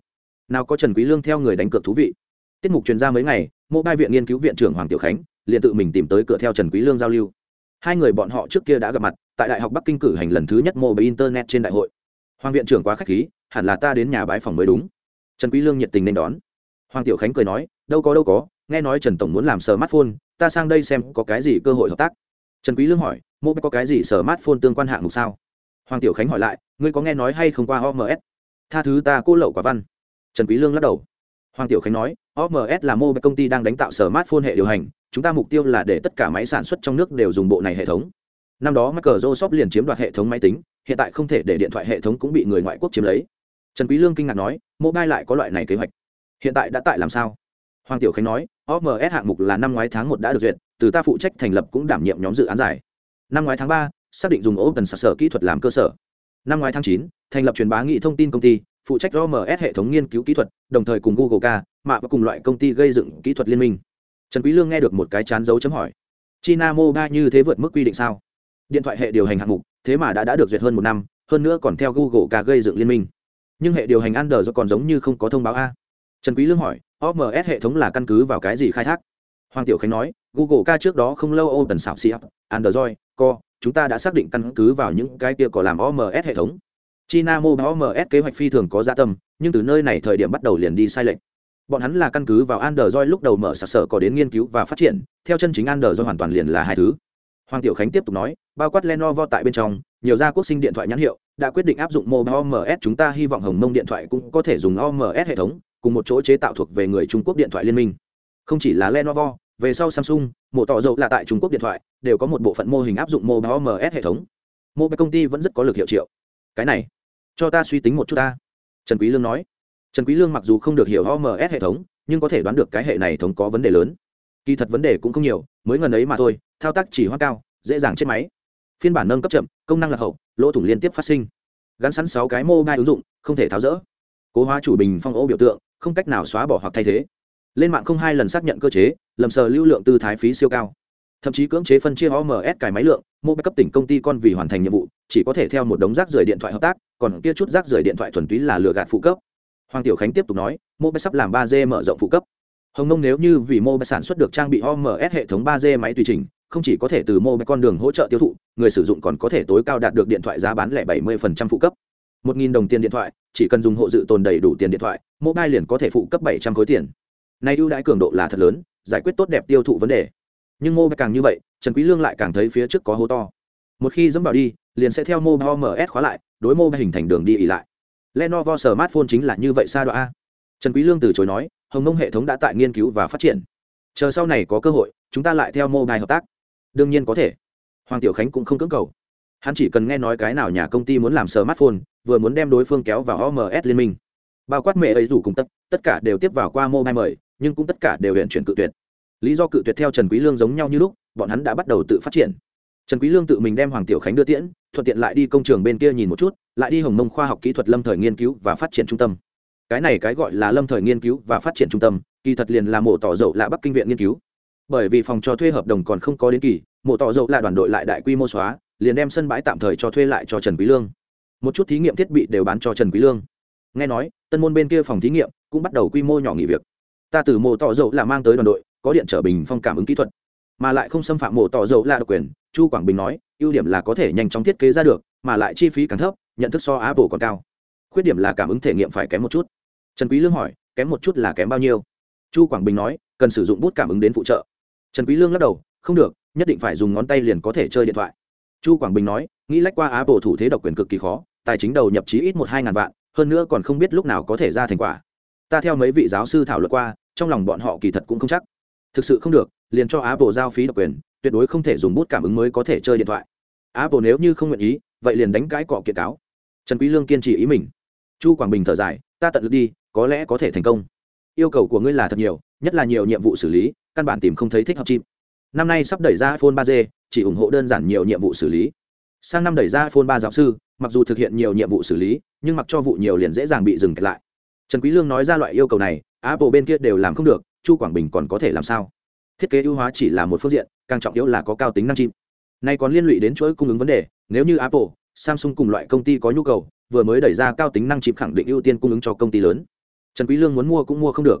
Nào có trần quý lương theo người đánh cược thú vị. Tiết mục truyền ra mấy ngày mobile viện nghiên cứu viện trưởng hoàng tiểu khánh liền tự mình tìm tới cửa theo trần quý lương giao lưu. Hai người bọn họ trước kia đã gặp mặt, tại đại học bắc kinh cử hành lần thứ nhất mobile internet trên đại hội. Hoàng viện trưởng quá khách khí hẳn là ta đến nhà bái phòng mới đúng. Trần quý lương nhiệt tình nên đón. Hoàng tiểu khánh cười nói, đâu có đâu có, nghe nói trần tổng muốn làm smartphone, ta sang đây xem có cái gì cơ hội hợp tác. Trần quý lương hỏi, mô, có cái gì sở mát phôn tương quan hạng mục sao? Hoàng tiểu khánh hỏi lại, ngươi có nghe nói hay không qua oms tha thứ ta, cô lậu quả văn. Trần quý lương lắc đầu. Hoàng tiểu khánh nói oms là mô công ty đang đánh tạo sở mát phôn hệ điều hành, chúng ta mục tiêu là để tất cả máy sản xuất trong nước đều dùng bộ này hệ thống. Năm đó microsoft liền chiếm đoạt hệ thống máy tính, hiện tại không thể để điện thoại hệ thống cũng bị người ngoại quốc chiếm lấy trần quý lương kinh ngạc nói mobile lại có loại này kế hoạch? Hiện tại đã tại làm sao? Hoàng tiểu khánh nói oms hạng mục là năm ngoái tháng một đã được duyệt, từ ta phụ trách thành lập cũng đảm nhiệm nhóm dự án giải. Năm ngoái tháng ba, xác định dùng open sạc sở kỹ thuật làm cơ sở. Năm ngoái tháng chín, thành lập truyền bá nghị thông tin công ty, phụ trách oms hệ thống nghiên cứu kỹ thuật, đồng thời cùng google k mạ và cùng loại công ty gây dựng kỹ thuật liên minh. Trần quý lương nghe được một cái chán dấu chấm hỏi, china mobile như thế vượt mức quy định sao? Điện thoại hệ điều hành hạng mục, thế mà đã đã được duyệt hơn một năm, hơn nữa còn theo google k gây dựng liên minh nhưng hệ điều hành android còn giống như không có thông báo a. Trần quý lương hỏi oms hệ thống là căn cứ vào cái gì khai thác? Hoàng tiểu khánh nói, google ca trước đó không lâu open xảo xị android co, chúng ta đã xác định căn cứ vào những cái kia có làm oms hệ thống. China mobile oms kế hoạch phi thường có gia tâm, nhưng từ nơi này thời điểm bắt đầu liền đi sai lệch. Bọn hắn là căn cứ vào android lúc đầu mở sạc sở có đến nghiên cứu và phát triển, theo chân chính android hoàn toàn liền là hai thứ hoàng tiểu khánh tiếp tục nói, bao quát lenovo tại bên trong, nhiều gia quốc sinh điện thoại nhãn hiệu, đã quyết định áp dụng mobile oms chúng ta hy vọng hồng mông điện thoại cũng có thể dùng oms hệ thống, cùng một chỗ chế tạo thuộc về người trung quốc điện thoại liên minh. Không chỉ là lenovo, về sau samsung một tỏ dầu là tại trung quốc điện thoại, đều có một bộ phận mô hình áp dụng mobile oms hệ thống. Mobile công ty vẫn rất có lực hiệu triệu. Cái này, cho ta suy tính một chút ta. Trần quý lương nói. Trần quý lương mặc dù không được hiểu oms hệ thống, nhưng có thể đoán được cái hệ này thống có vấn đề lớn. Kỳ thật vấn đề cũng không nhiều, mới ngần ấy mà thôi thao tác chỉ hoa cao, dễ dàng chết máy. Phiên bản nâng cấp chậm, công năng lạc hậu, lỗ thủng liên tiếp phát sinh. Gắn sẵn sáu cái mobile ứng dụng, không thể tháo rỡ. Cố hóa chủ bình phong ô biểu tượng, không cách nào xóa bỏ hoặc thay thế. Lên mạng không hai lần xác nhận cơ chế, lầm sờ lưu lượng tư thái phí siêu cao. Thậm chí cưỡng chế phân chia oms cài máy lượng mô cấp tỉnh công ty con vì hoàn thành nhiệm vụ, chỉ có thể theo một đống rác rưởi điện thoại hợp tác, còn kia chút rác rưởi điện thoại thuần túy là lừa gạt phụ cấp. Hoàng tiểu khánh tiếp tục nói mô sắp làm ba d mở rộng phụ cấp. Hồng nông nếu như vì mô sản xuất được trang bị oms hệ thống ba d máy tùy trình không chỉ có thể từ mô con đường hỗ trợ tiêu thụ, người sử dụng còn có thể tối cao đạt được điện thoại giá bán lẻ bảy mươi phụ cấp. một nghìn đồng tiền điện thoại, chỉ cần dùng hộ dự tồn đầy đủ tiền điện thoại, mobile liền có thể phụ cấp bảy trăm khối tiền. Nay ưu đãi cường độ là thật lớn, giải quyết tốt đẹp tiêu thụ vấn đề. Nhưng mô càng như vậy, trần quý lương lại càng thấy phía trước có hố to. Một khi dẫm vào đi, liền sẽ theo mobile ms khóa lại, đối mô hình thành đường đi ỉ lại. Lenovo smartphone chính là như vậy xa đoạn a. Trần quý lương từ chối nói, hồng nông hệ thống đã tại nghiên cứu và phát triển. Chờ sau này có cơ hội, chúng ta lại theo mobile hợp tác đương nhiên có thể. Hoàng tiểu khánh cũng không cưỡng cầu. Hắn chỉ cần nghe nói cái nào nhà công ty muốn làm smartphone, vừa muốn đem đối phương kéo vào oms liên minh. Bao quát mẹ ấy rủ cùng tất tất cả đều tiếp vào qua mobile mời, nhưng cũng tất cả đều hiện chuyển cự tuyệt. Lý do cự tuyệt theo trần quý lương giống nhau như lúc, bọn hắn đã bắt đầu tự phát triển. Trần quý lương tự mình đem hoàng tiểu khánh đưa tiễn, thuận tiện lại đi công trường bên kia nhìn một chút, lại đi hồng mông khoa học kỹ thuật lâm thời nghiên cứu và phát triển trung tâm. Cái này cái gọi là lâm thời nghiên cứu và phát triển trung tâm, kỳ thật liền là mổ tỏ dậu là bắc kinh viện nghiên cứu bởi vì phòng cho thuê hợp đồng còn không có đến kỳ, mộ tỏ dầu là đoàn đội lại đại quy mô xóa, liền đem sân bãi tạm thời cho thuê lại cho trần quý lương. Một chút thí nghiệm thiết bị đều bán cho trần quý lương. Nghe nói, tân môn bên kia phòng thí nghiệm cũng bắt đầu quy mô nhỏ nghỉ việc. Ta từ mộ tỏ dầu là mang tới đoàn đội, có điện trở bình phong cảm ứng kỹ thuật. Mà lại không xâm phạm mộ tỏ dầu là độc quyền, chu quảng bình nói, ưu điểm là có thể nhanh chóng thiết kế ra được, mà lại chi phí càng thấp, nhận thức so apple còn cao. Khuyết điểm là cảm ứng thể nghiệm phải kém một chút. Trần quý lương hỏi, kém một chút là kém bao nhiêu? Chu quảng bình nói, cần sử dụng bút cảm ứng đến phụ trợ trần quý lương lắc đầu, không được, nhất định phải dùng ngón tay liền có thể chơi điện thoại. Chu quảng bình nói, nghĩ lách qua apple thủ thế độc quyền cực kỳ khó, tài chính đầu nhập chí ít một hai ngàn vạn, hơn nữa còn không biết lúc nào có thể ra thành quả. Ta theo mấy vị giáo sư thảo luận qua, trong lòng bọn họ kỳ thật cũng không chắc. Thực sự không được, liền cho apple giao phí độc quyền, tuyệt đối không thể dùng bút cảm ứng mới có thể chơi điện thoại. Apple nếu như không nguyện ý, vậy liền đánh cái cọ kiện cáo. Trần quý lương kiên trì ý mình. Chu quảng bình thở dài, ta tận lực đi, có lẽ có thể thành công yêu cầu của ngươi là thật nhiều nhất là nhiều nhiệm vụ xử lý căn bản tìm không thấy thích hợp chim. Năm nay sắp đẩy ra iphone 3G, chỉ ủng hộ đơn giản nhiều nhiệm vụ xử lý. Sang năm đẩy ra iphone 3 giáo sư mặc dù thực hiện nhiều nhiệm vụ xử lý nhưng mặc cho vụ nhiều liền dễ dàng bị dừng kẹt lại. Trần quý lương nói ra loại yêu cầu này apple bên kia đều làm không được chu quảng bình còn có thể làm sao? Thiết kế ưu hóa chỉ là một phương diện càng trọng yếu là có cao tính năng chim. nay còn liên lụy đến chuỗi cung ứng vấn đề nếu như apple samsung cùng loại công ty có nhu cầu vừa mới đẩy ra cao tính năng chip khẳng định ưu tiên cung ứng cho công ty lớn trần quý lương muốn mua cũng mua không được.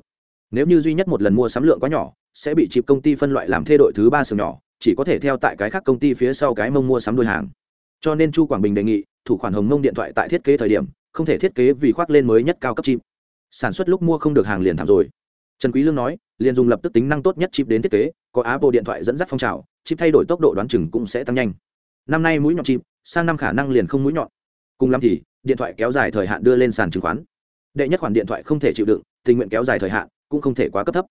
Nếu như duy nhất một lần mua sắm lượng quá nhỏ, sẽ bị chip công ty phân loại làm thê đội thứ ba sừng nhỏ, chỉ có thể theo tại cái khác công ty phía sau cái mông mua sắm đôi hàng. Cho nên chu quảng bình đề nghị, thủ khoản hồng mông điện thoại tại thiết kế thời điểm, không thể thiết kế vì khoác lên mới nhất cao cấp chip. Sản xuất lúc mua không được hàng liền thảm rồi. Trần quý lương nói, liền dùng lập tức tính năng tốt nhất chip đến thiết kế, có apple điện thoại dẫn dắt phong trào, chip thay đổi tốc độ đoán chừng cũng sẽ tăng nhanh. Năm nay mũi nhọn chip, sang năm khả năng liền không mũi nhọn. Cùng lắm thì, điện thoại kéo dài thời hạn đưa lên sàn chứng khoán đệ nhất khoản điện thoại không thể chịu đựng, tình nguyện kéo dài thời hạn, cũng không thể quá cấp thấp.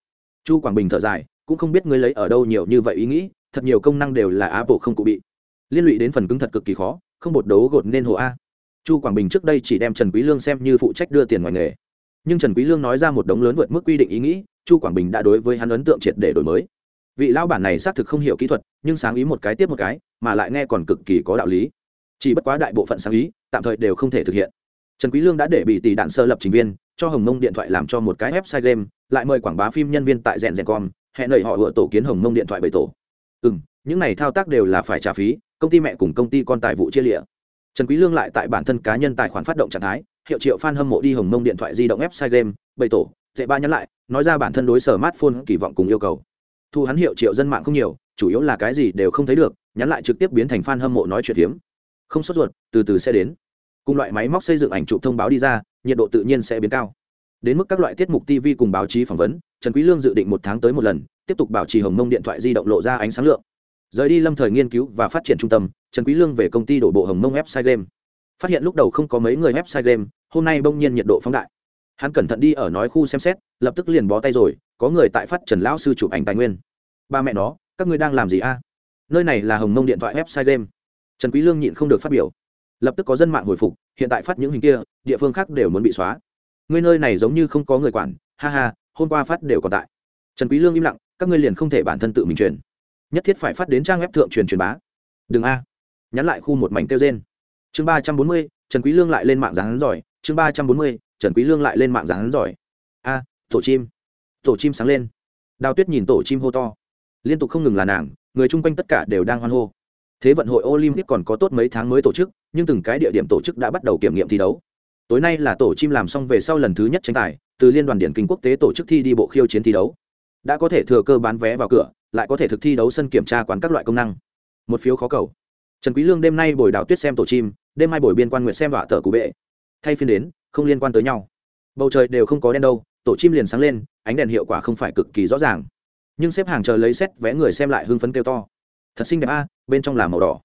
Chu quảng bình thở dài, cũng không biết ngươi lấy ở đâu nhiều như vậy ý nghĩ, thật nhiều công năng đều là apple không cụ bị. Liên lụy đến phần cứng thật cực kỳ khó, không bột đấu gột nên hồ a. Chu quảng bình trước đây chỉ đem trần quý lương xem như phụ trách đưa tiền ngoài nghề. Nhưng trần quý lương nói ra một đống lớn vượt mức quy định ý nghĩ, chu quảng bình đã đối với hắn ấn tượng triệt để đổi mới. Vị lão bản này xác thực không hiểu kỹ thuật, nhưng sáng ý một cái tiếp một cái, mà lại nghe còn cực kỳ có đạo lý. Chỉ bất quá đại bộ phận sáng ý, tạm thời đều không thể thực hiện trần quý lương đã để bị tỷ đạn sơ lập trình viên, cho hồng mông điện thoại làm cho một cái website game, lại mời quảng bá phim nhân viên tại rèn rèn com hẹn đợi họ vừa tổ kiến hồng mông điện thoại bảy tổ. Ừ những này thao tác đều là phải trả phí, công ty mẹ cùng công ty con tài vụ chia lịa. Trần quý lương lại tại bản thân cá nhân tài khoản phát động trạng thái, hiệu triệu fan hâm mộ đi hồng mông điện thoại di động website game, bảy tổ tệ ba nhắn lại, nói ra bản thân đối sở smartphone kỳ vọng cùng yêu cầu. Thu hắn hiệu triệu dân mạng không nhiều, chủ yếu là cái gì đều không thấy được, nhắn lại trực tiếp biến thành fan hâm mộ nói chuyện hiếm không sốt ruột, từ từ sẽ đến cùng loại máy móc xây dựng ảnh chụp thông báo đi ra, nhiệt độ tự nhiên sẽ biến cao. Đến mức các loại tiết mục tv cùng báo chí phỏng vấn, trần quý lương dự định một tháng tới một lần, tiếp tục bảo trì hồng mông điện thoại di động lộ ra ánh sáng lượng. Rời đi lâm thời nghiên cứu và phát triển trung tâm, trần quý lương về công ty đổ bộ hồng mông website game. Phát hiện lúc đầu không có mấy người website game, hôm nay bỗng nhiên nhiệt độ phóng đại. Hắn cẩn thận đi ở nói khu xem xét, lập tức liền bó tay rồi, có người tại phát trần lão sư chụp ảnh tài nguyên. Ba mẹ nó, các ngươi đang làm gì a? Nơi này là hồng mông điện thoại website game. Trần quý lương nhịn không được phát biểu lập tức có dân mạng hồi phục, hiện tại phát những hình kia, địa phương khác đều muốn bị xóa. Ngươi nơi này giống như không có người quản, ha ha, hôm qua phát đều còn tại. Trần quý lương im lặng, các ngươi liền không thể bản thân tự mình truyền. Nhất thiết phải phát đến trang web thượng truyền truyền bá. Đừng a. Nhắn lại khu một mảnh tiêu gen chương ba trăm bốn mươi, trần quý lương lại lên mạng dáng giỏi. Chương ba trăm bốn mươi, trần quý lương lại lên mạng dáng giỏi. A, tổ chim. Tổ chim sáng lên. Đào tuyết nhìn tổ chim hô to. Liên tục không ngừng là nàng, người chung quanh tất cả đều đang hoan hô thế vận hội olympic còn có tốt mấy tháng mới tổ chức, nhưng từng cái địa điểm tổ chức đã bắt đầu kiểm nghiệm thi đấu. Tối nay là tổ chim làm xong về sau lần thứ nhất tranh tài, từ liên đoàn điển kinh quốc tế tổ chức thi đi bộ khiêu chiến thi đấu. Đã có thể thừa cơ bán vé vào cửa, lại có thể thực thi đấu sân kiểm tra quán các loại công năng. Một phiếu khó cầu. Trần quý lương đêm nay buổi đào tuyết xem tổ chim, đêm mai buổi biên quan nguyện xem đọa tờ cụ bệ. Thay phiên đến, không liên quan tới nhau. Bầu trời đều không có đen đâu, tổ chim liền sáng lên, ánh đèn hiệu quả không phải cực kỳ rõ ràng. Nhưng xếp hàng chờ lấy xét vé người xem lại hưng phấn kêu to thật xinh đẹp a, bên trong là màu đỏ.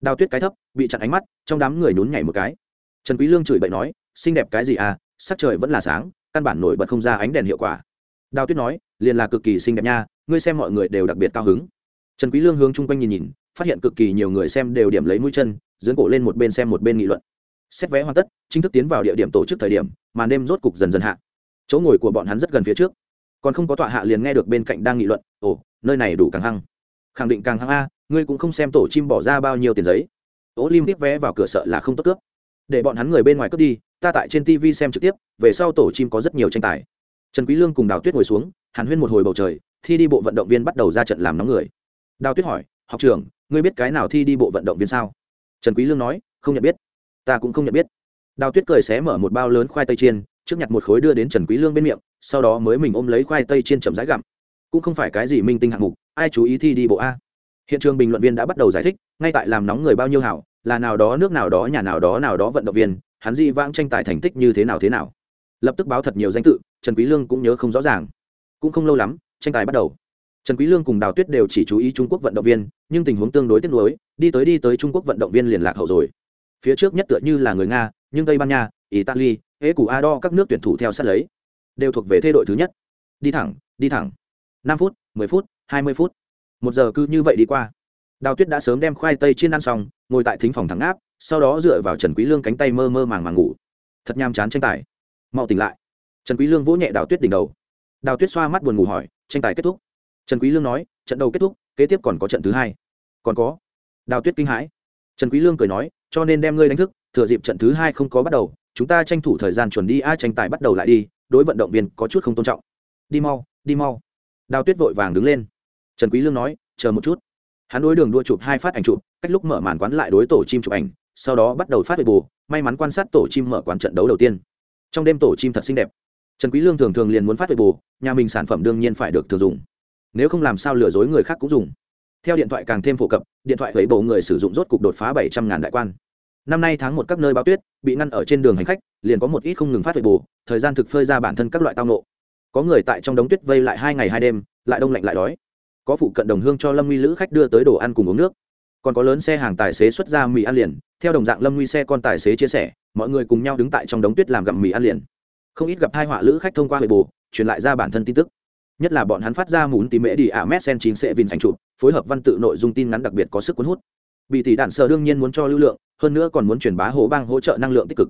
Đào tuyết cái thấp, bị chặn ánh mắt, trong đám người nhún nhảy một cái. Trần quý lương chửi bậy nói, xinh đẹp cái gì à sắc trời vẫn là sáng, căn bản nổi bật không ra ánh đèn hiệu quả. Đào tuyết nói, liền là cực kỳ xinh đẹp nha, ngươi xem mọi người đều đặc biệt cao hứng. Trần quý lương hướng chung quanh nhìn nhìn, phát hiện cực kỳ nhiều người xem đều điểm lấy mũi chân dưỡng cổ lên một bên xem một bên nghị luận. Xét vé hoàn tất, chính thức tiến vào địa điểm tổ chức thời điểm, màn đêm rốt cục dần dần hạ. Chỗ ngồi của bọn hắn rất gần phía trước. Còn không có tọa hạ liền nghe được bên cạnh đang nghị luận, ồ, nơi này đủ càng hăng. Khẳng định càng hăng a ngươi cũng không xem tổ chim bỏ ra bao nhiêu tiền giấy. Ố lim tiếp vé vào cửa sợ là không tốt cướp. Để bọn hắn người bên ngoài cướp đi, ta tại trên tv xem trực tiếp, về sau tổ chim có rất nhiều tranh tài. Trần quý lương cùng đào tuyết ngồi xuống, hàn huyên một hồi bầu trời, thi đi bộ vận động viên bắt đầu ra trận làm nóng người. Đào tuyết hỏi, học trưởng, ngươi biết cái nào thi đi bộ vận động viên sao? Trần quý lương nói, không nhận biết. Ta cũng không nhận biết. Đào tuyết cười xé mở một bao lớn khoai tây chiên, trước nhặt một khối đưa đến trần quý lương bên miệng, sau đó mới mình ôm lấy khoai tây chiên chậm rãi gặm. Cũng không phải cái gì minh tinh hạng mục, ai chú ý thi đi bộ a? Hiện trường bình luận viên đã bắt đầu giải thích, ngay tại làm nóng người bao nhiêu hảo, là nào đó nước nào đó, nhà nào đó nào đó vận động viên, hắn di vãng tranh tài thành tích như thế nào thế nào. Lập tức báo thật nhiều danh tự, trần quý lương cũng nhớ không rõ ràng. Cũng không lâu lắm, tranh tài bắt đầu. Trần quý lương cùng đào tuyết đều chỉ chú ý trung quốc vận động viên, nhưng tình huống tương đối tiếc nuối, đi tới đi tới trung quốc vận động viên liền lạc hậu rồi. Phía trước nhất tựa như là người nga, nhưng tây ban nha, italy, ế củ ado các nước tuyển thủ theo sát lấy, đều thuộc về thế đội thứ nhất. Đi thẳng đi thẳng. Năm phút, mười phút, hai mươi phút một giờ cứ như vậy đi qua. Đào tuyết đã sớm đem khoai tây chiên ăn xong, ngồi tại thính phòng thắng áp sau đó dựa vào trần quý lương cánh tay mơ mơ màng màng ngủ. Thật nham chán tranh tài. Mau tỉnh lại. Trần quý lương vỗ nhẹ đào tuyết đỉnh đầu. Đào tuyết xoa mắt buồn ngủ hỏi, tranh tài kết thúc? Trần quý lương nói, trận đầu kết thúc, kế tiếp còn có trận thứ hai. Còn có. Đào tuyết kinh hãi. Trần quý lương cười nói, cho nên đem ngươi đánh thức, thừa dịp trận thứ hai không có bắt đầu, chúng ta tranh thủ thời gian chuẩn đi, a, tranh tài bắt đầu lại đi, đối vận động viên có chút không tôn trọng. Đi mau đi mau. Đào tuyết vội vàng đứng lên trần quý lương nói, chờ một chút. Hắn đối đường đua chụp hai phát ảnh chụp, cách lúc mở màn quán lại đối tổ chim chụp ảnh, sau đó bắt đầu phát về bù, may mắn quan sát tổ chim mở quán trận đấu đầu tiên. Trong đêm tổ chim thật xinh đẹp. Trần quý lương thường thường liền muốn phát về bù, nhà mình sản phẩm đương nhiên phải được thường dùng. Nếu không làm sao lừa dối người khác cũng dùng. Theo điện thoại càng thêm phổ cập, điện thoại với bộ người sử dụng rốt cục đột phá bảy trăm ngàn đại quan. Năm nay tháng một các nơi báo tuyết, bị ngăn ở trên đường hành khách, liền có một ít không ngừng phát về bù, thời gian thực phơi ra bản thân các loại tao nộ có người tại trong đống tuyết vây lại hai ngày hai đêm, lại đông lạnh lại đói có phụ cận đồng hương cho lâm nguy lữ khách đưa tới đồ ăn cùng uống nước. Còn có lớn xe hàng tài xế xuất ra mì ăn liền. Theo đồng dạng lâm nguy xe con tài xế chia sẻ, mọi người cùng nhau đứng tại trong đống tuyết làm gặm mì ăn liền. Không ít gặp hai họa lữ khách thông qua hệ bồ, truyền lại ra bản thân tin tức. Nhất là bọn hắn phát ra mún tìm mễ đi ạ mét sen chín sẽ vin sành chụp, phối hợp văn tự nội dung tin ngắn đặc biệt có sức cuốn hút. Bị tỷ đạn sờ đương nhiên muốn cho lưu lượng, hơn nữa còn muốn truyền bá hồ bang hỗ trợ năng lượng tích cực.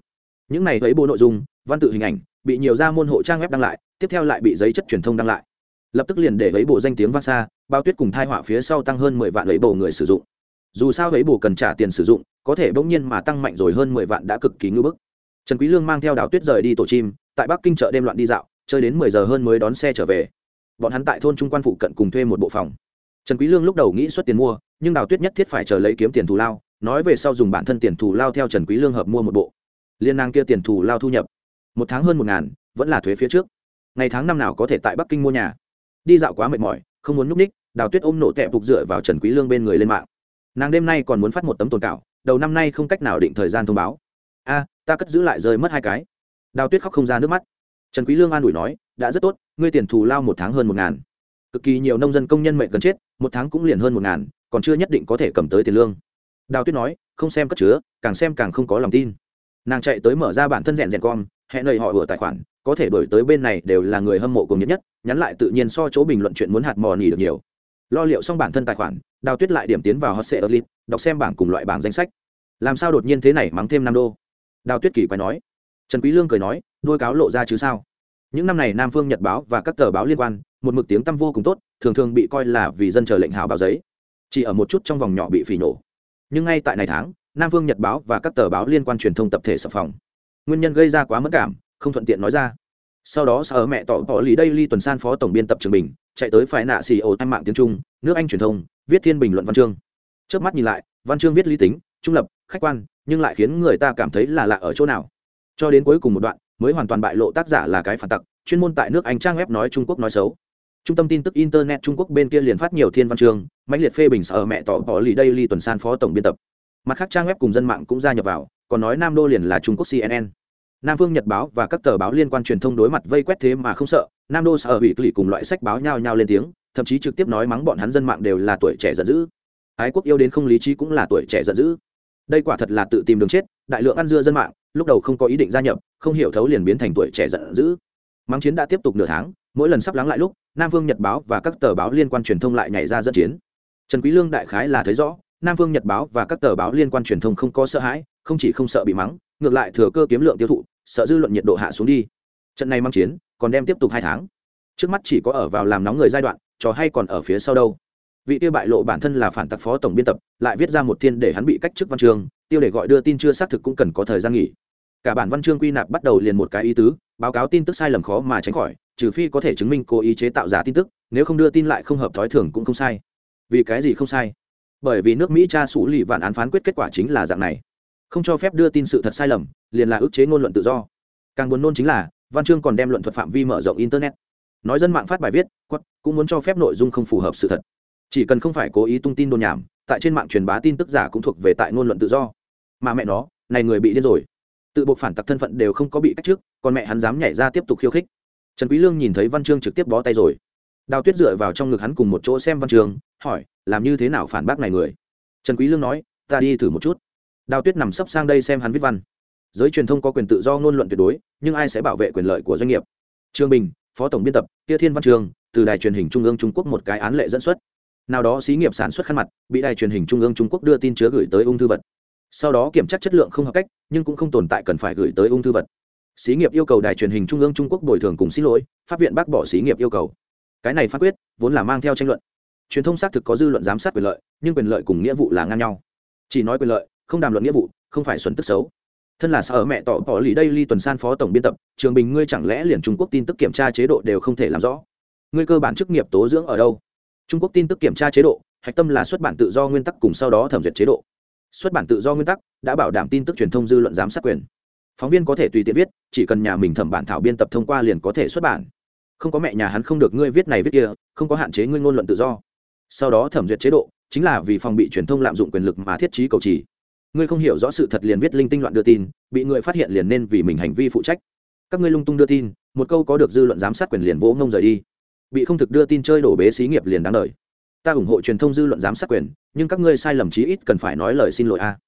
Những này thấy bộ nội dung, văn tự hình ảnh, bị nhiều gia môn hộ trang web đăng lại, tiếp theo lại bị giấy chất truyền thông đăng lại lập tức liền để lấy bộ danh tiếng vang xa, bao tuyết cùng thai họa phía sau tăng hơn mười vạn lấy bộ người sử dụng. Dù sao lấy bộ cần trả tiền sử dụng, có thể bỗng nhiên mà tăng mạnh rồi hơn mười vạn đã cực kỳ ngưỡng bức. Trần quý lương mang theo đào tuyết rời đi tổ chim, tại bắc kinh chợ đêm loạn đi dạo, chơi đến mười giờ hơn mới đón xe trở về. Bọn hắn tại thôn trung quan phụ cận cùng thuê một bộ phòng. Trần quý lương lúc đầu nghĩ xuất tiền mua, nhưng đào tuyết nhất thiết phải chờ lấy kiếm tiền thù lao, nói về sau dùng bản thân tiền thù lao theo trần quý lương hợp mua một bộ. Liên năng kia tiền thù lao thu nhập. Một tháng hơn một ngàn, vẫn là thuế phía trước. Ngày tháng năm nào có thể tại bắc kinh mua nhà đi dạo quá mệt mỏi, không muốn núp ních đào tuyết ôm nổ tẹp phục dựa vào trần quý lương bên người lên mạng. Nàng đêm nay còn muốn phát một tấm tồn cảo đầu năm nay không cách nào định thời gian thông báo. A, ta cất giữ lại rơi mất hai cái. Đào tuyết khóc không ra nước mắt. Trần quý lương an ủi nói, đã rất tốt, ngươi tiền thù lao một tháng hơn một ngàn. Cực kỳ nhiều nông dân công nhân mệnh gần chết, một tháng cũng liền hơn một ngàn, còn chưa nhất định có thể cầm tới tiền lương. Đào tuyết nói, không xem cất chứa, càng xem càng không có lòng tin. Nàng chạy tới mở ra bản thân rèn rèn con hẹn lời họ vừa tài khoản, có thể đổi tới bên này đều là người hâm mộ cùng nhất nhất nhắn lại tự nhiên so chỗ bình luận chuyện muốn hạt mò nỉ được nhiều. Lo liệu xong bản thân tài khoản, đào tuyết lại điểm tiến vào hot sale elite, đọc xem bảng cùng loại bảng danh sách. Làm sao đột nhiên thế này mắng thêm năm đô? Đào tuyết kỳ quay nói. Trần quý lương cười nói, đôi cáo lộ ra chứ sao? Những năm này nam phương nhật báo và các tờ báo liên quan, một mực tiếng tăm vô cùng tốt, thường thường bị coi là vì dân chờ lệnh hào báo giấy. Chỉ ở một chút trong vòng nhỏ bị phỉ nổ. Nhưng ngay tại này tháng, nam phương nhật báo và các tờ báo liên quan truyền thông tập thể sập phòng. Nguyên nhân gây ra quá mất cảm, không thuận tiện nói ra sau đó sở mẹ tỏ bỏ lý đây ly tuần san phó tổng biên tập trường bình, chạy tới phải nạ xì ổ anh mạng tiếng trung, nước anh truyền thông, viết thiên bình luận văn chương. Trước mắt nhìn lại, văn chương viết lý tính, trung lập, khách quan, nhưng lại khiến người ta cảm thấy là lạ ở chỗ nào. Cho đến cuối cùng một đoạn, mới hoàn toàn bại lộ tác giả là cái phản tặc, chuyên môn tại nước anh trang web nói trung quốc nói xấu. Trung tâm tin tức internet trung quốc bên kia liền phát nhiều thiên văn chương, mãnh liệt phê bình sở mẹ tỏ bỏ lì đây ly tuần san phó tổng biên tập. Mặt khác trang web cùng dân mạng cũng gia nhập vào, còn nói nam đô liền là trung quốc cnn nam phương nhật báo và các tờ báo liên quan truyền thông đối mặt vây quét thế mà không sợ, nam đô sở hủy kỷ cùng loại sách báo nhao nhao lên tiếng, thậm chí trực tiếp nói mắng bọn hắn dân mạng đều là tuổi trẻ giận dữ. Ái quốc yêu đến không lý trí cũng là tuổi trẻ giận dữ. Đây quả thật là tự tìm đường chết, đại lượng ăn dưa dân mạng, lúc đầu không có ý định gia nhập, không hiểu thấu liền biến thành tuổi trẻ giận dữ. Mắng chiến đã tiếp tục nửa tháng, mỗi lần sắp lắng lại lúc, nam phương nhật báo và các tờ báo liên quan truyền thông lại nhảy ra dẫn chiến. Trần quý lương đại khái là thấy rõ, nam phương nhật báo và các tờ báo liên quan truyền thông không có sợ hãi, không chỉ không sợ bị mắng ngược lại thừa cơ kiếm lượng tiêu thụ, sợ dư luận nhiệt độ hạ xuống đi. Trận này mang chiến, còn đem tiếp tục hai tháng. Trước mắt chỉ có ở vào làm nóng người giai đoạn, trò hay còn ở phía sau đâu. Vị tiêu bại lộ bản thân là phản tặc phó tổng biên tập, lại viết ra một thiên để hắn bị cách chức văn chương tiêu để gọi đưa tin chưa xác thực cũng cần có thời gian nghỉ. Cả bản văn chương quy nạp bắt đầu liền một cái ý tứ, báo cáo tin tức sai lầm khó mà tránh khỏi, trừ phi có thể chứng minh cố ý chế tạo giả tin tức, nếu không đưa tin lại không hợp thói thường cũng không sai. Vì cái gì không sai? Bởi vì nước mỹ tra xử lì vạn án phán quyết kết quả chính là dạng này không cho phép đưa tin sự thật sai lầm, liền là ức chế ngôn luận tự do. Càng buồn nôn chính là, văn chương còn đem luận thuật phạm vi mở rộng internet. Nói dân mạng phát bài viết quất cũng muốn cho phép nội dung không phù hợp sự thật. Chỉ cần không phải cố ý tung tin đồn nhảm, tại trên mạng truyền bá tin tức giả cũng thuộc về tại ngôn luận tự do. Mà mẹ nó, này người bị điên rồi. Tự buộc phản tặc thân phận đều không có bị cách trước, còn mẹ hắn dám nhảy ra tiếp tục khiêu khích. Trần quý lương nhìn thấy văn chương trực tiếp bó tay rồi. Đào tuyết dựa vào trong ngực hắn cùng một chỗ xem văn chương, hỏi, làm như thế nào phản bác này người? Trần quý lương nói, ta đi thử một chút đào tuyết nằm sấp sang đây xem hắn viết văn. Giới truyền thông có quyền tự do ngôn luận tuyệt đối, nhưng ai sẽ bảo vệ quyền lợi của doanh nghiệp? Trương bình, phó tổng biên tập, kia thiên văn trường, từ đài truyền hình trung ương trung quốc một cái án lệ dẫn xuất. Nào đó xí nghiệp sản xuất khăn mặt, bị đài truyền hình trung ương trung quốc đưa tin chứa gửi tới ung thư vật. Sau đó kiểm tra chất lượng không hợp cách, nhưng cũng không tồn tại cần phải gửi tới ung thư vật. Xí nghiệp yêu cầu đài truyền hình trung ương trung quốc bồi thường cùng xin lỗi, pháp viện bác bỏ xí nghiệp yêu cầu. Cái này phát quyết, vốn là mang theo tranh luận. Truyền thông xác thực có dư luận giám sát quyền lợi, nhưng quyền lợi cùng nghĩa vụ là ngang nhau. Chỉ nói quyền lợi không đàm luận nghĩa vụ, không phải xuẩn tức xấu. Thân là sở mẹ tỏ bỏ lì đây ly tuần san phó tổng biên tập, trường bình ngươi chẳng lẽ liền trung quốc tin tức kiểm tra chế độ đều không thể làm rõ? Ngươi cơ bản chức nghiệp tố dưỡng ở đâu? Trung quốc tin tức kiểm tra chế độ, hạch tâm là xuất bản tự do nguyên tắc cùng sau đó thẩm duyệt chế độ. Xuất bản tự do nguyên tắc đã bảo đảm tin tức truyền thông dư luận giám sát quyền. Phóng viên có thể tùy tiện viết, chỉ cần nhà mình thẩm bản thảo biên tập thông qua liền có thể xuất bản. Không có mẹ nhà hắn không được ngươi viết này viết kia, không có hạn chế ngươi ngôn luận tự do. Sau đó thẩm duyệt chế độ, chính là vì phòng bị truyền thông lạm dụng quyền lực mà thiết trí cầu trì ngươi không hiểu rõ sự thật liền viết linh tinh loạn đưa tin, bị người phát hiện liền nên vì mình hành vi phụ trách. Các ngươi lung tung đưa tin, một câu có được dư luận giám sát quyền liền vỗ ngông rời đi. Bị không thực đưa tin chơi đổ bế xí nghiệp liền đáng lời ta ủng hộ truyền thông dư luận giám sát quyền, nhưng các ngươi sai lầm chí ít cần phải nói lời xin lỗi a.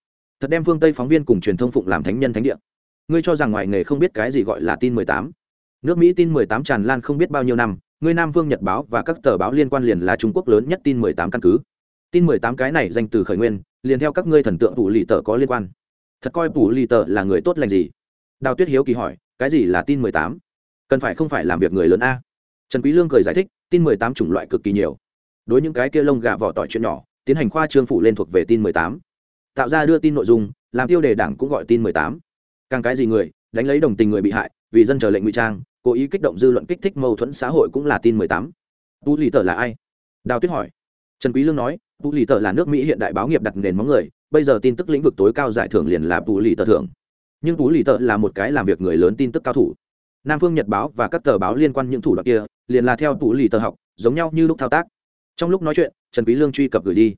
Thật đem phương tây phóng viên cùng truyền thông phụng làm thánh nhân thánh địa. Ngươi cho rằng ngoài nghề không biết cái gì gọi là tin mười tám. Nước mỹ tin mười tám tràn lan không biết bao nhiêu năm, ngươi nam vương nhật báo và các tờ báo liên quan liền là trung quốc lớn nhất tin mười tám căn cứ tin mười tám cái này danh từ khởi nguyên, liền theo các ngươi thần tượng phủ lì tờ có liên quan. Thật coi phủ lì tờ là người tốt lành gì? Đào tuyết hiếu kỳ hỏi, cái gì là tin mười tám? Cần phải không phải làm việc người lớn a? Trần quý lương cười giải thích, tin mười tám chủng loại cực kỳ nhiều. Đối những cái kia lông gà vỏ tỏi chuyện nhỏ, tiến hành khoa trương phủ lên thuộc về tin mười tám. Tạo ra đưa tin nội dung, làm tiêu đề đảng cũng gọi tin mười tám. Càng cái gì người, đánh lấy đồng tình người bị hại, vì dân chờ lệnh ngụy trang, cố ý kích động dư luận kích thích mâu thuẫn xã hội cũng là tin mười tám. Tu lì tờ là ai? Đào tuyết hỏi. Trần quý lương nói tú lì tờ là nước mỹ hiện đại báo nghiệp đặt nền móng người, bây giờ tin tức lĩnh vực tối cao giải thưởng liền là tú lì tờ thưởng. Nhưng tú lì tờ là một cái làm việc người lớn tin tức cao thủ. Nam phương, nhật báo và các tờ báo liên quan những thủ đoạn kia, liền là theo tú lì tờ học, giống nhau như lúc thao tác. Trong lúc nói chuyện, trần quý lương truy cập gửi đi.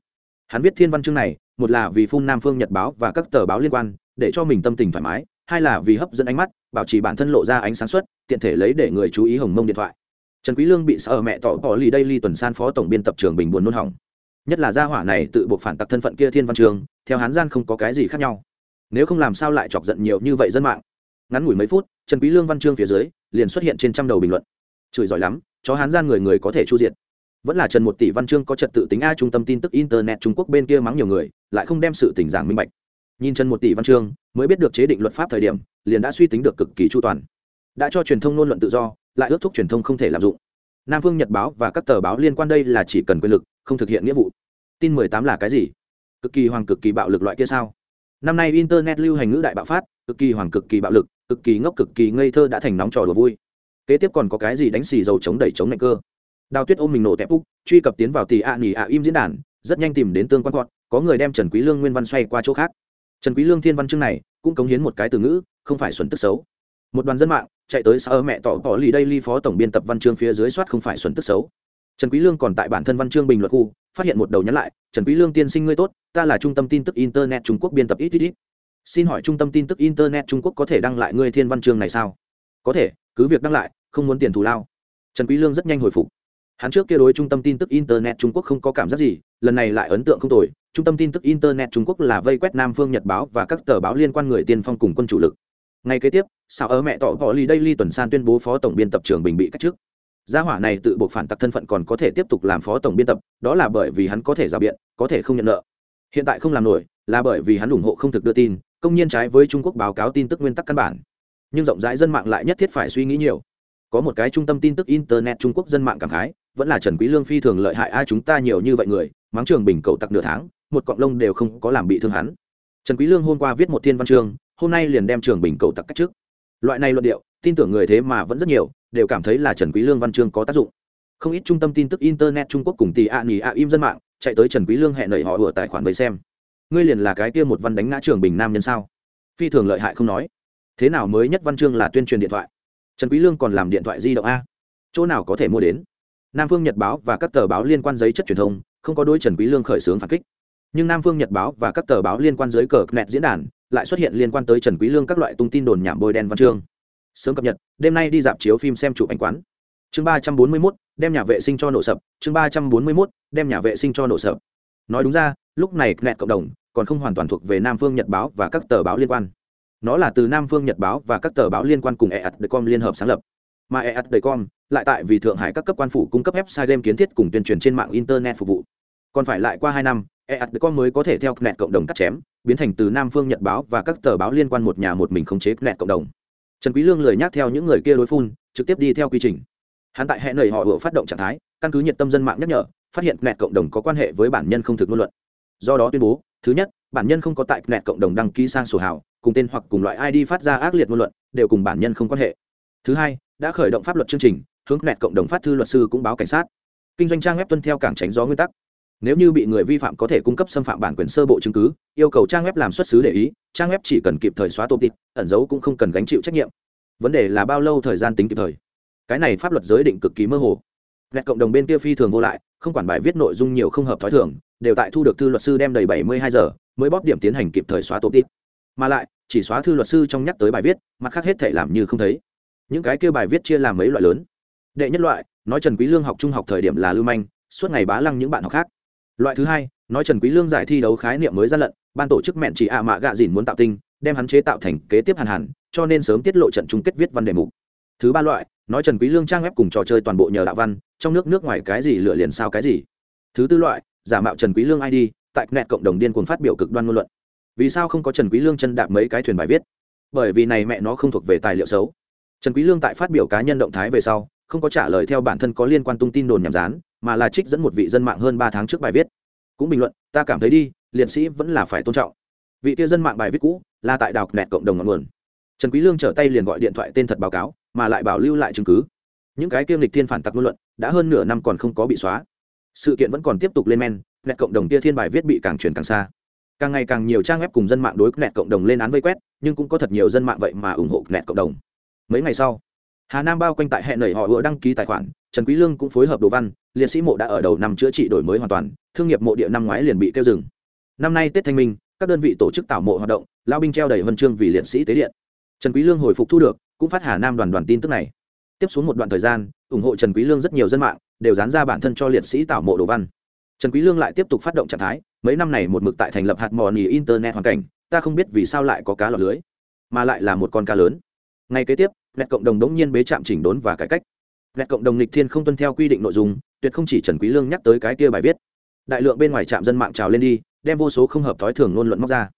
Hắn viết thiên văn chương này, một là vì phun nam phương, nhật báo và các tờ báo liên quan, để cho mình tâm tình thoải mái, hai là vì hấp dẫn ánh mắt, bảo trì bản thân lộ ra ánh sáng suất tiện thể lấy để người chú ý hồng mông điện thoại. Trần quý lương bị sợ mẹ tỏ bỏ lì đây ly tuần san phó tổng biên tập trường bình buồn nôn hỏng nhất là gia hỏa này tự buộc phản tặc thân phận kia thiên văn trường, theo hán gian không có cái gì khác nhau. Nếu không làm sao lại chọc giận nhiều như vậy dân mạng? Ngắn ngủi mấy phút, trần quý lương văn chương phía dưới, liền xuất hiện trên trăm đầu bình luận. Chửi giỏi lắm, chó hán gian người người có thể chu diện vẫn là trần một tỷ văn chương có trật tự tính a trung tâm tin tức internet trung quốc bên kia mắng nhiều người, lại không đem sự tình giảng minh bạch. Nhìn trần một tỷ văn chương, mới biết được chế định luật pháp thời điểm, liền đã suy tính được cực kỳ chu toàn. Đã cho truyền thông ngôn luận tự do, lại ước thúc truyền thông không thể lạm dụng. Nam phương nhật báo và các tờ báo liên quan đây là chỉ cần quyền lực không thực hiện nghĩa vụ. Tin mười tám là cái gì? Cực kỳ hoàng cực kỳ bạo lực loại kia sao? Năm nay internet lưu hành ngữ đại bạo phát, cực kỳ hoàng cực kỳ bạo lực, cực kỳ ngốc cực kỳ ngây thơ đã thành nóng trò đùa vui. Kế tiếp còn có cái gì đánh xì dầu chống đẩy chống lạnh cơ? Đào tuyết ôm mình nổ tẹp úc, truy cập tiến vào tỷ ạ nỉ ạ im diễn đàn, rất nhanh tìm đến tương quan gọn có người đem trần quý lương nguyên văn xoay qua chỗ khác. Trần quý lương thiên văn chương này, cũng cống hiến một cái từ ngữ, không phải xuẩn tức xấu. Một đoàn dân mạng chạy tới sao mẹ tỏ tỏ lì đây ly phó tổng biên tập văn chương phía dưới soát không phải xuẩn tức xấu trần quý lương còn tại bản thân văn chương bình luận khu, phát hiện một đầu nhắn lại, trần quý lương tiên sinh ngươi tốt, ta là trung tâm tin tức internet trung quốc biên tập ít ít ít. Xin hỏi trung tâm tin tức internet trung quốc có thể đăng lại ngươi thiên văn chương này sao? Có thể, cứ việc đăng lại, không muốn tiền thù lao. Trần quý lương rất nhanh hồi phục. Hắn trước kia đối trung tâm tin tức internet trung quốc không có cảm giác gì, lần này lại ấn tượng không tồi, trung tâm tin tức internet trung quốc là vây quét nam phương nhật báo và các tờ báo liên quan người tiên phong cùng quân chủ lực. Ngay kế tiếp sao ở mẹ tỏ võ lý đây ly tuần san tuyên bố phó tổng biên tập trường bình bị cách chức gia hỏa này tự buộc phản tặc thân phận còn có thể tiếp tục làm phó tổng biên tập, đó là bởi vì hắn có thể rào biện, có thể không nhận nợ. Hiện tại không làm nổi, là bởi vì hắn ủng hộ không thực đưa tin, công nhiên trái với trung quốc báo cáo tin tức nguyên tắc căn bản. Nhưng rộng rãi dân mạng lại nhất thiết phải suy nghĩ nhiều. Có một cái trung tâm tin tức internet trung quốc dân mạng cảm khái, vẫn là trần quý lương phi thường lợi hại ai chúng ta nhiều như vậy người, mắng trường bình cầu tặc nửa tháng, một cọng lông đều không có làm bị thương hắn. Trần quý lương hôm qua viết một thiên văn chương, hôm nay liền đem trường bình cầu tặc cách trước loại này luận điệu, tin tưởng người thế mà vẫn rất nhiều, đều cảm thấy là trần quý lương văn chương có tác dụng. Không ít trung tâm tin tức internet trung quốc cùng tỷ ạ nhì ạ im dân mạng chạy tới trần quý lương hẹn lời họ vừa tài khoản với xem. Ngươi liền là cái kia một văn đánh ngã trường bình nam nhân sao? Phi thường lợi hại không nói. Thế nào mới nhất văn chương là tuyên truyền điện thoại? Trần quý lương còn làm điện thoại di động a? Chỗ nào có thể mua đến? Nam phương nhật báo và các tờ báo liên quan giấy chất truyền thông, không có đối trần quý lương khởi xướng phản kích. Nhưng nam phương nhật báo và các tờ báo liên quan dưới cờ net diễn đàn lại xuất hiện liên quan tới trần quý lương các loại tung tin đồn nhảm bôi đen văn chương. Sớm cập nhật đêm nay đi dạp chiếu phim xem chụp ảnh quán. Chương ba trăm bốn mươi 341, đem nhà vệ sinh cho nổ sập. Chương ba trăm bốn mươi 341, đem nhà vệ sinh cho nổ sập. Nói đúng ra lúc này nẹt cộng đồng còn không hoàn toàn thuộc về nam phương nhật báo và các tờ báo liên quan. Nó là từ nam phương nhật báo và các tờ báo liên quan cùng eat.com liên hợp sáng lập. Mà eat.com lại tại vì thượng hải các cấp quan phủ cung cấp website game kiến thiết cùng tuyên truyền trên mạng internet phục vụ. Còn phải lại qua hai năm eat.com mới có thể theo nẹt cộng đồng cắt chém biến thành từ nam phương nhật báo và các tờ báo liên quan một nhà một mình khống chế nẹt cộng đồng. Trần quý lương lời nhắc theo những người kia đối phun, trực tiếp đi theo quy trình. Hắn tại hẹn nảy họ vừa phát động trạng thái, căn cứ nhiệt tâm dân mạng nhắc nhở, phát hiện nẹt cộng đồng có quan hệ với bản nhân không thực ngôn luận. Do đó tuyên bố, thứ nhất, bản nhân không có tại nẹt cộng đồng đăng ký sang sổ hào, cùng tên hoặc cùng loại id phát ra ác liệt ngôn luận, đều cùng bản nhân không quan hệ. Thứ hai, đã khởi động pháp luật chương trình, hướng nẹt cộng đồng phát thư luật sư cũng báo cảnh sát. Kinh doanh trang web tuân theo cảng tránh gió nguyên tắc nếu như bị người vi phạm có thể cung cấp xâm phạm bản quyền sơ bộ chứng cứ, yêu cầu trang web làm xuất xứ để ý, trang web chỉ cần kịp thời xóa tô tịp ẩn dấu cũng không cần gánh chịu trách nhiệm. Vấn đề là bao lâu thời gian tính kịp thời? Cái này pháp luật giới định cực kỳ mơ hồ. Vẹt cộng đồng bên kia phi thường vô lại, không quản bài viết nội dung nhiều không hợp t h ó i thường, đều tại thu được thư luật sư đem đầy bảy mươi hai giờ, mới bóp điểm tiến hành kịp thời xóa tô tịp mà lại, chỉ xóa thư luật sư trong nhắc tới bài viết, mặt khác hết thể làm như không thấy. Những cái kia bài viết chia làm mấy loại lớn. Đệ nhất loại, nói trần quý lương học trung học thời điểm là lưu manh, suốt ngày bá lăng những bạn học khác loại thứ hai, nói trần quý lương giải thi đấu khái niệm mới ra lận, ban tổ chức mẹn chỉ ạ mạ gạ dìn muốn tạo tinh, đem hắn chế tạo thành kế tiếp hàn hàn, cho nên sớm tiết lộ trận chung kết viết văn đề mục. Thứ ba loại, nói trần quý lương trang web cùng trò chơi toàn bộ nhờ đạo văn, trong nước nước ngoài cái gì lựa liền sao cái gì. Thứ tư loại, giả mạo trần quý lương id tại nẹt cộng đồng điên cuồng phát biểu cực đoan ngôn luận. Vì sao không có trần quý lương chân đạp mấy cái thuyền bài viết? Bởi vì này mẹ nó không thuộc về tài liệu xấu. Trần quý lương tại phát biểu cá nhân động thái về sau, không có trả lời theo bản thân có liên quan tung tin đồn nhảm dán mà là trích dẫn một vị dân mạng hơn ba tháng trước bài viết. Cũng bình luận, ta cảm thấy đi, liệt sĩ vẫn là phải tôn trọng. Vị kia dân mạng bài viết cũ là tại đào nẹt cộng đồng ngọn nguồn. Trần quý lương trở tay liền gọi điện thoại tên thật báo cáo, mà lại bảo lưu lại chứng cứ. Những cái kiêm lịch thiên phản tặc ngôn luận đã hơn nửa năm còn không có bị xóa. Sự kiện vẫn còn tiếp tục lên men nẹt cộng đồng kia thiên bài viết bị càng truyền càng xa. Càng ngày càng nhiều trang web cùng dân mạng đối nẹt cộng đồng lên án vây quét, nhưng cũng có thật nhiều dân mạng vậy mà ủng hộ nẹt cộng đồng. Mấy ngày sau, hà nam bao quanh tại hẹn nảy họ vừa đăng ký tài khoản, trần quý lương cũng phối hợp đồ văn liệt sĩ mộ đã ở đầu năm chữa trị đổi mới hoàn toàn, thương nghiệp mộ địa năm ngoái liền bị tiêu dừng. Năm nay tết thanh minh, các đơn vị tổ chức tạo mộ hoạt động lao binh treo đầy huân chương vì liệt sĩ tế điện. Trần quý lương hồi phục thu được, cũng phát hà nam đoàn đoàn tin tức này. Tiếp xuống một đoạn thời gian, ủng hộ trần quý lương rất nhiều dân mạng, đều dán ra bản thân cho liệt sĩ tạo mộ đồ văn. Trần quý lương lại tiếp tục phát động trạng thái, mấy năm này một mực tại thành lập hạt mỏ nỉ internet hoàn cảnh, ta không biết vì sao lại có cá lọt lưới, mà lại là một con cá lớn. Ngay kế tiếp nét cộng đồng đống nhiên bế chạm chỉnh đốn và cải cách. Nét cộng đồng lịch thiên không tuân theo quy định nội dung tuyệt không chỉ trần quý lương nhắc tới cái kia bài viết. Đại lượng bên ngoài trạm dân mạng trào lên đi, đem vô số không hợp thói thường ngôn luận móc ra.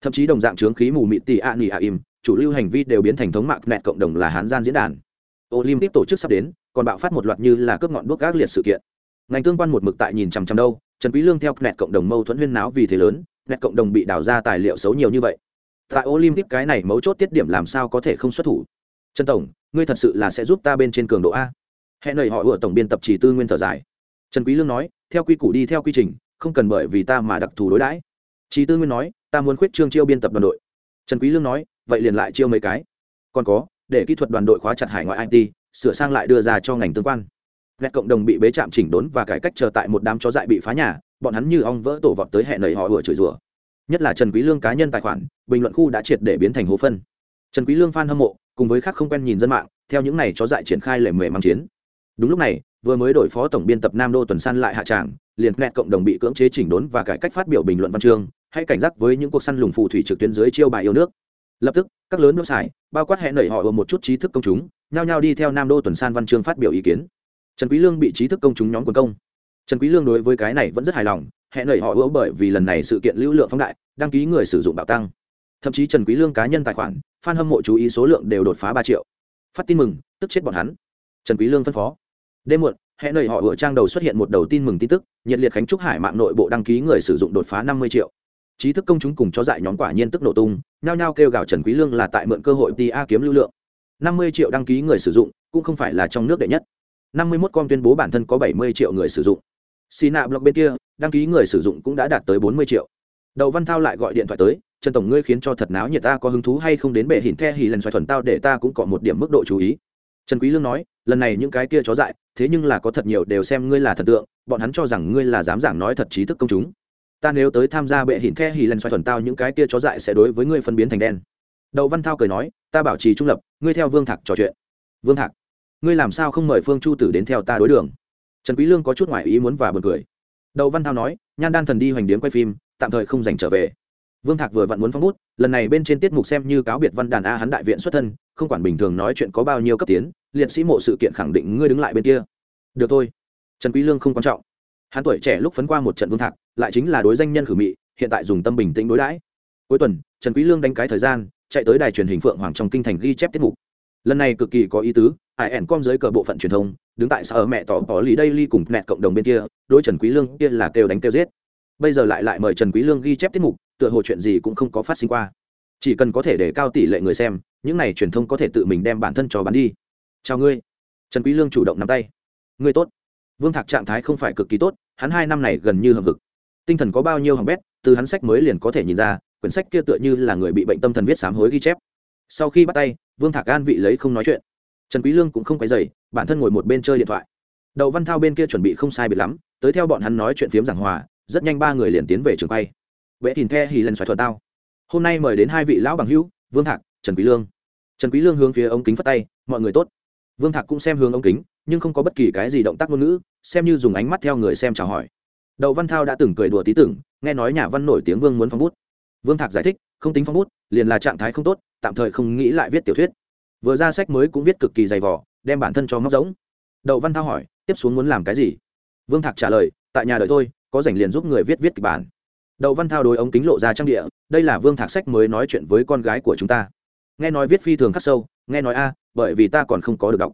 Thậm chí đồng dạng trướng khí mù mịt tỷ a nỉ a im, chủ lưu hành vi đều biến thành thống mạng nẹt cộng đồng là hán gian diễn đàn. Olympic tổ chức sắp đến, còn bạo phát một loạt như là cướp ngọn đuốc gác liệt sự kiện. Ngành tương quan một mực tại nhìn chằm chằm đâu, trần quý lương theo nẹt cộng đồng mâu thuẫn huyên náo vì thế lớn nẹt cộng đồng bị đào ra tài liệu xấu nhiều như vậy. Tại olympic cái này mấu chốt tiết điểm làm sao có thể không xuất thủ? Trần tổng, ngươi thật sự là sẽ giúp ta bên trên cường độ a? Hẹn nầy họ ủa tổng biên tập chỉ tư nguyên thở dài. Trần quý lương nói, theo quy củ đi theo quy trình, không cần bởi vì ta mà đặc thù đối đãi. Chỉ tư nguyên nói, ta muốn khuyết trương chiêu biên tập đoàn đội. Trần quý lương nói, vậy liền lại chiêu mấy cái. Còn có, để kỹ thuật đoàn đội khóa chặt hải ngoại it sửa sang lại đưa ra cho ngành tương quan. Nghe cộng đồng bị bế chạm chỉnh đốn và cải cách chờ tại một đám chó dại bị phá nhà, bọn hắn như ong vỡ tổ vọt tới hẹn nầy họ ủa chửi rủa. Nhất là trần quý lương cá nhân tài khoản, bình luận khu đã triệt để biến thành hố phân. Trần quý lương fan hâm mộ, cùng với khác không quen nhìn dân mạng, theo những này chó dại triển khai lệ mề mang chiến đúng lúc này, vừa mới đổi phó tổng biên tập nam đô tuần san lại hạ tràng, liền nẹt cộng đồng bị cưỡng chế chỉnh đốn và cải cách phát biểu bình luận văn chương hãy cảnh giác với những cuộc săn lùng phù thủy trực tuyến dưới chiêu bài yêu nước. Lập tức, các lớn nước xài bao quát hẹn nảy họ ở một chút trí thức công chúng, nhao nhao đi theo nam đô tuần san văn chương phát biểu ý kiến. Trần quý lương bị trí thức công chúng nhóm quần công. Trần quý lương đối với cái này vẫn rất hài lòng hẹn nảy họ ứa bởi vì lần này sự kiện lưu lượng phóng đại, đăng ký người sử dụng bạo tăng. Thậm chí trần quý lương cá nhân tài khoản, fan hâm mộ chú ý số lượng đều đột phá ba triệu. Phát tin mừng, tức chết bọn hắn. Trần quý lương phân phó đêm muộn, hẹn nơi họ vừa trang đầu xuất hiện một đầu tin mừng tin tức, nhiệt liệt khánh trúc hải mạng nội bộ đăng ký người sử dụng đột phá năm mươi triệu. Trí thức công chúng cùng cho dại nhóm quả nhiên tức nổ tung, nhao nhao kêu gào trần quý lương là tại mượn cơ hội ta kiếm lưu lượng. năm mươi triệu đăng ký người sử dụng, cũng không phải là trong nước đệ nhất. năm mươi 51 con tuyên bố bản thân có bảy mươi triệu người sử dụng. Xì nạ blog bên kia, đăng ký người sử dụng cũng đã đạt tới bốn mươi triệu. Đậu văn thao lại gọi điện thoại tới, trần tổng, ngươi khiến cho thật náo nhiệt ta có hứng thú hay không đến bệ hình the hì lần xoài thuần tao để ta cũng có một điểm mức độ chú ý. Trần quý lương nói lần này những cái kia chó dại, thế nhưng là có thật nhiều đều xem ngươi là thần tượng, bọn hắn cho rằng ngươi là dám giảng nói thật trí thức công chúng. Ta nếu tới tham gia bệ hình the hì lần xoay thuần tao những cái kia chó dại sẽ đối với ngươi phân biến thành đen. Đậu văn thao cười nói, ta bảo trì trung lập, ngươi theo vương thạc trò chuyện. Vương thạc, ngươi làm sao không mời phương chu tử đến theo ta đối đường? Trần quý lương có chút ngoại ý muốn và buồn cười. Đậu văn thao nói, nhan đan thần đi hoành điếm quay phim, tạm thời không dành trở về. Vương thạc vừa vặn muốn phóng bút, lần này bên trên tiết mục xem như cáo biệt văn đàn a hắn đại viện xuất thân, không quản bình thường nói chuyện có bao nhiêu cấp tiến liệt sĩ mộ sự kiện khẳng định ngươi đứng lại bên kia. Được thôi. Trần quý lương không quan trọng. Hắn tuổi trẻ lúc phấn qua một trận vương thạc, lại chính là đối danh nhân khử mị, hiện tại dùng tâm bình tĩnh đối đãi. Cuối tuần, trần quý lương đánh cái thời gian, chạy tới đài truyền hình phượng hoàng trong kinh thành ghi chép tiết mục. Lần này cực kỳ có ý tứ hải ẻn com dưới cờ bộ phận truyền thông, đứng tại sở mẹ tỏ tỏ lý đây ly cùng mẹ cộng đồng bên kia, đối trần quý lương kia là kêu đánh kêu giết. Bây giờ lại lại mời trần quý lương ghi chép tiết mục, tựa hồ chuyện gì cũng không có phát sinh qua. Chỉ cần có thể để cao tỷ lệ người xem, những này truyền thông có thể tự mình đem bản thân cho bán đi chào ngươi. Trần quý lương chủ động nắm tay. Ngươi tốt. Vương thạc trạng thái không phải cực kỳ tốt hắn hai năm này gần như hầm hực, tinh thần có bao nhiêu hỏng bét từ hắn sách mới liền có thể nhìn ra quyển sách kia tựa như là người bị bệnh tâm thần viết sám hối ghi chép. Sau khi bắt tay vương thạc an vị lấy không nói chuyện. Trần quý lương cũng không quấy dậy, bản thân ngồi một bên chơi điện thoại. Đậu văn thao bên kia chuẩn bị không sai biệt lắm tới theo bọn hắn nói chuyện phiếm giảng hòa rất nhanh ba người liền tiến về trường quay. Vẽ hình the hì lần xoài thuật tao. Hôm nay mời đến hai vị lão bằng hữu vương thạc trần quý lương. Trần quý lương hướng phía ống kính phất tay mọi người tốt vương thạc cũng xem hướng ống kính, nhưng không có bất kỳ cái gì động tác ngôn ngữ, xem như dùng ánh mắt theo người xem chào hỏi. Đậu văn thao đã từng cười đùa tí tưởng, nghe nói nhà văn nổi tiếng vương muốn phong bút. Vương thạc giải thích, không tính phong bút, liền là trạng thái không tốt, tạm thời không nghĩ lại viết tiểu thuyết. Vừa ra sách mới cũng viết cực kỳ dày vỏ đem bản thân cho móc giống đậu văn thao hỏi, tiếp xuống muốn làm cái gì? Vương thạc trả lời, tại nhà đợi thôi, có rảnh liền giúp người viết viết kịch bản. Đậu văn thao đối ống kính lộ ra trang địa, đây là vương thạc sách mới nói chuyện với con gái của chúng ta. Nghe nói viết phi thường khắc sâu, nghe nói a bởi vì ta còn không có được đọc.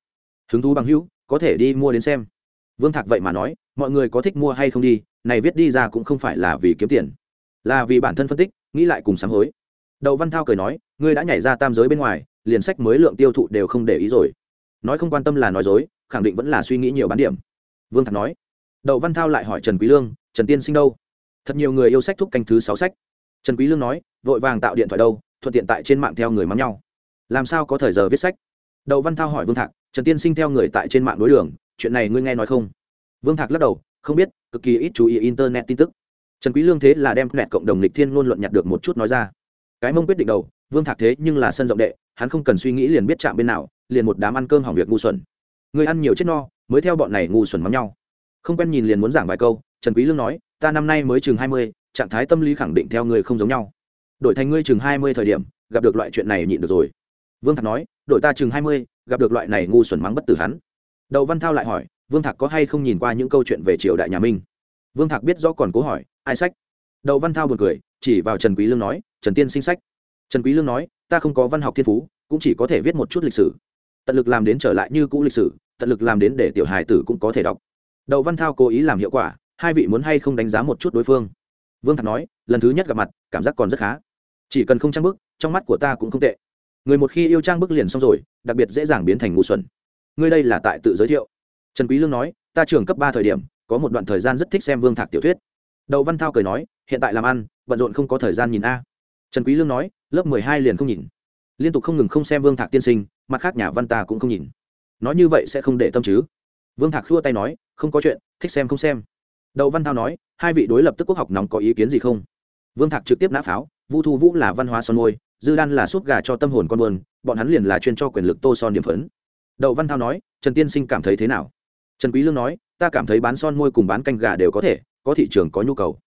Hứng thú bằng hữu, có thể đi mua đến xem. Vương thạc vậy mà nói, mọi người có thích mua hay không đi, này viết đi ra cũng không phải là vì kiếm tiền, là vì bản thân phân tích, nghĩ lại cùng sáng hối. Đậu văn thao cười nói, ngươi đã nhảy ra tam giới bên ngoài, liền sách mới lượng tiêu thụ đều không để ý rồi. Nói không quan tâm là nói dối, khẳng định vẫn là suy nghĩ nhiều bán điểm. Vương thạc nói. Đậu văn thao lại hỏi trần quý lương, trần tiên sinh đâu? Thật nhiều người yêu sách thúc canh thứ sáu sách. Trần quý lương nói, vội vàng tạo điện thoại đâu, thuận tiện tại trên mạng theo người mắng nhau. Làm sao có thời giờ viết sách? Đậu văn thao hỏi vương thạc trần tiên sinh theo người tại trên mạng đối đường chuyện này ngươi nghe nói không? Vương thạc lắc đầu không biết cực kỳ ít chú ý internet tin tức. Trần quý lương thế là đem nẹt cộng đồng lịch thiên ngôn luận nhặt được một chút nói ra. Cái mông quyết định đầu vương thạc thế nhưng là sân rộng đệ hắn không cần suy nghĩ liền biết chạm bên nào liền một đám ăn cơm hỏng việc ngu xuẩn. Người ăn nhiều chết no mới theo bọn này ngu xuẩn mắng nhau. Không quen nhìn liền muốn giảng vài câu trần quý lương nói ta năm nay mới chừng hai mươi, trạng thái tâm lý khẳng định theo người không giống nhau. Đổi thành ngươi chừng hai mươi thời điểm gặp được loại chuyện này nhịn được rồi vương thạc nói đội ta chừng hai mươi, gặp được loại này ngu xuẩn mắng bất tử hắn. Đậu văn thao lại hỏi vương thạc có hay không nhìn qua những câu chuyện về triều đại nhà minh? Vương thạc biết rõ còn cố hỏi ai sách? Đậu văn thao buồn cười chỉ vào trần quý lương nói trần tiên sinh sách. Trần quý lương nói ta không có văn học thiên phú cũng chỉ có thể viết một chút lịch sử. Tận lực làm đến trở lại như cũ lịch sử tận lực làm đến để tiểu hài tử cũng có thể đọc. Đậu văn thao cố ý làm hiệu quả hai vị muốn hay không đánh giá một chút đối phương. Vương thạc nói lần thứ nhất gặp mặt cảm giác còn rất khá. Chỉ cần không trang bức trong mắt của ta cũng không tệ người một khi yêu trang bức liền xong rồi, đặc biệt dễ dàng biến thành ngu xuẩn. Ngươi đây là tại tự giới thiệu. Trần quý lương nói, ta trường cấp ba thời điểm, có một đoạn thời gian rất thích xem vương thạc tiểu thuyết. Đậu văn thao cười nói, hiện tại làm ăn, bận rộn không có thời gian nhìn a. Trần quý lương nói, lớp mười hai liền không nhìn. Liên tục không ngừng không xem vương thạc tiên sinh, mặt khác nhà văn ta cũng không nhìn. Nói như vậy sẽ không để tâm chứ. Vương thạc khua tay nói, không có chuyện, thích xem không xem. Đậu văn thao nói, hai vị đối lập tức quốc học nóng có ý kiến gì không? Vương thạc trực tiếp nã pháo, vu thu vũ là văn hóa son môi dư đan là súp gà cho tâm hồn con buồn bọn hắn liền là chuyên cho quyền lực tô son điểm phấn. Đậu văn thao nói, trần tiên sinh cảm thấy thế nào? Trần quý lương nói, ta cảm thấy bán son môi cùng bán canh gà đều có thể, có thị trường có nhu cầu.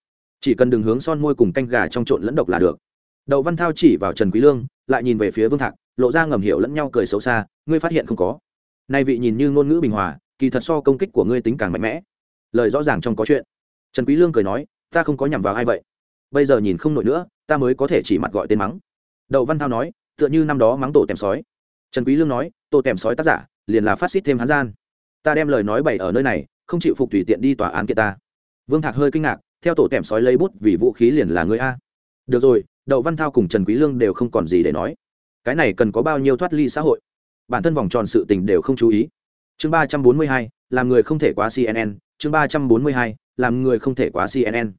Chỉ cần đừng hướng son môi cùng canh gà trong trộn lẫn độc là được. Đậu văn thao chỉ vào trần quý lương, lại nhìn về phía vương thạc, lộ ra ngầm hiểu lẫn nhau cười xấu xa, ngươi phát hiện không có. Nay vị nhìn như ngôn ngữ bình hòa, kỳ thật so công kích của ngươi tính càng mạnh mẽ. Lời rõ ràng trong có chuyện. Trần quý lương cười nói, ta không có nhằm vào ai vậy. Bây giờ nhìn không nổi nữa, ta mới có thể chỉ mặt gọi tên mắng đậu văn thao nói, tựa như năm đó mắng tổ tèm sói. Trần quý lương nói, tổ tèm sói tác giả, liền là phát xít thêm hán gian. Ta đem lời nói bày ở nơi này, không chịu phục tùy tiện đi tòa án kia ta. Vương thạc hơi kinh ngạc, theo tổ tèm sói lấy bút vì vũ khí liền là người a. Được rồi, đậu văn thao cùng trần quý lương đều không còn gì để nói. Cái này cần có bao nhiêu thoát ly xã hội? Bản thân vòng tròn sự tình đều không chú ý. Chương ba trăm bốn mươi hai, làm người không thể quá cnn chương ba trăm bốn mươi hai, làm người không thể quá cnn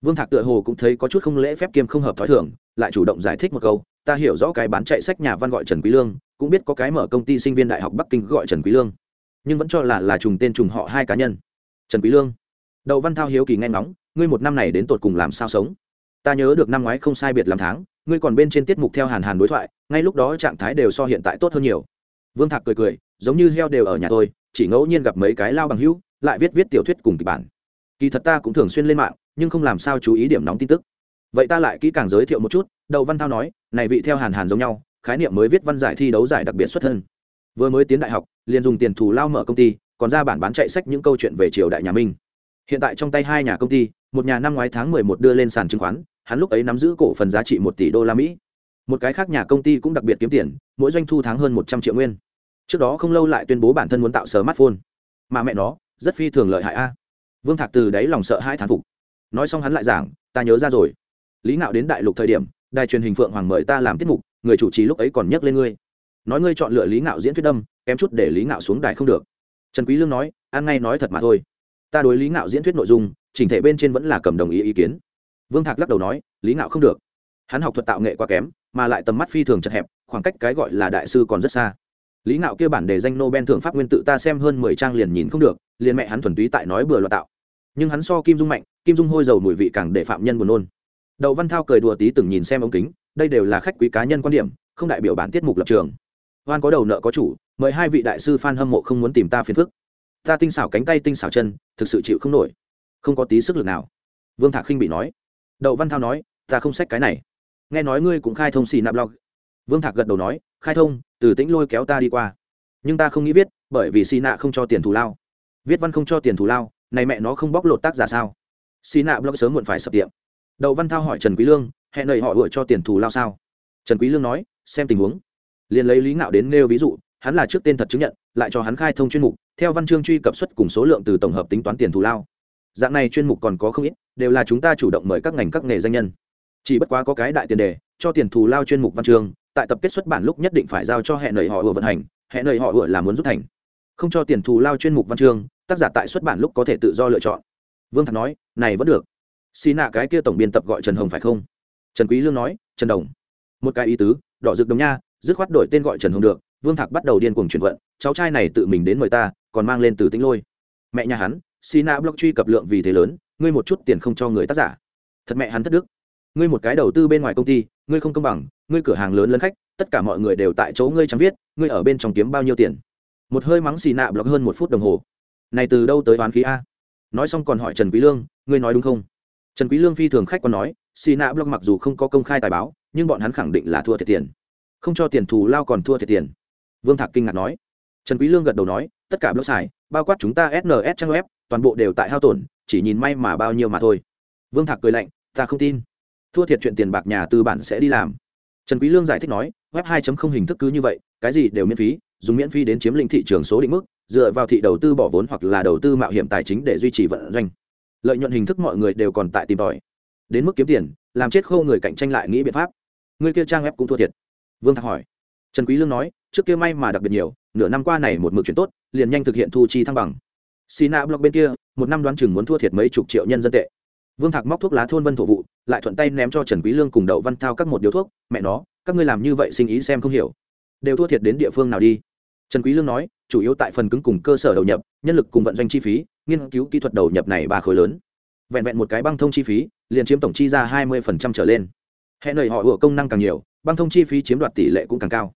vương thạc tựa hồ cũng thấy có chút không lễ phép kiêm không hợp thói thường, lại chủ động giải thích một câu, ta hiểu rõ cái bán chạy sách nhà văn gọi trần quý lương, cũng biết có cái mở công ty sinh viên đại học bắc kinh gọi trần quý lương, nhưng vẫn cho là là trùng tên trùng họ hai cá nhân. Trần quý lương? Đậu văn thao hiếu kỳ nghe ngóng, ngươi một năm này đến tột cùng làm sao sống? Ta nhớ được năm ngoái không sai biệt làm tháng, ngươi còn bên trên tiết mục theo hàn hàn đối thoại, ngay lúc đó trạng thái đều so hiện tại tốt hơn nhiều. Vương thạc cười cười, giống như heo đều ở nhà tôi, chỉ ngẫu nhiên gặp mấy cái lao bằng hữu, lại viết viết tiểu thuyết cùng kịch bản. Kỳ thật ta cũng thường xuyên lên mạng nhưng không làm sao chú ý điểm nóng tin tức. Vậy ta lại kỹ càng giới thiệu một chút, đậu văn thao nói, này vị theo hàn hàn giống nhau, khái niệm mới viết văn giải thi đấu giải đặc biệt xuất thân. Vừa mới tiến đại học, liền dùng tiền thù lao mở công ty, còn ra bản bán chạy sách những câu chuyện về triều đại nhà minh. Hiện tại trong tay hai nhà công ty, một nhà năm ngoái tháng mười một đưa lên sàn chứng khoán, hắn lúc ấy nắm giữ cổ phần giá trị một tỷ đô la mỹ. Một cái khác nhà công ty cũng đặc biệt kiếm tiền, mỗi doanh thu tháng hơn một trăm triệu nguyên. Trước đó không lâu lại tuyên bố bản thân muốn tạo smartphone. Mà mẹ nó, rất phi thường lợi hại a. Vương thạc từ đáy lòng sợ hai thán phục nói xong hắn lại giảng, ta nhớ ra rồi. Lý ngạo đến đại lục thời điểm, đài truyền hình phượng hoàng mời ta làm tiết mục, người chủ trì lúc ấy còn nhắc lên ngươi. Nói ngươi chọn lựa lý ngạo diễn thuyết đâm kém chút để lý ngạo xuống đài không được. Trần quý lương nói, ăn ngay nói thật mà thôi. Ta đối lý ngạo diễn thuyết nội dung, chỉnh thể bên trên vẫn là cầm đồng ý ý kiến. Vương thạc lắc đầu nói, lý ngạo không được. Hắn học thuật tạo nghệ quá kém, mà lại tầm mắt phi thường chật hẹp, khoảng cách cái gọi là đại sư còn rất xa. Lý ngạo kia bản đề danh nobel thượng pháp nguyên tự ta xem hơn mười trang liền nhìn không được, liền mẹ hắn thuần túy tại nói bừa loạn tạo. Nhưng hắn so kim dung mạnh kim dung hôi dầu mùi vị càng để phạm nhân buồn nôn. Đậu văn thao cười đùa tí từng nhìn xem ống kính, đây đều là khách quý cá nhân quan điểm, không đại biểu bản tiết mục lập trường. Oan có đầu nợ có chủ, mời hai vị đại sư f a n hâm mộ không muốn tìm ta phiền phức. Ta tinh xảo cánh tay tinh xảo chân, thực sự chịu không nổi. Không có tí sức lực nào. Vương thạc khinh bị nói. Đậu văn thao nói, ta không xách cái này. Nghe nói ngươi cũng khai thông xì nạp blog vương thạc gật đầu nói, khai thông, từ tĩnh lôi kéo ta đi qua. Nhưng ta không nghĩ viết, bởi vì xì nạ không cho tiền thù lao. Viết văn không cho tiền thù lao, này mẹ nó không bóc lột tác giả sao? Xì nạ blog sớm muộn phải sập tiệm. Đậu văn thao hỏi trần quý lương, hẹn nầy họ đuổi cho tiền thù lao sao? Trần quý lương nói, xem tình huống. Liền lấy lý ngạo đến nêu ví dụ, hắn là trước tên thật chứng nhận, lại cho hắn khai thông chuyên mục, theo văn chương truy cập xuất cùng số lượng từ tổng hợp tính toán tiền thù lao. Dạng này chuyên mục còn có không ít, đều là chúng ta chủ động mời các ngành các nghề danh nhân. Chỉ bất quá có cái đại tiền đề, cho tiền thù lao chuyên mục văn chương, tại tập kết xuất bản lúc nhất định phải giao cho hẹn nầy họ vừa vận hành, hẹn nầy họ vừa là muốn rút thành. Không cho tiền thù lao chuyên mục văn chương, tác giả tại xuất bản lúc có thể tự do lựa chọn. Vương thạc nói này vẫn được. Xì nạ cái kia tổng biên tập gọi trần hồng phải không? Trần quý lương nói, trần đồng. Một cái ý tứ, đỏ rực đồng nha, dứt khoát đổi tên gọi trần hồng được, vương thạc bắt đầu điên cuồng chuyển vận, cháu trai này tự mình đến mời ta, còn mang lên từ tính lôi. Mẹ nhà hắn, xì nạ blog truy cập lượng vì thế lớn, ngươi một chút tiền không cho người tác giả. Thật mẹ hắn thất đức. Ngươi một cái đầu tư bên ngoài công ty, ngươi không công bằng, ngươi cửa hàng lớn lấn khách, tất cả mọi người đều tại chỗ ngươi chẳng viết, ngươi ở bên trong kiếm bao nhiêu tiền? Một hơi mắng xì nạ blog hơn một phút đồng hồ. Này từ đâu tới oán khí a? Nói xong còn hỏi trần quý lương, ngươi nói đúng không? Trần quý lương phi thường khách còn nói, xì nạ blog mặc dù không có công khai tài báo, nhưng bọn hắn khẳng định là thua thiệt tiền. Không cho tiền thù lao còn thua thiệt tiền. Vương thạc kinh ngạc nói. Trần quý lương gật đầu nói, tất cả blog xài, bao quát chúng ta sns trang web, toàn bộ đều tại hao tổn, chỉ nhìn may mà bao nhiêu mà thôi. Vương thạc cười lạnh, ta không tin. Thua thiệt chuyện tiền bạc nhà tư bản sẽ đi làm. Trần quý lương giải thích nói, web 2.0 hình thức cứ như vậy, cái gì đều miễn phí, dùng miễn phí đến chiếm lĩnh thị trường số định mức dựa vào thị đầu tư bỏ vốn hoặc là đầu tư mạo hiểm tài chính để duy trì vận doanh. Lợi nhuận hình thức mọi người đều còn tại tìm tòi. Đến mức kiếm tiền làm chết khâu người cạnh tranh lại nghĩ biện pháp. Người kia trang web cũng thua thiệt. Vương thạc hỏi. Trần quý lương nói trước kia may mà đặc biệt nhiều nửa năm qua này một mực chuyển tốt liền nhanh thực hiện thu chi thăng bằng. Sina blog bên kia, một năm đoán chừng muốn thua thiệt mấy chục triệu nhân dân tệ. Vương Thạc móc thuốc lá thôn vân thổ vụ, lại thuận tay ném cho Trần Quý Lương cùng Đậu Văn Thao các một điếu thuốc, mẹ nó, các ngươi làm như vậy sinh ý xem không hiểu. Đều thua thiệt đến địa phương nào đi? Trần Quý Lương nói, chủ yếu tại phần cứng cùng cơ sở đầu nhập, nhân lực cùng vận doanh chi phí, nghiên cứu kỹ thuật đầu nhập này ba khối lớn. Vẹn vẹn một cái băng thông chi phí, liền chiếm tổng chi ra 20% trở lên. Hẹn lời họ ủa công năng càng nhiều, băng thông chi phí chiếm đoạt tỷ lệ cũng càng cao.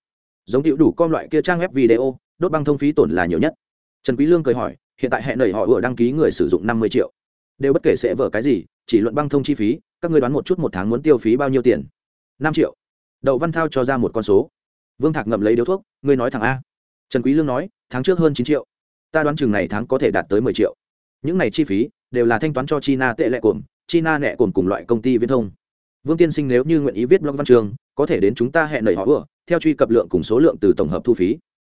Giống tiểu đủ com loại kia trang web video, đốt băng thông phí tổn là nhiều nhất. Trần Quý Lương cười hỏi, hiện tại hẹn nảy họ ủa đăng ký người sử dụng năm mươi triệu đều bất kể sẽ vở cái gì chỉ luận băng thông chi phí các ngươi đoán một chút một tháng muốn tiêu phí bao nhiêu tiền năm triệu đậu văn thao cho ra một con số vương thạc ngậm lấy điếu thuốc ngươi nói thằng a trần quý lương nói tháng trước hơn chín triệu ta đoán chừng này tháng có thể đạt tới mười triệu những này chi phí đều là thanh toán cho china tệ lệ cồn china nệ cồn cùng loại công ty viễn thông vương tiên sinh nếu như nguyện ý viết blog văn trường có thể đến chúng ta hẹn nảy họ vừa theo truy cập lượng cùng số lượng từ tổng hợp thu phí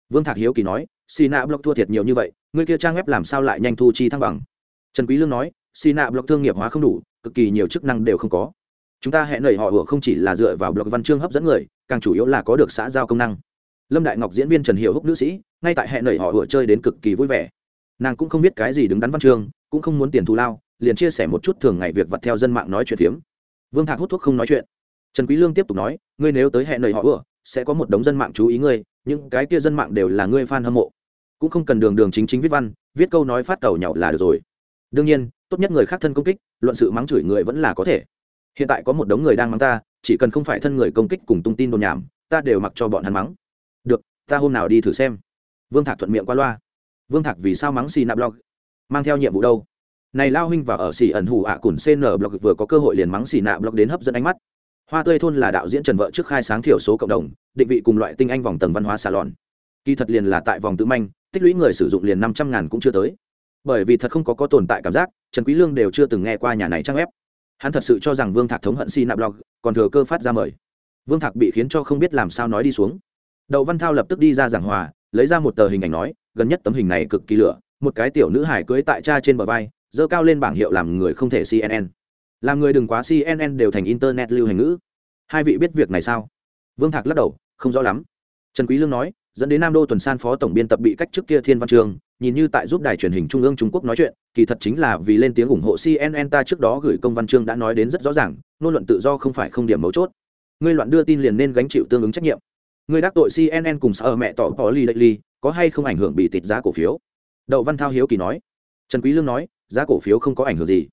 vương thạc hiếu kỳ nói Sina Block thua thiệt nhiều như vậy, người kia trang web làm sao lại nhanh thu chi thăng bằng? Trần Quý Lương nói, Sina Block thương nghiệp hóa không đủ, cực kỳ nhiều chức năng đều không có. Chúng ta hẹn nảy họ vừa không chỉ là dựa vào blog văn chương hấp dẫn người, càng chủ yếu là có được xã giao công năng. Lâm Đại Ngọc diễn viên Trần Hiểu Húc nữ sĩ, ngay tại hẹn nảy họ vừa chơi đến cực kỳ vui vẻ. Nàng cũng không biết cái gì đứng đắn văn chương, cũng không muốn tiền thù lao, liền chia sẻ một chút thường ngày việc vặt theo dân mạng nói chuyện phiếm. Vương Thạc hút thuốc không nói chuyện. Trần Quý Lương tiếp tục nói, ngươi nếu tới hẹn nảy họ vừa, sẽ có một đống dân mạng chú ý ngươi, những cái kia dân mạng đều là ngươi fan hâm mộ cũng không cần đường đường chính chính viết văn viết câu nói phát cầu nhậu là được rồi đương nhiên tốt nhất người khác thân công kích luận sự mắng chửi người vẫn là có thể hiện tại có một đống người đang mắng ta chỉ cần không phải thân người công kích cùng tung tin đồn nhảm ta đều mặc cho bọn hắn mắng được, ta hôm nào đi thử xem. Vương thạc thuận miệng qua loa. Vương thạc vì sao mắng xì nạp blog mang theo nhiệm vụ đâu? Này lao huynh và ở xì ẩn hủ ạ à cùn cn blog vừa có cơ hội liền mắng xì nạp blog đến hấp dẫn ánh mắt. Hoa tươi thôn là đạo diễn trần vợ trước khai sáng thiểu số cộng đồng, định vị cùng loại tinh anh vòng tầng văn hóa salon. Kỳ thật liền là tại vòng tự manh, tích lũy người sử dụng liền năm trăm ngàn cũng chưa tới. Bởi vì thật không có có tồn tại cảm giác, trần quý lương đều chưa từng nghe qua nhà này trang web. Hắn thật sự cho rằng vương thạc thống hận si nạp blog còn thừa cơ phát ra mời. Vương thạc bị khiến cho không biết làm sao nói đi xuống đậu văn thao lập tức đi ra giảng hòa, lấy ra một tờ hình ảnh nói, gần nhất tấm hình này cực kỳ lửa, một cái tiểu nữ hải cưới tại cha trên bờ vai dơ cao lên bảng hiệu làm người không thể cnn làm người đừng quá cnn đều thành internet lưu hành ngữ. Hai vị biết việc này sao? Vương thạc lắc đầu, không rõ lắm. Trần quý lương nói, dẫn đến nam đô tuần san phó tổng biên tập bị cách trước kia thiên văn trường, nhìn như tại giúp đài truyền hình trung ương trung quốc nói chuyện, kỳ thật chính là vì lên tiếng ủng hộ cnn ta trước đó gửi công văn chương đã nói đến rất rõ ràng, ngôn luận tự do không phải không điểm mấu chốt. Ngươi loạn đưa tin liền nên gánh chịu tương ứng trách nhiệm. Người đắc tội cnn cùng sở mẹ tỏ có ly ly có hay không ảnh hưởng bị tịt giá cổ phiếu? Đậu văn thao hiếu kỳ nói. Trần quý lương nói, giá cổ phiếu không có ảnh hưởng gì.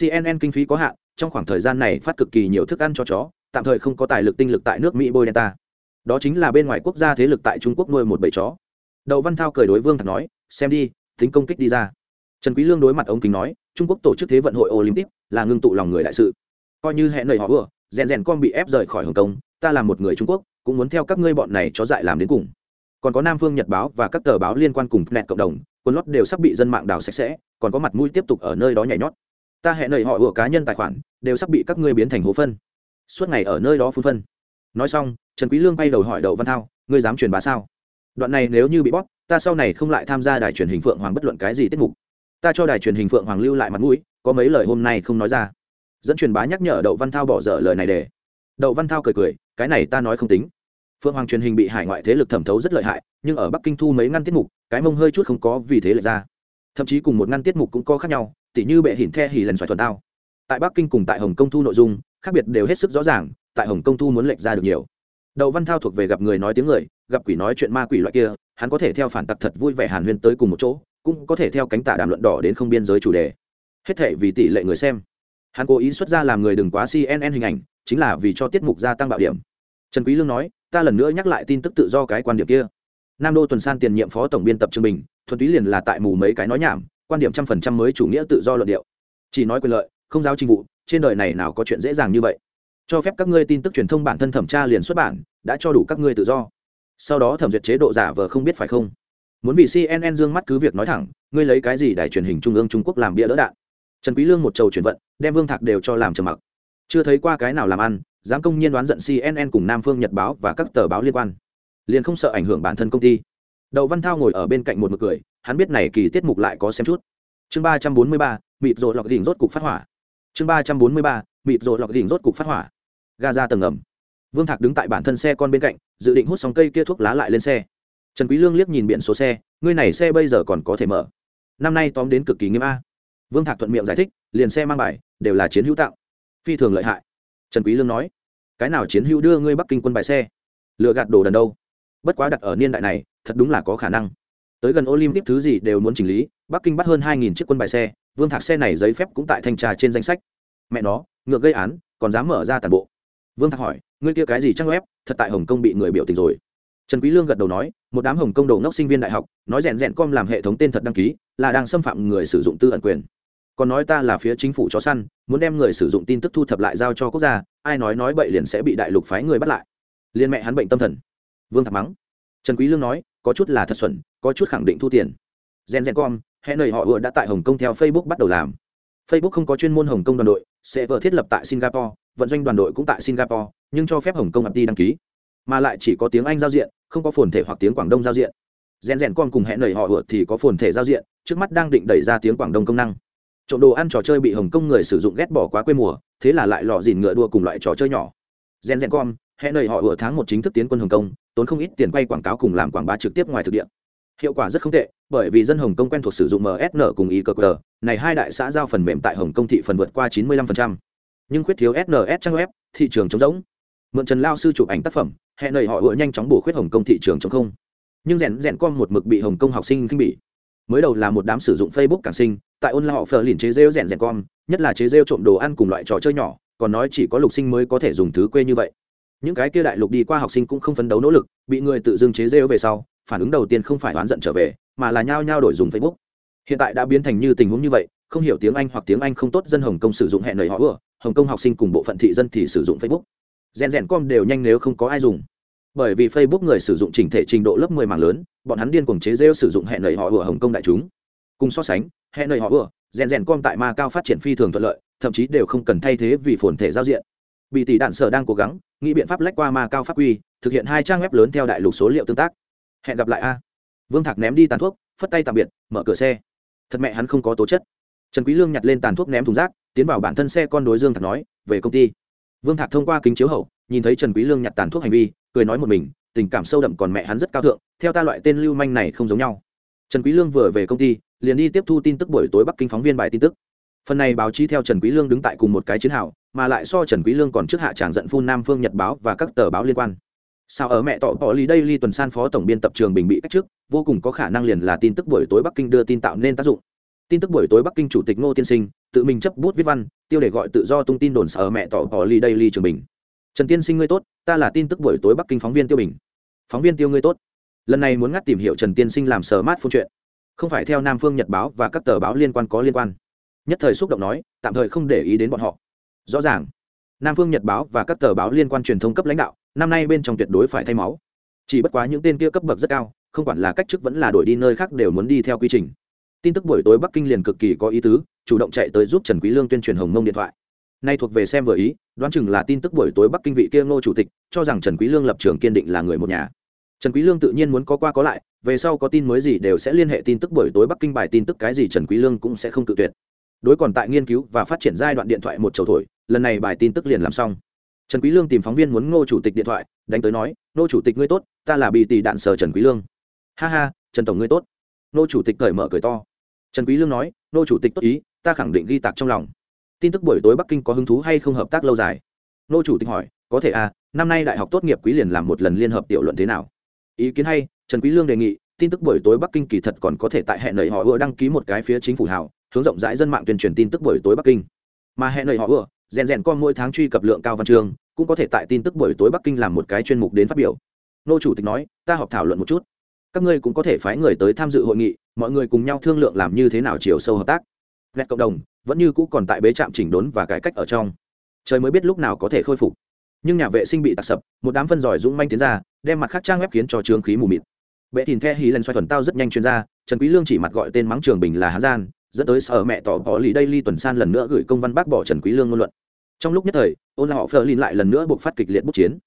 Cnn kinh phí có hạn, trong khoảng thời gian này phát cực kỳ nhiều thức ăn cho chó, tạm thời không có tài lực tinh lực tại nước mỹ bôi đen ta. đó chính là bên ngoài quốc gia thế lực tại trung quốc nuôi một bầy chó. Đậu văn thao cười đối vương thật nói, xem đi, tính công kích đi ra. Trần quý lương đối mặt ông kính nói, trung quốc tổ chức thế vận hội olympic, là ngưng tụ lòng người đại sự. Coi như hẹn lời họ vừa, rèn rèn con bị ép rời khỏi hồng kông, ta là một người trung quốc cũng muốn theo các ngươi bọn này cho dại làm đến cùng. Còn có nam phương nhật báo và các tờ báo liên quan cùng net cộng đồng quần lót đều sắp bị dân mạng đào sạch sẽ, còn có mặt mũi tiếp tục ở nơi đó nhảy nhót. Ta hẹn lời họ của cá nhân tài khoản, đều sắp bị các ngươi biến thành hố phân. Suốt ngày ở nơi đó phun phân. Nói xong, trần quý lương bay đầu hỏi đậu văn thao, ngươi dám truyền bá sao? Đoạn này nếu như bị bóp, ta sau này không lại tham gia đài truyền hình phượng hoàng bất luận cái gì tiết mục. Ta cho đài truyền hình phượng hoàng lưu lại mặt mũi, có mấy lời hôm nay không nói ra. Dẫn truyền bá nhắc nhở đậu văn thao bỏ dở lời này để đậu văn thao cười cười, cái này ta nói không tính. Phượng hoàng truyền hình bị hải ngoại thế lực thẩm thấu rất lợi hại, nhưng ở bắc kinh thu mấy ngăn tiết mục, cái mông hơi chút không có vì thế lại ra. Thậm chí cùng một ngăn tiết mục cũng có khác nhau, tỉ như bệ hỉn the hỉ lần xoài thuần tao. Tại bắc kinh cùng tại hồng Công thu nội dung, khác biệt đều hết sức rõ ràng, tại hồng Công thu muốn lệch ra được nhiều. Đậu văn thao thuộc về gặp người nói tiếng người, gặp quỷ nói chuyện ma quỷ loại kia, hắn có thể theo phản tặc thật vui vẻ hàn huyên tới cùng một chỗ, cũng có thể theo cánh tả đàm luận đỏ đến không biên giới chủ đề. Hết thể vì tỷ lệ người xem hắn cố ý xuất ra làm người đừng quá cnn hình ảnh, chính là vì cho tiết mục gia tăng bạo điểm. Trần quý lương nói, ta lần nữa nhắc lại tin tức tự do cái quan điểm kia. Nam đô tuần san tiền nhiệm phó tổng biên tập trương bình, thuần túy liền là tại mù mấy cái nói nhảm, quan điểm trăm phần trăm mới chủ nghĩa tự do luận điệu. Chỉ nói quyền lợi, không giáo trình vụ, trên đời này nào có chuyện dễ dàng như vậy. Cho phép các ngươi tin tức truyền thông bản thân thẩm tra liền xuất bản, đã cho đủ các ngươi tự do. Sau đó thẩm duyệt chế độ giả vờ không biết phải không? Muốn vì cnn dương mắt cứ việc nói thẳng, ngươi lấy cái gì đài truyền hình trung ương trung quốc làm bia đỡ đạn? Trần quý lương một trầu chuyển vận, đem vương thạc đều cho làm trầm mặc. Chưa thấy qua cái nào làm ăn, dám công nhiên đoán giận cnn cùng nam phương, nhật báo và các tờ báo liên quan. Liền không sợ ảnh hưởng bản thân công ty. Đậu văn thao ngồi ở bên cạnh một mực cười, hắn biết này kỳ tiết mục lại có xem chút. Chương ba trăm bốn mươi ba, mịt rồi lọc đỉnh rốt cục phát hỏa. Chương ba trăm bốn mươi ba, mịt rồi lọc đỉnh rốt cục phát hỏa. Ga ra tầng ngầm. Vương thạc đứng tại bản thân xe con bên cạnh, dự định hút xong cây kia thuốc lá lại lên xe. Trần quý lương liếc nhìn biển số xe, ngươi này xe bây giờ còn có thể mở? Năm nay tóm đến cực kỳ nghiêm a vương thạc thuận miệng giải thích, liền xe mang bài, đều là chiến hữu tạo. Phi thường lợi hại. Trần quý lương nói, cái nào chiến hữu đưa ngươi bắc kinh quân bài xe? Lừa gạt đồ đần đâu? Bất quá đặt ở niên đại này, thật đúng là có khả năng. Tới gần olympic thứ gì đều muốn chỉnh lý, bắc kinh bắt hơn hai nghìn chiếc quân bài xe, vương thạc xe này giấy phép cũng tại thanh tra trên danh sách. Mẹ nó, ngược gây án, còn dám mở ra toàn bộ. Vương thạc hỏi, ngươi kia cái gì trang web, thật tại hồng kông bị người biểu tình rồi. Trần quý lương gật đầu nói, một đám hồng kông đầu ngốc sinh viên đại học, nói rèn rèn com làm hệ thống tên thật đăng ký là đang xâm phạm người sử dụng tư ẩn quyền. Còn nói ta là phía chính phủ chó săn, muốn đem người sử dụng tin tức thu thập lại giao cho quốc gia, ai nói nói bậy liền sẽ bị đại lục phái người bắt lại. Liên mẹ hắn bệnh tâm thần. Vương thạc mắng. Trần quý lương nói, có chút là thật xuẩn, có chút khẳng định thu tiền. Gen gen com hẹn lời họ vừa đã tại hồng kông theo facebook bắt đầu làm. Facebook không có chuyên môn hồng kông đoàn đội, sẽ vợ thiết lập tại singapore, vận doanh đoàn đội cũng tại singapore, nhưng cho phép hồng kông ập đi đăng ký. Mà lại chỉ có tiếng anh giao diện, không có phồn thể hoặc tiếng quảng đông giao diện. Gen gen com cùng hẹn lời họ vừa thì có phồn thể giao diện trước mắt đang định đẩy ra tiếng quảng đông công năng. Trộm đồ ăn trò chơi bị hồng kông người sử dụng ghét bỏ quá quê mùa, thế là lại lò dìn ngựa đua cùng loại trò chơi nhỏ. Gen gen com, hẹn nầy họ vừa tháng một chính thức tiến quân hồng kông, tốn không ít tiền quay quảng cáo cùng làm quảng bá trực tiếp ngoài thực địa. Hiệu quả rất không tệ, bởi vì dân hồng kông quen thuộc sử dụng msn cùng iqr này hai đại xã giao phần mềm tại hồng kông thị phần vượt qua 95%. nhưng khuyết thiếu sns trang web, thị trường trống rỗng. Mượn trần lao sư chụp ảnh tác phẩm, hẹn nầy họ vừa nhanh chóng bổ khuyết hồng kông thị trường chống không. Nhưng rèn rèn com một mực bị hồng kông học sinh khinh bỉ mới đầu là một đám sử dụng facebook càng sinh, tại ôn là họ phờ liền chế rêu rèn rèn com, nhất là chế rêu trộm đồ ăn cùng loại trò chơi nhỏ, còn nói chỉ có lục sinh mới có thể dùng thứ quê như vậy. Những cái kia đại lục đi qua học sinh cũng không phấn đấu nỗ lực, bị người tự dưng chế rêu về sau, phản ứng đầu tiên không phải oán giận trở về, mà là nhao nhao đổi dùng facebook. Hiện tại đã biến thành như tình huống như vậy, không hiểu tiếng anh hoặc tiếng anh không tốt dân hồng kông sử dụng hẹn lời họ ưa, hồng kông học sinh cùng bộ phận thị dân thì sử dụng facebook. Rèn rèn com đều nhanh nếu không có ai dùng bởi vì facebook người sử dụng chỉnh thể trình độ lớp 10 mảng lớn, bọn hắn điên cuồng chế rêu sử dụng hẹn lời họ vừa hồng kông đại chúng. Cùng so sánh hẹn lời họ vừa rèn rèn com tại ma cao phát triển phi thường thuận lợi, thậm chí đều không cần thay thế vì phồn thể giao diện. Bị tỷ đạn sở đang cố gắng, nghĩ biện pháp lách qua ma cao pháp quy, thực hiện hai trang web lớn theo đại lục số liệu tương tác. Hẹn gặp lại a. Vương thạc ném đi tàn thuốc, phất tay tạm biệt, mở cửa xe. Thật mẹ hắn không có tố chất. Trần quý lương nhặt lên tàn thuốc ném thùng rác, tiến vào bản thân xe con đối dương thạc nói, về công ty. Vương thạc thông qua kính chiếu hậu nhìn thấy trần quý lương nhặt tàn thuốc hành vi, cười nói một mình, tình cảm sâu đậm còn mẹ hắn rất cao thượng, theo ta loại tên lưu manh này không giống nhau. Trần quý lương vừa về công ty, liền đi tiếp thu tin tức buổi tối bắc kinh phóng viên bài tin tức. Phần này báo chí theo trần quý lương đứng tại cùng một cái chiến hào, mà lại so trần quý lương còn trước hạ tràng giận phun nam phương, nhật báo và các tờ báo liên quan. Sao ở mẹ tọ bỏ lý đây, ly tuần san phó tổng biên tập trường bình bị cách chức vô cùng có khả năng liền là tin tức buổi tối bắc kinh đưa tin tạo nên tác dụng. Tin tức buổi tối bắc kinh chủ tịch ngô tiên sinh, tự mình chấp bút viết văn, tiêu để gọi tự do tung tin đồn sở mẹ tỏ bỏ ly đây, ly trường bình trần tiên sinh ngươi tốt, ta là tin tức buổi tối bắc kinh phóng viên tiêu bình. Phóng viên tiêu ngươi tốt. Lần này muốn ngắt tìm hiểu trần tiên sinh làm sở mát phun chuyện. Không phải theo nam phương nhật báo và các tờ báo liên quan có liên quan. Nhất thời xúc động nói, tạm thời không để ý đến bọn họ. Rõ ràng, nam phương nhật báo và các tờ báo liên quan truyền thông cấp lãnh đạo, năm nay bên trong tuyệt đối phải thay máu. Chỉ bất quá những tên kia cấp bậc rất cao, không quản là cách chức vẫn là đổi đi nơi khác đều muốn đi theo quy trình. Tin tức buổi tối bắc kinh liền cực kỳ có ý tứ, chủ động chạy tới giúp trần quý lương tuyên truyền hồng mông điện thoại nay thuộc về xem vừa ý, đoán chừng là tin tức buổi tối bắc kinh vị kia ngô chủ tịch, cho rằng trần quý lương lập trường kiên định là người một nhà. Trần quý lương tự nhiên muốn có qua có lại, về sau có tin mới gì đều sẽ liên hệ tin tức buổi tối bắc kinh bài tin tức cái gì trần quý lương cũng sẽ không tự tuyệt. Đối còn tại nghiên cứu và phát triển giai đoạn điện thoại một chầu thổi, lần này bài tin tức liền làm xong. Trần quý lương tìm phóng viên muốn ngô chủ tịch điện thoại, đánh tới nói, ngô chủ tịch ngươi tốt, ta là bị tỷ đạn sở trần quý lương. Ha ha, trần tổng ngươi tốt. Ngô chủ tịch cởi mở cười to. Trần quý lương nói, ngô chủ tịch tốt ý, ta khẳng định ghi tạc trong lòng tin tức buổi tối bắc kinh có hứng thú hay không hợp tác lâu dài? Nô chủ tịch hỏi, có thể à năm nay đại học tốt nghiệp quý liền làm một lần liên hợp tiểu luận thế nào? Ý kiến hay, trần quý lương đề nghị, tin tức buổi tối bắc kinh kỳ thật còn có thể tại hệ nầy họ ưa đăng ký một cái phía chính phủ hảo hướng rộng rãi dân mạng tuyên truyền tin tức buổi tối bắc kinh. Mà hệ nầy họ ưa, rèn rèn con mỗi tháng truy cập lượng cao văn chương, cũng có thể tại tin tức buổi tối bắc kinh làm một cái chuyên mục đến phát biểu. Nô chủ tịch nói, ta họp thảo luận một chút. Các ngươi cũng có thể phái người tới tham dự hội nghị, mọi người cùng nhau thương lượng làm như thế nào chiều sâu hợp tác vẹt cộng đồng vẫn như cũ còn tại bế trạm chỉnh đốn và cải cách ở trong. Trời mới biết lúc nào có thể khôi phục. Nhưng nhà vệ sinh bị tạc sập, một đám phân giỏi dũng manh tiến ra, đem mặt khác trang web khiến cho trướng khí mù mịt. Bệ thìn the hí lần xoay thuần tao rất nhanh chuyên gia, trần quý lương chỉ mặt gọi tên mắng trường bình là hán gian, dẫn tới sở mẹ tỏ bỏ lì đây ly tuần san lần nữa gửi công văn bác bỏ trần quý lương ngôn luận. Trong lúc nhất thời, ôn lão họ phờ lin lại lần nữa buộc phát kịch liệt bút chiến.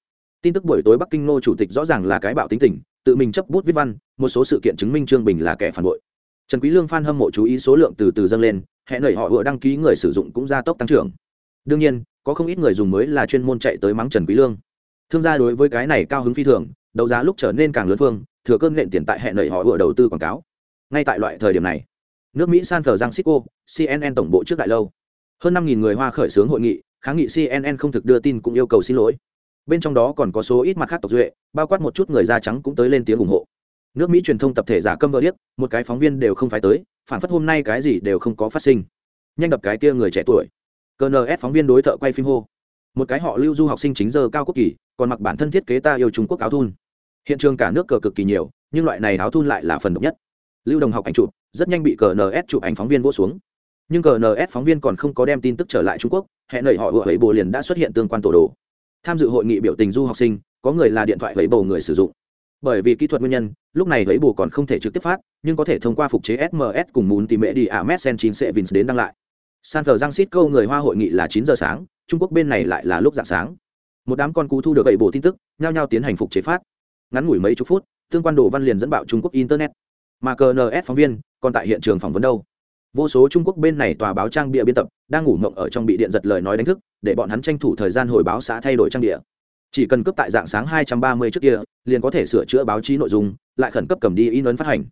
Tin tức buổi tối bắc kinh nô chủ tịch rõ ràng là cái bạo tính tình, tự mình chấp bút viết văn, một số sự kiện chứng minh trương bình là kẻ phản bội trần quý lương fan hâm mộ chú ý số lượng từ từ dâng lên hẹn nảy họ vừa đăng ký người sử dụng cũng gia tốc tăng trưởng. Đương nhiên, có không ít người dùng mới là chuyên môn chạy tới mắng trần quý lương. Thương gia đối với cái này cao hứng phi thường, đấu giá lúc trở nên càng lớn phương, thừa cơn nện tiền tại hẹn nảy họ vừa đầu tư quảng cáo. Ngay tại loại thời điểm này, nước mỹ san francisco cnn tổng bộ trước đại lâu. Hơn năm người hoa khởi xướng hội nghị, kháng nghị cnn không thực đưa tin cũng yêu cầu xin lỗi. Bên trong đó còn có số ít mặt khác tộc duệ, bao quát một chút người da trắng cũng tới lên tiếng ủng hộ nước mỹ truyền thông tập thể giả câm vỡ điếc, một cái phóng viên đều không phải tới, phản phất hôm nay cái gì đều không có phát sinh. Nhanh đập cái kia người trẻ tuổi. Cns phóng viên đối thợ quay phim hô. Một cái họ lưu du học sinh chính giờ cao quốc kỳ, còn mặc bản thân thiết kế ta yêu trung quốc áo thun. Hiện trường cả nước cờ cực kỳ nhiều, nhưng loại này áo thun lại là phần độc nhất. Lưu đồng học ảnh chụp, rất nhanh bị cns chụp ảnh phóng viên vỗ xuống. Nhưng cns phóng viên còn không có đem tin tức trở lại trung quốc, hẹn nảy họ vừa ấy bồ liền đã xuất hiện tương quan tổ đồ. Tham dự hội nghị biểu tình du học sinh, có người là điện thoại lấy bồ người sử dụng bởi vì kỹ thuật nguyên nhân, lúc này lấy bù còn không thể trực tiếp phát, nhưng có thể thông qua phục chế sms cùng muốn tìm mẹ đi à messen chín sẽ vins đến đăng lại. San thờ giang xít câu người hoa hội nghị là chín giờ sáng, trung quốc bên này lại là lúc dạng sáng. Một đám con cú thu được gậy bộ tin tức, nhao nhao tiến hành phục chế phát. Ngắn ngủi mấy chục phút, tương quan đồ văn liền dẫn bạo trung quốc internet. Mà cns phóng viên còn tại hiện trường phỏng vấn đâu. Vô số trung quốc bên này tòa báo trang bịa biên tập, đang ngủ mộng ở trong bị điện giật lời nói đánh thức, để bọn hắn tranh thủ thời gian hồi báo xã thay đổi trang địa chỉ cần cấp tại dạng sáng 230 trước kia, liền có thể sửa chữa báo chí nội dung, lại khẩn cấp cầm đi in ấn phát hành.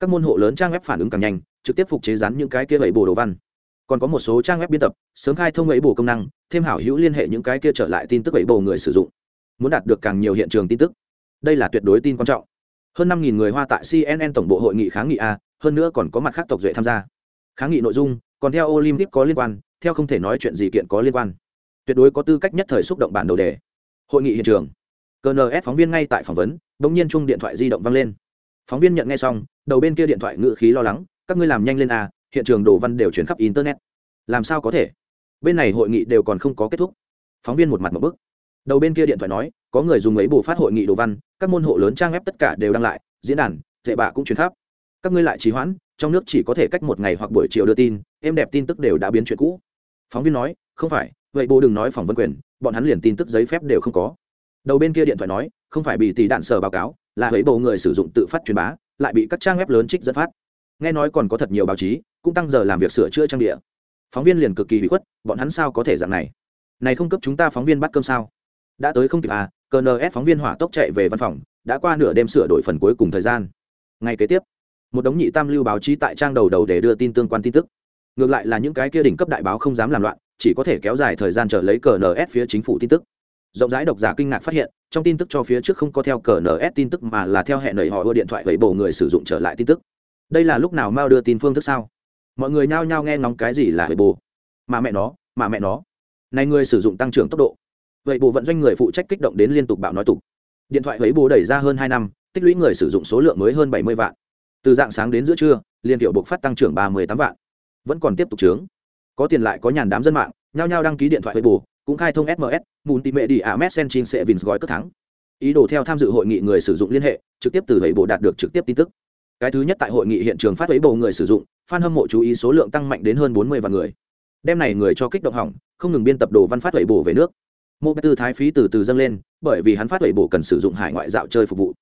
Các môn hộ lớn trang web phản ứng càng nhanh, trực tiếp phục chế rắn những cái kia bảy bổ đồ văn. Còn có một số trang web biên tập, sớm khai thông ấy bổ công năng, thêm hảo hữu liên hệ những cái kia trở lại tin tức ấy bổ người sử dụng. Muốn đạt được càng nhiều hiện trường tin tức. Đây là tuyệt đối tin quan trọng. Hơn năm người hoa tại cnn tổng bộ hội nghị kháng nghị a, hơn nữa còn có mặt khác tộc duệ tham gia. Kháng nghị nội dung, còn theo olympic có liên quan, theo không thể nói chuyện gì kiện có liên quan. Tuyệt đối có tư cách nhất thời xúc động bản đầu đề hội nghị hiện trường. Cns phóng viên ngay tại phỏng vấn đ ỗ n g nhiên chung điện thoại di động văng lên. Phóng viên nhận nghe xong, đầu bên kia điện thoại ngự khí lo lắng, các ngươi làm nhanh lên à hiện trường đồ văn đều chuyển khắp internet. Làm sao có thể? Bên này hội nghị đều còn không có kết thúc. Phóng viên một mặt một bức. Đầu bên kia điện thoại nói, có người dùng ấy bù phát hội nghị đồ văn, các môn hộ lớn trang web tất cả đều đăng lại, diễn đàn, dạy bạ cũng chuyển khắp. Các ngươi lại trì hoãn, trong nước chỉ có thể cách một ngày hoặc buổi chiều đưa tin em đẹp tin tức đều đã biến chuyện cũ. Phóng viên nói, không phải vậy bố đừng nói phỏng vấn quyền, bọn hắn liền tin tức giấy phép đều không có. Đầu bên kia điện thoại nói, không phải bị tỷ đạn sở báo cáo, là ấy bộ người sử dụng tự phát truyền bá, lại bị các trang web lớn trích dẫn phát. Nghe nói còn có thật nhiều báo chí, cũng tăng giờ làm việc sửa chữa trang địa. Phóng viên liền cực kỳ bị khuất, bọn hắn sao có thể dạng này? Này không cấp chúng ta phóng viên bắt cơm sao? Đã tới không kịp à cns phóng viên hỏa tốc chạy về văn phòng, đã qua nửa đêm sửa đổi phần cuối cùng thời gian. Ngay kế tiếp, một đống nhị tam lưu báo chí tại trang đầu đầu để đưa tin tương quan tin tức. Ngược lại là những cái kia đỉnh cấp đại báo không dám làm loạn chỉ có thể kéo dài thời gian chờ lấy cờ ns phía chính phủ tin tức. Rộng rãi độc giả kinh ngạc phát hiện, trong tin tức cho phía trước không có theo cờ ns tin tức mà là theo hẹn nầy họ đưa điện thoại gậy bổ người sử dụng trở lại tin tức. Đây là lúc nào mao đưa tin phương thức sao? Mọi người nhao nhao nghe ngóng cái gì là gậy bổ? Mà mẹ nó, mà mẹ nó. Này người sử dụng tăng trưởng tốc độ. Vậy bộ vận doanh người phụ trách kích động đến liên tục bạo nói tục. Điện thoại gậy bổ đẩy ra hơn hai năm, tích lũy người sử dụng số lượng mới hơn bảy mươi vạn. Từ dạng sáng đến giữa trưa, liên tiểu buộc phát tăng trưởng ba mươi tám vạn. Vẫn còn tiếp tục trướng có tiền lại có nhàn đám dân mạng, nhao nhao đăng ký điện thoại bù cũng khai thông sms multi đi a chin sẽ vins gói cất thắng. Ý đồ theo tham dự hội nghị người sử dụng liên hệ, trực tiếp từ hệ bộ đạt được trực tiếp tin tức. Cái thứ nhất tại hội nghị hiện trường phát ấy bộ người sử dụng, fan hâm mộ chú ý số lượng tăng mạnh đến hơn bốn mươi vạn người. Đem này người cho kích động hỏng, không ngừng biên tập đồ văn phát vậy bổ về nước. Mô tư thái phí từ từ dâng lên, bởi vì hắn phát vậy bổ cần sử dụng hải ngoại dạo chơi phục vụ.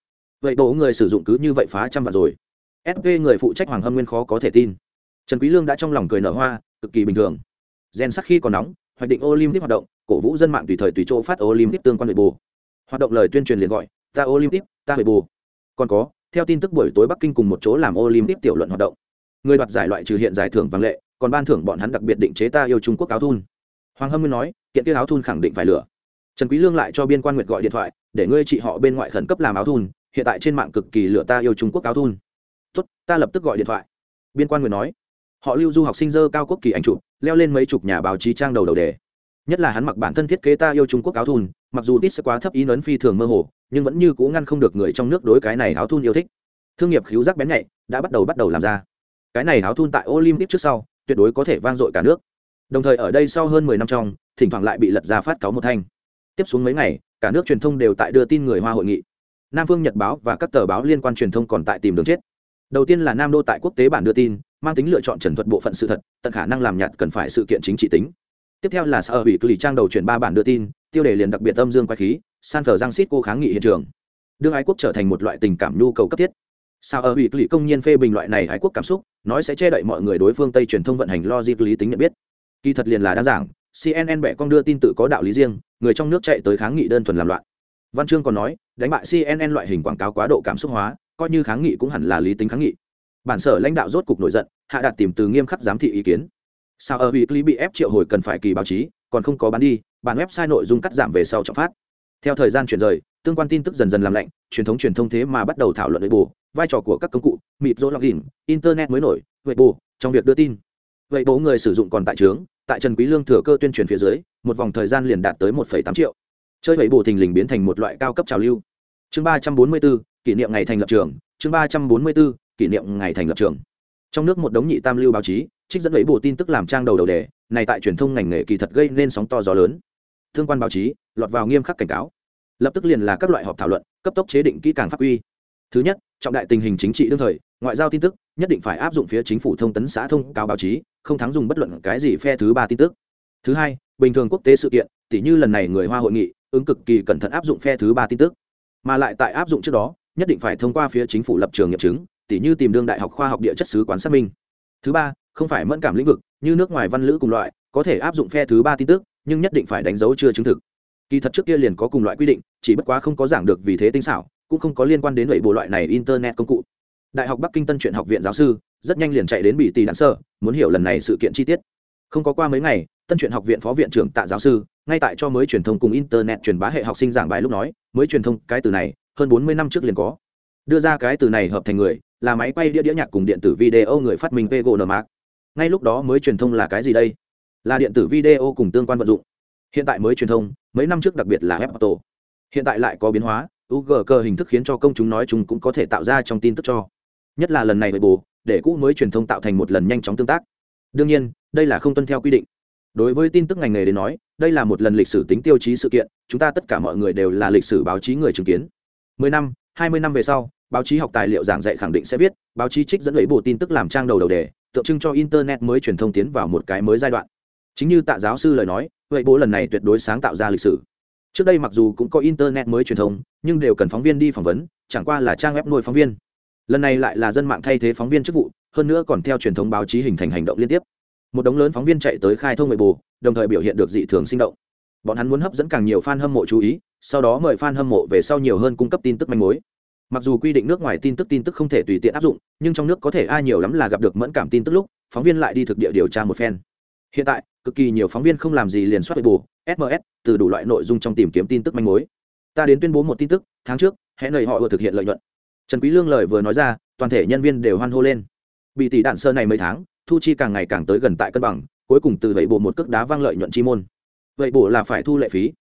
Vậy bộ người sử dụng cứ như vậy phá trăm vạn rồi. Sp người phụ trách hoàng hâm nguyên khó có thể tin. Trần quý lương đã trong lòng cười nở hoa cực kỳ bình thường. Gen sắc khi còn nóng, hoạch định olympic hoạt động, cổ vũ dân mạng tùy thời tùy chỗ phát olympic tương quan nội bộ. Hoạt động lời tuyên truyền liền gọi, ta olympic, ta nội bộ. Còn có, theo tin tức buổi tối bắc kinh cùng một chỗ làm olympic tiểu luận hoạt động. Người đoạt giải loại trừ hiện giải thưởng vàng lệ, còn ban thưởng bọn hắn đặc biệt định chế ta yêu trung quốc áo thun. Hoàng hâm nguyên nói, kiện kia áo thun khẳng định phải lửa trần quý lương lại cho biên quan nguyệt gọi điện thoại, để ngươi chị họ bên ngoại khẩn cấp làm áo thun, hiện tại trên mạng cực kỳ lửa ta yêu trung quốc áo thun. Tốt, ta lập tức gọi điện thoại. Biên quan nguyệt nói họ lưu du học sinh dơ cao quốc kỳ ảnh chụp, leo lên mấy chục nhà báo chí trang đầu đầu đề. Nhất là hắn mặc bản thân thiết kế ta yêu trung quốc áo thun, mặc dù ít sẽ quá thấp ý nấn phi thường mơ hồ, nhưng vẫn như cũ ngăn không được người trong nước đối cái này áo thun yêu thích. Thương nghiệp khiếu giác bén nhạy, đã bắt đầu bắt đầu làm ra. Cái này áo thun tại olympic trước sau, tuyệt đối có thể vang dội cả nước. Đồng thời ở đây sau hơn mười năm trong, thỉnh thoảng lại bị lật ra phát cáo một thanh. Tiếp xuống mấy ngày, cả nước truyền thông đều tại đưa tin người hoa hội nghị. Nam phương, nhật báo và các tờ báo liên quan truyền thông còn tại tìm đường chết. Đầu tiên là nam đô tại quốc tế bản đưa tin mang tính lựa chọn trần thuật bộ phận sự thật, tận khả năng làm nhạt cần phải sự kiện chính trị tính. Tiếp theo là sở hữu cử trang đầu chuyển ba bản đưa tin, tiêu đề liền đặc biệt âm dương quay khí, san phờ giang xít cô kháng nghị hiện trường. Đương ái quốc trở thành một loại tình cảm nhu cầu cấp thiết. Sao ở ủy cử công nhiên phê bình loại này ái quốc cảm xúc, nói sẽ che đậy mọi người đối phương tây truyền thông vận hành logic lý tính nhận biết. Kỳ thật liền là đa giảng cnn bẻ con đưa tin tự có đạo lý riêng, người trong nước chạy tới kháng nghị đơn thuần làm loạn. Văn chương còn nói, đánh bại cnn loại hình quảng cáo quá độ cảm xúc hóa, coi như kháng nghị cũng hẳn là lý tính kháng nghị bản sở lãnh đạo rốt cục nổi giận hạ đạt tìm từ nghiêm khắc giám thị ý kiến. Sao ở weekly bị ép triệu hồi cần phải kỳ báo chí còn không có bán đi bản website nội dung cắt giảm về sau trọng phát. Theo thời gian chuyển rời tương quan tin tức dần dần làm lạnh truyền thống truyền thông thế mà bắt đầu thảo luận nội bộ vai trò của các công cụ mịp rỗ login internet mới nổi vậy bù trong việc đưa tin. Vậy bố người sử dụng còn tại trướng tại trần quý lương thừa cơ tuyên truyền phía dưới một vòng thời gian liền đạt tới 1,8 triệu. Chơi vậy bù thình lình biến thành một loại cao cấp trào lưu. Chương 344, kỷ niệm ngày thành lập trường chương 344, kỷ niệm ngày thành lập trường. Trong nước một đống nhị tam lưu báo chí, trích dẫn lấy bộ tin tức làm trang đầu đầu đề, này tại truyền thông ngành nghề kỳ thật gây nên sóng to gió lớn. Thương quan báo chí, lọt vào nghiêm khắc cảnh cáo. Lập tức liền là các loại họp thảo luận, cấp tốc chế định kỹ càng pháp quy. Thứ nhất, trọng đại tình hình chính trị đương thời, ngoại giao tin tức, nhất định phải áp dụng phía chính phủ thông tấn xã thông cáo báo chí, không thắng dùng bất luận cái gì phe thứ ba tin tức. Thứ hai, bình thường quốc tế sự kiện, tỉ như lần này người hoa hội nghị, ứng cực kỳ cẩn thận áp dụng phe thứ ba tin tức. Mà lại tại áp dụng trước đó, nhất định phải thông qua phía chính phủ lập trường nghiệm chứng tỉ như tìm đương đại học khoa học địa chất sứ quán xác minh. Thứ ba, không phải mẫn cảm lĩnh vực, như nước ngoài văn lữ cùng loại, có thể áp dụng phe thứ ba tin tức, nhưng nhất định phải đánh dấu chưa chứng thực. Kỳ thật trước kia liền có cùng loại quy định, chỉ bất quá không có giảng được vì thế tinh xảo, cũng không có liên quan đến lệ bộ loại này internet công cụ. Đại học bắc kinh tân truyện học viện giáo sư, rất nhanh liền chạy đến bị tỷ đạn sơ, muốn hiểu lần này sự kiện chi tiết. Không có qua mấy ngày, tân truyện học viện phó viện trưởng tạ giáo sư, ngay tại cho mới truyền thông cùng internet truyền bá hệ học sinh giảng bài lúc nói, mới truyền thông, cái từ này, hơn bốn mươi năm trước liền có. Đưa ra cái từ này hợp thành người là máy quay đĩa đĩa nhạc cùng điện tử video người phát minh pego nmạc ngay lúc đó mới truyền thông là cái gì đây? Là điện tử video cùng tương quan vận dụng. Hiện tại mới truyền thông, mấy năm trước đặc biệt là web auto hiện tại lại có biến hóa ug cơ hình thức khiến cho công chúng nói chúng cũng có thể tạo ra trong tin tức cho. Nhất là lần này với bù để cũ mới truyền thông tạo thành một lần nhanh chóng tương tác. Đương nhiên, đây là không tuân theo quy định. Đối với tin tức ngành nghề đến nói, đây là một lần lịch sử tính tiêu chí sự kiện, chúng ta tất cả mọi người đều là lịch sử báo chí người chứng kiến. Mười năm hai mươi năm về sau, báo chí học tài liệu giảng dạy khẳng định sẽ viết, báo chí trích dẫn lấy bộ tin tức làm trang đầu đầu đề, tượng trưng cho internet mới truyền thông tiến vào một cái mới giai đoạn. Chính như tạ giáo sư lời nói, vậy bố lần này tuyệt đối sáng tạo ra lịch sử. Trước đây mặc dù cũng có internet mới truyền thông, nhưng đều cần phóng viên đi phỏng vấn, chẳng qua là trang web nuôi phóng viên. Lần này lại là dân mạng thay thế phóng viên chức vụ, hơn nữa còn theo truyền thống báo chí hình thành hành động liên tiếp. Một đống lớn phóng viên chạy tới khai thông nội bù đồng thời biểu hiện được dị thường sinh động. Bọn hắn muốn hấp dẫn càng nhiều fan hâm mộ chú ý sau đó mời fan hâm mộ về sau nhiều hơn cung cấp tin tức manh mối. Mặc dù quy định nước ngoài tin tức tin tức không thể tùy tiện áp dụng, nhưng trong nước có thể ai nhiều lắm là gặp được mẫn cảm tin tức lúc, phóng viên lại đi thực địa điều tra một phen. Hiện tại, cực kỳ nhiều phóng viên không làm gì liền soát bù sms từ đủ loại nội dung trong tìm kiếm tin tức manh mối. Ta đến tuyên bố một tin tức, tháng trước hãy nầy họ vừa thực hiện lợi nhuận. Trần quý lương lời vừa nói ra, toàn thể nhân viên đều hoan hô lên. Bị tỷ đạn sơ này mấy tháng, thu chi càng ngày càng tới gần tại cân bằng, cuối cùng từ vậy bộ một cước đá vang lợi nhuận chi môn. Vậy bộ là phải thu lệ phí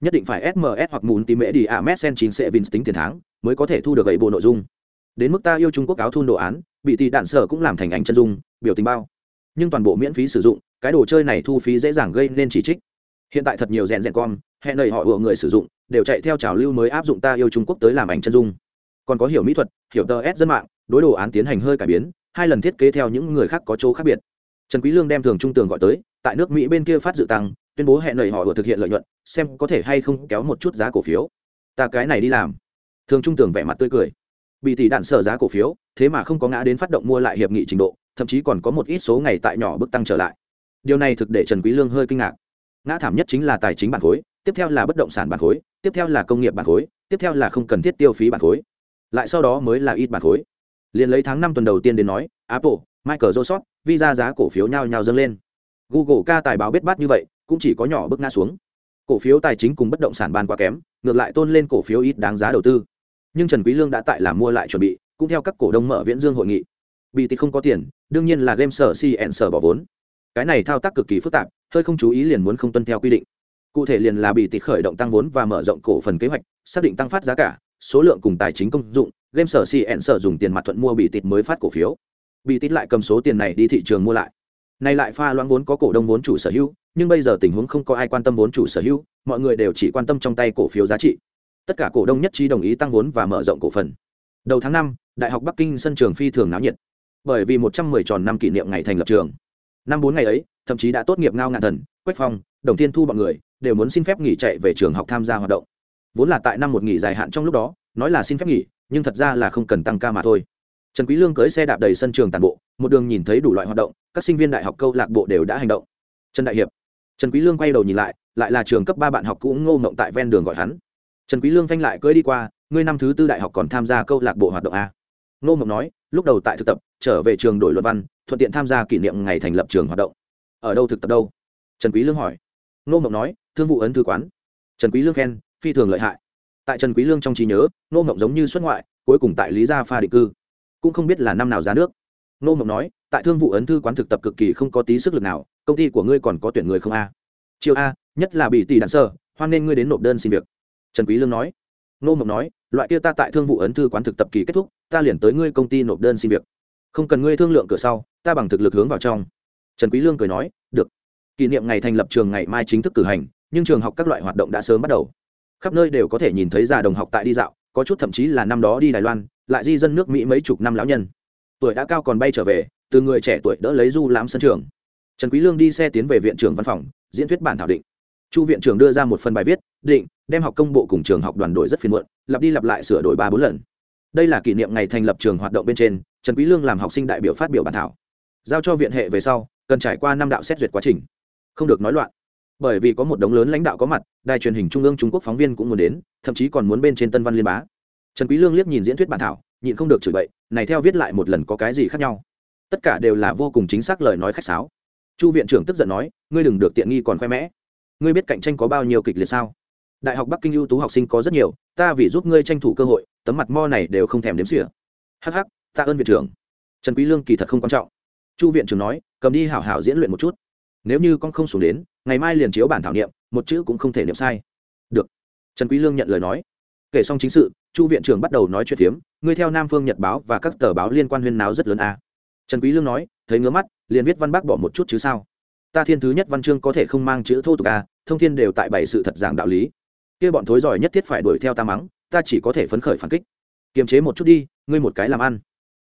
nhất định phải sms hoặc mùn tìm mễ đi a messen chín sẽ vin tính tiền tháng, mới có thể thu được gậy bộ nội dung. Đến mức ta yêu trung quốc áo thun đồ án, bị tì đạn sở cũng làm thành ảnh chân dung, biểu tình bao. Nhưng toàn bộ miễn phí sử dụng, cái đồ chơi này thu phí dễ dàng gây nên chỉ trích. Hiện tại thật nhiều rèn rèn con hẹn lời họ vừa người sử dụng, đều chạy theo trào lưu mới áp dụng ta yêu trung quốc tới làm ảnh chân dung. Còn có hiểu mỹ thuật, hiểu tờ s dân mạng, đối đồ án tiến hành hơi cải biến, hai lần thiết kế theo những người khác có chỗ khác biệt. Trần quý lương đem thường trung tường gọi tới, tại nước mỹ bên kia phát dự tăng tuyên bố hẹn lời họ vừa thực hiện lợi nhuận, xem có thể hay không kéo một chút giá cổ phiếu. Ta cái này đi làm. Thường trung tưởng vẻ mặt tươi cười. Bị tỷ đạn sở giá cổ phiếu, thế mà không có ngã đến phát động mua lại hiệp nghị trình độ, thậm chí còn có một ít số ngày tại nhỏ bước tăng trở lại. Điều này thực để trần quý lương hơi kinh ngạc. Ngã thảm nhất chính là tài chính bản khối, tiếp theo là bất động sản bản khối, tiếp theo là công nghiệp bản khối, tiếp theo là không cần thiết tiêu phí bản khối. Lại sau đó mới là ít bản khối. Liền lấy tháng năm tuần đầu tiên đến nói, apple, microsoft, visa giá cổ phiếu nhao nhao dâng lên google ca tài báo biết bát như vậy, cũng chỉ có nhỏ bước ngã xuống. Cổ phiếu tài chính cùng bất động sản ban quá kém, ngược lại tôn lên cổ phiếu ít đáng giá đầu tư. Nhưng trần quý lương đã tại làm mua lại chuẩn bị, cũng theo các cổ đông mở viễn dương hội nghị. Bị thì không có tiền, đương nhiên là game sở cn sở bỏ vốn. Cái này thao tác cực kỳ phức tạp, hơi không chú ý liền muốn không tuân theo quy định. Cụ thể liền là bị tịch khởi động tăng vốn và mở rộng cổ phần kế hoạch, xác định tăng phát giá cả, số lượng cùng tài chính công dụng, game sở cn sở dùng tiền mặt thuận mua bị tịch mới phát cổ phiếu. Bị tịch lại cầm số tiền này đi thị trường mua lại nay lại pha loãng vốn có cổ đông vốn chủ sở hữu, nhưng bây giờ tình huống không có ai quan tâm vốn chủ sở hữu, mọi người đều chỉ quan tâm trong tay cổ phiếu giá trị. Tất cả cổ đông nhất trí đồng ý tăng vốn và mở rộng cổ phần. Đầu tháng năm, đại học bắc kinh sân trường phi thường náo nhiệt. Bởi vì một trăm mười tròn năm kỷ niệm ngày thành lập trường. Năm bốn ngày ấy, thậm chí đã tốt nghiệp ngao ngạn thần, quách phong, đồng tiên thu bọn người, đều muốn xin phép nghỉ chạy về trường học tham gia hoạt động. Vốn là tại năm một nghỉ dài hạn trong lúc đó, nói là xin phép nghỉ, nhưng thật ra là không cần tăng ca mà thôi trần quý lương cưỡi xe đạp đầy sân trường tàn bộ, một đường nhìn thấy đủ loại hoạt động, các sinh viên đại học câu lạc bộ đều đã hành động. Trần đại hiệp. Trần quý lương quay đầu nhìn lại lại là trường cấp ba bạn học cũ ngô ngộng tại ven đường gọi hắn. Trần quý lương phanh lại cưỡi đi qua, ngươi năm thứ tư đại học còn tham gia câu lạc bộ hoạt động a. Ngô ngộng nói, lúc đầu tại thực tập, trở về trường đổi luận văn, thuận tiện tham gia kỷ niệm ngày thành lập trường hoạt động. Ở đâu thực tập đâu? Trần quý lương hỏi. Ngô ngộng nói, thương vụ ấn thư quán. Trần quý lương khen, phi thường lợi hại. Tại trần quý lương trong trí nhớ, ngô ngộng giống như xuất ngoại, cuối cùng tại lý gia pha định cư cũng không biết là năm nào ra nước. Nô mộng nói, tại thương vụ ấn thư quán thực tập cực kỳ không có tí sức lực nào, công ty của ngươi còn có tuyển người không a? Chiều a, nhất là bị tỷ đạn sơ hoan nên ngươi đến nộp đơn xin việc. Trần quý lương nói. Nô mộng nói, loại kia ta tại thương vụ ấn thư quán thực tập kỳ kết thúc, ta liền tới ngươi công ty nộp đơn xin việc. Không cần ngươi thương lượng cửa sau, ta bằng thực lực hướng vào trong. Trần quý lương cười nói, được. Kỷ niệm ngày thành lập trường ngày mai chính thức cử hành, nhưng trường học các loại hoạt động đã sớm bắt đầu. Khắp nơi đều có thể nhìn thấy già đồng học tại đi dạo, có chút thậm chí là năm đó đi đài loan lại di dân nước mỹ mấy chục năm lão nhân. Tuổi đã cao còn bay trở về, từ người trẻ tuổi đỡ lấy du lãm sân trường. Trần quý lương đi xe tiến về viện trưởng văn phòng, diễn thuyết bản thảo định. Chu viện trưởng đưa ra một phần bài viết, định, đem học công bộ cùng trường học đoàn đội rất phiền muộn, lặp đi lặp lại sửa đổi ba bốn lần. Đây là kỷ niệm ngày thành lập trường hoạt động bên trên, trần quý lương làm học sinh đại biểu phát biểu bản thảo. Giao cho viện hệ về sau, cần trải qua năm đạo xét duyệt quá trình. Không được nói loạn. Bởi vì có một đống lớn lãnh đạo có mặt, đài truyền hình trung ương trung quốc phóng viên cũng muốn đến, thậm chí còn muốn bên trên tân văn liên bá trần quý lương liếc nhìn diễn thuyết bản thảo, nhịn không được chửi bậy, này theo viết lại một lần có cái gì khác nhau? Tất cả đều là vô cùng chính xác lời nói khách sáo. Chu viện trưởng tức giận nói, ngươi đừng được tiện nghi còn khoe mẽ. Ngươi biết cạnh tranh có bao nhiêu kịch liệt sao? Đại học bắc kinh ưu tú học sinh có rất nhiều, ta vì giúp ngươi tranh thủ cơ hội, tấm mặt mo này đều không thèm đếm xỉa. Hắc hắc, ta ơn viện trưởng. Trần quý lương kỳ thật không quan trọng. Chu viện trưởng nói, cầm đi hảo hảo diễn luyện một chút. Nếu như con không xuống đến, ngày mai liền chiếu bản thảo niệm, một chữ cũng không thể niệm sai. Được. Trần quý lương nhận lời nói. Kể xong chính sự chu viện trưởng bắt đầu nói chuyện phiếm ngươi theo nam phương nhật báo và các tờ báo liên quan huyên náo rất lớn à. trần quý lương nói thấy ngứa mắt liền viết văn bác bỏ một chút chứ sao? Ta thiên thứ nhất văn chương có thể không mang chữ thô tục à, thông thiên đều tại bảy sự thật giảng đạo lý. Kia bọn thối giỏi nhất thiết phải đuổi theo ta mắng ta chỉ có thể phấn khởi phản kích. Kiềm chế một chút đi ngươi một cái làm ăn.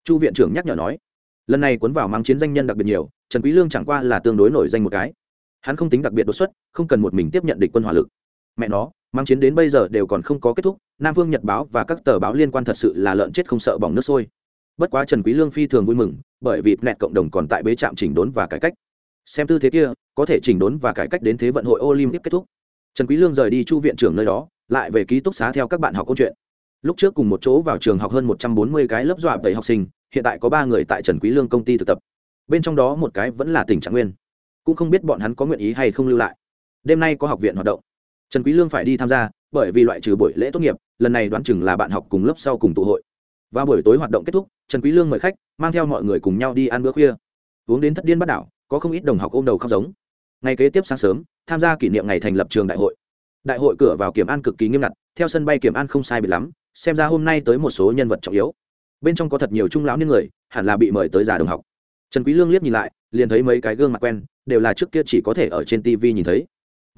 Chu viện trưởng nhắc nhở nói lần này cuốn vào mang chiến danh nhân đặc biệt nhiều trần quý lương chẳng qua là tương đối nổi danh một cái. Hắn không tính đặc biệt đột xuất không cần một mình tiếp nhận địch quân hỏa lực mẹ nó, mang chiến đến bây giờ đều còn không có kết thúc, nam phương nhật báo và các tờ báo liên quan thật sự là lợn chết không sợ bỏng nước sôi. Bất quá trần quý lương phi thường vui mừng, bởi vì nẹt cộng đồng còn tại bế trạm chỉnh đốn và cải cách. Xem tư thế kia, có thể chỉnh đốn và cải cách đến thế vận hội olympic kết thúc. Trần quý lương rời đi chu viện trưởng nơi đó, lại về ký túc xá theo các bạn học câu chuyện. Lúc trước cùng một chỗ vào trường học hơn 140 cái lớp dọa bảy học sinh, hiện tại có ba người tại trần quý lương công ty thực tập. Bên trong đó một cái vẫn là tỉnh trạng nguyên. Cũng không biết bọn hắn có nguyện ý hay không lưu lại. Đêm nay có học viện hoạt động trần quý lương phải đi tham gia, bởi vì loại trừ buổi lễ tốt nghiệp, lần này đoán chừng là bạn học cùng lớp sau cùng tụ hội. Và buổi tối hoạt động kết thúc, trần quý lương mời khách, mang theo mọi người cùng nhau đi ăn bữa khuya. Uống đến thất điên bắt đảo, có không ít đồng học ôm đầu khóc giống. Ngày kế tiếp sáng sớm, tham gia kỷ niệm ngày thành lập trường đại hội. Đại hội cửa vào kiểm an cực kỳ nghiêm ngặt, theo sân bay kiểm an không sai biệt lắm, xem ra hôm nay tới một số nhân vật trọng yếu. Bên trong có thật nhiều trung lão niên người, hẳn là bị mời tới giả đồng học. Trần quý lương liếc nhìn lại, liền thấy mấy cái gương mặt quen, đều là trước kia chỉ có thể ở trên tv nhìn thấy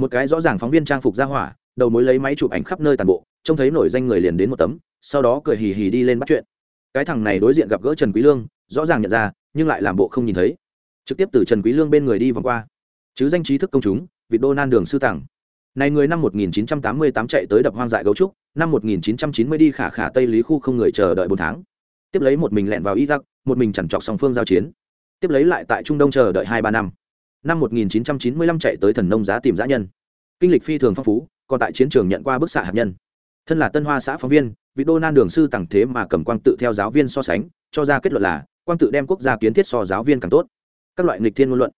một cái rõ ràng phóng viên trang phục ra hỏa, đầu mối lấy máy chụp ảnh khắp nơi toàn bộ, trông thấy nổi danh người liền đến một tấm, sau đó cười hì hì đi lên bắt chuyện. Cái thằng này đối diện gặp gỡ trần quý lương, rõ ràng nhận ra, nhưng lại làm bộ không nhìn thấy. Trực tiếp từ trần quý lương bên người đi vòng qua. Chứ danh trí thức công chúng vị đô nan đường sư tặng này người năm 1988 chạy tới đập hoang dại gấu trúc, năm 1990 đi khả khả tây lý khu không người chờ đợi bốn tháng. Tiếp lấy một mình lẹn vào iraq, một mình chẳng chọc song phương giao chiến. Tiếp lấy lại tại trung đông chờ đợi hai ba năm năm 1995 chạy tới thần nông giá tìm giã nhân. Kinh lịch phi thường phong phú, còn tại chiến trường nhận qua bức xạ hạt nhân. Thân là tân hoa xã phóng viên, vị đô nan đường sư tặng thế mà cầm quang tự theo giáo viên so sánh, cho ra kết luận là, quang tự đem quốc gia kiến thiết so giáo viên càng tốt. Các loại nghịch thiên ngôn luận.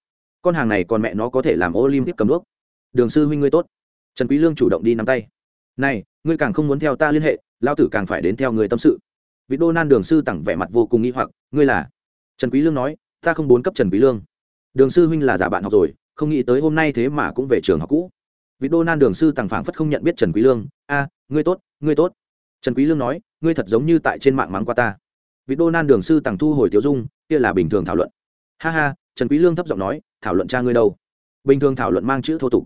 Con hàng này còn mẹ nó có thể làm olympic cầm đuốc. Đường sư huynh ngươi tốt. Trần quý lương chủ động đi nắm tay. Này, ngươi càng không muốn theo ta liên hệ lao tử càng phải đến theo người tâm sự. Vị đô nan đường sư tặng vẻ mặt vô cùng nghi hoặc, ngươi là? Trần quý lương nói, ta không muốn cấp trần quý lương đường sư huynh là giả bạn học rồi, không nghĩ tới hôm nay thế mà cũng về trường học cũ. Vị đô nan đường sư tàng phảng phất không nhận biết trần quý lương. A, ngươi tốt ngươi tốt. Trần quý lương nói, ngươi thật giống như tại trên mạng mắng qua ta. Vị đô nan đường sư tàng thu hồi tiểu dung, kia là bình thường thảo luận. Ha ha, trần quý lương thấp giọng nói, thảo luận cha ngươi đâu? Bình thường thảo luận mang chữ thô tục.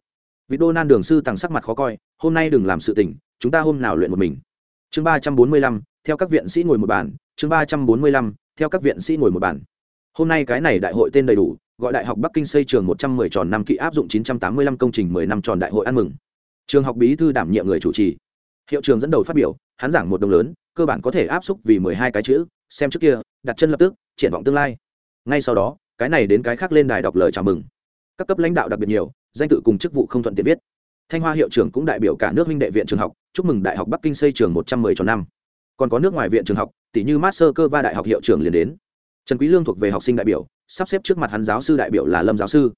Vị đô nan đường sư tàng sắc mặt khó coi, hôm nay đừng làm sự tình, chúng ta hôm nào luyện một mình? Chương ba trăm bốn mươi lăm, theo các viện sĩ ngồi một bàn. Chương ba trăm bốn mươi lăm, theo các viện sĩ ngồi một bàn. Hôm nay cái này đại hội tên đầy đủ gọi đại học bắc kinh xây trường một trăm mười tròn năm kỵ áp dụng chín trăm tám mươi lăm công trình mười năm tròn đại hội ăn mừng. Trường học bí thư đảm nhiệm người chủ trì. Hiệu trường dẫn đầu phát biểu, hắn giảng một đồng lớn, cơ bản có thể áp xúc vì mười hai cái chữ, xem trước kia, đặt chân lập tức, triển vọng tương lai. Ngay sau đó, cái này đến cái khác lên đài đọc lời chào mừng. Các cấp lãnh đạo đặc biệt nhiều, danh tự cùng chức vụ không thuận tiện viết. Thanh hoa hiệu trưởng cũng đại biểu cả nước minh đệ viện trường học, chúc mừng đại học bắc kinh xây trường một trăm mười tròn năm. Còn có nước ngoài viện trường học, tỷ như master cơ va đại học hiệu trưởng liền đến trần quý lương thuộc về học sinh đại biểu, sắp xếp trước mặt hắn giáo sư đại biểu là lâm giáo sư.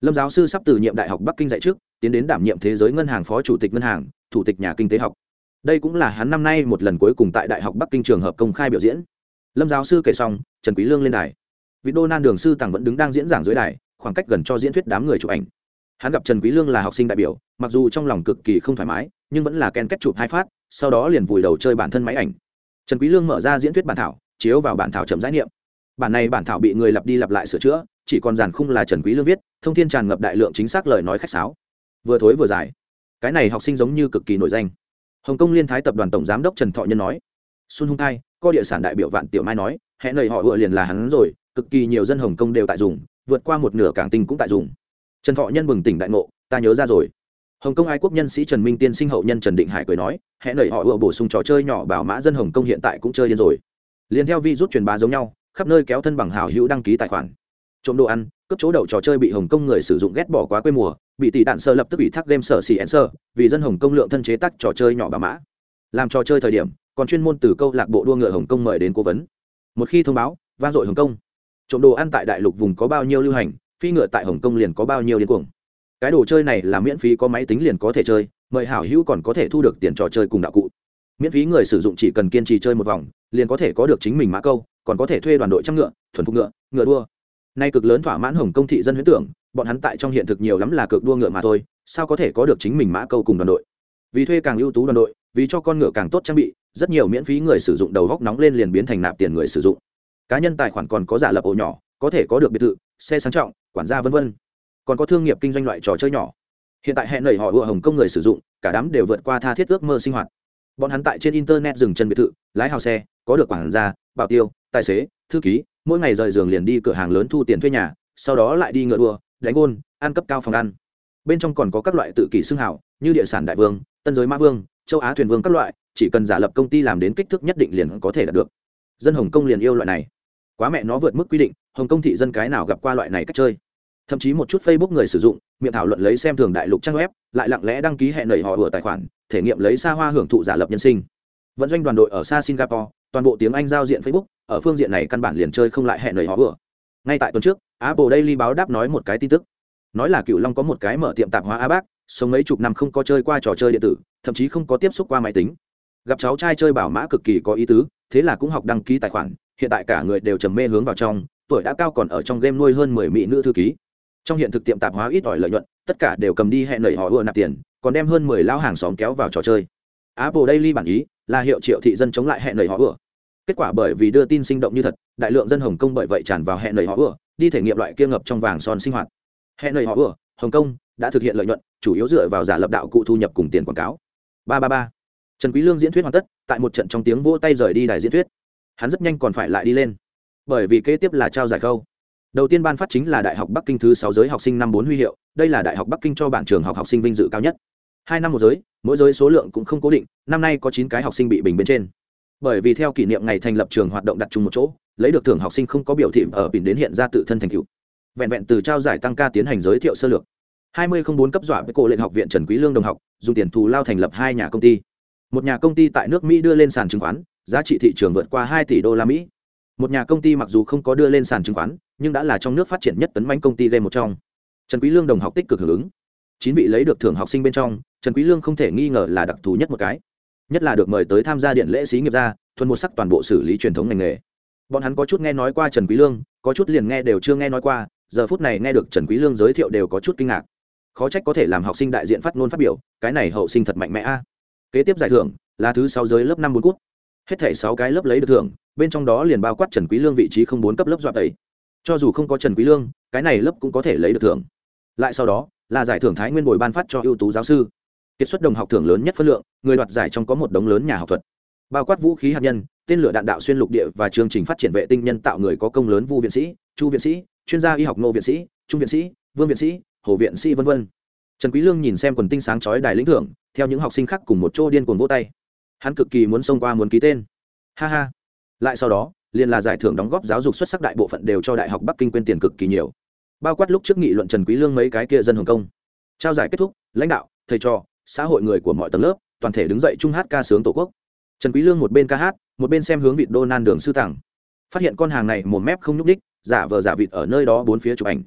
Lâm giáo sư sắp từ nhiệm đại học bắc kinh dạy trước, tiến đến đảm nhiệm thế giới ngân hàng phó chủ tịch ngân hàng, thủ tịch nhà kinh tế học. Đây cũng là hắn năm nay một lần cuối cùng tại đại học bắc kinh trường hợp công khai biểu diễn. Lâm giáo sư kể xong, trần quý lương lên đài. Vị đô nan đường sư tàng vẫn đứng đang diễn giảng dưới đài, khoảng cách gần cho diễn thuyết đám người chụp ảnh. Hắn gặp trần quý lương là học sinh đại biểu, mặc dù trong lòng cực kỳ không thoải mái, nhưng vẫn là ken kết chụp hai phát, sau đó liền vùi đầu chơi bản thân máy ảnh. Trần quý lương mở ra diễn thuyết bản thảo, chiếu vào bản thảo chậm rãi niệm bản này bản thảo bị người lặp đi lặp lại sửa chữa, chỉ còn giàn khung là trần quý lương viết, thông thiên tràn ngập đại lượng chính xác lời nói khách sáo. Vừa thối vừa dài. Cái này học sinh giống như cực kỳ nổi danh. Hồng kông liên thái tập đoàn tổng giám đốc trần thọ nhân nói. Xuân hung thai co địa sản đại biểu vạn tiểu mai nói hẹn lời họ vừa liền là hắn rồi, cực kỳ nhiều dân hồng kông đều tại dùng, vượt qua một nửa cảng tinh cũng tại dùng. Trần thọ nhân bừng tỉnh đại ngộ, ta nhớ ra rồi. Hồng kông ái quốc nhân sĩ trần minh tiên sinh hậu nhân trần định hải cười nói hẹn lời họ vừa bổ sung trò chơi nhỏ bảo mã dân hồng kông hiện tại cũng chơi điên rồi. Liền theo vi rút truyền bá giống nhau khắp nơi kéo thân bằng hảo hữu đăng ký tài khoản. Trộm đồ ăn, cướp chỗ đậu trò chơi bị hồng kông người sử dụng ghét bỏ quá quê mùa, bị tỷ đạn sơ lập tức bị thác game sở xì ẩn sơ, vì dân hồng kông lượng thân chế tác trò chơi nhỏ bà mã. Làm trò chơi thời điểm, còn chuyên môn từ câu lạc bộ đua ngựa hồng kông mời đến cố vấn. Một khi thông báo, vang dội hồng kông. Trộm đồ ăn tại đại lục vùng có bao nhiêu lưu hành, phi ngựa tại hồng kông liền có bao nhiêu điên cuồng. Cái đồ chơi này là miễn phí có máy tính liền có thể chơi, mời hảo hữu còn có thể thu được tiền trò chơi cùng đạo cụ. Miễn phí người sử dụng chỉ cần kiên trì chơi một vòng, liền có thể có được chính mình mã câu còn có thể thuê đoàn đội trăm ngựa, thuần phục ngựa ngựa đua. Nay cực lớn thỏa mãn hồng công thị dân huyễn tưởng, bọn hắn tại trong hiện thực nhiều lắm là cực đua ngựa mà thôi, sao có thể có được chính mình mã câu cùng đoàn đội? Vì thuê càng ưu tú đoàn đội, vì cho con ngựa càng tốt trang bị, rất nhiều miễn phí người sử dụng đầu góc nóng lên liền biến thành nạp tiền người sử dụng. Cá nhân tài khoản còn có giả lập ổ nhỏ, có thể có được biệt thự, xe sang trọng, quản gia vân vân. còn có thương nghiệp kinh doanh loại trò chơi nhỏ. Hiện tại hẹn nảy họ ùa hồng công người sử dụng, cả đám đều vượt qua tha thiết ước mơ sinh hoạt. Bọn hắn tại trên internet dừng chân biệt thự, lái hào xe, có được quản gia, bảo tiêu tài xế, thư ký, mỗi ngày rời giường liền đi cửa hàng lớn thu tiền thuê nhà, sau đó lại đi ngựa đua, đánh ôn ăn cấp cao phòng ăn. Bên trong còn có các loại tự kỷ xưng hảo như địa sản đại vương, tân giới mã vương, châu á thuyền vương các loại, chỉ cần giả lập công ty làm đến kích thước nhất định liền có thể đạt được. Dân hồng kông liền yêu loại này. Quá mẹ nó vượt mức quy định, hồng kông thị dân cái nào gặp qua loại này cách chơi? Thậm chí một chút facebook người sử dụng, miệng thảo luận lấy xem thường đại lục trang web, lại lặng lẽ đăng ký hẹn nảy họ ở tài khoản, thể nghiệm lấy xa hoa hưởng thụ giả lập nhân sinh. Vận doanh đoàn đội ở xa singapore, toàn bộ tiếng anh giao diện facebook ở phương diện này căn bản liền chơi không lại hẹn lời họ vừa. Ngay tại tuần trước, apple daily báo đáp nói một cái tin tức. Nói là cựu long có một cái mở tiệm tạp hóa a bác, sống mấy chục năm không có chơi qua trò chơi điện tử, thậm chí không có tiếp xúc qua máy tính. Gặp cháu trai chơi bảo mã cực kỳ có ý tứ, thế là cũng học đăng ký tài khoản, hiện tại cả người đều trầm mê hướng vào trong, tuổi đã cao còn ở trong game nuôi hơn mười mỹ nữ thư ký. Trong hiện thực tiệm tạp hóa ít ỏi lợi nhuận, tất cả đều cầm đi hẹn nảy họ ưa nạp tiền, còn đem hơn mười lao hàng xóm kéo vào trò chơi. Apple daily bản ý là hiệu triệu thị dân chống lại hẹn nảy họ ưa kết quả bởi vì đưa tin sinh động như thật, đại lượng dân hồng kông bởi vậy tràn vào hẹn nảy họ ưa, đi thể nghiệm loại kia ngập trong vàng son sinh hoạt. Hẹn nảy họ ưa, hồng kông đã thực hiện lợi nhuận, chủ yếu dựa vào giả lập đạo cụ thu nhập cùng tiền quảng cáo. Ba ba ba. Trần quý lương diễn thuyết hoàn tất, tại một trận trong tiếng vỗ tay rời đi đài diễn thuyết. Hắn rất nhanh còn phải lại đi lên. Bởi vì kế tiếp là trao giải khâu. Đầu tiên ban phát chính là đại học bắc kinh thứ sáu giới học sinh năm bốn huy hiệu, đây là đại học bắc kinh cho bảng trường học học sinh vinh dự cao nhất. Hai năm một giới, mỗi giới số lượng cũng không cố định, năm nay có chín cái học sinh bị bình bên trên bởi vì theo kỷ niệm ngày thành lập trường hoạt động đặt chung một chỗ, lấy được thưởng học sinh không có biểu thị ở bình đến hiện ra tự thân thành tựu. Vẹn vẹn từ trao giải tăng ca tiến hành giới thiệu sơ lược. Hai mươi không bốn cấp dọa với cổ lệnh học viện trần quý lương đồng học, dùng tiền thù lao thành lập hai nhà công ty. Một nhà công ty tại nước mỹ đưa lên sàn chứng khoán, giá trị thị trường vượt qua hai tỷ đô la mỹ. Một nhà công ty mặc dù không có đưa lên sàn chứng khoán, nhưng đã là trong nước phát triển nhất tấn bánh công ty game một trong. Trần quý lương đồng học tích cực hưởng ứng. Chín vị lấy được thưởng học sinh bên trong, trần quý lương không thể nghi ngờ là đặc thù nhất một cái nhất là được mời tới tham gia điện lễ sĩ nghiệp gia thuần một sắc toàn bộ xử lý truyền thống ngành nghề. Bọn hắn có chút nghe nói qua trần quý lương, có chút liền nghe đều chưa nghe nói qua, giờ phút này nghe được trần quý lương giới thiệu đều có chút kinh ngạc. Khó trách có thể làm học sinh đại diện phát ngôn phát biểu, cái này hậu sinh thật mạnh mẽ a. Kế tiếp giải thưởng, là thứ sáu giới lớp năm bốn cút. Hết thảy sáu cái lớp lấy được thưởng, bên trong đó liền bao quát trần quý lương vị trí không bốn cấp lớp dọa tẩy. Cho dù không có trần quý lương, cái này lớp cũng có thể lấy được thưởng. Lại sau đó, là giải thưởng thái nguyên bồi ban phát cho ưu tú giáo sư kết xuất đồng học thưởng lớn nhất phân lượng, người đoạt giải trong có một đống lớn nhà học thuật. Bao quát vũ khí hạt nhân, tên lửa đạn đạo xuyên lục địa và chương trình phát triển vệ tinh nhân tạo người có công lớn vu viện sĩ, chu viện sĩ, chuyên gia y học Ngô viện sĩ, trung viện sĩ, vương viện sĩ, hồ viện sĩ, vân vân. Trần quý lương nhìn xem quần tinh sáng chói đài lĩnh thưởng, theo những học sinh khác cùng một chỗ điên cuồng vỗ tay. Hắn cực kỳ muốn xông qua muốn ký tên. Ha ha. Lại sau đó, liền là giải thưởng đóng góp giáo dục xuất sắc đại bộ phận đều cho đại học bắc kinh quên tiền cực kỳ nhiều. Bao quát lúc trước nghị luận trần quý lương mấy cái kia dân hồng công trao giải kết thúc, lãnh đạo, thầy trò xã hội người của mọi tầng lớp, toàn thể đứng dậy chung hát ca sướng tổ quốc. Trần quý lương một bên ca hát, một bên xem hướng vịt đô nan đường sư tặng phát hiện con hàng này mồm mép không nhúc đích giả vờ giả vịt ở nơi đó bốn phía chụp ảnh.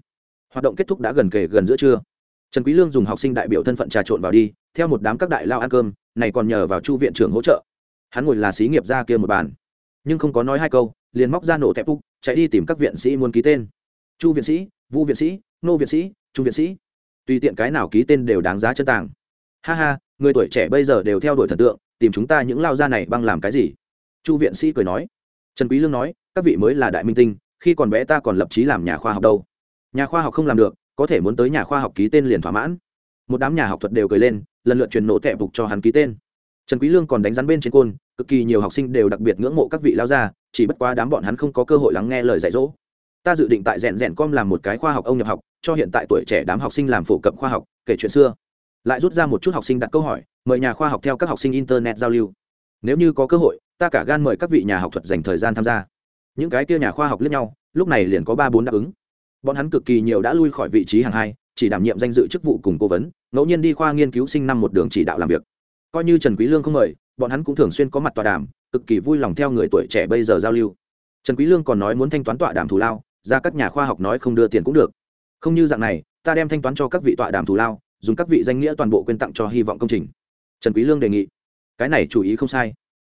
Hoạt động kết thúc đã gần kề gần giữa trưa. Trần quý lương dùng học sinh đại biểu thân phận trà trộn vào đi, theo một đám các đại lao ăn cơm, này còn nhờ vào chu viện trưởng hỗ trợ. Hắn ngồi là xí nghiệp ra kia một bàn. Nhưng không có nói hai câu, liền móc ra nổ tẹp úc, chạy đi tìm các viện sĩ muốn ký tên. Chu viện sĩ, vu viện sĩ, nô viện sĩ trung viện sĩ. Tùy tiện cái nào ký tên đều đáng giá chân tàng ha ha, người tuổi trẻ bây giờ đều theo đuổi thần tượng, tìm chúng ta những lao gia này băng làm cái gì? Chu viện sĩ cười nói. Trần quý lương nói, các vị mới là đại minh tinh, khi còn bé ta còn lập chí làm nhà khoa học đâu. Nhà khoa học không làm được, có thể muốn tới nhà khoa học ký tên liền thỏa mãn. Một đám nhà học thuật đều cười lên, lần lượt truyền nổ tẹp phục cho hắn ký tên. Trần quý lương còn đánh rắn bên trên côn, cực kỳ nhiều học sinh đều đặc biệt ngưỡng mộ các vị lao gia, chỉ bất quá đám bọn hắn không có cơ hội lắng nghe lời dạy dỗ. Ta dự định tại rèn rèn com làm một cái khoa học ông nhập học, cho hiện tại tuổi trẻ đám học sinh làm phổ cập khoa học, kể chuyện xưa lại rút ra một chút học sinh đặt câu hỏi, mời nhà khoa học theo các học sinh internet giao lưu. Nếu như có cơ hội, ta cả gan mời các vị nhà học thuật dành thời gian tham gia. Những cái kia nhà khoa học lẫn nhau, lúc này liền có ba bốn đáp ứng. Bọn hắn cực kỳ nhiều đã lui khỏi vị trí hàng hai, chỉ đảm nhiệm danh dự chức vụ cùng cố vấn, ngẫu nhiên đi khoa nghiên cứu sinh năm một đường chỉ đạo làm việc. Coi như trần quý lương không mời, bọn hắn cũng thường xuyên có mặt tọa đàm, cực kỳ vui lòng theo người tuổi trẻ bây giờ giao lưu. Trần quý lương còn nói muốn thanh toán tọa đàm thù lao, ra các nhà khoa học nói không đưa tiền cũng được. Không như dạng này, ta đem thanh toán cho các vị tọa đàm thù lao dùng các vị danh nghĩa toàn bộ quyên tặng cho hy vọng công trình. Trần quý lương đề nghị. Cái này chủ ý không sai.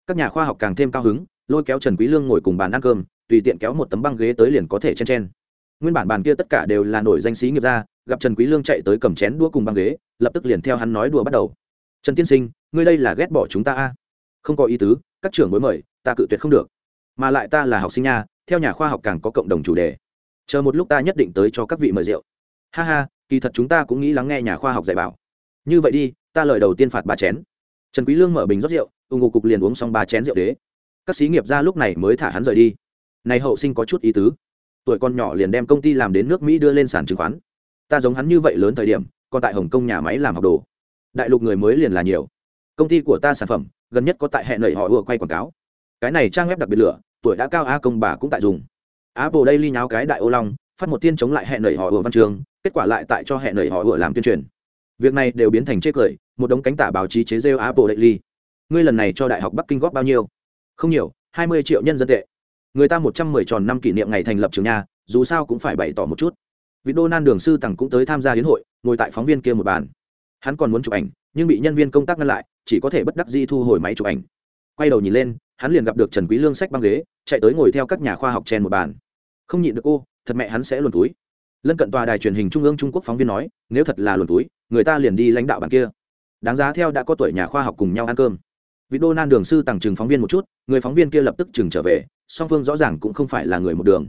Các nhà khoa học càng thêm cao hứng, lôi kéo trần quý lương ngồi cùng bàn ăn cơm, tùy tiện kéo một tấm băng ghế tới liền có thể chen chen. Nguyên bản bàn kia tất cả đều là nổi danh sĩ nghiệp gia, gặp trần quý lương chạy tới cầm chén đũa cùng băng ghế, lập tức liền theo hắn nói đùa bắt đầu. Trần tiên sinh, ngươi đây là ghét bỏ chúng ta a? À? không có ý tứ, các trưởng bối mời, ta cự tuyệt không được. Mà lại ta là học sinh nha, theo nhà khoa học càng có cộng đồng chủ đề. Chờ một lúc ta nhất định tới cho các vị mời rượu. Ha ha kỳ thật chúng ta cũng nghĩ lắng nghe nhà khoa học dạy bảo. Như vậy đi, ta lời đầu tiên phạt ba chén. Trần quý lương mở bình rót rượu Ung ngục cục liền uống xong ba chén rượu đế. Các sĩ nghiệp gia lúc này mới thả hắn rời đi. Này hậu sinh có chút ý tứ. Tuổi con nhỏ liền đem công ty làm đến nước mỹ đưa lên sàn chứng khoán. Ta giống hắn như vậy lớn thời điểm, còn tại hồng kông nhà máy làm học đồ. Đại lục người mới liền là nhiều. Công ty của ta sản phẩm, gần nhất có tại hệ nảy họ vừa quay quảng cáo. Cái này trang web đặc biệt lửa, tuổi đã cao a công bà cũng tại dùng. Apple đây ly nháo cái đại ô long, phát một tiên chống lại hệ nảy họ vừa văn trường kết quả lại tại cho hệ lời họ vừa làm tuyên truyền. Việc này đều biến thành chê cười, một đống cánh tả báo chí chế rêu apple daily. Ngươi lần này cho đại học bắc kinh góp bao nhiêu? Không nhiều, hai mươi triệu nhân dân tệ. Người ta một trăm mười tròn năm kỷ niệm ngày thành lập trường nhà dù sao cũng phải bày tỏ một chút. Vị đô nan đường sư tằng cũng tới tham gia hiến hội, ngồi tại phóng viên kia một bàn. Hắn còn muốn chụp ảnh, nhưng bị nhân viên công tác ngăn lại, chỉ có thể bất đắc di thu hồi máy chụp ảnh. Quay đầu nhìn lên, hắn liền gặp được trần quý lương sách băng ghế, chạy tới ngồi theo các nhà khoa học chen một bàn. Không nhịn được cô, thật mẹ hắn sẽ luồn túi lân cận tòa đài truyền hình trung ương trung quốc phóng viên nói, nếu thật là luồn túi, người ta liền đi lãnh đạo bàn kia. Đáng giá theo đã có tuổi nhà khoa học cùng nhau ăn cơm. Vị đô nan đường sư tặng trừng phóng viên một chút, người phóng viên kia lập tức trừng trở về, song phương rõ ràng cũng không phải là người một đường.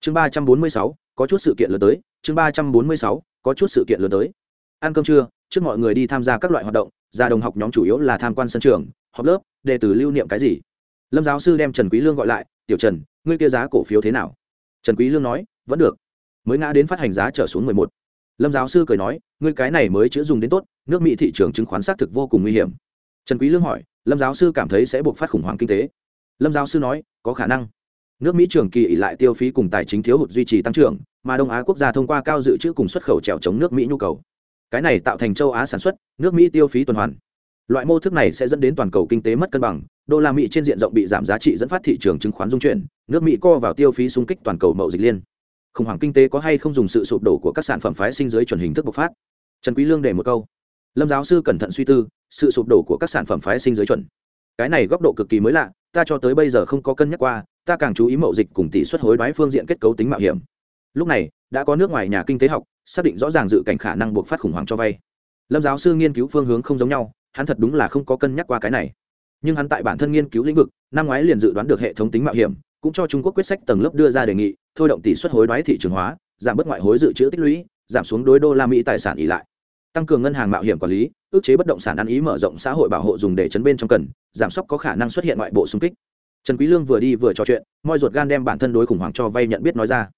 Chương ba trăm bốn mươi sáu, có chút sự kiện lớn tới. Chương ba trăm bốn mươi sáu, có chút sự kiện lớn tới. Ăn cơm trưa, trước mọi người đi tham gia các loại hoạt động, gia đồng học nhóm chủ yếu là tham quan sân trường học lớp, đệ tử lưu niệm cái gì. Lâm giáo sư đem trần quý lương gọi lại, tiểu trần, ngươi kia giá cổ phiếu thế nào? Trần quý lương nói, vẫn được mới ngã đến phát hành giá trở xuống mười một. Lâm giáo sư cười nói, ngươi cái này mới chữa dùng đến tốt, nước mỹ thị trường chứng khoán xác thực vô cùng nguy hiểm. Trần quý lương hỏi, lâm giáo sư cảm thấy sẽ buộc phát khủng hoảng kinh tế. Lâm giáo sư nói, có khả năng. Nước mỹ trường kỳ ỉ lại tiêu phí cùng tài chính thiếu hụt duy trì tăng trưởng, mà đông á quốc gia thông qua cao dự trữ cùng xuất khẩu trèo chống nước mỹ nhu cầu. Cái này tạo thành châu á sản xuất, nước mỹ tiêu phí tuần hoàn. Loại mô thức này sẽ dẫn đến toàn cầu kinh tế mất cân bằng, đô la mỹ trên diện rộng bị giảm giá trị dẫn phát thị trường chứng khoán dung chuyển, nước mỹ co vào tiêu phí xung kích toàn cầu mậu dịch liên khủng hoảng kinh tế có hay không dùng sự sụp đổ của các sản phẩm phái sinh dưới chuẩn hình thức bộc phát? Trần quý lương để một câu. Lâm giáo sư cẩn thận suy tư, sự sụp đổ của các sản phẩm phái sinh dưới chuẩn. Cái này góc độ cực kỳ mới lạ, ta cho tới bây giờ không có cân nhắc qua, ta càng chú ý mậu dịch cùng tỷ suất hối đoái phương diện kết cấu tính mạo hiểm. Lúc này, đã có nước ngoài nhà kinh tế học, xác định rõ ràng dự cảnh khả năng buộc phát khủng hoảng cho vay. Lâm giáo sư nghiên cứu phương hướng không giống nhau, hắn thật đúng là không có cân nhắc qua cái này. Nhưng hắn tại bản thân nghiên cứu lĩnh vực, năm ngoái liền dự đoán được hệ thống tính mạo hiểm cũng cho trung quốc quyết sách tầng lớp đưa ra đề nghị, thôi động tỷ suất hối đoái thị trường hóa, giảm bớt ngoại hối dự trữ tích lũy, giảm xuống đối đô la mỹ tài sản ỉ lại. Tăng cường ngân hàng mạo hiểm quản lý, ước chế bất động sản ăn ý mở rộng xã hội bảo hộ dùng để chấn bên trong cần, giảm sốc có khả năng xuất hiện ngoại bộ xung kích. Trần quý lương vừa đi vừa trò chuyện, moi ruột gan đem bản thân đối khủng hoảng cho vay nhận biết nói ra.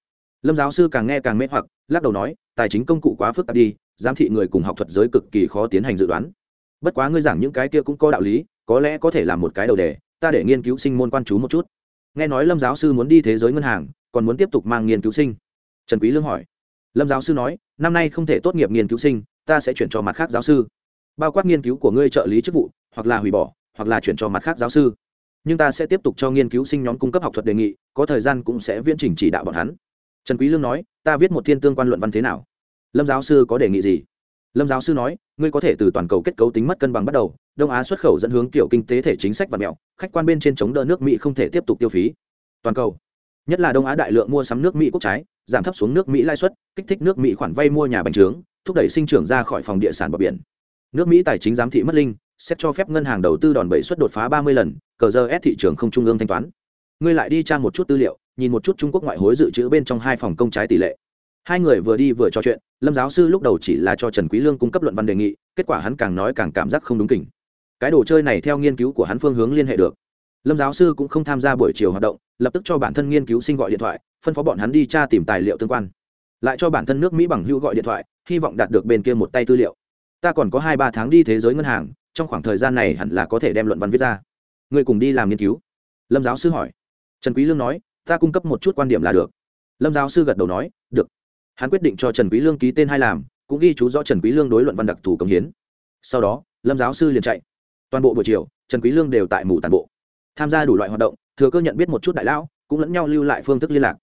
Lâm giáo sư càng nghe càng mê hoặc, lắc đầu nói, tài chính công cụ quá phức tạp đi, giám thị người cùng học thuật giới cực kỳ khó tiến hành dự đoán. Bất quá ngươi giảng những cái kia cũng có đạo lý, có lẽ có thể làm một cái đầu đề, ta để nghiên cứu sinh môn quan chú một chút nghe nói lâm giáo sư muốn đi thế giới ngân hàng, còn muốn tiếp tục mang nghiên cứu sinh. Trần quý lương hỏi. Lâm giáo sư nói, năm nay không thể tốt nghiệp nghiên cứu sinh, ta sẽ chuyển cho mặt khác giáo sư. Bao quát nghiên cứu của ngươi trợ lý chức vụ, hoặc là hủy bỏ, hoặc là chuyển cho mặt khác giáo sư. Nhưng ta sẽ tiếp tục cho nghiên cứu sinh nhóm cung cấp học thuật đề nghị, có thời gian cũng sẽ viễn trình chỉ đạo bọn hắn. Trần quý lương nói, ta viết một thiên tương quan luận văn thế nào? Lâm giáo sư có đề nghị gì? Lâm giáo sư nói, ngươi có thể từ toàn cầu kết cấu tính mất cân bằng bắt đầu, đông á xuất khẩu dẫn hướng kiểu kinh tế thể chính sách và mẹo, khách quan bên trên chống đỡ nước mỹ không thể tiếp tục tiêu phí. Toàn cầu, nhất là đông á đại lượng mua sắm nước mỹ quốc trái, giảm thấp xuống nước mỹ lãi suất, kích thích nước mỹ khoản vay mua nhà bành trướng, thúc đẩy sinh trưởng ra khỏi phòng địa sản bờ biển. Nước mỹ tài chính giám thị mất linh sẽ cho phép ngân hàng đầu tư đòn bẩy suất đột phá ba mươi lần, cờ giờ ép thị trường không trung ương thanh toán. Ngươi lại đi tra một chút tư liệu, nhìn một chút trung quốc ngoại hối dự trữ bên trong hai phòng công trái tỷ lệ hai người vừa đi vừa trò chuyện, lâm giáo sư lúc đầu chỉ là cho trần quý lương cung cấp luận văn đề nghị, kết quả hắn càng nói càng cảm giác không đúng kỉnh cái đồ chơi này theo nghiên cứu của hắn phương hướng liên hệ được. Lâm giáo sư cũng không tham gia buổi chiều hoạt động, lập tức cho bản thân nghiên cứu sinh gọi điện thoại, phân phó bọn hắn đi tra tìm tài liệu tương quan. Lại cho bản thân nước mỹ bằng hữu gọi điện thoại, hy vọng đạt được bên kia một tay tư liệu. Ta còn có hai ba tháng đi thế giới ngân hàng, trong khoảng thời gian này hẳn là có thể đem luận văn viết ra. Người cùng đi làm nghiên cứu. Lâm giáo sư hỏi. Trần quý lương nói, ta cung cấp một chút quan điểm là được. Lâm giáo sư gật đầu nói, được hắn quyết định cho trần quý lương ký tên hai làm, cũng ghi chú rõ trần quý lương đối luận văn đặc thù công hiến. Sau đó, lâm giáo sư liền chạy. Toàn bộ buổi chiều, trần quý lương đều tại mù tàn bộ. Tham gia đủ loại hoạt động, thừa cơ nhận biết một chút đại lão, cũng lẫn nhau lưu lại phương thức liên lạc.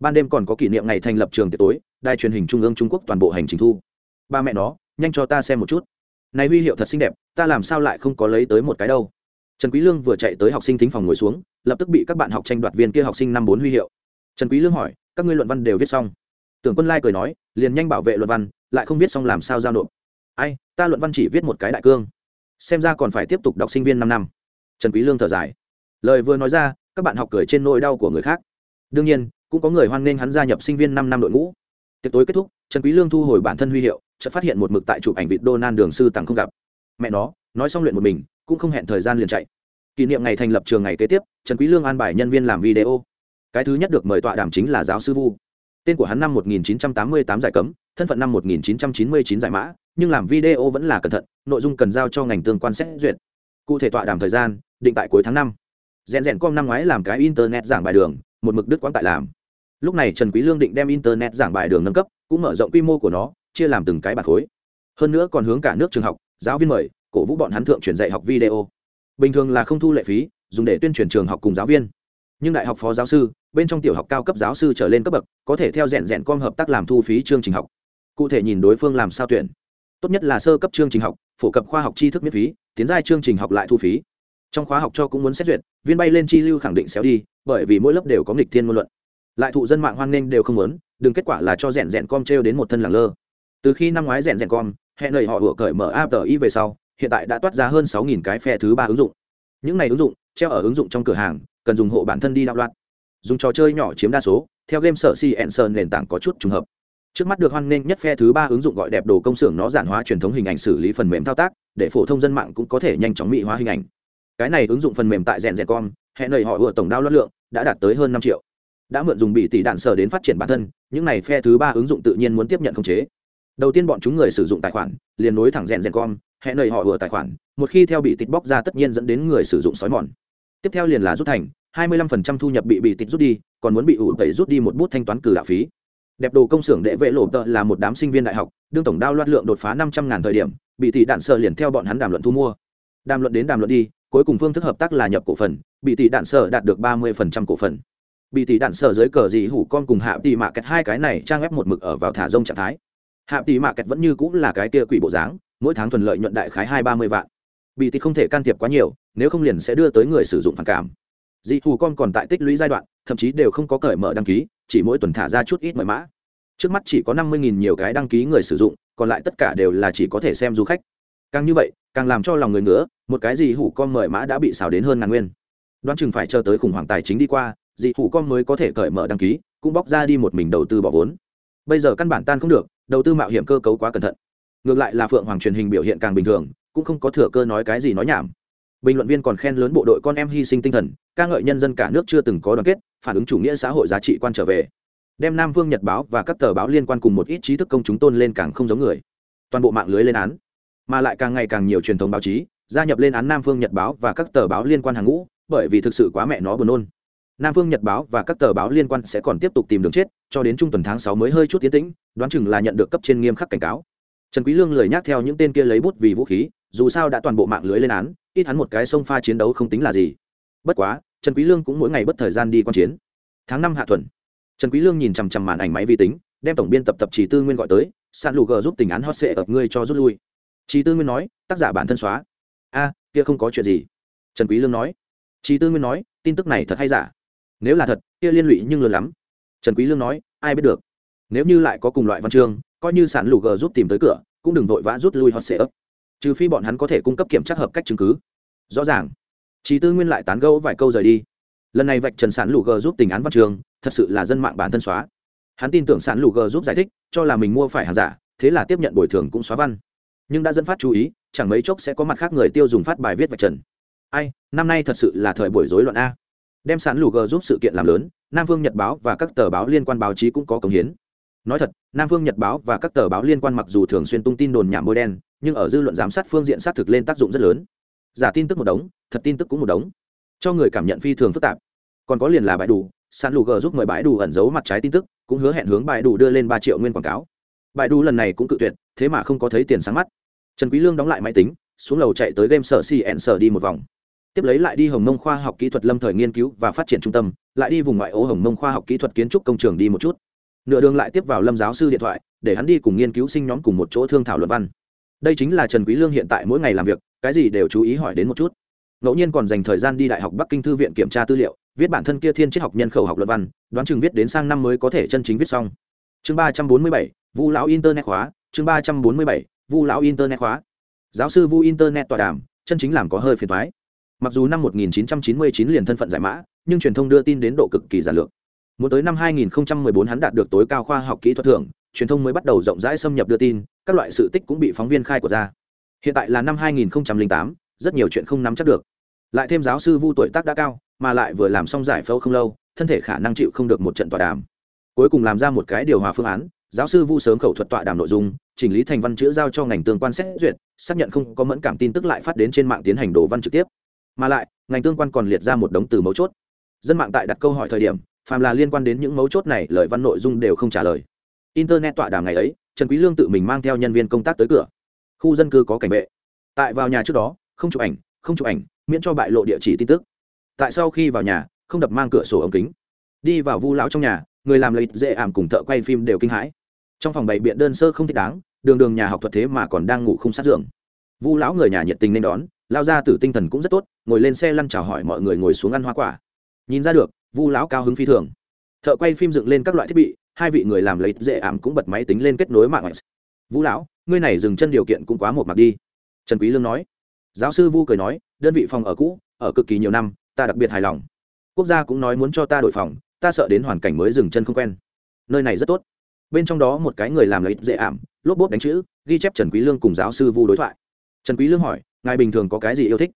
Ban đêm còn có kỷ niệm ngày thành lập trường tiệc tối, đài truyền hình trung ương trung quốc toàn bộ hành trình thu. Ba mẹ nó, nhanh cho ta xem một chút. Này huy hiệu thật xinh đẹp, ta làm sao lại không có lấy tới một cái đâu. Trần quý lương vừa chạy tới học sinh thính phòng ngồi xuống, lập tức bị các bạn học tranh đoạt viên kia học sinh năm bốn huy hiệu. Trần quý lương hỏi, các ngươi luận văn đều viết xong? Tưởng quân lai cười nói, liền nhanh bảo vệ luận văn, lại không viết xong làm sao giao nộp. Ai, ta luận văn chỉ viết một cái đại cương. Xem ra còn phải tiếp tục đọc sinh viên năm năm. Trần quý lương thở dài. Lời vừa nói ra, các bạn học cười trên nỗi đau của người khác. Đương nhiên, cũng có người hoan nghênh hắn gia nhập sinh viên năm năm đội ngũ. Tiệc tối kết thúc, trần quý lương thu hồi bản thân huy hiệu, chợt phát hiện một mực tại chụp ảnh vịt Donan đường sư tặng không gặp. Mẹ nó, nói xong luyện một mình, cũng không hẹn thời gian liền chạy. Kỷ niệm ngày thành lập trường ngày kế tiếp, trần quý lương an bài nhân viên làm video. Cái thứ nhất được mời tọa đàm chính là giáo sư vu tên của hắn năm 1988 giải cấm, thân phận năm 1999 giải mã, nhưng làm video vẫn là cẩn thận, nội dung cần giao cho ngành tương quan xét duyệt. Cụ thể tọa đàm thời gian, định tại cuối tháng năm. Rèn rèn com năm ngoái làm cái internet giảng bài đường, một mực đức quãng tại làm. Lúc này trần quý lương định đem internet giảng bài đường nâng cấp, cũng mở rộng quy mô của nó, chia làm từng cái bản khối. Hơn nữa còn hướng cả nước trường học, giáo viên mời, cổ vũ bọn hắn thượng truyền dạy học video. Bình thường là không thu lệ phí, dùng để tuyên truyền trường học cùng giáo viên. Nhưng đại học phó giáo sư bên trong tiểu học cao cấp giáo sư trở lên cấp bậc, có thể theo rèn rèn com hợp tác làm thu phí chương trình học. Cụ thể nhìn đối phương làm sao tuyển. Tốt nhất là sơ cấp chương trình học, phổ cập khoa học tri thức miễn phí, tiến giai chương trình học lại thu phí. Trong khóa học cho cũng muốn xét duyệt, viên bay lên chi lưu khẳng định xéo đi, bởi vì mỗi lớp đều có nghịch thiên ngôn luận. Lại thụ dân mạng hoan nghênh đều không muốn, đừng kết quả là cho rèn rèn com trêu đến một thân làng lơ. Từ khi năm ngoái rèn rèn com, hẹn lời họ vừa cởi mở app y về sau, hiện tại đã toát ra hơn sáu cái phe thứ ba ứng dụng. Những này ứng dụng treo ở ứng dụng trong cửa hàng, cần dùng hộ bản thân đi đạo loạn dùng trò chơi nhỏ chiếm đa số, theo game sở si sơn nền tảng có chút trùng hợp. Trước mắt được hoan nghênh nhất phe thứ ba ứng dụng gọi đẹp đồ công xưởng nó giản hóa truyền thống hình ảnh xử lý phần mềm thao tác, để phổ thông dân mạng cũng có thể nhanh chóng mỹ hóa hình ảnh. Cái này ứng dụng phần mềm tại rèn rèn com, hẹn lời họ vừa tổng đao lót lượng, đã đạt tới hơn năm triệu. Đã mượn dùng bị tỷ đạn sở đến phát triển bản thân, những này phe thứ ba ứng dụng tự nhiên muốn tiếp nhận khống chế. Đầu tiên bọn chúng người sử dụng tài khoản, liền nối thẳng rèn rèn com, hẹn lời họ vừa tài khoản, một khi theo bị tịt bóc ra tất nhiên dẫn đến người sử dụng sói mòn. Tiếp theo liền là rút thành 25% thu nhập bị bị tịt rút đi, còn muốn bị ủ tẩy rút đi một bút thanh toán cử đạo phí. Đẹp đồ công xưởng đệ vệ lộ tợ là một đám sinh viên đại học, đương tổng đao loạt lượng đột phá năm trăm ngàn thời điểm, bị tỷ đạn sở liền theo bọn hắn đàm luận thu mua. Đàm luận đến đàm luận đi, cuối cùng phương thức hợp tác là nhập cổ phần, bị tỷ đạn sở đạt được ba mươi phần trăm cổ phần. Bị tỷ đạn sở dưới cờ gì hủ con cùng hạ tỷ mạ kẹt hai cái này trang ép một mực ở vào thả rông trạng thái. Hạ tỷ mạ kẹt vẫn như cũng là cái kia quỷ bộ dáng, mỗi tháng thuần lợi nhuận đại khái hai ba mươi vạn. Bị tỷ không thể can thiệp quá nhiều, nếu không liền sẽ đưa tới người sử dụng phản cảm dị thù con còn tại tích lũy giai đoạn, thậm chí đều không có cởi mở đăng ký, chỉ mỗi tuần thả ra chút ít mời mã. Trước mắt chỉ có năm mươi nhiều cái đăng ký người sử dụng, còn lại tất cả đều là chỉ có thể xem du khách. Càng như vậy, càng làm cho lòng người ngứa, một cái gì hủ con mời mã đã bị xào đến hơn ngàn nguyên. Đoán chừng phải chờ tới khủng hoảng tài chính đi qua, dị hủ con mới có thể cởi mở đăng ký, cũng bóc ra đi một mình đầu tư bỏ vốn. Bây giờ căn bản tan không được, đầu tư mạo hiểm cơ cấu quá cẩn thận. Ngược lại là phượng hoàng truyền hình biểu hiện càng bình thường, cũng không có thừa cơ nói cái gì nói nhảm bình luận viên còn khen lớn bộ đội con em hy sinh tinh thần, ca ngợi nhân dân cả nước chưa từng có đoàn kết, phản ứng chủ nghĩa xã hội giá trị quan trở về. Đem nam vương nhật báo và các tờ báo liên quan cùng một ít trí thức công chúng tôn lên càng không giống người. Toàn bộ mạng lưới lên án. Mà lại càng ngày càng nhiều truyền thống báo chí, gia nhập lên án nam phương nhật báo và các tờ báo liên quan hàng ngũ, bởi vì thực sự quá mẹ nó buồn nôn. Nam phương nhật báo và các tờ báo liên quan sẽ còn tiếp tục tìm đường chết, cho đến trung tuần tháng sáu mới hơi chút tiến tĩnh, đoán chừng là nhận được cấp trên nghiêm khắc cảnh cáo. Trần quý lương lười nhắc theo những tên kia lấy bút vì vũ khí dù sao đã toàn bộ mạng lưới lên án, ít hắn một cái sông pha chiến đấu không tính là gì. Bất quá, trần quý lương cũng mỗi ngày bất thời gian đi quan chiến. Tháng năm hạ thuần trần quý lương nhìn chằm chằm màn ảnh máy vi tính, đem tổng biên tập tập chỉ tư nguyên gọi tới san lù gờ giúp tình án hot sệ ập ngươi cho rút lui. Chỉ tư nguyên nói, tác giả bản thân xóa. A, kia không có chuyện gì. Trần quý lương nói. Chỉ tư nguyên nói, tin tức này thật hay giả? Nếu là thật, kia liên lụy nhưng lớn lắm. Trần quý lương nói, ai biết được. Nếu như lại có cùng loại văn chương, coi như sản lù gờ giúp tìm tới cửa, cũng đừng vội vã rút lui hot sệ ấp trừ phi bọn hắn có thể cung cấp kiểm tra hợp cách chứng cứ. Rõ ràng. Chỉ tư nguyên lại tán gẫu vài câu rời đi. Lần này vạch trần sản lù g giúp tình án văn trường, thật sự là dân mạng bản thân xóa. Hắn tin tưởng sản lù g giúp giải thích, cho là mình mua phải hàng giả, thế là tiếp nhận bồi thường cũng xóa văn. Nhưng đã dẫn phát chú ý, chẳng mấy chốc sẽ có mặt khác người tiêu dùng phát bài viết vạch trần. Ai, năm nay thật sự là thời buổi rối loạn a. Đem sản lù g giúp sự kiện làm lớn, nam vương nhật báo và các tờ báo liên quan báo chí cũng có công hiến nói thật, nam Phương nhật báo và các tờ báo liên quan mặc dù thường xuyên tung tin đồn nhảm môi đen, nhưng ở dư luận giám sát phương diện xác thực lên tác dụng rất lớn. Giả tin tức một đống, thật tin tức cũng một đống. Cho người cảm nhận phi thường phức tạp. Còn có liền là bãi đủ san lù g giúp mời bãi đủ ẩn giấu mặt trái tin tức, cũng hứa hẹn hướng bãi đủ đưa lên ba triệu nguyên quảng cáo. Bãi đủ lần này cũng cự tuyệt, thế mà không có thấy tiền sáng mắt. Trần quý lương đóng lại máy tính, xuống lầu chạy tới game sở cn sở đi một vòng. Tiếp lấy lại đi hồng mông khoa học kỹ thuật lâm thời nghiên cứu và phát triển trung tâm, lại đi vùng ngoại ô hồng mông khoa học kỹ thuật kiến trúc công trường đi một chút nửa đường lại tiếp vào lâm giáo sư điện thoại, để hắn đi cùng nghiên cứu sinh nhóm cùng một chỗ thương thảo luận văn. Đây chính là trần quý lương hiện tại mỗi ngày làm việc, cái gì đều chú ý hỏi đến một chút. Ngẫu nhiên còn dành thời gian đi đại học bắc kinh thư viện kiểm tra tư liệu, viết bản thân kia thiên triết học nhân khẩu học luận văn, đoán chừng viết đến sang năm mới có thể chân chính viết xong. Chương ba trăm bốn mươi bảy, vu lão internet khóa, chương ba trăm bốn mươi bảy, vu lão internet khóa. Giáo sư vu internet tọa đàm, chân chính làm có hơi phiền toái. mặc dù năm 1999 liền thân phận giải mã, nhưng truyền thông đưa tin đến độ cực kỳ giả lược muốn tới năm 2014 hắn đạt được tối cao khoa học kỹ thuật thưởng truyền thông mới bắt đầu rộng rãi xâm nhập đưa tin các loại sự tích cũng bị phóng viên khai của ra. Hiện tại là năm 2008, rất nhiều chuyện không nắm chắc được. Lại thêm giáo sư vu tuổi tác đã cao mà lại vừa làm xong giải phẫu không lâu thân thể khả năng chịu không được một trận tọa đàm. Cuối cùng làm ra một cái điều hòa phương án giáo sư vu sớm khẩu thuật tọa đàm nội dung chỉnh lý thành văn chữ giao cho ngành tương quan xét duyệt xác nhận không có mẫn cảm tin tức lại phát đến trên mạng tiến hành đồ văn trực tiếp. Mà lại ngành tương quan còn liệt ra một đống từ mấu chốt. Dân mạng tại đặt câu hỏi thời điểm phàm là liên quan đến những mấu chốt này, lời văn nội dung đều không trả lời. Internet tọa đàm ngày ấy, trần quý lương tự mình mang theo nhân viên công tác tới cửa. Khu dân cư có cảnh vệ. Tại vào nhà trước đó, không chụp ảnh, không chụp ảnh, miễn cho bại lộ địa chỉ tin tức. Tại sau khi vào nhà, không đập mang cửa sổ ống kính. Đi vào vu lão trong nhà, người làm lợi dễ ảm cùng thợ quay phim đều kinh hãi. Trong phòng bày biện đơn sơ không thích đáng, đường đường nhà học thuật thế mà còn đang ngủ không sát giường. Vu lão người nhà nhiệt tình nên đón, lao ra từ tinh thần cũng rất tốt, ngồi lên xe lăn chào hỏi mọi người ngồi xuống ăn hoa quả. Nhìn ra được vu lão cao hứng phi thường. Thợ quay phim dựng lên các loại thiết bị, hai vị người làm lấy dễ ảm cũng bật máy tính lên kết nối mạng vũ lão, ngươi này dừng chân điều kiện cũng quá một mặt đi. Trần quý lương nói. Giáo sư vu cười nói, đơn vị phòng ở cũ, ở cực kỳ nhiều năm, ta đặc biệt hài lòng. Quốc gia cũng nói muốn cho ta đổi phòng, ta sợ đến hoàn cảnh mới dừng chân không quen. Nơi này rất tốt. Bên trong đó một cái người làm lấy dễ ảm, lốp bốp đánh chữ, ghi chép trần quý lương cùng giáo sư vu đối thoại. Trần quý lương hỏi, ngài bình thường có cái gì yêu thích?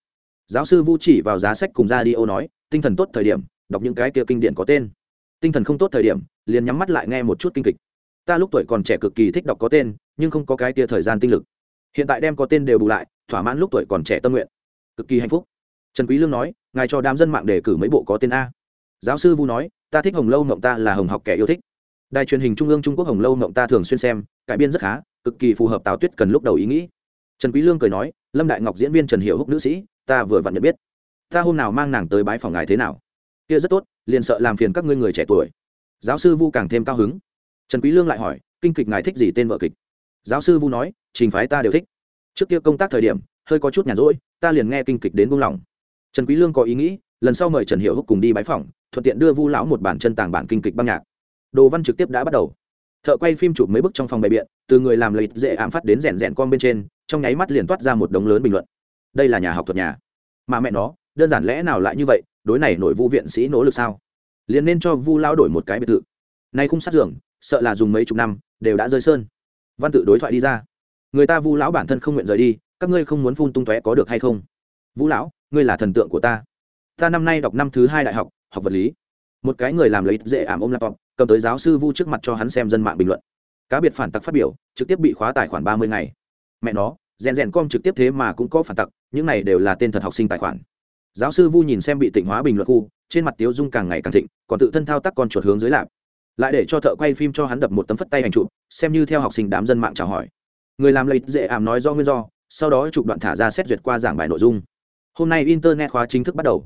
Giáo sư vu chỉ vào giá sách cùng ra đi ô nói, tinh thần tốt thời điểm đọc những cái kia kinh điển có tên. Tinh thần không tốt thời điểm, liền nhắm mắt lại nghe một chút kinh kịch. Ta lúc tuổi còn trẻ cực kỳ thích đọc có tên, nhưng không có cái kia thời gian tinh lực. Hiện tại đem có tên đều bù lại, thỏa mãn lúc tuổi còn trẻ tâm nguyện. Cực kỳ hạnh phúc. Trần quý lương nói, ngài cho đám dân mạng đề cử mấy bộ có tên a. Giáo sư vu nói, ta thích hồng lâu ngọng ta là hồng học kẻ yêu thích. Đài truyền hình trung ương trung quốc hồng lâu ngọng ta thường xuyên xem, cải biên rất khá, cực kỳ phù hợp tào tuyết cần lúc đầu ý nghĩ. Trần quý lương cười nói, lâm đại ngọc diễn viên trần hiểu húc nữ sĩ, ta vừa vặn nhận biết. Ta hôm nào mang nàng tới bái phòng ngài thế nào? Kia rất tốt, liền sợ làm phiền các ngươi người trẻ tuổi. Giáo sư vu càng thêm cao hứng. Trần quý lương lại hỏi, kinh kịch ngài thích gì tên vợ kịch? Giáo sư vu nói, trình phái ta đều thích. Trước kia công tác thời điểm, hơi có chút nhàn rỗi, ta liền nghe kinh kịch đến buông lỏng. Trần quý lương có ý nghĩ, lần sau mời trần hiệu húc cùng đi bái phòng thuận tiện đưa vu lão một bản chân tàng bản kinh kịch băng nhạc. Đồ văn trực tiếp đã bắt đầu. Thợ quay phim chụp mấy bức trong phòng bày biện, từ người làm lợi dễ ám phát đến rèn rèn con bên trên, trong nháy mắt liền toát ra một đống lớn bình luận. Đây là nhà học thuật nhà. Mà mẹ nó, đơn giản lẽ nào lại như vậy? Đối này nội vu viện sĩ nỗ lực sao? Liền nên cho vu lão đổi một cái biệt thự. Nay khung sát giường, sợ là dùng mấy chục năm, đều đã rơi sơn. Văn tự đối thoại đi ra. Người ta vu lão bản thân không nguyện rời đi, các ngươi không muốn phun tung tóe có được hay không? Vũ lão, ngươi là thần tượng của ta. Ta năm nay đọc năm thứ hai đại học học vật lý. Một cái người làm lấy dễ ảm ôm laptop, cầm tới giáo sư vu trước mặt cho hắn xem dân mạng bình luận. Cá biệt phản tặc phát biểu, trực tiếp bị khóa tài khoản ba mươi ngày. Mẹ nó, rèn rèn com trực tiếp thế mà cũng có phản tặc, những này đều là tên thật học sinh tài khoản giáo sư vu nhìn xem bị tịnh hóa bình luận khu, trên mặt tiếu dung càng ngày càng thịnh, còn tự thân thao tác con chuột hướng dưới lạp. Lại để cho thợ quay phim cho hắn đập một tấm phất tay hành chụp, xem như theo học sinh đám dân mạng chào hỏi. Người làm lấy dễ ảm nói do nguyên do, sau đó chụp đoạn thả ra xét duyệt qua giảng bài nội dung. Hôm nay internet khóa chính thức bắt đầu.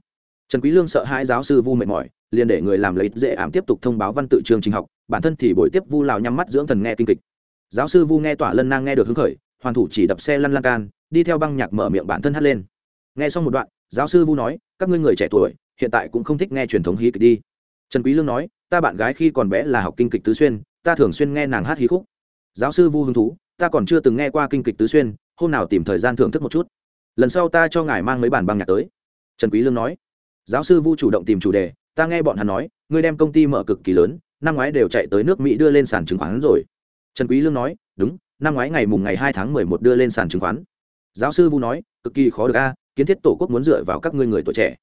Trần quý lương sợ hai giáo sư vu mệt mỏi, liền để người làm lấy dễ ảm tiếp tục thông báo văn tự trường trình học, bản thân thì buổi tiếp vu lào nhắm mắt dưỡng thần nghe kinh kịch. Giáo sư vu nghe tỏa lân nang nghe được hứng khởi, hoàn thủ chỉ đập xe lăn lan can, đi theo băng nhạc mở miệng bản thân hát lên. Nghe xong một đoạn giáo sư vu nói, các ngươi người trẻ tuổi, hiện tại cũng không thích nghe truyền thống hí kịch đi. Trần quý lương nói, ta bạn gái khi còn bé là học kinh kịch tứ xuyên, ta thường xuyên nghe nàng hát hí khúc. Giáo sư vu hứng thú, ta còn chưa từng nghe qua kinh kịch tứ xuyên, hôm nào tìm thời gian thưởng thức một chút. Lần sau ta cho ngài mang mấy bản băng nhạc tới. Trần quý lương nói, giáo sư vu chủ động tìm chủ đề, ta nghe bọn hắn nói, ngươi đem công ty mở cực kỳ lớn, năm ngoái đều chạy tới nước mỹ đưa lên sàn chứng khoán rồi. Trần quý lương nói, đúng, năm ngoái ngày mùng ngày hai tháng mười một đưa lên sàn chứng khoán. Giáo sư vu nói, cực kỳ khó được a kiến thiết tổ quốc muốn dựa vào các ngươi người tuổi trẻ.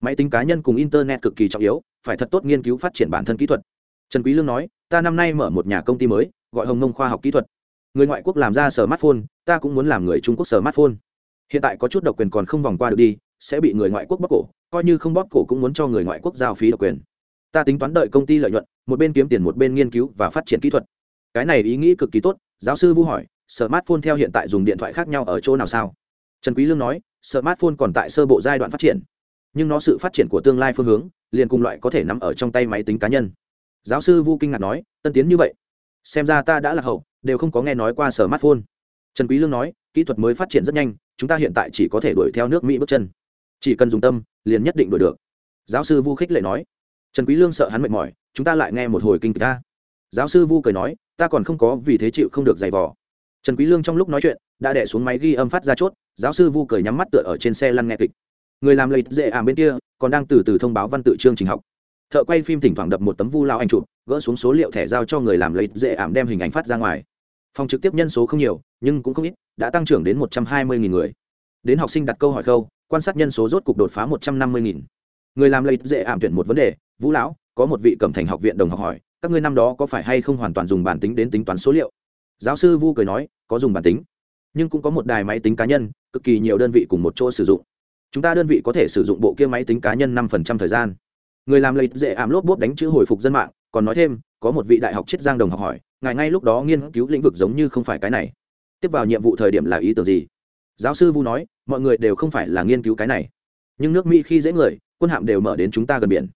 Máy tính cá nhân cùng internet cực kỳ trọng yếu, phải thật tốt nghiên cứu phát triển bản thân kỹ thuật. Trần quý lương nói, ta năm nay mở một nhà công ty mới, gọi hồng nông khoa học kỹ thuật. Người ngoại quốc làm ra smartphone, ta cũng muốn làm người trung quốc smartphone. Hiện tại có chút độc quyền còn không vòng qua được đi, sẽ bị người ngoại quốc bóp cổ, coi như không bóp cổ cũng muốn cho người ngoại quốc giao phí độc quyền. Ta tính toán đợi công ty lợi nhuận, một bên kiếm tiền một bên nghiên cứu và phát triển kỹ thuật. Cái này ý nghĩ cực kỳ tốt, giáo sư vu hỏi, smartphone theo hiện tại dùng điện thoại khác nhau ở chỗ nào sao? Trần quý lương nói smartphone còn tại sơ bộ giai đoạn phát triển. Nhưng nó sự phát triển của tương lai phương hướng liền cùng loại có thể nắm ở trong tay máy tính cá nhân. Giáo sư vu kinh ngạc nói, tân tiến như vậy, xem ra ta đã là hậu, đều không có nghe nói qua smartphone. Trần quý lương nói, kỹ thuật mới phát triển rất nhanh, chúng ta hiện tại chỉ có thể đuổi theo nước mỹ bước chân. Chỉ cần dùng tâm, liền nhất định đuổi được. Giáo sư vu khích lệ nói. Trần quý lương sợ hắn mệt mỏi, chúng ta lại nghe một hồi kinh kịch ta. Giáo sư vu cười nói, ta còn không có vì thế chịu không được giày vò. Trần quý lương trong lúc nói chuyện đã đẻ xuống máy ghi âm phát ra chốt, giáo sư vu cười nhắm mắt tựa ở trên xe lăn nghe kịch. Người làm lấy dễ ảm bên kia, còn đang từ từ thông báo văn tự chương trình học. Thợ quay phim thỉnh thoảng đập một tấm vu lao anh chụp, gỡ xuống số liệu thẻ giao cho người làm lấy dễ ảm đem hình ảnh phát ra ngoài. Phòng trực tiếp nhân số không nhiều, nhưng cũng không ít, đã tăng trưởng đến một trăm hai mươi người. Đến học sinh đặt câu hỏi khâu, quan sát nhân số rốt cục đột phá một trăm năm mươi người làm lấy dễ ảm tuyển một vấn đề vũ lão, có một vị cẩm thành học viện đồng học hỏi, các ngươi năm đó có phải hay không hoàn toàn dùng bản tính đến tính toán số liệu? Giáo sư vu cười nói, có dùng bản tính nhưng cũng có một đài máy tính cá nhân, cực kỳ nhiều đơn vị cùng một chỗ sử dụng. Chúng ta đơn vị có thể sử dụng bộ kia máy tính cá nhân năm phần trăm thời gian. Người làm lợi dễ ảm lốp bốp đánh chữ hồi phục dân mạng, còn nói thêm, có một vị đại học chiết giang đồng học hỏi, ngài ngay lúc đó nghiên cứu lĩnh vực giống như không phải cái này. Tiếp vào nhiệm vụ thời điểm là ý tưởng gì? Giáo sư vu nói, mọi người đều không phải là nghiên cứu cái này. Nhưng nước mỹ khi dễ người, quân hạm đều mở đến chúng ta gần biển.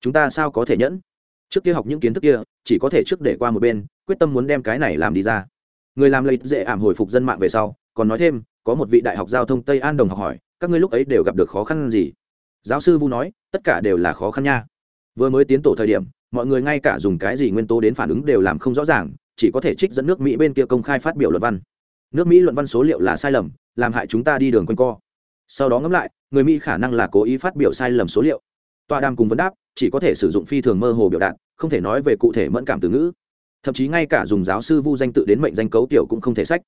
Chúng ta sao có thể nhẫn? Trước kia học những kiến thức kia, chỉ có thể trước để qua một bên, quyết tâm muốn đem cái này làm đi ra người làm lợi dễ ảm hồi phục dân mạng về sau, còn nói thêm, có một vị đại học giao thông tây an đồng học hỏi, các ngươi lúc ấy đều gặp được khó khăn gì? Giáo sư vu nói, tất cả đều là khó khăn nha. Vừa mới tiến tổ thời điểm, mọi người ngay cả dùng cái gì nguyên tố đến phản ứng đều làm không rõ ràng, chỉ có thể trích dẫn nước mỹ bên kia công khai phát biểu luận văn. Nước mỹ luận văn số liệu là sai lầm, làm hại chúng ta đi đường quanh co. Sau đó ngẫm lại, người mỹ khả năng là cố ý phát biểu sai lầm số liệu. Tọa đàm cùng vấn đáp, chỉ có thể sử dụng phi thường mơ hồ biểu đạt, không thể nói về cụ thể mẫn cảm từ ngữ thậm chí ngay cả dùng giáo sư vu danh tự đến mệnh danh cấu tiểu cũng không thể sách.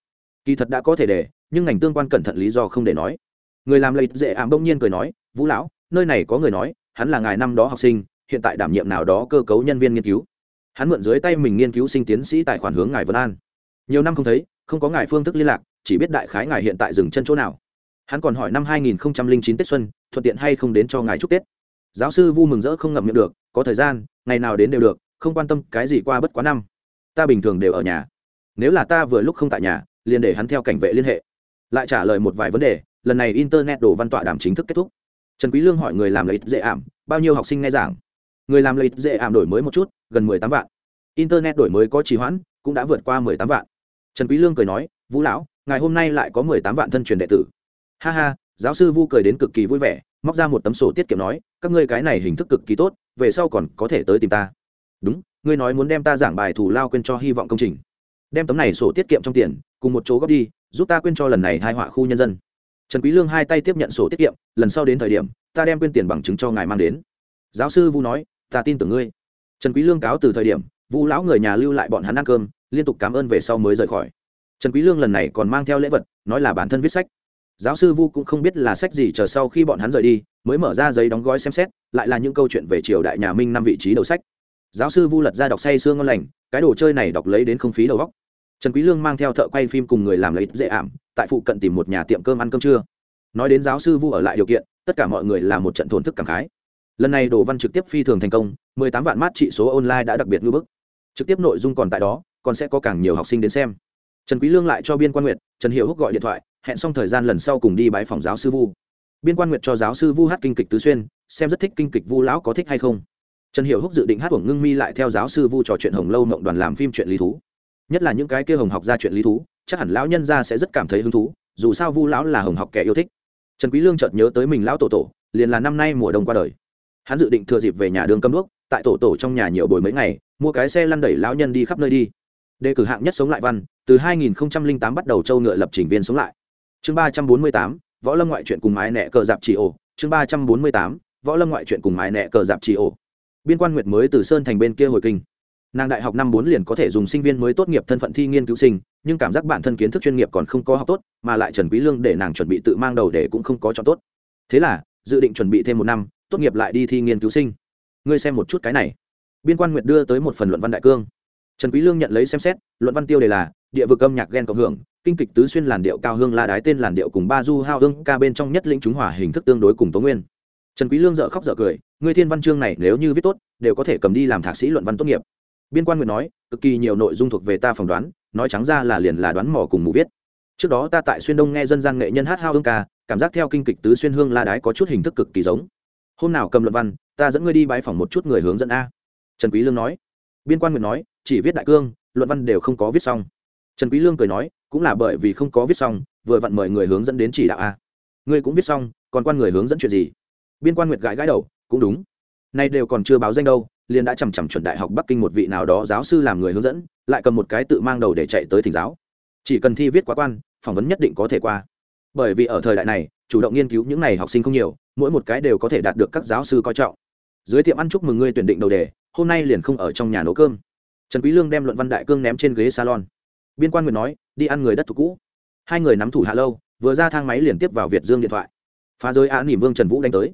Kỳ thật đã có thể để, nhưng ngành tương quan cẩn thận lý do không để nói. Người làm lợi dễ ảm bỗng nhiên cười nói, vũ lão, nơi này có người nói, hắn là ngài năm đó học sinh, hiện tại đảm nhiệm nào đó cơ cấu nhân viên nghiên cứu. Hắn mượn dưới tay mình nghiên cứu sinh tiến sĩ tài khoản hướng ngài vân an. Nhiều năm không thấy, không có ngài phương thức liên lạc, chỉ biết đại khái ngài hiện tại dừng chân chỗ nào. Hắn còn hỏi năm 2009 tết xuân, thuận tiện hay không đến cho ngài chúc tết. Giáo sư vu mừng rỡ không ngậm miệng được, có thời gian, ngày nào đến đều được, không quan tâm cái gì qua bất quá năm ta bình thường đều ở nhà. Nếu là ta vừa lúc không tại nhà, liền để hắn theo cảnh vệ liên hệ. Lại trả lời một vài vấn đề, lần này internet đồ văn tọa đàm chính thức kết thúc. Trần quý lương hỏi người làm lợi ích dễ ảm, bao nhiêu học sinh nghe giảng? Người làm lợi ích dễ ảm đổi mới một chút, gần mười tám vạn. Internet đổi mới có trì hoãn, cũng đã vượt qua mười tám vạn. Trần quý lương cười nói, vũ lão, ngày hôm nay lại có mười tám vạn thân truyền đệ tử. Ha ha, giáo sư vu cười đến cực kỳ vui vẻ, móc ra một tấm sổ tiết kiệm nói, các ngươi cái này hình thức cực kỳ tốt, về sau còn có thể tới tìm ta. Đúng ngươi nói muốn đem ta giảng bài thủ lao quên cho hy vọng công trình. Đem tấm này sổ tiết kiệm trong tiền, cùng một chỗ góp đi, giúp ta quên cho lần này hai họa khu nhân dân. Trần quý lương hai tay tiếp nhận sổ tiết kiệm, lần sau đến thời điểm, ta đem quên tiền bằng chứng cho ngài mang đến. Giáo sư vu nói, ta tin tưởng ngươi. Trần quý lương cáo từ thời điểm, vu lão người nhà lưu lại bọn hắn ăn cơm, liên tục cảm ơn về sau mới rời khỏi. Trần quý lương lần này còn mang theo lễ vật, nói là bản thân viết sách. Giáo sư vu cũng không biết là sách gì chờ sau khi bọn hắn rời đi, mới mở ra giấy đóng gói xem xét, lại là những câu chuyện về triều đại nhà minh năm vị trí đầu sách giáo sư vu lật ra đọc say sương ngon lành, cái đồ chơi này đọc lấy đến không phí đầu góc trần quý lương mang theo thợ quay phim cùng người làm lấy dễ ảm, tại phụ cận tìm một nhà tiệm cơm ăn cơm trưa. Nói đến giáo sư vu ở lại điều kiện, tất cả mọi người là một trận thổn thức cảm khái. Lần này đồ văn trực tiếp phi thường thành công 18 vạn mát trị số online đã đặc biệt ngưỡng bức. Trực tiếp nội dung còn tại đó, còn sẽ có càng nhiều học sinh đến xem. Trần quý lương lại cho biên quan nguyệt, trần hiệu húc gọi điện thoại, hẹn xong thời gian lần sau cùng đi bái phòng giáo sư vu. Biên quan nguyệt cho giáo sư vu hát kinh kịch tứ xuyên, xem rất thích kinh kịch vu lão có thích hay không trần hiệu húc dự định hát của ngưng mi lại theo giáo sư vu trò chuyện hồng lâu mộng đoàn làm phim chuyện lý thú. Nhất là những cái kia hồng học ra chuyện lý thú chắc hẳn lão nhân gia sẽ rất cảm thấy hứng thú dù sao vu lão là hồng học kẻ yêu thích. Trần quý lương chợt nhớ tới mình lão tổ tổ liền là năm nay mùa đông qua đời. Hắn dự định thừa dịp về nhà đường cầm đuốc tại tổ tổ trong nhà nhiều bồi mấy ngày mua cái xe lăn đẩy lão nhân đi khắp nơi đi. Đề cử hạng nhất sống lại văn từ 2008 bắt đầu châu ngựa lập trình viên sống lại. Chương 348, võ lâm ngoại truyện cùng mái nẹ cờ dạp chỉ ổ. Chương 348, võ lâm ngoại truyện cùng mái nẹ cờ dạp chỉ ổ biên quan nguyệt mới từ sơn thành bên kia hồi kinh. Nàng đại học năm bốn liền có thể dùng sinh viên mới tốt nghiệp thân phận thi nghiên cứu sinh, nhưng cảm giác bản thân kiến thức chuyên nghiệp còn không có học tốt, mà lại trần quý lương để nàng chuẩn bị tự mang đầu để cũng không có chọn tốt. Thế là, dự định chuẩn bị thêm một năm, tốt nghiệp lại đi thi nghiên cứu sinh. Ngươi xem một chút cái này. Biên quan nguyệt đưa tới một phần luận văn đại cương. Trần quý lương nhận lấy xem xét, luận văn tiêu đề là địa vực âm nhạc ghen cộng hưởng, kinh kịch tứ xuyên làn điệu cao hương la đái tên làn điệu cùng ba du hao hương ca bên trong nhất lĩnh chúng hòa hình thức tương đối cùng tố nguyên. Trần quý lương dở khóc dở cười ngươi thiên văn chương này nếu như viết tốt, đều có thể cầm đi làm thạc sĩ luận văn tốt nghiệp. Biên quan nguyện nói, cực kỳ nhiều nội dung thuộc về ta phỏng đoán, nói trắng ra là liền là đoán mò cùng mù viết. Trước đó ta tại xuyên đông nghe dân gian nghệ nhân hát hao hương ca, cảm giác theo kinh kịch tứ xuyên hương la đái có chút hình thức cực kỳ giống. Hôm nào cầm luận văn, ta dẫn ngươi đi bãi phỏng một chút người hướng dẫn a. Trần quý lương nói. Biên quan nguyện nói, chỉ viết đại cương, luận văn đều không có viết xong. Trần quý lương cười nói, cũng là bởi vì không có viết xong, vừa vặn mời người hướng dẫn đến chỉ đạo a. Ngươi cũng viết xong, còn quan người hướng dẫn chuyện gì? Biên quan nguyệt gãi gãi đầu cũng đúng. Nay đều còn chưa báo danh đâu, liền đã chằm chằm chuẩn đại học bắc kinh một vị nào đó giáo sư làm người hướng dẫn, lại cầm một cái tự mang đầu để chạy tới thỉnh giáo. Chỉ cần thi viết quá quan, phỏng vấn nhất định có thể qua. Bởi vì ở thời đại này, chủ động nghiên cứu những n à y học sinh không nhiều, mỗi một cái đều có thể đạt được các giáo sư coi trọng. Dưới tiệm ăn chúc mừng ngươi tuyển định đầu đề, hôm nay liền không ở trong nhà nấu cơm. Trần quý lương đem luận văn đại cương ném trên ghế salon. Biên quan nguyện nói, đi ăn người đất thuộc cũ. Hai người nắm thủ hạ lâu, vừa ra thang máy liền tiếp vào việt dương điện thoại. Phá giới á nỉm vương trần vũ đánh tới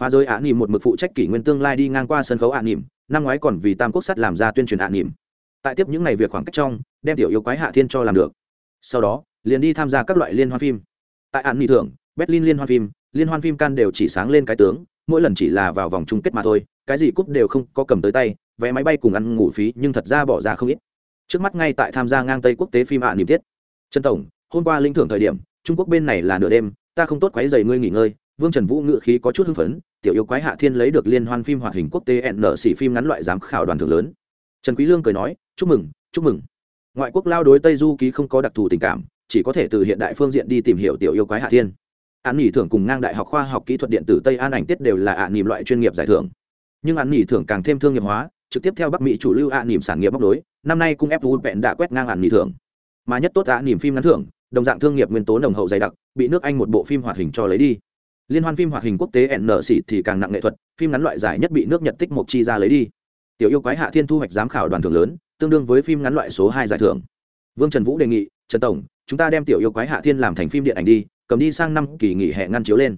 phá giới ạ nỉm một mực phụ trách kỷ nguyên tương lai đi ngang qua sân khấu ạ nỉm, năm ngoái còn vì tam quốc sắt làm ra tuyên truyền ạ nỉm. Tại tiếp những ngày việc khoảng cách trong, đem tiểu yêu quái hạ thiên cho làm được. Sau đó, liền đi tham gia các loại liên hoan phim. Tại ạn nghị thưởng, berlin liên hoan phim, liên hoan phim can đều chỉ sáng lên cái tướng, mỗi lần chỉ là vào vòng chung kết mà thôi, cái gì cúp đều không có cầm tới tay, vé máy bay cùng ăn ngủ phí nhưng thật ra bỏ ra không ít. Trước mắt ngay tại tham gia ngang tây quốc tế phim ạ niềm tiết. Trần tổng, hôm qua linh thưởng thời điểm, trung quốc bên này là nửa đêm ta không tốt quấy dày ngươi nghỉ ngơi. Vương trần vũ ngự khí có chút hưng phấn, tiểu yêu quái hạ thiên lấy được liên hoan phim hoạt hình quốc tế nợ xỉ phim ngắn loại giám khảo đoàn thưởng lớn. Trần quý lương cười nói, chúc mừng chúc mừng. Ngoại quốc lao đối tây du ký không có đặc thù tình cảm, chỉ có thể từ hiện đại phương diện đi tìm hiểu tiểu yêu quái hạ thiên. Án nghỉ thưởng cùng ngang đại học khoa học kỹ thuật điện tử tây an ảnh tiết đều là ạ à loại chuyên nghiệp giải thưởng. Nhưng án nghỉ thưởng càng thêm thương nghiệp hóa, trực tiếp theo bắc mỹ chủ lưu ạ à sản nghiệp bóc đối, năm nay cung fu vẹn đã quét ngang án nghỉ thưởng. Mà nhất tốt ạ nỉm phim ngắn thưởng đồng dạng thương nghiệp nguyên tố nồng hậu dày đặc, bị nước anh một bộ phim hoạt hình cho lấy đi. Liên hoan phim hoạt hình quốc tế n xỉ thì càng nặng nghệ thuật, phim ngắn loại giải nhất bị nước nhật tích mộc chi ra lấy đi. Tiểu yêu quái hạ thiên thu hoạch giám khảo đoàn thưởng lớn, tương đương với phim ngắn loại số hai giải thưởng. Vương trần vũ đề nghị, trần tổng, chúng ta đem tiểu yêu quái hạ thiên làm thành phim điện ảnh đi, cầm đi sang năm kỳ nghỉ hè ngăn chiếu lên.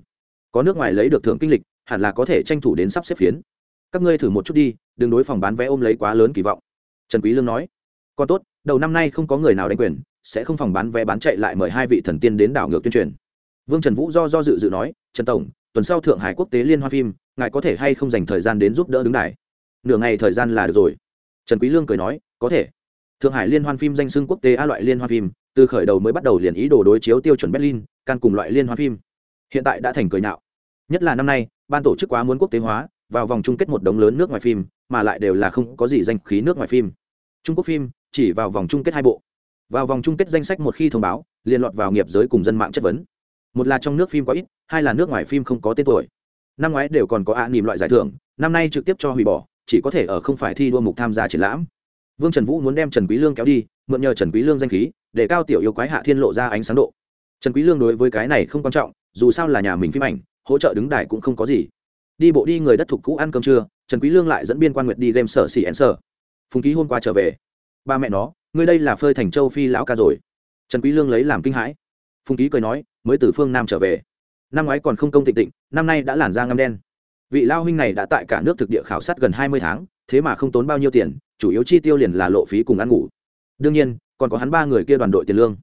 Có nước ngoài lấy được thưởng kinh lịch, hẳn là có thể tranh thủ đến sắp xếp phiến. Các ngươi thử một chút đi, đừng đối phòng bán vé ôm lấy quá lớn kỳ vọng. Trần quý lương nói, còn tốt, đầu năm nay không có người nào đánh quyền sẽ không phòng bán vé bán chạy lại mời hai vị thần tiên đến đảo ngược tuyên truyền. Vương trần vũ do do dự dự nói, trần tổng, tuần sau thượng hải quốc tế liên hoa phim, ngài có thể hay không dành thời gian đến giúp đỡ đứng đài? Nửa ngày thời gian là được rồi. Trần quý lương cười nói, có thể. Thượng hải liên hoan phim danh sưng quốc tế a loại liên hoan phim, từ khởi đầu mới bắt đầu liền ý đồ đối chiếu tiêu chuẩn berlin, can cùng loại liên hoan phim. Hiện tại đã thành cười nhạo. Nhất là năm nay, ban tổ chức quá muốn quốc tế hóa, vào vòng chung kết một đống lớn nước ngoài phim, mà lại đều là không có gì danh khí nước ngoài phim. Trung quốc phim, chỉ vào vòng chung kết hai bộ vào vòng chung kết danh sách một khi thông báo, liền lọt vào nghiệp giới cùng dân mạng chất vấn. Một là trong nước phim có ít, hai là nước ngoài phim không có tên tuổi. Năm ngoái đều còn có ạ à nỉm loại giải thưởng, năm nay trực tiếp cho hủy bỏ, chỉ có thể ở không phải thi đua mục tham gia triển lãm. Vương trần vũ muốn đem trần quý lương kéo đi, mượn nhờ trần quý lương danh khí, để cao tiểu yêu quái hạ thiên lộ ra ánh sáng độ. Trần quý lương đối với cái này không quan trọng, dù sao là nhà mình phim ảnh, hỗ trợ đứng đài cũng không có gì. Đi bộ đi người đất thuộc cũ ăn cơm trưa, trần quý lương lại dẫn biên quan nguyệt đi game sở xỉ én sở. Phùng ký hôm qua trở về. Ba mẹ nó ngươi đây là phơi thành châu phi lão ca rồi. Trần quý lương lấy làm kinh hãi. Phùng ký cười nói, mới từ phương nam trở về. Năm ngoái còn không công tịnh tịnh, năm nay đã làn da ngăm đen. Vị lao huynh này đã tại cả nước thực địa khảo sát gần hai mươi tháng, thế mà không tốn bao nhiêu tiền, chủ yếu chi tiêu liền là lộ phí cùng ăn ngủ. Đương nhiên, còn có hắn ba người kia đoàn đội tiền lương.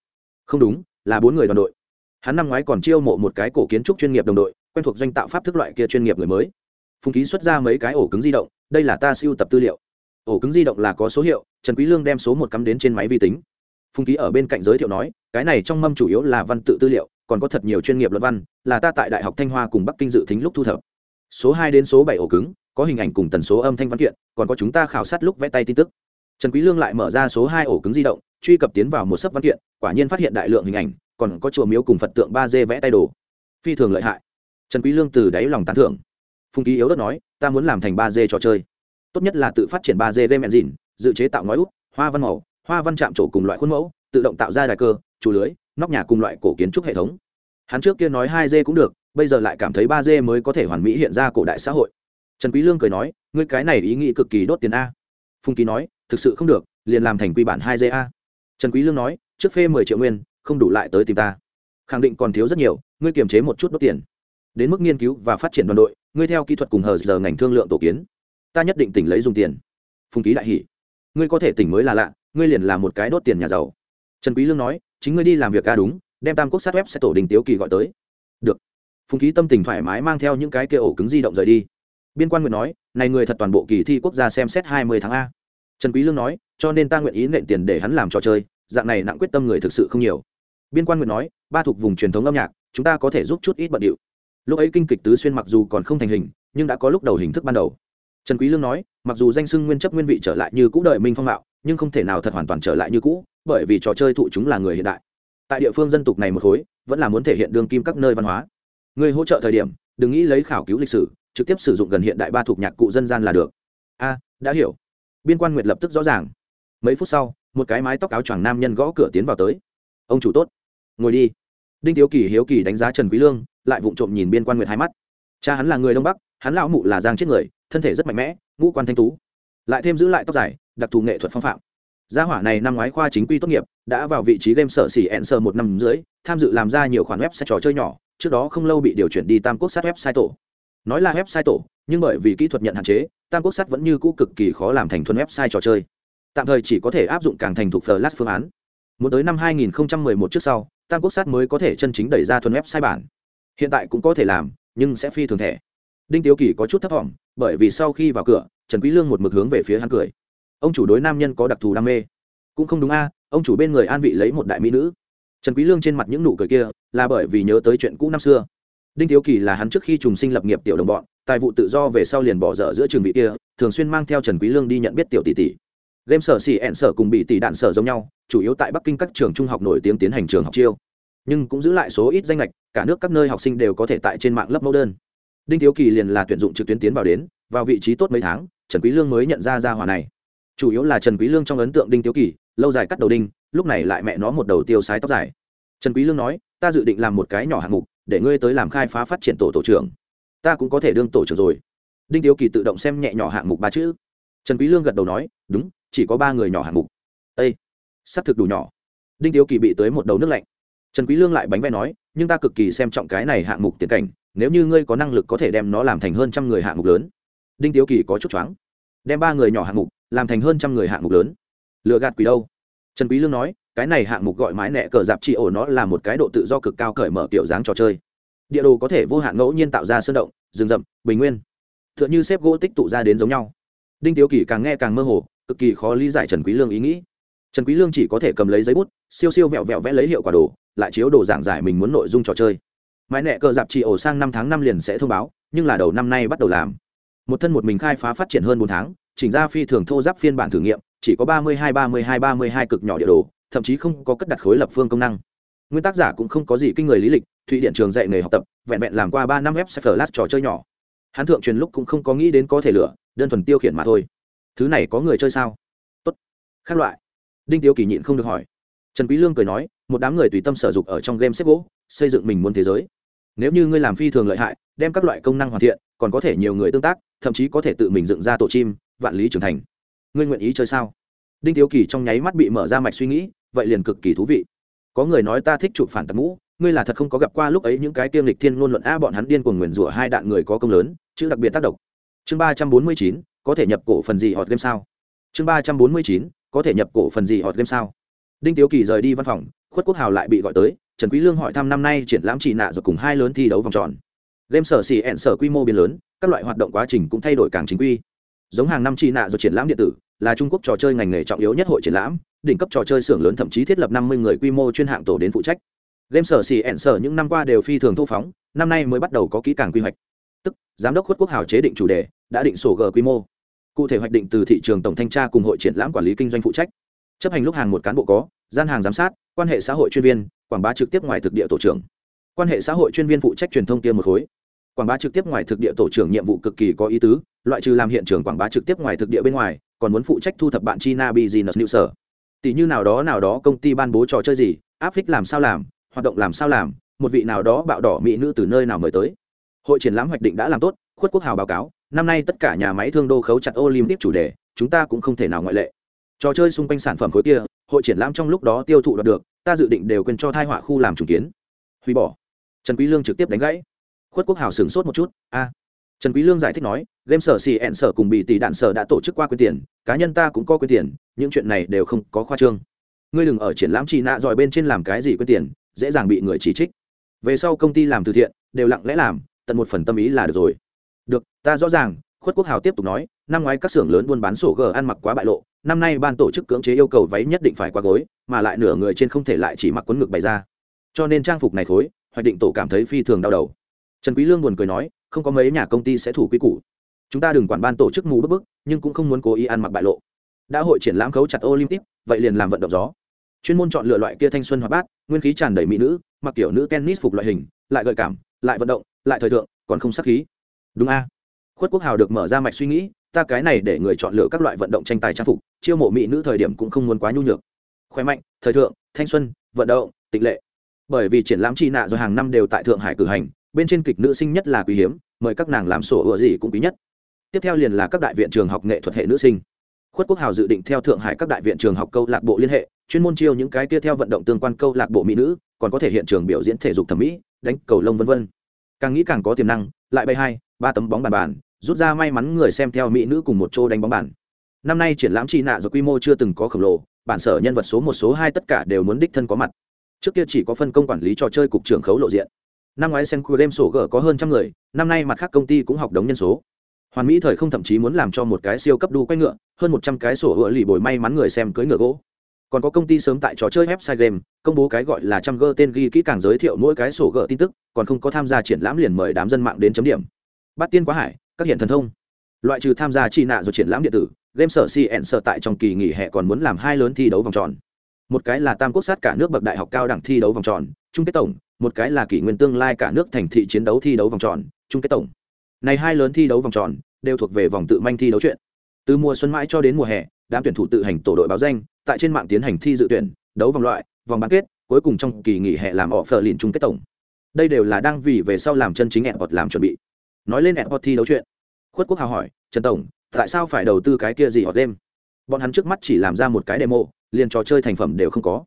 Không đúng, là bốn người đoàn đội. Hắn năm ngoái còn chiêu mộ một cái cổ kiến trúc chuyên nghiệp đồng đội, quen thuộc doanh tạo pháp thức loại kia chuyên nghiệp người mới. Phùng ký xuất ra mấy cái ổ cứng di động, đây là ta siêu tập tư liệu. Ổ cứng di động là có số hiệu trần quý lương đem số một cắm đến trên máy vi tính. Phùng ký ở bên cạnh giới thiệu nói, cái này trong mâm chủ yếu là văn tự tư liệu, còn có thật nhiều chuyên nghiệp luận văn, là ta tại đại học thanh hoa cùng bắc kinh dự tính lúc thu thập. Số hai đến số bảy ổ cứng, có hình ảnh cùng tần số âm thanh văn kiện, còn có chúng ta khảo sát lúc vẽ tay tin tức. Trần quý lương lại mở ra số hai ổ cứng di động, truy cập tiến vào một sấp văn kiện, quả nhiên phát hiện đại lượng hình ảnh, còn có chùa miếu cùng phật tượng ba d vẽ tay đồ. Phi thường lợi hại. Trần quý lương từ đáy lòng tán thưởng. Phùng ký yếu đất nói, ta muốn làm thành ba d trò chơi. Tốt nhất là tự phát triển ba d game engine dự chế tạo ngói út, hoa văn màu, hoa văn chạm trổ cùng loại khuôn mẫu, tự động tạo ra đài cơ, chủ lưới, nóc nhà cùng loại cổ kiến trúc hệ thống. Hắn trước kia nói hai d cũng được, bây giờ lại cảm thấy ba d mới có thể hoàn mỹ hiện ra cổ đại xã hội. Trần quý lương cười nói, ngươi cái này ý nghĩ cực kỳ đốt tiền a. Phùng ký nói, thực sự không được, liền làm thành quy bản hai a. Trần quý lương nói, trước phê mười triệu nguyên, không đủ lại tới tìm ta. Khẳng định còn thiếu rất nhiều, ngươi kiềm chế một chút đốt tiền. Đến mức nghiên cứu và phát triển đoàn đội, ngươi theo kỹ thuật cùng hờ giờ ngành thương lượng tổ kiến. Ta nhất định tỉnh lấy dùng tiền. Phùng ký đại hỉ ngươi có thể tỉnh mới là lạ, ngươi liền là một cái đốt tiền nhà giàu. Trần quý lương nói, chính ngươi đi làm việc ca đúng, đem tam quốc sát web sẽ tổ đình tiếu kỳ gọi tới. Được. Phùng ký tâm tình thoải mái mang theo những cái kia ổ cứng di động rời đi. Biên quan nguyện nói, này người thật toàn bộ kỳ thi quốc gia xem xét hai mươi tháng a. Trần quý lương nói, cho nên ta nguyện ý nện tiền để hắn làm trò chơi, dạng này nặng quyết tâm người thực sự không nhiều. Biên quan nguyện nói, ba thuộc vùng truyền thống âm nhạc, chúng ta có thể giúp chút ít bận điệu. Lúc ấy kinh kịch tứ xuyên mặc dù còn không thành hình, nhưng đã có lúc đầu hình thức ban đầu trần quý lương nói, mặc dù danh sưng nguyên chấp nguyên vị trở lại như cũ đời minh phong mạo, nhưng không thể nào thật hoàn toàn trở lại như cũ, bởi vì trò chơi thụ chúng là người hiện đại. Tại địa phương dân tộc này một khối, vẫn là muốn thể hiện đương kim các nơi văn hóa. Người hỗ trợ thời điểm, đừng nghĩ lấy khảo cứu lịch sử, trực tiếp sử dụng gần hiện đại ba thuộc nhạc cụ dân gian là được. A, đã hiểu. Biên quan nguyệt lập tức rõ ràng. Mấy phút sau, một cái mái tóc áo choàng nam nhân gõ cửa tiến vào tới. Ông chủ tốt. Ngồi đi. Đinh tiếu kỳ hiếu kỳ đánh giá trần quý lương, lại vụng trộm nhìn biên quan nguyệt hai mắt. Cha hắn là người đông bắc hắn lão mụ là giang chết người, thân thể rất mạnh mẽ, ngũ quan thanh tú, lại thêm giữ lại tóc dài, đặc thù nghệ thuật phong phạm. Gia hỏa này năm ngoái khoa chính quy tốt nghiệp, đã vào vị trí game sở xỉ ẹn sơ một năm dưới, tham dự làm ra nhiều khoản web sai trò chơi nhỏ, trước đó không lâu bị điều chuyển đi tam quốc sát website tổ. Nói là website tổ, nhưng bởi vì kỹ thuật nhận hạn chế, tam quốc sát vẫn như cũ cực kỳ khó làm thành thuần website trò chơi. Tạm thời chỉ có thể áp dụng càng thành thục flash phương án. Muốn tới năm 2011 trước sau, tam quốc sát mới có thể chân chính đẩy ra thuần website bản. Hiện tại cũng có thể làm, nhưng sẽ phi thường thẻ đinh tiếu kỳ có chút thấp thỏm, bởi vì sau khi vào cửa, trần quý lương một mực hướng về phía hắn cười. Ông chủ đối nam nhân có đặc thù đam mê. Cũng không đúng a, ông chủ bên người an vị lấy một đại mỹ nữ. Trần quý lương trên mặt những nụ cười kia là bởi vì nhớ tới chuyện cũ năm xưa. Đinh tiếu kỳ là hắn trước khi trùng sinh lập nghiệp tiểu đồng bọn, tài vụ tự do về sau liền bỏ dở giữa trường vị kia, thường xuyên mang theo trần quý lương đi nhận biết tiểu tỷ tỷ. Game sở xỉ ẹn sở cùng bị tỷ đạn sở giống nhau, chủ yếu tại bắc kinh các trường trung học nổi tiếng tiến hành trường học chiêu. Nhưng cũng giữ lại số ít danh lệch cả nước các nơi học sinh đều có thể tại trên mạng lấp mẫu đơn đinh thiếu kỳ liền là tuyển dụng trực tuyến tiến vào đến, vào vị trí tốt mấy tháng, trần quý lương mới nhận ra ra hỏa này. Chủ yếu là trần quý lương trong ấn tượng đinh thiếu kỳ, lâu dài cắt đầu đinh, lúc này lại mẹ nó một đầu tiêu sái tóc dài. Trần quý lương nói, ta dự định làm một cái nhỏ hạng mục, để ngươi tới làm khai phá phát triển tổ tổ trưởng. Ta cũng có thể đương tổ trưởng rồi. Đinh Thiếu kỳ tự động xem nhẹ nhỏ hạng mục ba chữ. Trần quý lương gật đầu nói, đúng, chỉ có ba người nhỏ hạng mục. Ê, sắp thực đủ nhỏ. Đinh Thiếu kỳ bị tới một đầu nước lạnh. Trần quý lương lại bánh vẽ nói, nhưng ta cực kỳ xem trọng cái này hạng mục tiền cảnh nếu như ngươi có năng lực có thể đem nó làm thành hơn trăm người hạng mục lớn. Đinh tiếu kỳ có chút choáng. Đem ba người nhỏ hạng mục làm thành hơn trăm người hạng mục lớn. Lừa gạt quỷ đâu? Trần quý lương nói, cái này hạng mục gọi mái nẹ cờ dạp trị ổ nó là một cái độ tự do cực cao cởi mở kiểu dáng trò chơi. Địa đồ có thể vô hạn ngẫu nhiên tạo ra sơn động, rừng rậm, bình nguyên. Tựa như xếp gỗ tích tụ ra đến giống nhau. Đinh tiếu kỳ càng nghe càng mơ hồ, cực kỳ khó lý giải trần quý lương ý nghĩ. Trần quý lương chỉ có thể cầm lấy giấy bút, siêu siêu vẹo vẹo vẽ lấy hiệu quả đồ, lại chiếu đồ giảng giải mình muốn nội dung trò chơi. Mãi nẹ cờ dạp chỉ ổ sang năm tháng năm liền sẽ thông báo, nhưng là đầu năm nay bắt đầu làm. Một thân một mình khai phá phát triển hơn bốn tháng, chỉnh ra phi thường thô giáp phiên bản thử nghiệm, chỉ có ba mươi hai, ba mươi hai, ba mươi hai cực nhỏ địa đồ, thậm chí không có cất đặt khối lập phương công năng. Nguyên tác giả cũng không có gì kinh người lý lịch, thụy điện trường dạy nghề học tập, vẹn vẹn làm qua ba năm web lát trò chơi nhỏ. Hắn thượng truyền lúc cũng không có nghĩ đến có thể lửa đơn thuần tiêu khiển mà thôi. Thứ này có người chơi sao? Tốt. Khác loại. Đinh tiêu kỳ nhịn không được hỏi. Trần quý lương cười nói, một đám người tùy tâm sở dục ở trong game xếp gỗ xây dựng mình muốn thế giới. Nếu như ngươi làm phi thường lợi hại, đem các loại công năng hoàn thiện, còn có thể nhiều người tương tác, thậm chí có thể tự mình dựng ra tổ chim, vạn lý trưởng thành. Ngươi nguyện ý chơi sao? Đinh Tiêu kỳ trong nháy mắt bị mở ra mạch suy nghĩ, vậy liền cực kỳ thú vị. Có người nói ta thích chụp phản tật mũ, ngươi là thật không có gặp qua lúc ấy những cái tiêm lịch thiên ngôn luận a, bọn hắn điên cuồng nguyền rủa hai đạn người có công lớn, chữ đặc biệt tác động. Chương ba trăm bốn mươi chín, có thể nhập cổ phần gì hot game sao? Chương ba trăm bốn mươi chín, có thể nhập cổ phần gì hot game sao? Đinh tiếu kỳ rời đi văn phòng, khuất quốc hào lại bị gọi tới trần quý lương hỏi thăm năm nay triển lãm chỉ nạ rồi cùng hai lớn thi đấu vòng tròn. Game sở xì ẹn sở quy mô biến lớn, các loại hoạt động quá trình cũng thay đổi càng chính quy. Giống hàng năm chỉ nạ rồi triển lãm điện tử, là trung quốc trò chơi ngành nghề trọng yếu nhất hội triển lãm, đỉnh cấp trò chơi xưởng lớn thậm chí thiết lập năm mươi người quy mô chuyên hạng tổ đến phụ trách. Game sở xì ẹn sở những năm qua đều phi thường thu phóng, năm nay mới bắt đầu có kỹ càng quy hoạch. Tức, giám đốc khuất quốc Hảo chế định chủ đề, đã định sổ g quy mô. Cụ thể hoạch định từ thị trường tổng thanh tra cùng hội triển lãm quản lý kinh doanh phụ trách chấp hành lúc hàng một cán bộ có, gian hàng giám sát, quan hệ xã hội chuyên viên, quảng bá trực tiếp ngoài thực địa tổ trưởng. Quan hệ xã hội chuyên viên phụ trách truyền thông kia một khối. Quảng bá trực tiếp ngoài thực địa tổ trưởng nhiệm vụ cực kỳ có ý tứ, loại trừ làm hiện trường quảng bá trực tiếp ngoài thực địa bên ngoài, còn muốn phụ trách thu thập bạn china business new sở. Tỷ như nào đó nào đó công ty ban bố trò chơi gì, áp phích làm sao làm, hoạt động làm sao làm, một vị nào đó bạo đỏ mỹ nữ từ nơi nào mời tới. Hội triển lãm hoạch định đã làm tốt, khuất quốc hào báo cáo, năm nay tất cả nhà máy thương đô khấu chặt olympic chủ đề, chúng ta cũng không thể nào ngoại lệ trò chơi xung quanh sản phẩm khối kia, hội triển lãm trong lúc đó tiêu thụ đạt được, ta dự định đều quên cho thai họa khu làm trùng kiến. Hủy bỏ. Trần quý lương trực tiếp đánh gãy. Khuất quốc hào sửng sốt một chút, a. Trần quý lương giải thích nói, game sở xì ẹn sở cùng bị tỷ đạn sở đã tổ chức qua quyên tiền, cá nhân ta cũng có quyên tiền, những chuyện này đều không có khoa trương. Ngươi đừng ở triển lãm chỉ nạ giỏi bên trên làm cái gì quyên tiền, dễ dàng bị người chỉ trích. Về sau công ty làm từ thiện, đều lặng lẽ làm, tận một phần tâm ý là được rồi. Được, ta rõ ràng, khuất quốc hào tiếp tục nói năm ngoái các xưởng lớn buôn bán sổ g ăn mặc quá bại lộ, năm nay ban tổ chức cưỡng chế yêu cầu váy nhất định phải qua gối, mà lại nửa người trên không thể lại chỉ mặc quấn ngực bày ra. Cho nên trang phục này khối, hoạch định tổ cảm thấy phi thường đau đầu. Trần quý lương buồn cười nói, không có mấy nhà công ty sẽ thủ quy củ. Chúng ta đừng quản ban tổ chức mù bức bức, nhưng cũng không muốn cố ý ăn mặc bại lộ. Đã hội triển lãm khấu chặt olympic, vậy liền làm vận động gió. Chuyên môn chọn lựa loại kia thanh xuân hoạt bát, nguyên khí tràn đầy mỹ nữ, mặc kiểu nữ tennis phục loại hình, lại gợi cảm, lại vận động, lại thời thượng, còn không sắc khí. Đúng a. Khuất quốc hào được mở ra mạch suy nghĩ ta cái này để người chọn lựa các loại vận động tranh tài trang phục, chiêu mộ mỹ nữ thời điểm cũng không muốn quá nhu nhược. Khỏe mạnh, thời thượng, thanh xuân, vận động tịch lệ. Bởi vì triển lãm chi nạ do hàng năm đều tại thượng hải cử hành, bên trên kịch nữ sinh nhất là quý hiếm, mời các nàng làm sổ ựa gì cũng quý nhất. Tiếp theo liền là các đại viện trường học nghệ thuật hệ nữ sinh. Khuất quốc hào dự định theo thượng hải các đại viện trường học câu lạc bộ liên hệ, chuyên môn chiêu những cái kia theo vận động tương quan câu lạc bộ mỹ nữ, còn có thể hiện trường biểu diễn thể dục thẩm mỹ, đánh cầu lông vân vân. Càng nghĩ càng có tiềm năng, lại bay hai, ba tấm bóng bàn bàn rút ra may mắn người xem theo mỹ nữ cùng một chỗ đánh bóng bàn. Năm nay triển lãm chi nạ do quy mô chưa từng có khổng lồ, bản sở nhân vật số một, số hai tất cả đều muốn đích thân có mặt. Trước kia chỉ có phân công quản lý trò chơi cục trưởng khấu lộ diện. Năm ngoái senku game sổ g có hơn trăm người, năm nay mặt khác công ty cũng học đống nhân số. Hoàn mỹ thời không thậm chí muốn làm cho một cái siêu cấp đu quay ngựa, hơn một trăm cái sổ hựa lì bồi may mắn người xem cưới ngựa gỗ. Còn có công ty sớm tại trò chơi website game, công bố cái gọi là trăm g tên ghi kỹ càng giới thiệu mỗi cái sổ gỡ tin tức, còn không có tham gia triển lãm liền mời đám dân mạng đến chấm điểm. Bắt tiên quá hải các hiện thần thông. Loại trừ tham gia chi nạ rồi triển lãm điện tử, game sở cn sở tại trong kỳ nghỉ hè còn muốn làm hai lớn thi đấu vòng tròn. Một cái là tam quốc sát cả nước bậc đại học cao đẳng thi đấu vòng tròn, chung kết tổng, một cái là kỷ nguyên tương lai cả nước thành thị chiến đấu thi đấu vòng tròn, chung kết tổng. Này hai lớn thi đấu vòng tròn đều thuộc về vòng tự manh thi đấu chuyện. Từ mùa xuân mãi cho đến mùa hè, đám tuyển thủ tự hành tổ đội báo danh, tại trên mạng tiến hành thi dự tuyển, đấu vòng loại, vòng bán kết, cuối cùng trong kỳ nghỉ hè làm họ phờ lìn chung kết tổng. Đây đều là đang vì về sau làm chân chính ẹn làm chuẩn bị nói lên ẹn thi đấu chuyện. Khuất quốc hào hỏi, trần tổng, tại sao phải đầu tư cái kia gì hot đêm bọn hắn trước mắt chỉ làm ra một cái demo, liền trò chơi thành phẩm đều không có.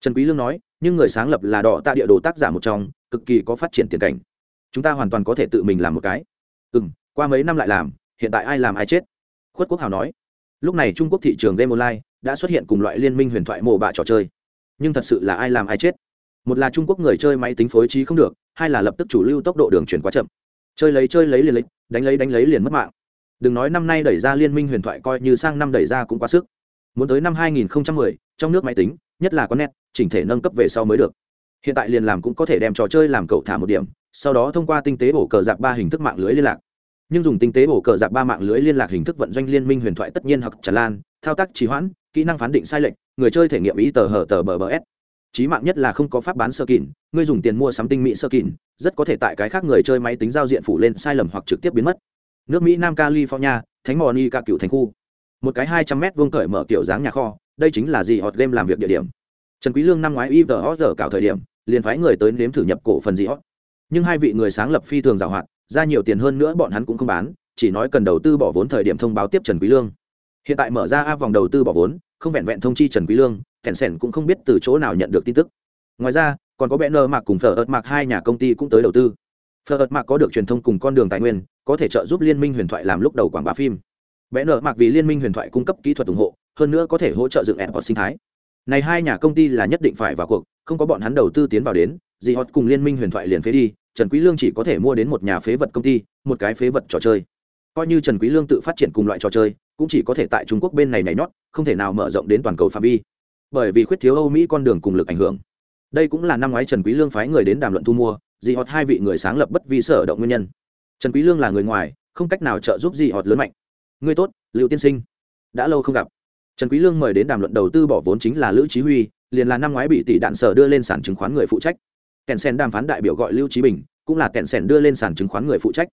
Trần quý lương nói, nhưng người sáng lập là đỏ tạ địa đồ tác giả một trong, cực kỳ có phát triển tiền cảnh. Chúng ta hoàn toàn có thể tự mình làm một cái. Ừm, qua mấy năm lại làm, hiện tại ai làm ai chết? Khuất quốc hào nói. Lúc này trung quốc thị trường game online đã xuất hiện cùng loại liên minh huyền thoại mồ bạ trò chơi. Nhưng thật sự là ai làm ai chết? Một là trung quốc người chơi máy tính phối trí không được, hai là lập tức chủ lưu tốc độ đường chuyển quá chậm chơi lấy chơi lấy liền lấy đánh lấy đánh lấy liền mất mạng. Đừng nói năm nay đẩy ra liên minh huyền thoại coi như sang năm đẩy ra cũng quá sức. Muốn tới năm 2010, trong nước máy tính nhất là có net chỉnh thể nâng cấp về sau mới được. Hiện tại liền làm cũng có thể đem trò chơi làm cậu thả một điểm sau đó thông qua tinh tế bổ cờ giặc ba hình thức mạng lưới liên lạc. Nhưng dùng tinh tế bổ cờ giặc ba mạng lưới liên lạc hình thức vận doanh liên minh huyền thoại tất nhiên hoặc tràn lan thao tác trì hoãn kỹ năng phán định sai lệch người chơi thể nghiệm ý tờ hở tờ bờ bờ s. Trí mạng nhất là không có pháp bán sơ kỉn, ngươi dùng tiền mua sắm tinh mỹ sơ kỉn rất có thể tại cái khác người chơi máy tính giao diện phủ lên sai lầm hoặc trực tiếp biến mất. Nước mỹ, nam california, thánh mò ni ca cựu thành khu. Một cái hai trăm mét vuông cởi mở kiểu dáng nhà kho, đây chính là gì hot game làm việc địa điểm. Trần quý lương năm ngoái ivr giờ cạo thời điểm, liền phái người tới nếm thử nhập cổ phần gì hot. Nhưng hai vị người sáng lập phi thường giàu hoạt ra nhiều tiền hơn nữa bọn hắn cũng không bán, chỉ nói cần đầu tư bỏ vốn thời điểm thông báo tiếp trần quý lương. Hiện tại mở ra a vòng đầu tư bỏ vốn, không vẹn vẹn thông chi trần quý lương kẹn sẻn cũng không biết từ chỗ nào nhận được tin tức. Ngoài ra còn có bẽ nơ mạc cùng phở ợt mạc, hai nhà công ty cũng tới đầu tư. Phở ợt mạc có được truyền thông cùng con đường tài nguyên, có thể trợ giúp liên minh huyền thoại làm lúc đầu quảng bá phim. Bẽ nơ mạc vì liên minh huyền thoại cung cấp kỹ thuật ủng hộ, hơn nữa có thể hỗ trợ dựng airport sinh thái. Này hai nhà công ty là nhất định phải vào cuộc, không có bọn hắn đầu tư tiến vào đến gì họ cùng liên minh huyền thoại liền phế đi, trần quý lương chỉ có thể mua đến một nhà phế vật công ty, một cái phế vật trò chơi. Coi như trần quý lương tự phát triển cùng loại trò chơi, cũng chỉ có thể tại trung quốc bên này nảy nhót, không thể nào mở rộng đến toàn cầu phạm vi. Bởi vì khuyết thiếu âu mỹ con đường cùng lực ảnh hưởng đây cũng là năm ngoái trần quý lương phái người đến đàm luận thu mua, dị họt hai vị người sáng lập bất vi sở động nguyên nhân. Trần quý lương là người ngoài, không cách nào trợ giúp dị họt lớn mạnh. Người tốt, lưu tiên sinh. Đã lâu không gặp. Trần quý lương mời đến đàm luận đầu tư bỏ vốn chính là lữ chí huy, liền là năm ngoái bị tỷ đạn sở đưa lên sàn chứng khoán người phụ trách. Kẹn sen đàm phán đại biểu gọi lưu chí bình, cũng là kẹn sen đưa lên sàn chứng khoán người phụ trách.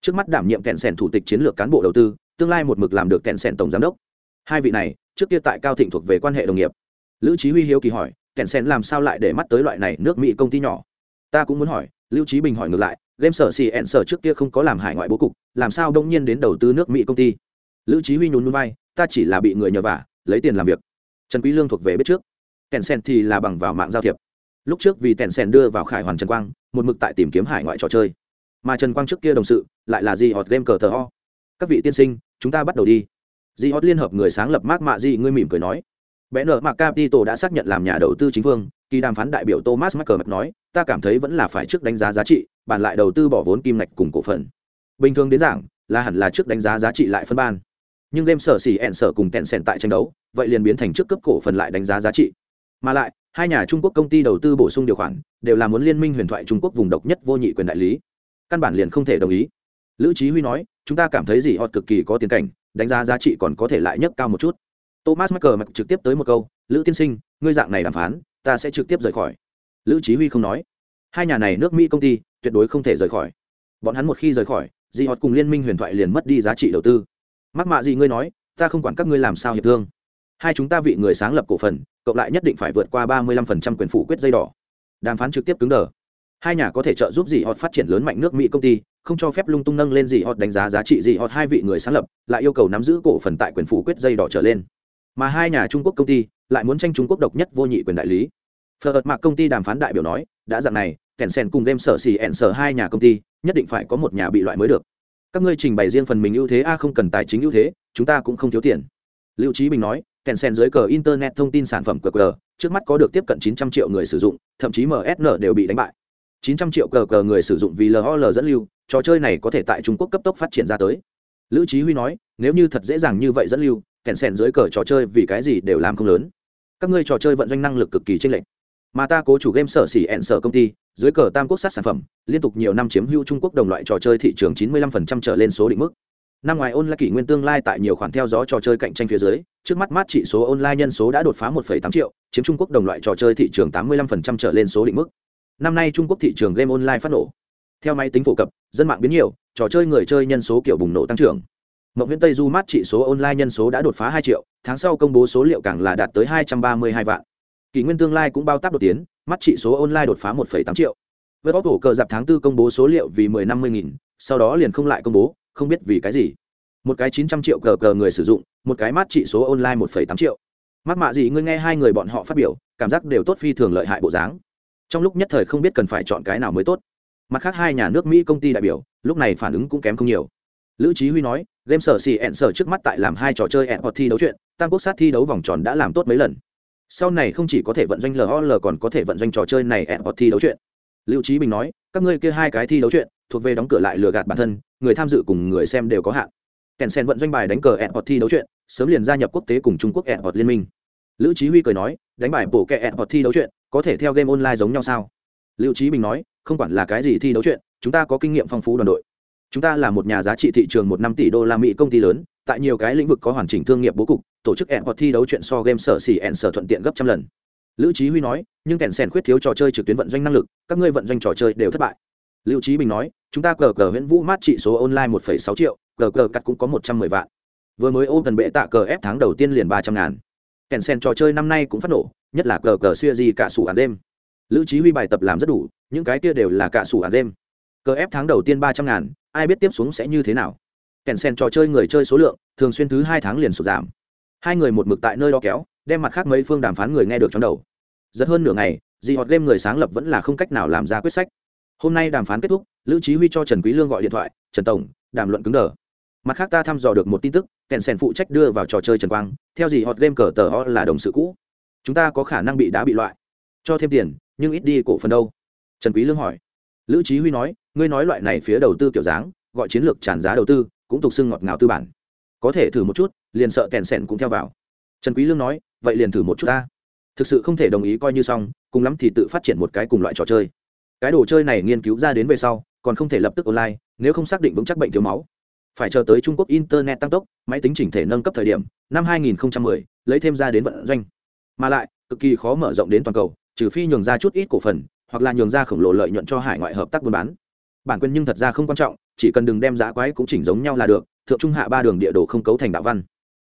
Trước mắt đảm nhiệm kẹn sen thủ tịch chiến lược cán bộ đầu tư, tương lai một mực làm được kẹn sen tổng giám đốc. Hai vị này, trước kia tại cao thịnh thuộc về quan hệ đồng nghiệp. Lữ Chí huy hiếu kỳ hỏi kèn sen làm sao lại để mắt tới loại này nước mỹ công ty nhỏ? Ta cũng muốn hỏi, lưu trí bình hỏi ngược lại, game sở xì ẹn sở trước kia không có làm hải ngoại bố cục, làm sao đông nhiên đến đầu tư nước mỹ công ty? Lữ trí huy nhún núi vai, ta chỉ là bị người nhờ vả, lấy tiền làm việc. Trần quý lương thuộc về biết trước. Kèn sen thì là bằng vào mạng giao thiệp. Lúc trước vì kèn sen đưa vào khải hoàn trần quang, một mực tại tìm kiếm hải ngoại trò chơi. Mà trần quang trước kia đồng sự, lại là gì hot game cờ thờ. ho. Các vị tiên sinh, chúng ta bắt đầu đi. Di hot liên hợp người sáng lập mark mạ di ngươi mỉm cười nói bé nợ mạc capital đã xác nhận làm nhà đầu tư chính phương kỳ đàm phán đại biểu thomas mắc nói, ta cảm thấy vẫn là phải trước đánh giá giá trị, bàn lại đầu tư bỏ vốn kim ngạch cùng cổ phần. Bình thường đến giảng, là hẳn là trước đánh giá giá trị lại phân ban. Nhưng game sở xỉ ẹn sở cùng tẹn sẻn tại tranh đấu, vậy liền biến thành trước cấp cổ phần lại đánh giá giá trị. Mà lại, hai nhà trung quốc công ty đầu tư bổ sung điều khoản, đều là muốn liên minh huyền thoại trung quốc vùng độc nhất vô nhị quyền đại lý. Căn bản liền không thể đồng ý. Lữ trí huy nói, chúng ta cảm thấy gì họ cực kỳ có tiền cảnh, đánh giá giá trị còn có thể lại nhấc cao một chút thomas mắc mạch trực tiếp tới một câu, lữ tiên sinh, ngươi dạng này đàm phán, ta sẽ trực tiếp rời khỏi. Lữ chí huy không nói. Hai nhà này nước mỹ công ty, tuyệt đối không thể rời khỏi. Bọn hắn một khi rời khỏi dị họ cùng liên minh huyền thoại liền mất đi giá trị đầu tư. Mắc mạ gì ngươi nói, ta không quản các ngươi làm sao hiệp thương. Hai chúng ta vị người sáng lập cổ phần, cộng lại nhất định phải vượt qua ba mươi lăm phần trăm quyền phủ quyết dây đỏ. Đàm phán trực tiếp cứng đờ. Hai nhà có thể trợ giúp dị họ phát triển lớn mạnh nước mỹ công ty, không cho phép lung tung nâng lên dị họ đánh giá giá trị dị họ hai vị người sáng lập, lại yêu cầu nắm giữ cổ phần tại quyền phủ quyết dây đỏ trở lên mà hai nhà trung quốc công ty lại muốn tranh trung quốc độc nhất vô nhị quyền đại lý. Phờ ợt mạc công ty đàm phán đại biểu nói, đã dạng này kèn sen cùng game sở xì ẹn sở hai nhà công ty, nhất định phải có một nhà bị loại mới được. Các ngươi trình bày riêng phần mình ưu thế, a, không cần tài chính ưu thế, chúng ta cũng không thiếu tiền. Lưu trí bình nói kèn sen dưới cờ internet thông tin sản phẩm qr trước mắt có được tiếp cận 900 triệu người sử dụng, thậm chí msn đều bị đánh bại. 900 triệu cờ cờ người sử dụng vì lol dẫn lưu, trò chơi này có thể tại trung quốc cấp tốc phát triển ra tới. Lữ trí huy nói, nếu như thật dễ dàng như vậy dẫn lưu kèn sen dưới cờ trò chơi vì cái gì đều làm không lớn. Các ngươi trò chơi vận doanh năng lực cực kỳ chênh lệch. Mà ta cố chủ game sở xỉ ẹn sở công ty dưới cờ tam quốc sát sản phẩm liên tục nhiều năm chiếm hữu trung quốc đồng loại trò chơi thị trường 95% trở lên số định mức. Năm ngoài online kỷ nguyên tương lai tại nhiều khoản theo dõi trò chơi cạnh tranh phía dưới trước mắt mát trị số online nhân số đã đột phá 1,8 triệu chiếm trung quốc đồng loại trò chơi thị trường 85% trở lên số định mức. Năm nay trung quốc thị trường game online phát nổ. Theo máy tính phổ cập dân mạng biến nhiều trò chơi người chơi nhân số kiểu bùng nổ tăng trưởng mộng Viễn tây du mát trị số online nhân số đã đột phá 2 triệu tháng sau công bố số liệu càng là đạt tới 232 vạn. Kỷ nguyên tương lai cũng bao tác đột tiến mắt trị số online đột phá 1,8 triệu. Với bóc cổ cờ dạp tháng tư công bố số liệu vì 10 năm mươi nghìn sau đó liền không lại công bố không biết vì cái gì. Một cái 900 triệu cờ cờ người sử dụng một cái mắt trị số online 1,8 triệu. Mắc mạ gì ngươi nghe hai người bọn họ phát biểu cảm giác đều tốt phi thường lợi hại bộ dáng. Trong lúc nhất thời không biết cần phải chọn cái nào mới tốt. Mặt khác hai nhà nước mỹ công ty đại biểu lúc này phản ứng cũng kém không nhiều. Lữ Chí huy nói game sở xì ẹn sở trước mắt tại làm hai trò chơi ẹn hoặc thi đấu chuyện, tam quốc sát thi đấu vòng tròn đã làm tốt mấy lần. Sau này không chỉ có thể vận doanh lol còn có thể vận doanh trò chơi này ẹn hoặc thi đấu chuyện. Lưu trí bình nói, các ngươi kia hai cái thi đấu chuyện, thuộc về đóng cửa lại lừa gạt bản thân, người tham dự cùng người xem đều có hạn. Kèn sen vận doanh bài đánh cờ ẹn hoặc thi đấu chuyện, sớm liền gia nhập quốc tế cùng trung quốc ẹn hoặc liên minh. Lữ trí huy cười nói, đánh bài bổ kẹ ẹn hoặc thi đấu chuyện, có thể theo game online giống nhau sao? Lưu trí bình nói, không quản là cái gì thi đấu chuyện, chúng ta có kinh nghiệm phong phú đoàn đội chúng ta là một nhà giá trị thị trường một năm tỷ đô la mỹ công ty lớn, tại nhiều cái lĩnh vực có hoàn chỉnh thương nghiệp bố cục, tổ chức ẹn hoặc thi đấu chuyện so game sở xỉ ẹn sở thuận tiện gấp trăm lần. Lữ trí huy nói, nhưng kèn sèn khuyết thiếu trò chơi trực tuyến vận doanh năng lực, các ngươi vận doanh trò chơi đều thất bại. Lưu trí bình nói, chúng ta cờ cờ huyện vũ mát trị số online một sáu triệu, cờ cờ cắt cũng có một trăm mười vạn. Vừa mới ô gần bệ tạ cờ ép tháng đầu tiên liền ba trăm ngàn. Kèn sèn trò chơi năm nay cũng phát nổ, nhất là cờ cờ xuya di cả sủ ản đêm. Lữ trí huy bài tập làm rất đủ, những cái kia đều là cả sủ ản đêm. Cờ ép tháng đầu tiên ba trăm ngàn ai biết tiếp xuống sẽ như thế nào. Kèn sen trò chơi người chơi số lượng, thường xuyên thứ hai tháng liền sụt giảm. Hai người một mực tại nơi đó kéo, đem mặt khác mấy phương đàm phán người nghe được trong đầu. Rất hơn nửa ngày dị họt game người sáng lập vẫn là không cách nào làm ra quyết sách. Hôm nay đàm phán kết thúc, lữ trí huy cho trần quý lương gọi điện thoại, trần tổng, đàm luận cứng đờ. Mặt khác ta thăm dò được một tin tức, kèn sen phụ trách đưa vào trò chơi trần quang, theo dì họt game cờ tờ họ là đồng sự cũ. Chúng ta có khả năng bị đá bị loại. Cho thêm tiền, nhưng ít đi cổ phần đâu? Trần quý lương hỏi. Lữ trí huy nói ngươi nói loại này phía đầu tư kiểu dáng, gọi chiến lược tràn giá đầu tư, cũng tục xưng ngọt ngào tư bản. Có thể thử một chút, liền sợ kèn sẻn cũng theo vào. Trần quý lương nói, vậy liền thử một chút ta. Thực sự không thể đồng ý coi như xong, cùng lắm thì tự phát triển một cái cùng loại trò chơi. Cái đồ chơi này nghiên cứu ra đến về sau, còn không thể lập tức online, nếu không xác định vững chắc bệnh thiếu máu. Phải chờ tới trung quốc internet tăng tốc, máy tính chỉnh thể nâng cấp thời điểm, năm 2010 lấy thêm ra đến vận doanh. Mà lại, cực kỳ khó mở rộng đến toàn cầu, trừ phi nhường ra chút ít cổ phần, hoặc là nhường ra khổng lồ lợi nhuận cho hải ngoại hợp tác buôn bán bản quyền nhưng thật ra không quan trọng, chỉ cần đừng đem giá quái cũng chỉnh giống nhau là được, thượng trung hạ ba đường địa đồ không cấu thành đạo văn.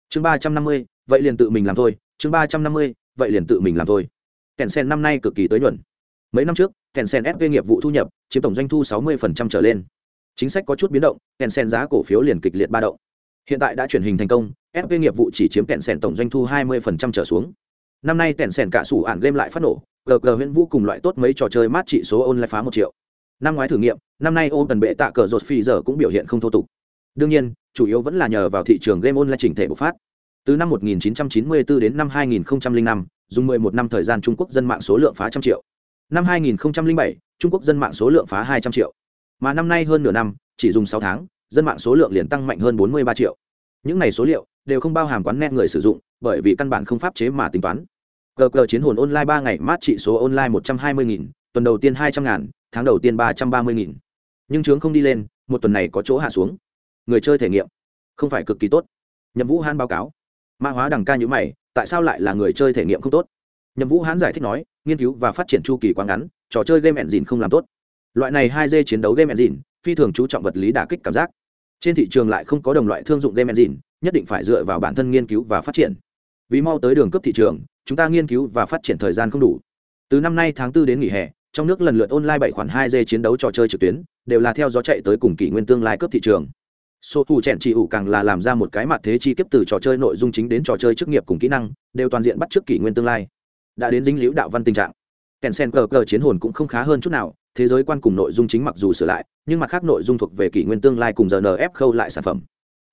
Chương ba trăm năm mươi, vậy liền tự mình làm thôi, chương ba trăm năm mươi, vậy liền tự mình làm thôi. Kèn sen năm nay cực kỳ tới nhuận. Mấy năm trước kèn sen fv nghiệp vụ thu nhập, chiếm tổng doanh thu sáu mươi trở lên. Chính sách có chút biến động kèn sen giá cổ phiếu liền kịch liệt ba động. Hiện tại đã chuyển hình thành công fv nghiệp vụ chỉ chiếm kèn sen tổng doanh thu hai mươi trở xuống. Năm nay kèn sen cả sủ ản game lại phát nổ gg huyện vũ cùng loại tốt mấy trò chơi mát trị số ôn lại phá một triệu. Năm ngoái thử nghiệm năm nay ô tần bệ tạ cờ rột phi giờ cũng biểu hiện không thô tục đương nhiên chủ yếu vẫn là nhờ vào thị trường game online chỉnh thể bộc phát từ năm 1994 đến năm 2005, dùng 11 năm thời gian Trung Quốc dân mạng số lượng phá trăm triệu. Năm 2007, Trung Quốc dân mạng số lượng phá 200 triệu. Mà năm nay hơn nửa năm, chỉ dùng 6 tháng, dân mạng số lượng liền tăng mạnh hơn 43 triệu. Những này số liệu đều không bao hàm quán net người sử dụng, bởi vì căn bản không pháp chế mà tính toán. GG chiến hồn online 3 ngày mát trị số online 120.000, tuần đầu tiên 200.000, tháng đầu tiên 330.000. Nhưng chướng không đi lên, một tuần này có chỗ hạ xuống. Người chơi thể nghiệm không phải cực kỳ tốt. Nhậm Vũ Hán báo cáo, mã hóa đằng ca nhữ mày tại sao lại là người chơi thể nghiệm không tốt? Nhậm vũ hán giải thích nói nghiên cứu và phát triển chu kỳ quá ngắn trò chơi game engine không làm tốt. Loại này hai d chiến đấu game engine phi thường chú trọng vật lý đả kích cảm giác. Trên thị trường lại không có đồng loại thương dụng game engine nhất định phải dựa vào bản thân nghiên cứu và phát triển. Vì mau tới đường cấp thị trường chúng ta nghiên cứu và phát triển thời gian không đủ. Từ năm nay tháng 4 đến nghỉ hè trong nước lần lượt online bảy khoản hai d chiến đấu trò chơi trực tuyến đều là theo gió chạy tới cùng kỷ nguyên tương lai cấp thị trường. Số thủ chèn chỉ ủ càng là làm ra một cái mặt thế chi kiếp từ trò chơi nội dung chính đến trò chơi chức nghiệp cùng kỹ năng, đều toàn diện bắt trước kỷ nguyên tương lai. Đã đến dính liễu đạo văn tình trạng. Kèn sen cờ cờ chiến hồn cũng không khá hơn chút nào, thế giới quan cùng nội dung chính mặc dù sửa lại, nhưng mặt khác nội dung thuộc về kỷ nguyên tương lai cùng giờ nf khâu lại sản phẩm.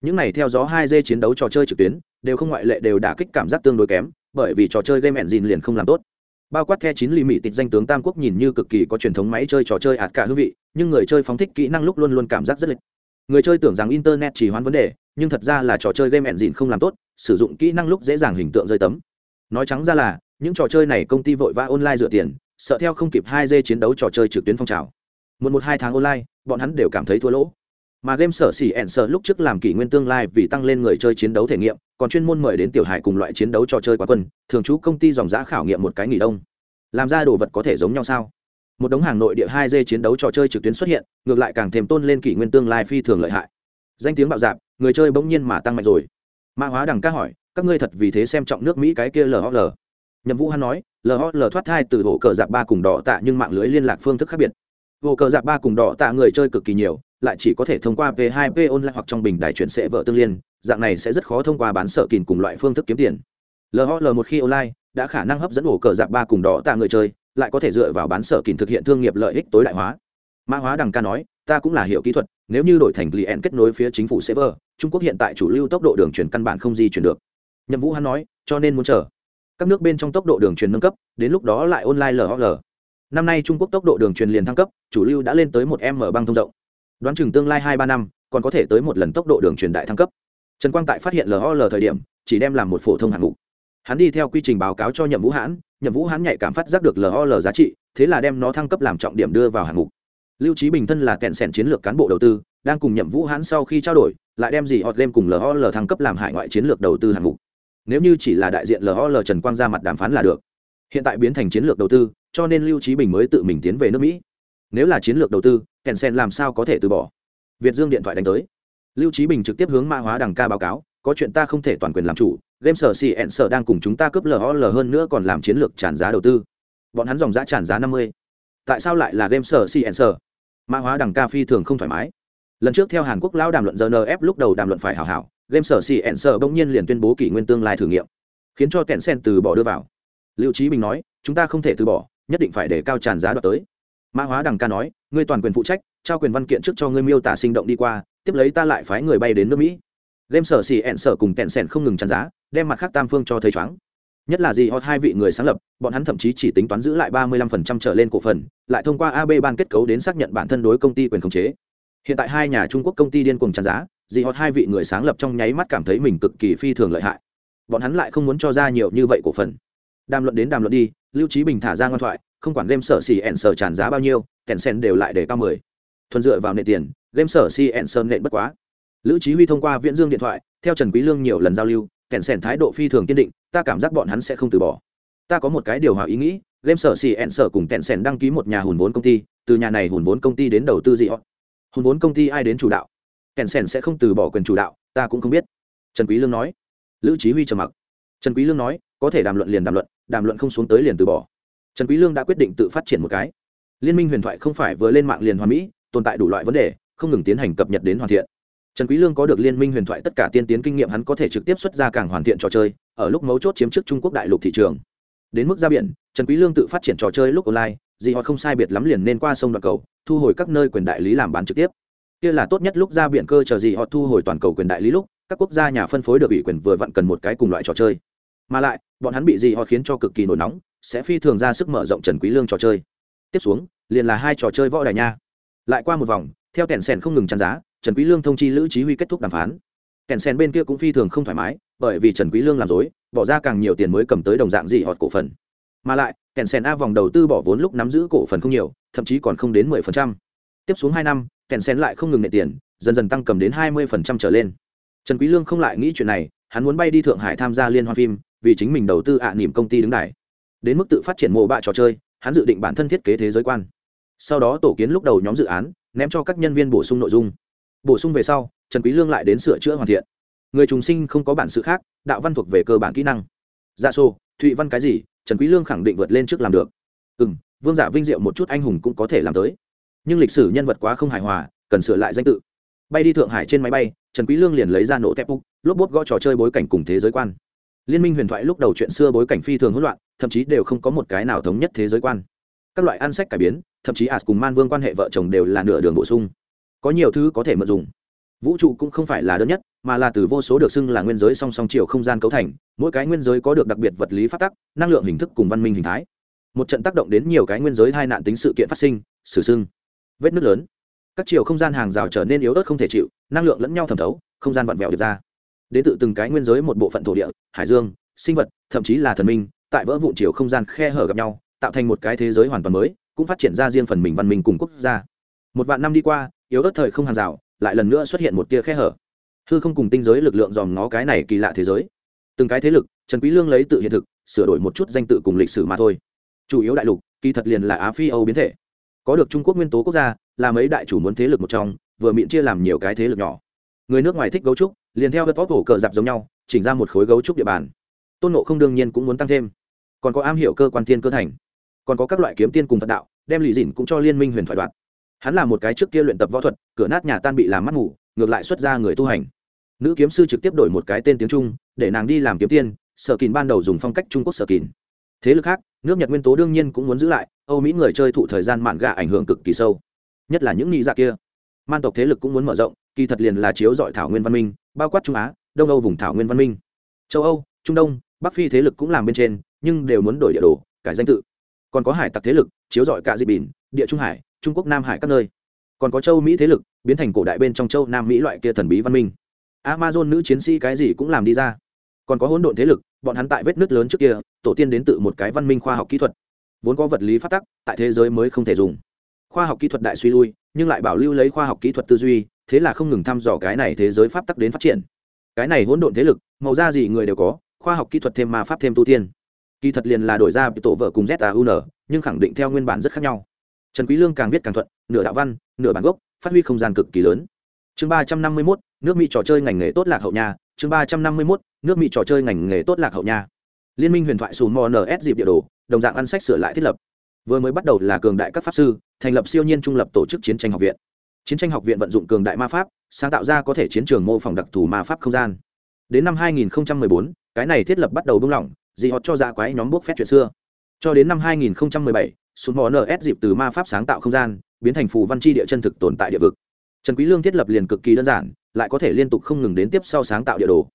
Những này theo gió hai d chiến đấu trò chơi trực tuyến, đều không ngoại lệ đều đả kích cảm giác tương đối kém, bởi vì trò chơi game engine liền không làm tốt bao quát the chín lì mị tịch danh tướng tam quốc nhìn như cực kỳ có truyền thống máy chơi trò chơi ạt cả hương vị, nhưng người chơi phóng thích kỹ năng lúc luôn luôn cảm giác rất lịch. Người chơi tưởng rằng internet chỉ hoán vấn đề, nhưng thật ra là trò chơi game engine không làm tốt, sử dụng kỹ năng lúc dễ dàng hình tượng rơi tấm. Nói trắng ra là, những trò chơi này công ty vội vã online dựa tiền, sợ theo không kịp hai d chiến đấu trò chơi trực tuyến phong trào. Một một hai tháng online, bọn hắn đều cảm thấy thua lỗ. Mà game sở xỉ ẹn sợ lúc trước làm kỷ nguyên tương lai vì tăng lên người chơi chiến đấu thể nghiệm còn chuyên môn mời đến tiểu hải cùng loại chiến đấu trò chơi quá quân, thường trú công ty dòng giã khảo nghiệm một cái nghỉ đông. Làm ra đồ vật có thể giống nhau sao? Một đống hàng nội địa hai d chiến đấu trò chơi trực tuyến xuất hiện, ngược lại càng thêm tôn lên kỷ nguyên tương lai phi thường lợi hại. Danh tiếng bạo dạp người chơi bỗng nhiên mà tăng mạnh rồi. Mã hóa đằng ca hỏi, các ngươi thật vì thế xem trọng nước mỹ cái kia lhl nhậm vũ hắn nói lhl thoát thai từ hổ cờ dạp ba cùng đỏ tạ nhưng mạng lưới liên lạc phương thức khác biệt. Hổ cờ dạp ba cùng đỏ tạ người chơi cực kỳ nhiều, lại chỉ có thể thông qua p 2 p online hoặc trong bình đài chuyển sẽ vợ tương liên dạng này sẽ rất khó thông qua bán sợ kìn cùng loại phương thức kiếm tiền. Lhl một khi online, đã khả năng hấp dẫn ổ cờ dạp ba cùng đỏ tạ người chơi, lại có thể dựa vào bán sở kìn thực hiện thương nghiệp lợi ích tối đại hóa. Mã hóa đằng ca nói, ta cũng là hiểu kỹ thuật, nếu như đổi thành client kết nối phía chính phủ server, trung quốc hiện tại chủ lưu tốc độ đường truyền căn bản không di chuyển được. Nhậm vũ hắn nói, cho nên muốn chờ. Các nước bên trong tốc độ đường truyền nâng cấp, đến lúc đó lại online lhl năm nay trung quốc tốc độ đường truyền liền thăng cấp, chủ lưu đã lên tới một m băng thông rộng. Đoán chừng tương lai hai ba năm, còn có thể tới một lần tốc độ đường truyền đại thăng cấp trần quang tại phát hiện lhl thời điểm, chỉ đem làm một phổ thông hạng mục. Hắn đi theo quy trình báo cáo cho nhậm vũ hãn, nhậm vũ hãn nhạy cảm phát giác được lol giá trị, thế là đem nó thăng cấp làm trọng điểm đưa vào hạng mục. Lưu trí bình thân là kẹn sẻn chiến lược cán bộ đầu tư, đang cùng nhậm vũ hãn sau khi trao đổi, lại đem gì hot lên cùng lol thăng cấp làm hải ngoại chiến lược đầu tư hạng mục. Nếu như chỉ là đại diện lol trần quang ra mặt đàm phán là được. Hiện tại biến thành chiến lược đầu tư, cho nên lưu trí bình mới tự mình tiến về nước mỹ. Nếu là chiến lược đầu tư kèn sen làm sao có thể từ bỏ? Việt dương điện thoại đánh tới lưu trí bình trực tiếp hướng mã hóa đằng ca báo cáo, có chuyện ta không thể toàn quyền làm chủ, game sở cn sở đang cùng chúng ta cướp lol hơn nữa còn làm chiến lược tràn giá đầu tư. Bọn hắn dòng giá tràn giá năm mươi. Tại sao lại là game sở cn sở? Mã hóa đằng ca phi thường không thoải mái. Lần trước theo hàn quốc lao đàm luận rnf lúc đầu đàm luận phải hảo hảo, game sở cn sở bỗng nhiên liền tuyên bố kỷ nguyên tương lai thử nghiệm, khiến cho kẹn sen từ bỏ đưa vào. Lưu trí bình nói, chúng ta không thể từ bỏ, nhất định phải để cao tràn giá đoạt tới. Mã hóa đằng ca nói, ngươi toàn quyền phụ trách, trao quyền văn kiện trước cho ngươi miêu tả sinh động đi qua tiếp lấy ta lại phái người bay đến nước mỹ. Game sở xì ẹn sở cùng tẹn sẻn không ngừng tràn giá, đem mặt khác tam phương cho thấy chóng nhất là gì, hot hai vị người sáng lập, bọn hắn thậm chí chỉ tính toán giữ lại ba mươi lăm phần trăm trở lên cổ phần, lại thông qua ab ban kết cấu đến xác nhận bản thân đối công ty quyền khống chế. Hiện tại hai nhà trung quốc công ty điên cuồng tràn giá, gì, hot hai vị người sáng lập trong nháy mắt cảm thấy mình cực kỳ phi thường lợi hại. Bọn hắn lại không muốn cho ra nhiều như vậy cổ phần. Đàm luận đến đàm luận đi, lưu trí bình thả ra ngoan thoại, không quản game sở xì ẹn sở tràn giá bao nhiêu kèn sen đều lại để cao mười. Thuần dựa vào nệ tiền game sở xì sơn nện bất quá. Lữ trí huy thông qua viễn dương điện thoại, theo trần quý lương nhiều lần giao lưu kẹn sẻn thái độ phi thường kiên định, ta cảm giác bọn hắn sẽ không từ bỏ. Ta có một cái điều hòa ý nghĩ, game sở xì sở cùng kẹn sẻn đăng ký một nhà hùn vốn công ty, từ nhà này hùn vốn công ty đến đầu tư gì họ. Hùn vốn công ty ai đến chủ đạo? Kẹn sẻn sẽ không từ bỏ quyền chủ đạo, ta cũng không biết. Trần quý lương nói. Lữ trí huy trầm mặc. Trần quý lương nói, có thể đàm luận liền đàm luận đàm luận không xuống tới liền từ bỏ. Trần quý lương đã quyết định tự phát triển một cái. Liên minh huyền thoại không phải vừa lên mạng liền hoàn mỹ, tồn tại đủ loại vấn đề không ngừng tiến hành cập nhật đến hoàn thiện. Trần quý lương có được liên minh huyền thoại tất cả tiên tiến kinh nghiệm, hắn có thể trực tiếp xuất ra càng hoàn thiện trò chơi, ở lúc mấu chốt chiếm trước trung quốc đại lục thị trường. Đến mức ra biển, trần quý lương tự phát triển trò chơi lúc online, gì họ không sai biệt lắm liền nên qua sông đoạn cầu, thu hồi các nơi quyền đại lý làm bán trực tiếp. Kia là tốt nhất lúc ra biển cơ chờ gì họ thu hồi toàn cầu quyền đại lý lúc, các quốc gia nhà phân phối được ủy quyền vừa vặn cần một cái cùng loại trò chơi. Mà lại, bọn hắn bị gì họ khiến cho cực kỳ nổi nóng, sẽ phi thường ra sức mở rộng trần quý lương trò chơi. Tiếp xuống, liền là hai trò chơi võ đài nha. Lại qua một vòng theo kèn sèn không ngừng tràn giá, trần quý lương thông chi lữ chí huy kết thúc đàm phán. Kèn sen bên kia cũng phi thường không thoải mái, bởi vì trần quý lương làm dối, bỏ ra càng nhiều tiền mới cầm tới đồng dạng gì họt cổ phần. Mà lại, kèn sen a vòng đầu tư bỏ vốn lúc nắm giữ cổ phần không nhiều, thậm chí còn không đến 10%. tiếp xuống hai năm, kèn sen lại không ngừng nệ tiền, dần dần tăng cầm đến 20% trở lên. Trần quý lương không lại nghĩ chuyện này, hắn muốn bay đi thượng hải tham gia liên hoan phim, vì chính mình đầu tư ạ à niềm công ty đứng đài. Đến mức tự phát triển mộ bạ trò chơi, hắn dự định bản thân thiết kế thế giới quan. Sau đó tổ kiến lúc đầu nhóm dự án ném cho các nhân viên bổ sung nội dung. Bổ sung về sau, trần quý lương lại đến sửa chữa hoàn thiện. Người trùng sinh không có bản sự khác, đạo văn thuộc về cơ bản kỹ năng. Giả dạ sô, thụy văn cái gì, trần quý lương khẳng định vượt lên trước làm được. Ừ vương giả vinh diệu một chút anh hùng cũng có thể làm tới. Nhưng lịch sử nhân vật quá không hài hòa, cần sửa lại danh tự. Bay đi thượng hải trên máy bay, trần quý lương liền lấy ra nổ tép úc lốp bốt gõ trò chơi bối cảnh cùng thế giới quan. Liên minh huyền thoại lúc đầu chuyện xưa bối cảnh phi thường hỗn loạn, thậm chí đều không có một cái nào thống nhất thế giới quan các loại ăn sách cải biến, thậm chí as cùng man vương quan hệ vợ chồng đều là nửa đường bổ sung. Có nhiều thứ có thể mượn dùng. Vũ trụ cũng không phải là đơn nhất, mà là từ vô số được xưng là nguyên giới song song chiều không gian cấu thành, mỗi cái nguyên giới có được đặc biệt vật lý phát tắc, năng lượng hình thức cùng văn minh hình thái. Một trận tác động đến nhiều cái nguyên giới hai nạn tính sự kiện phát sinh xử sưng. Vết nứt lớn. Các chiều không gian hàng rào trở nên yếu ớt không thể chịu, năng lượng lẫn nhau thẩm thấu, không gian vặn vẹo được ra. Đến tự từng cái nguyên giới một bộ phận thổ địa, hải dương, sinh vật, thậm chí là thần minh, tại vỡ vụn chiều không gian khe hở gặp nhau tạo thành một cái thế giới hoàn toàn mới, cũng phát triển ra riêng phần mình văn minh cùng quốc gia. Một vạn năm đi qua, yếu ớt thời không hàng rào, lại lần nữa xuất hiện một tia khe hở. Hư không cùng tinh giới lực lượng dòm ngó cái này kỳ lạ thế giới. Từng cái thế lực, trần quý lương lấy tự hiện thực, sửa đổi một chút danh tự cùng lịch sử mà thôi. Chủ yếu đại lục, kỳ thật liền là á phi âu biến thể. Có được trung quốc nguyên tố quốc gia, là mấy đại chủ muốn thế lực một trong, vừa miệng chia làm nhiều cái thế lực nhỏ. Người nước ngoài thích gấu trúc, liền theo vật vóc cổ cờ dạp giống nhau, chỉnh ra một khối gấu trúc địa bàn. Tôn nộ không đương nhiên cũng muốn tăng thêm. Còn có am hiểu cơ quan thiên cơ thành còn có các loại kiếm tiên cùng phật đạo, đem lì dìn cũng cho liên minh huyền thoại đoạn hắn là một cái trước kia luyện tập võ thuật, cửa nát nhà tan bị làm mắt ngủ, ngược lại xuất ra người tu hành. Nữ kiếm sư trực tiếp đổi một cái tên tiếng trung, để nàng đi làm kiếm tiên, sở kín ban đầu dùng phong cách trung quốc sở kín thế lực khác, nước nhật nguyên tố đương nhiên cũng muốn giữ lại, âu mỹ người chơi thụ thời gian mạn gà ảnh hưởng cực kỳ sâu. Nhất là những nghị dạ kia. Man tộc thế lực cũng muốn mở rộng, kỳ thật liền là chiếu dọi thảo nguyên văn minh, bao quát trung á, đông âu vùng thảo nguyên văn minh. Châu âu, trung đông, bắc phi thế lực cũng làm bên trên, nhưng đều muốn đổi địa đồ, cải danh tự còn có hải tặc thế lực, chiếu dọi cả dịp bỉn địa trung hải, trung quốc, nam hải các nơi. Còn có châu mỹ thế lực, biến thành cổ đại bên trong châu nam mỹ loại kia thần bí văn minh. Amazon nữ chiến sĩ cái gì cũng làm đi ra. Còn có hỗn độn thế lực, bọn hắn tại vết nứt lớn trước kia, tổ tiên đến từ một cái văn minh khoa học kỹ thuật. Vốn có vật lý phát tắc, tại thế giới mới không thể dùng. Khoa học kỹ thuật đại suy lui, nhưng lại bảo lưu lấy khoa học kỹ thuật tư duy, thế là không ngừng thăm dò cái này thế giới pháp tắc đến phát triển. Cái này hỗn độn thế lực, màu da gì người đều có, khoa học kỹ thuật thêm ma pháp thêm tu tiên kỳ thật liền là đổi ra tổ vợ cùng zun nhưng khẳng định theo nguyên bản rất khác nhau. Trần quý lương càng viết càng thuận nửa đạo văn nửa bản gốc phát huy không gian cực kỳ lớn. Chương ba trăm năm mươi 351, nước mỹ trò chơi ngành nghề tốt lạc hậu nhà chương ba trăm năm mươi 351, nước mỹ trò chơi ngành nghề tốt lạc hậu nhà liên minh huyền thoại sùn mò ns dịp địa đồ đồng dạng ăn sách sửa lại thiết lập. Vừa mới bắt đầu là cường đại các pháp sư thành lập siêu nhiên trung lập tổ chức chiến tranh học viện. Chiến tranh học viện vận dụng cường đại ma pháp sáng tạo ra có thể chiến trường mô phỏng đặc thù ma pháp không gian. Đến năm 2014, cái này thiết lập bắt đầu buông lỏng dị họ cho ra quái nhóm bốc phép chuyện xưa. Cho đến năm 2017, sùn mò ns dịp từ ma pháp sáng tạo không gian biến thành phù văn chi địa chân thực tồn tại địa vực. Trần quý lương thiết lập liền cực kỳ đơn giản lại có thể liên tục không ngừng đến tiếp sau sáng tạo địa đồ.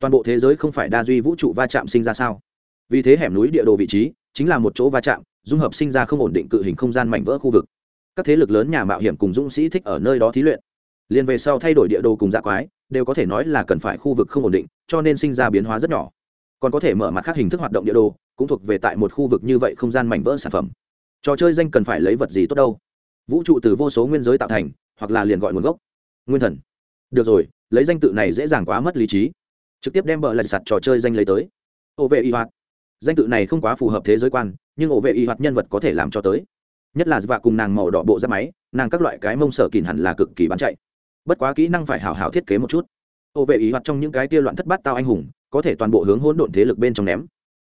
Toàn bộ thế giới không phải đa duy vũ trụ va chạm sinh ra sao? Vì thế hẻm núi địa đồ vị trí chính là một chỗ va chạm dung hợp sinh ra không ổn định cự hình không gian mảnh vỡ khu vực. Các thế lực lớn nhà mạo hiểm cùng dũng sĩ thích ở nơi đó thí luyện. Liền về sau thay đổi địa đồ cùng dạ quái đều có thể nói là cần phải khu vực không ổn định cho nên sinh ra biến hóa rất nhỏ còn có thể mở mặt khác hình thức hoạt động địa đồ, cũng thuộc về tại một khu vực như vậy không gian mảnh vỡ sản phẩm. Trò chơi danh cần phải lấy vật gì tốt đâu? Vũ trụ từ vô số nguyên giới tạo thành, hoặc là liền gọi nguồn gốc. Nguyên thần. Được rồi, lấy danh tự này dễ dàng quá mất lý trí. Trực tiếp đem bờ lại sạt trò chơi danh lấy tới. Ô vệ y hoạt. Danh tự này không quá phù hợp thế giới quan, nhưng ổ vệ y hoạt nhân vật có thể làm cho tới. Nhất là và cùng nàng màu đỏ bộ ra máy, nàng các loại cái mông sở kìn hẳn là cực kỳ bán chạy. Bất quá kỹ năng phải hào hào thiết kế một chút. Ổ vệ y hoạt trong những cái tia loạn thất bát tao anh hùng có thể toàn bộ hướng hỗn độn thế lực bên trong ném.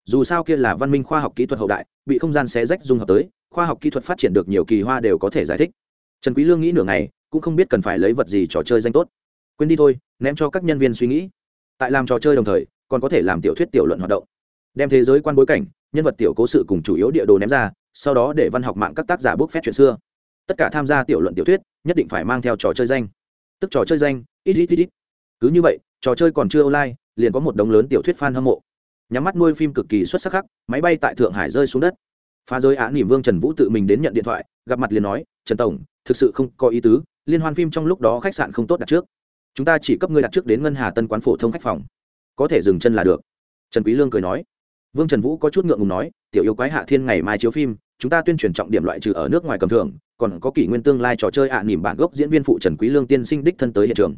Dù sao kia là văn minh khoa học kỹ thuật hậu đại, bị không gian xé rách dung hợp tới, khoa học kỹ thuật phát triển được nhiều kỳ hoa đều có thể giải thích. Trần quý lương nghĩ nửa ngày, cũng không biết cần phải lấy vật gì trò chơi danh tốt. Quên đi thôi, ném cho các nhân viên suy nghĩ. Tại làm trò chơi đồng thời, còn có thể làm tiểu thuyết tiểu luận hoạt động. Đem thế giới quan bối cảnh, nhân vật tiểu cố sự cùng chủ yếu địa đồ ném ra, sau đó để văn học mạng các tác giả bước phép chuyện xưa. Tất cả tham gia tiểu luận tiểu thuyết, nhất định phải mang theo trò chơi danh. Tức trò chơi danh, ít ít ít ít. Cứ như vậy, trò chơi còn chưa online liền có một đống lớn tiểu thuyết fan hâm mộ. Nhắm mắt nuôi phim cực kỳ xuất sắc khắc máy bay tại thượng hải rơi xuống đất. Phá giới á nỉm vương trần vũ tự mình đến nhận điện thoại gặp mặt liền nói trần tổng thực sự không có ý tứ liên hoan phim trong lúc đó khách sạn không tốt đặt trước. Chúng ta chỉ cấp ngươi đặt trước đến ngân hà tân quán phổ thông khách phòng. Có thể dừng chân là được. Trần quý lương cười nói. Vương trần vũ có chút ngượng ngùng nói tiểu yêu quái hạ thiên ngày mai chiếu phim chúng ta tuyên truyền trọng điểm loại trừ ở nước ngoài cầm thưởng còn có kỷ nguyên tương lai trò chơi ạ à, nỉm bản gốc diễn viên phụ trần quý lương tiên sinh đích thân tới hiện trường.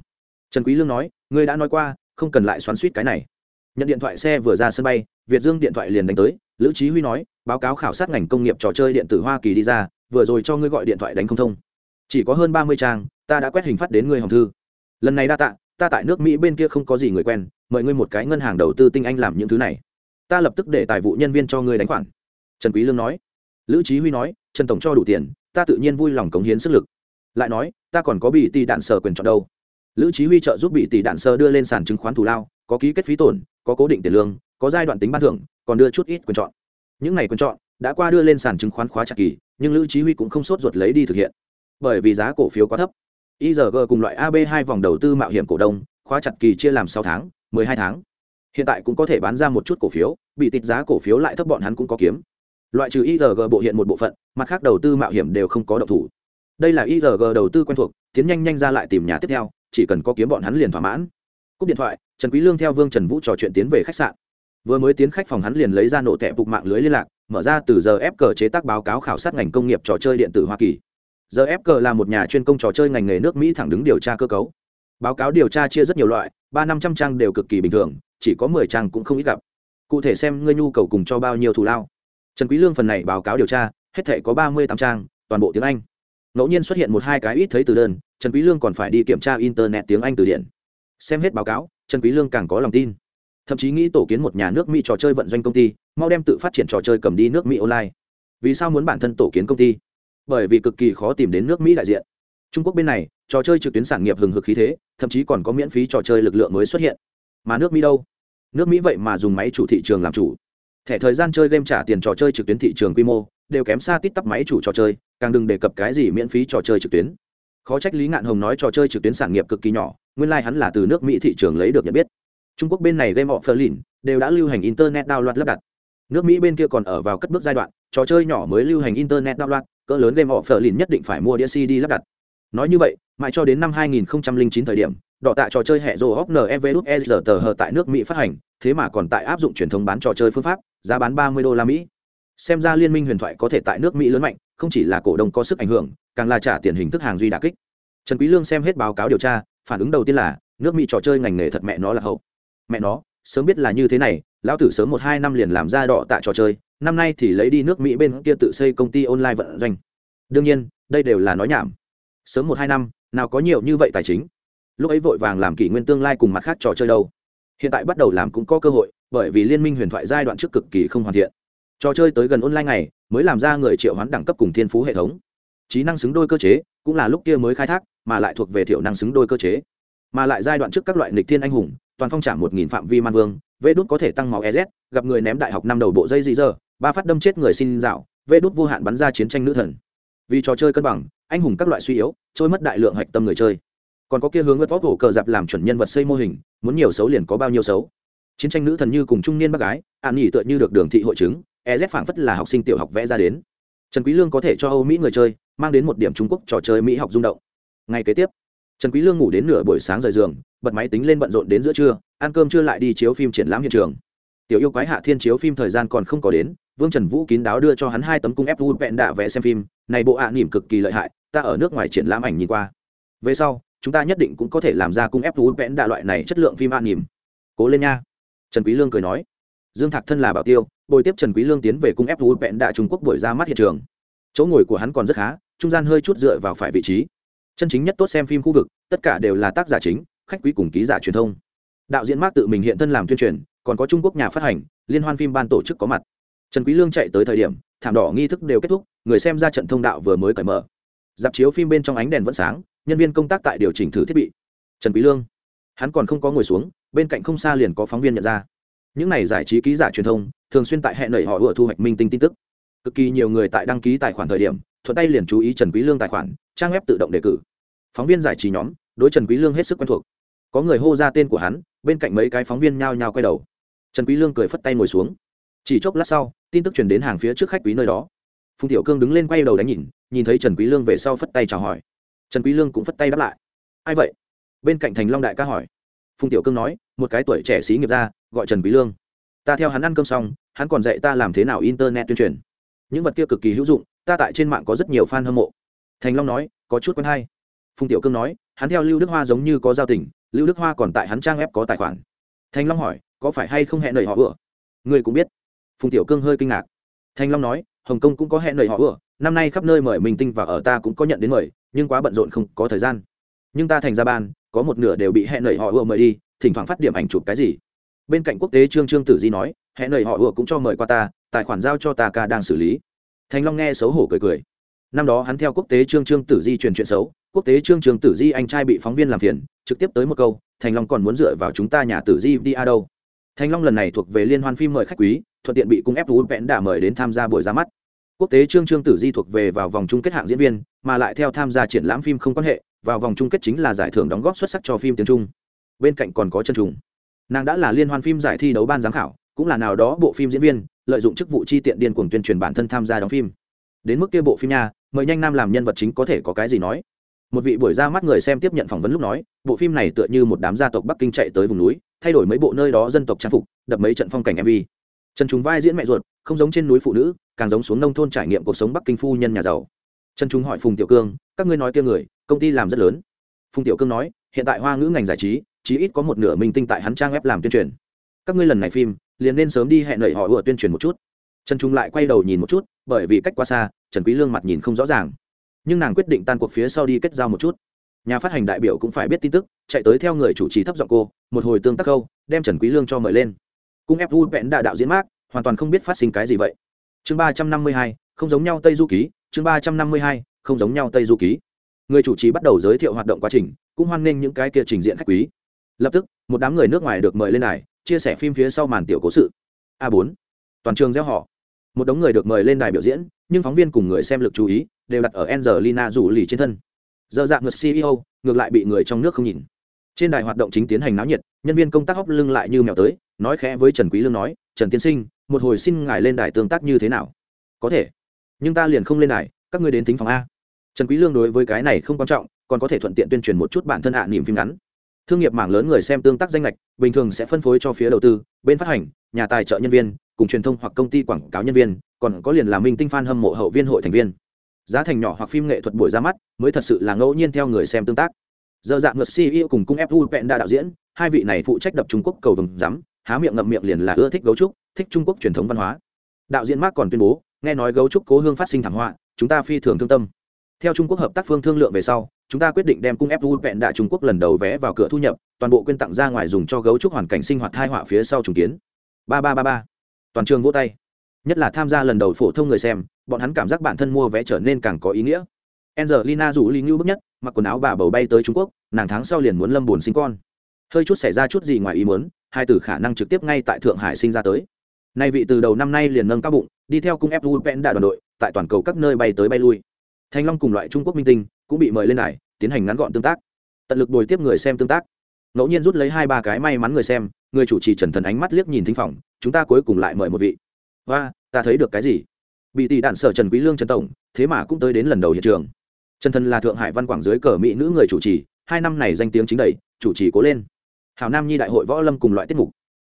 Trần quý lương nói ngươi đã nói qua không cần lại xoắn suýt cái này. Nhận điện thoại xe vừa ra sân bay, việt dương điện thoại liền đánh tới, lữ trí huy nói, báo cáo khảo sát ngành công nghiệp trò chơi điện tử hoa kỳ đi ra, vừa rồi cho ngươi gọi điện thoại đánh không thông. Chỉ có hơn ba mươi trang, ta đã quét hình phát đến ngươi hồng thư. Lần này đa tạ, ta tại nước mỹ bên kia không có gì người quen, mời ngươi một cái ngân hàng đầu tư tinh anh làm những thứ này. Ta lập tức để tài vụ nhân viên cho ngươi đánh khoản. Trần quý lương nói. Lữ trí huy nói, trần tổng cho đủ tiền, ta tự nhiên vui lòng cống hiến sức lực. Lại nói, ta còn có bị tỷ đạn sở quyền chọn đâu? Lữ trí huy trợ giúp bị tỷ đạn sơ đưa lên sàn chứng khoán thù lao, có ký kết phí tổn, có cố định tiền lương, có giai đoạn tính ban thưởng, còn đưa chút ít quyền chọn. Những này quyền chọn đã qua đưa lên sàn chứng khoán khóa chặt kỳ, nhưng lữ trí huy cũng không sốt ruột lấy đi thực hiện. Bởi vì giá cổ phiếu quá thấp. Igg cùng loại ab hai vòng đầu tư mạo hiểm cổ đông, khóa chặt kỳ chia làm sáu tháng, mười hai tháng. Hiện tại cũng có thể bán ra một chút cổ phiếu, bị tịt giá cổ phiếu lại thấp bọn hắn cũng có kiếm. Loại trừ igg bộ hiện một bộ phận, mặt khác đầu tư mạo hiểm đều không có độc thủ. Đây là igg đầu tư quen thuộc, tiến nhanh nhanh ra lại tìm nhà tiếp theo chỉ cần có kiếm bọn hắn liền thỏa mãn. Cúp điện thoại, trần quý lương theo vương trần vũ trò chuyện tiến về khách sạn. Vừa mới tiến khách phòng hắn liền lấy ra nổ tệ bục mạng lưới liên lạc, mở ra từ giờ ép cờ chế tác báo cáo khảo sát ngành công nghiệp trò chơi điện tử hoa kỳ. Giờ ép cờ là một nhà chuyên công trò chơi ngành nghề nước mỹ thẳng đứng điều tra cơ cấu. Báo cáo điều tra chia rất nhiều loại, ba năm trăm trang đều cực kỳ bình thường, chỉ có mười trang cũng không ít gặp. Cụ thể xem ngươi nhu cầu cùng cho bao nhiêu thù lao. Trần quý lương phần này báo cáo điều tra, hết thể có ba mươi tám trang, toàn bộ tiếng anh ngẫu nhiên xuất hiện một hai cái ít thấy từ đơn, trần quý lương còn phải đi kiểm tra internet tiếng anh từ điển. Xem hết báo cáo, trần quý lương càng có lòng tin. Thậm chí nghĩ tổ kiến một nhà nước mỹ trò chơi vận doanh công ty, mau đem tự phát triển trò chơi cầm đi nước mỹ online. Vì sao muốn bản thân tổ kiến công ty? Bởi vì cực kỳ khó tìm đến nước mỹ đại diện. Trung quốc bên này, trò chơi trực tuyến sản nghiệp hừng hực khí thế, thậm chí còn có miễn phí trò chơi lực lượng mới xuất hiện. Mà nước mỹ đâu? Nước mỹ vậy mà dùng máy chủ thị trường làm chủ thẻ thời gian chơi game trả tiền trò chơi trực tuyến thị trường quy mô đều kém xa tít tắp máy chủ trò chơi, càng đừng đề cập cái gì miễn phí trò chơi trực tuyến. Khó trách lý ngạn hồng nói trò chơi trực tuyến sản nghiệp cực kỳ nhỏ, nguyên lai、like、hắn là từ nước mỹ thị trường lấy được nhận biết. Trung quốc bên này game of berlin đều đã lưu hành internet đao loạt lắp đặt. Nước mỹ bên kia còn ở vào cất bước giai đoạn, trò chơi nhỏ mới lưu hành internet đao loạt cỡ lớn game of berlin nhất định phải mua đĩa cd lắp đặt. Nói như vậy mãi cho đến năm 2009 thời điểm đỏ tạ trò chơi hệ rô hóc nev hờ tại nước mỹ phát hành, thế mà còn tại áp dụng truyền thống bán trò chơi phương pháp, giá bán 30 đô la mỹ. Xem ra liên minh huyền thoại có thể tại nước mỹ lớn mạnh, không chỉ là cổ đông có sức ảnh hưởng, càng là trả tiền hình thức hàng duy đà kích. Trần quý lương xem hết báo cáo điều tra, phản ứng đầu tiên là, nước mỹ trò chơi ngành nghề thật mẹ nó là hậu. Mẹ nó, sớm biết là như thế này, lão tử sớm một hai năm liền làm ra đỏ tạ trò chơi, năm nay thì lấy đi nước mỹ bên kia tự xây công ty online vận doanh. Đương nhiên, đây đều là nói nhảm sớm một hai năm, nào có nhiều như vậy tài chính. Lúc ấy vội vàng làm kỷ nguyên tương lai cùng mặt khác trò chơi đâu. Hiện tại bắt đầu làm cũng có cơ hội, bởi vì liên minh huyền thoại giai đoạn trước cực kỳ không hoàn thiện. Trò chơi tới gần online ngày, mới làm ra người triệu hoán đẳng cấp cùng thiên phú hệ thống. Trí năng xứng đôi cơ chế, cũng là lúc kia mới khai thác, mà lại thuộc về thiểu năng xứng đôi cơ chế. Mà lại giai đoạn trước các loại nịch thiên anh hùng, toàn phong trả một nghìn phạm vi man vương, vê đốt có thể tăng máu ez gặp người ném đại học năm đầu bộ dây dị dơ, ba phát đâm chết người xin dạo, vê đốt vô hạn bắn ra chiến tranh nữ thần. Vì trò chơi cân bằng anh hùng các loại suy yếu, trôi mất đại lượng hạch tâm người chơi. Còn có kia hướng vớt vóc hổ cờ dạp làm chuẩn nhân vật xây mô hình, muốn nhiều xấu liền có bao nhiêu xấu. Chiến tranh nữ thần như cùng trung niên bác gái an nghỉ tựa như được đường thị hội chứng ez phảng phất là học sinh tiểu học vẽ ra đến. Trần quý lương có thể cho âu mỹ người chơi, mang đến một điểm trung quốc trò chơi mỹ học rung động. Ngày kế tiếp, trần quý lương ngủ đến nửa buổi sáng rời giường, bật máy tính lên bận rộn đến giữa trưa, ăn cơm chưa lại đi chiếu phim triển lãm hiện trường. Tiểu yêu quái hạ thiên chiếu phim thời gian còn không có đến vương trần vũ kín đáo đưa cho hắn hai tấm cung ép vu vẹn đạ vẽ xem phim, này bộ ạ à nỉm cực kỳ lợi hại, ta ở nước ngoài triển lãm ảnh nhìn qua. Về sau, chúng ta nhất định cũng có thể làm ra cung ép vu vẹn đạ loại này chất lượng phim ạ à nỉm cố lên nha. Trần quý lương cười nói. Dương thạc thân là bảo tiêu, bồi tiếp trần quý lương tiến về cung ép vu vẹn đạ trung quốc buổi ra mắt hiện trường. Chỗ ngồi của hắn còn rất khá, trung gian hơi chút dựa vào phải vị trí. Chân chính nhất tốt xem phim khu vực, tất cả đều là tác giả chính, khách quý cùng ký giả truyền thông. Đạo diễn mark tự mình hiện thân làm tuyên truyền, còn có trung quốc nhà phát hành, liên hoan phim ban tổ chức có mặt trần quý lương chạy tới thời điểm, thảm đỏ nghi thức đều kết thúc, người xem ra trận thông đạo vừa mới cởi mở. Dạp chiếu phim bên trong ánh đèn vẫn sáng, nhân viên công tác tại điều chỉnh thử thiết bị. Trần quý lương, hắn còn không có ngồi xuống, bên cạnh không xa liền có phóng viên nhận ra. Những này giải trí ký giả truyền thông, thường xuyên tại hẹn nảy họ vừa thu hoạch minh tinh tin tức. Cực kỳ nhiều người tại đăng ký tài khoản thời điểm, thuận tay liền chú ý trần quý lương tài khoản, trang web tự động đề cử. Phóng viên giải trí nhóm, đối trần quý lương hết sức quen thuộc. Có người hô ra tên của hắn, bên cạnh mấy cái phóng viên nhao nhao quay đầu. Trần quý lương cười phất tay ngồi xuống chỉ chốc lát sau, tin tức truyền đến hàng phía trước khách quý nơi đó. Phùng tiểu cương đứng lên quay đầu đánh nhìn nhìn thấy trần quý lương về sau phất tay chào hỏi. Trần quý lương cũng phất tay đáp lại. Ai vậy? Bên cạnh thành long đại ca hỏi. Phùng tiểu cương nói, một cái tuổi trẻ sĩ nghiệp gia gọi trần quý lương. Ta theo hắn ăn cơm xong, hắn còn dạy ta làm thế nào internet tuyên truyền. Những vật kia cực kỳ hữu dụng, ta tại trên mạng có rất nhiều fan hâm mộ. Thành long nói, có chút quen hay. Phùng tiểu cương nói, hắn theo lưu đức hoa giống như có giao tình, lưu đức hoa còn tại hắn trang web có tài khoản. Thành long hỏi, có phải hay không hẹn lời họ vừa? Người cũng biết phùng tiểu cương hơi kinh ngạc. Thanh long nói, hồng kông cũng có hẹn lời họ ủa năm nay khắp nơi mời mình tinh và ở ta cũng có nhận đến mời, nhưng quá bận rộn không có thời gian. Nhưng ta thành ra ban, có một nửa đều bị hẹn lời họ ủa mời đi, thỉnh thoảng phát điểm ảnh chụp cái gì. Bên cạnh quốc tế trương trương tử di nói, hẹn lời họ ủa cũng cho mời qua ta, tài khoản giao cho ta ca đang xử lý. Thanh long nghe xấu hổ cười cười. Năm đó hắn theo quốc tế trương trương tử di truyền chuyện xấu, quốc tế trương trương tử di anh trai bị phóng viên làm phiền, trực tiếp tới một câu thành long còn muốn dựa vào chúng ta nhà tử di đi a đâu? Thành long lần này thuộc về liên hoan phim mời khách quý, thuận tiện bị cung ép vũ Vẹn đã mời đến tham gia buổi ra mắt. Quốc tế trương trương tử di thuộc về vào vòng chung kết hạng diễn viên, mà lại theo tham gia triển lãm phim không quan hệ, vào vòng chung kết chính là giải thưởng đóng góp xuất sắc cho phim tiếng trung. Bên cạnh còn có chân trùng. Nàng đã là liên hoan phim giải thi đấu ban giám khảo, cũng là nào đó bộ phim diễn viên, lợi dụng chức vụ chi tiện điên cuồng tuyên truyền bản thân tham gia đóng phim. Đến mức kia bộ phim nha, mời nhanh nam làm nhân vật chính có thể có cái gì nói. Một vị buổi ra mắt người xem tiếp nhận phỏng vấn lúc nói, bộ phim này tựa như một đám gia tộc bắc kinh chạy tới vùng núi thay đổi mấy bộ nơi đó dân tộc trang phục, đập mấy trận phong cảnh mv trần chúng vai diễn mẹ ruột, không giống trên núi phụ nữ, càng giống xuống nông thôn trải nghiệm cuộc sống bắc kinh phu nhân nhà giàu. Trần chúng hỏi phùng tiểu cương, các ngươi nói kia người, công ty làm rất lớn. Phùng tiểu cương nói, hiện tại hoa ngữ ngành giải trí, chí ít có một nửa minh tinh tại hắn trang web làm tuyên truyền. Các ngươi lần này phim, liền nên sớm đi hẹn lời họ ùa tuyên truyền một chút. Trần trung lại quay đầu nhìn một chút, bởi vì cách quá xa, trần quý lương mặt nhìn không rõ ràng. Nhưng nàng quyết định tan cuộc phía sau đi kết giao một chút nhà phát hành đại biểu cũng phải biết tin tức chạy tới theo người chủ trì thấp giọng cô một hồi tương tác câu đem trần quý lương cho mời lên. Cung ép vui vẹn đại đạo diễn mát hoàn toàn không biết phát sinh cái gì vậy. Chương ba trăm năm mươi hai không giống nhau tây du ký. Chương ba trăm năm mươi hai không giống nhau tây du ký. Người chủ trì bắt đầu giới thiệu hoạt động quá trình cũng hoan nghênh những cái kia trình diễn khách quý. Lập tức một đám người nước ngoài được mời lên đài, chia sẻ phim phía sau màn tiểu cố sự. A 4 toàn trường gieo họ. Một đống người được mời lên đài biểu diễn nhưng phóng viên cùng người xem lực chú ý đều đặt ở angelina rủ lì trên thân giờ dạng ngược ceo ngược lại bị người trong nước không nhìn. Trên đài hoạt động chính tiến hành náo nhiệt nhân viên công tác hóc lưng lại như mèo tới nói khẽ với trần quý lương nói trần tiên sinh một hồi xin ngài lên đài tương tác như thế nào? Có thể. Nhưng ta liền không lên đài các ngươi đến tính phòng a. Trần quý lương đối với cái này không quan trọng còn có thể thuận tiện tuyên truyền một chút bản thân hạ à, niềm phim ngắn. Thương nghiệp mảng lớn người xem tương tác danh lệch bình thường sẽ phân phối cho phía đầu tư bên phát hành nhà tài trợ nhân viên cùng truyền thông hoặc công ty quảng cáo nhân viên còn có liền là minh tinh fan hâm mộ hậu viên hội thành viên giá thành nhỏ hoặc phim nghệ thuật buổi ra mắt mới thật sự là ngẫu nhiên theo người xem tương tác. Giờ dạng ngược ceo cùng cung fu vẹn đa đạo diễn, hai vị này phụ trách đập trung quốc cầu vừng rắm, há miệng ngậm miệng liền là ưa thích gấu trúc, thích trung quốc truyền thống văn hóa. Đạo diễn mark còn tuyên bố, nghe nói gấu trúc cố hương phát sinh thảm họa, chúng ta phi thường thương tâm. Theo trung quốc hợp tác phương thương lượng về sau, chúng ta quyết định đem cung fu vẹn đạ trung quốc lần đầu vé vào cửa thu nhập, toàn bộ quyên tặng ra ngoài dùng cho gấu trúc hoàn cảnh sinh hoạt hai họa phía sau trùng kiến. Ba ba ba ba. Toàn trường vỗ tay nhất là tham gia lần đầu phổ thông người xem, bọn hắn cảm giác bản thân mua vé trở nên càng có ý nghĩa. Angelina rủ ly ngưu bước nhất, mặc quần áo bà bầu bay tới trung quốc, nàng tháng sau liền muốn lâm buồn sinh con. Hơi chút xảy ra chút gì ngoài ý muốn, hai từ khả năng trực tiếp ngay tại thượng hải sinh ra tới. Nay vị từ đầu năm nay liền nâng cao bụng, đi theo cung fu pen đại đoàn đội, tại toàn cầu các nơi bay tới bay lui. Thanh long cùng loại trung quốc minh tinh, cũng bị mời lên này tiến hành ngắn gọn tương tác. Tận lực bồi tiếp người xem tương tác. Ngẫu nhiên rút lấy hai ba cái may mắn người xem, người chủ trì trần thần ánh mắt liếc nhìn thính phòng, chúng ta cuối cùng lại mời một vị và ta thấy được cái gì? Bị tỷ đạn sở trần quý lương trần tổng, thế mà cũng tới đến lần đầu hiện trường. Trần thần là thượng hải văn quảng dưới cờ mỹ nữ người chủ trì, hai năm này danh tiếng chính đầy, chủ trì cố lên. Hào nam nhi đại hội võ lâm cùng loại tiết mục.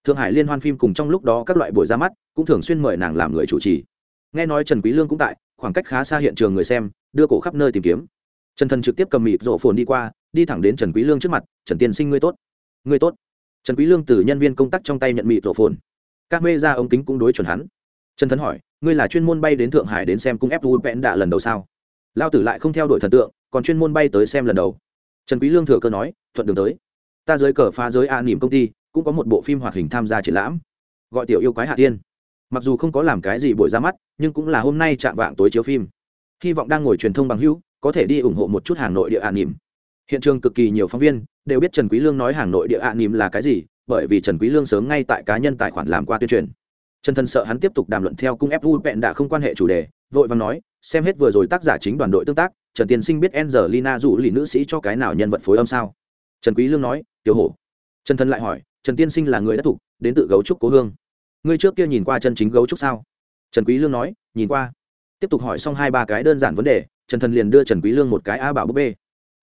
Thượng hải liên hoan phim cùng trong lúc đó các loại buổi ra mắt, cũng thường xuyên mời nàng làm người chủ trì. Nghe nói trần quý lương cũng tại, khoảng cách khá xa hiện trường người xem, đưa cổ khắp nơi tìm kiếm. Trần thần trực tiếp cầm mịp rộ phồn đi qua, đi thẳng đến trần quý lương trước mặt, trần tiên sinh ngươi tốt ngươi tốt. Trần quý lương từ nhân viên công tác trong tay nhận mịp rộ phồn. Các mê ra ống kính cũng đối chuẩn hắn trần thần hỏi, ngươi là chuyên môn bay đến thượng hải đến xem cung ép vu vẹn đạ lần đầu sao? Lao tử lại không theo đuổi thần tượng, còn chuyên môn bay tới xem lần đầu. Trần quý lương thừa cơ nói, thuận đường tới. Ta dưới cờ phá giới a nỉm công ty, cũng có một bộ phim hoạt hình tham gia triển lãm. Gọi tiểu yêu quái hạ tiên. Mặc dù không có làm cái gì buổi ra mắt, nhưng cũng là hôm nay chạm vạng tối chiếu phim. Hy vọng đang ngồi truyền thông bằng hữu, có thể đi ủng hộ một chút hàng nội địa an nỉm hiện trường cực kỳ nhiều phóng viên, đều biết trần quý lương nói hàng nội địa an nỉm là cái gì, bởi vì trần quý lương sớm ngay tại cá nhân tài khoản làm qua tuyên truyền trần thân sợ hắn tiếp tục đàm luận theo cung ép vu vẹn đã không quan hệ chủ đề, vội vàng nói, xem hết vừa rồi tác giả chính đoàn đội tương tác, trần tiên sinh biết angelina dụ lì nữ sĩ cho cái nào nhân vật phối âm sao? Trần quý lương nói, tiểu hổ. Trần thân lại hỏi, trần tiên sinh là người đất thủ, đến tự gấu trúc cố hương. Ngươi trước kia nhìn qua chân chính gấu trúc sao? Trần quý lương nói, nhìn qua. Tiếp tục hỏi xong hai ba cái đơn giản vấn đề, trần thần liền đưa trần quý lương một cái a bảo búp bê.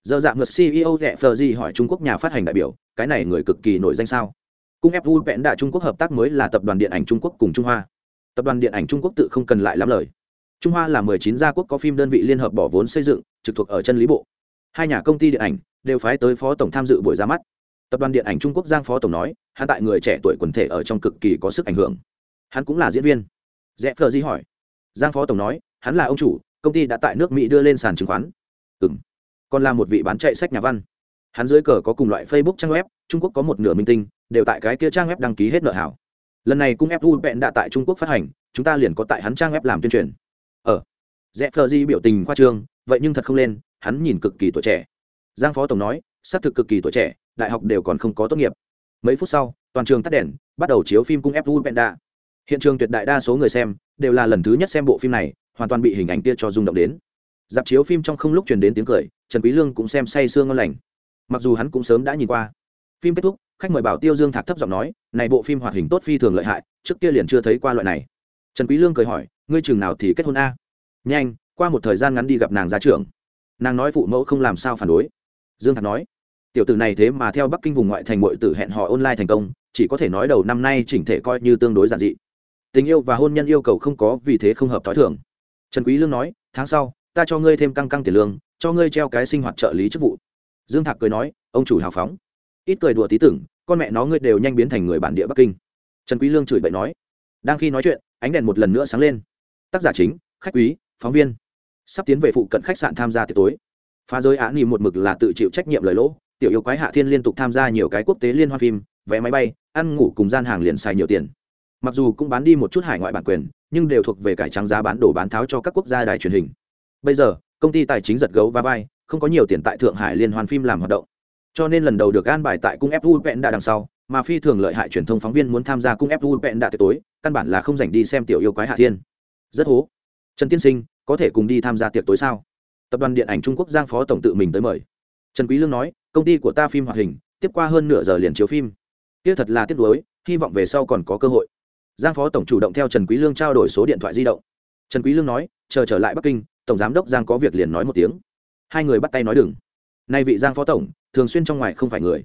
Giờ dạng ngược ceo rẻ phờ gì hỏi trung quốc nhà phát hành đại biểu, cái này người cực kỳ nổi danh sao? Cung ép vui vẽn đại trung quốc hợp tác mới là tập đoàn điện ảnh trung quốc cùng trung hoa. Tập đoàn điện ảnh trung quốc tự không cần lại lắm lời. Trung hoa là 19 gia quốc có phim đơn vị liên hợp bỏ vốn xây dựng, trực thuộc ở chân lý bộ. Hai nhà công ty điện ảnh đều phái tới phó tổng tham dự buổi ra mắt. Tập đoàn điện ảnh trung quốc giang phó tổng nói, hắn tại người trẻ tuổi quần thể ở trong cực kỳ có sức ảnh hưởng. Hắn cũng là diễn viên. Rẽ phờ di hỏi. Giang phó tổng nói, hắn là ông chủ, công ty đã tại nước mỹ đưa lên sàn chứng khoán. Ừ m còn là một vị bán chạy sách nhà văn. Hắn dưới cờ có cùng loại facebook trang web trung quốc có một nửa minh tinh đều tại cái kia trang web đăng ký hết nợ hảo. Lần này cung fu vẹn đã tại trung quốc phát hành chúng ta liền có tại hắn trang web làm tuyên truyền. Ở ờ, rẽ phờ di biểu tình khoa trương vậy nhưng thật không lên hắn nhìn cực kỳ tuổi trẻ. Giang phó tổng nói xác thực cực kỳ tuổi trẻ đại học đều còn không có tốt nghiệp. Mấy phút sau toàn trường tắt đèn bắt đầu chiếu phim cung fu vẹn đạ hiện trường tuyệt đại đa số người xem đều là lần thứ nhất xem bộ phim này hoàn toàn bị hình ảnh kia cho rung động đến. Dạp chiếu phim trong không lúc truyền đến tiếng cười trần quý lương cũng xem say sương ngon lành. Mặc dù hắn cũng sớm đã nhìn qua phim kết thúc, khách mời bảo tiêu dương thạc thấp giọng nói, này bộ phim hoạt hình tốt phi thường lợi hại, trước kia liền chưa thấy qua loại này. Trần quý lương cười hỏi, ngươi trường nào thì kết hôn a? Nhanh, qua một thời gian ngắn đi gặp nàng gia trưởng. Nàng nói phụ mẫu không làm sao phản đối. Dương thạc nói, tiểu tử này thế mà theo bắc kinh vùng ngoại thành muội tử hẹn hò online thành công, chỉ có thể nói đầu năm nay chỉnh thể coi như tương đối giản dị. Tình yêu và hôn nhân yêu cầu không có, vì thế không hợp thói thường. Trần quý lương nói, tháng sau, ta cho ngươi thêm căng căng tiền lương, cho ngươi treo cái sinh hoạt trợ lý chức vụ. Dương thạc cười nói, ông chủ hào phóng ít cười đùa tí tưởng, con mẹ nó ngươi đều nhanh biến thành người bản địa bắc kinh. Trần quý lương chửi bậy nói. Đang khi nói chuyện, ánh đèn một lần nữa sáng lên. Tác giả chính, khách quý, phóng viên. Sắp tiến về phụ cận khách sạn tham gia tiệc tối. Phá giới án nghỉ một mực là tự chịu trách nhiệm lời lỗ. Tiểu yêu quái hạ thiên liên tục tham gia nhiều cái quốc tế liên hoan phim, vé máy bay, ăn ngủ cùng gian hàng liền xài nhiều tiền. Mặc dù cũng bán đi một chút hải ngoại bản quyền, nhưng đều thuộc về cải trắng giá bán đổ bán tháo cho các quốc gia đài truyền hình. Bây giờ, công ty tài chính giật gấu và vai, không có nhiều tiền tại thượng hải liên hoan phim làm hoạt động cho nên lần đầu được an bài tại cung fu vẹn đã đằng sau, mà phi thường lợi hại truyền thông phóng viên muốn tham gia cung fu vẹn đã tối, căn bản là không dành đi xem tiểu yêu quái hạ thiên. Rất hố. Trần tiên sinh, có thể cùng đi tham gia tiệc tối sao? Tập đoàn điện ảnh trung quốc giang phó tổng tự mình tới mời. Trần quý lương nói, công ty của ta phim hoạt hình, tiếp qua hơn nửa giờ liền chiếu phim. Kia thật là tiếc nuối, hy vọng về sau còn có cơ hội. Giang phó tổng chủ động theo trần quý lương trao đổi số điện thoại di động. Trần quý lương nói, chờ trở lại bắc kinh, tổng giám đốc giang có việc liền nói một tiếng. Hai người bắt tay nói đừng nay vị giang phó tổng, thường xuyên trong ngoài không phải người.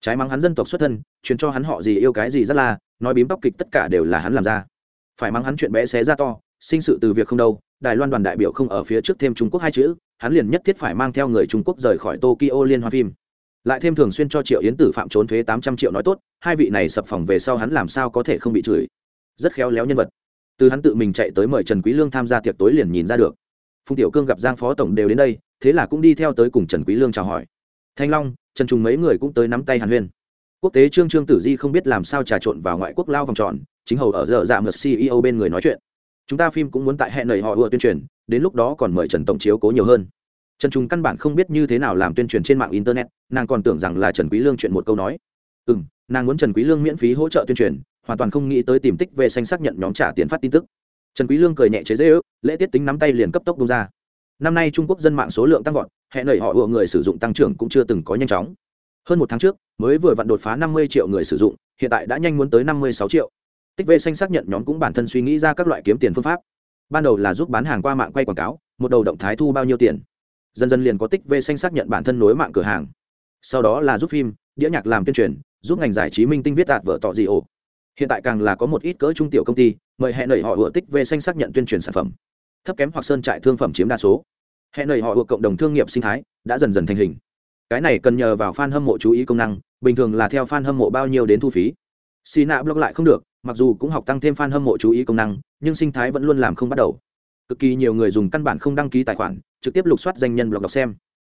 Trái mắng hắn dân tộc xuất thân, truyền cho hắn họ gì yêu cái gì rất là, nói bím tóc kịch tất cả đều là hắn làm ra. Phải mắng hắn chuyện bé xé ra to, sinh sự từ việc không đâu, đài loan đoàn đại biểu không ở phía trước thêm trung quốc hai chữ, hắn liền nhất thiết phải mang theo người trung quốc rời khỏi tokyo liên hoa phim. Lại thêm thường xuyên cho triệu yến tử phạm trốn thuế tám trăm triệu nói tốt, hai vị này sập phòng về sau hắn làm sao có thể không bị chửi. Rất khéo léo nhân vật. Từ hắn tự mình chạy tới mời trần quý lương tham gia tiệc tối liền nhìn ra được phùng tiểu cương gặp giang phó tổng đều đến đây, thế là cũng đi theo tới cùng trần quý lương chào hỏi. Thanh long, trần trùng mấy người cũng tới nắm tay hàn huyên. Quốc tế trương trương tử di không biết làm sao trà trộn vào ngoại quốc lao vòng tròn, chính hầu ở giờ dạ mượt ceo bên người nói chuyện. Chúng ta phim cũng muốn tại hẹn nầy họ ùa tuyên truyền, đến lúc đó còn mời trần tổng chiếu cố nhiều hơn. Trần trung căn bản không biết như thế nào làm tuyên truyền trên mạng internet, nàng còn tưởng rằng là trần quý lương chuyện một câu nói. Ừ nàng muốn trần quý lương miễn phí hỗ trợ tuyên truyền, hoàn toàn không nghĩ tới tìm tích về xanh xác nhận nhóm trả tiền phát tin tức trần quý lương cười nhẹ chế dễ ước, lễ tiết tính nắm tay liền cấp tốc bung ra. Năm nay trung quốc dân mạng số lượng tăng vọt, hệ nảy họ ùa người sử dụng tăng trưởng cũng chưa từng có nhanh chóng. Hơn một tháng trước, mới vừa vặn đột phá 50 triệu người sử dụng, hiện tại đã nhanh muốn tới 56 triệu. Tích Vệ xanh xác nhận nhóm cũng bản thân suy nghĩ ra các loại kiếm tiền phương pháp. Ban đầu là giúp bán hàng qua mạng quay quảng cáo, một đầu động thái thu bao nhiêu tiền. Dần dần liền có tích Vệ xanh xác nhận bản thân nối mạng cửa hàng. Sau đó là giúp phim, đĩa nhạc làm tuyên truyền, giúp ngành giải trí minh tinh viết đạt vợ tọ gì ổ. Hiện tại càng là có một ít cỡ trung tiểu công ty mời hẹn nảy họ ủa tích về xanh xác nhận tuyên truyền sản phẩm. Thấp kém hoặc sơn trại thương phẩm chiếm đa số. Hẹn nảy họ ủa cộng đồng thương nghiệp sinh thái đã dần dần thành hình. Cái này cần nhờ vào fan hâm mộ chú ý công năng, bình thường là theo fan hâm mộ bao nhiêu đến thu phí. Xì nạ blog lại không được, mặc dù cũng học tăng thêm fan hâm mộ chú ý công năng, nhưng sinh thái vẫn luôn làm không bắt đầu. Cực kỳ nhiều người dùng căn bản không đăng ký tài khoản, trực tiếp lục soát danh nhân blog đọc xem.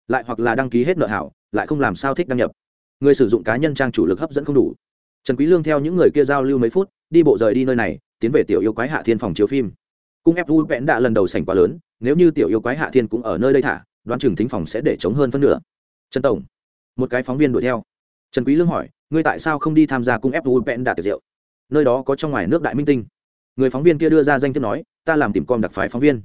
Lại hoặc là đăng ký hết nợ hảo, lại không làm sao thích đăng nhập. Người sử dụng cá nhân trang chủ lực hấp dẫn không đủ. Trần quý lương theo những người kia giao lưu mấy phút, đi bộ rời đi nơi này tiến về tiểu yêu quái hạ thiên phòng chiếu phim. Cung ép vui vẽn đã lần đầu sảnh quá lớn, nếu như tiểu yêu quái hạ thiên cũng ở nơi đây thả, đoán chừng thính phòng sẽ để chống hơn phân nửa. Trần tổng, một cái phóng viên đuổi theo. Trần quý lương hỏi, ngươi tại sao không đi tham gia cung ép vui vẽn đã tiệc rượu? Nơi đó có trong ngoài nước đại minh tinh. Người phóng viên kia đưa ra danh thiếp nói, ta làm tìm com đặc phái phóng viên.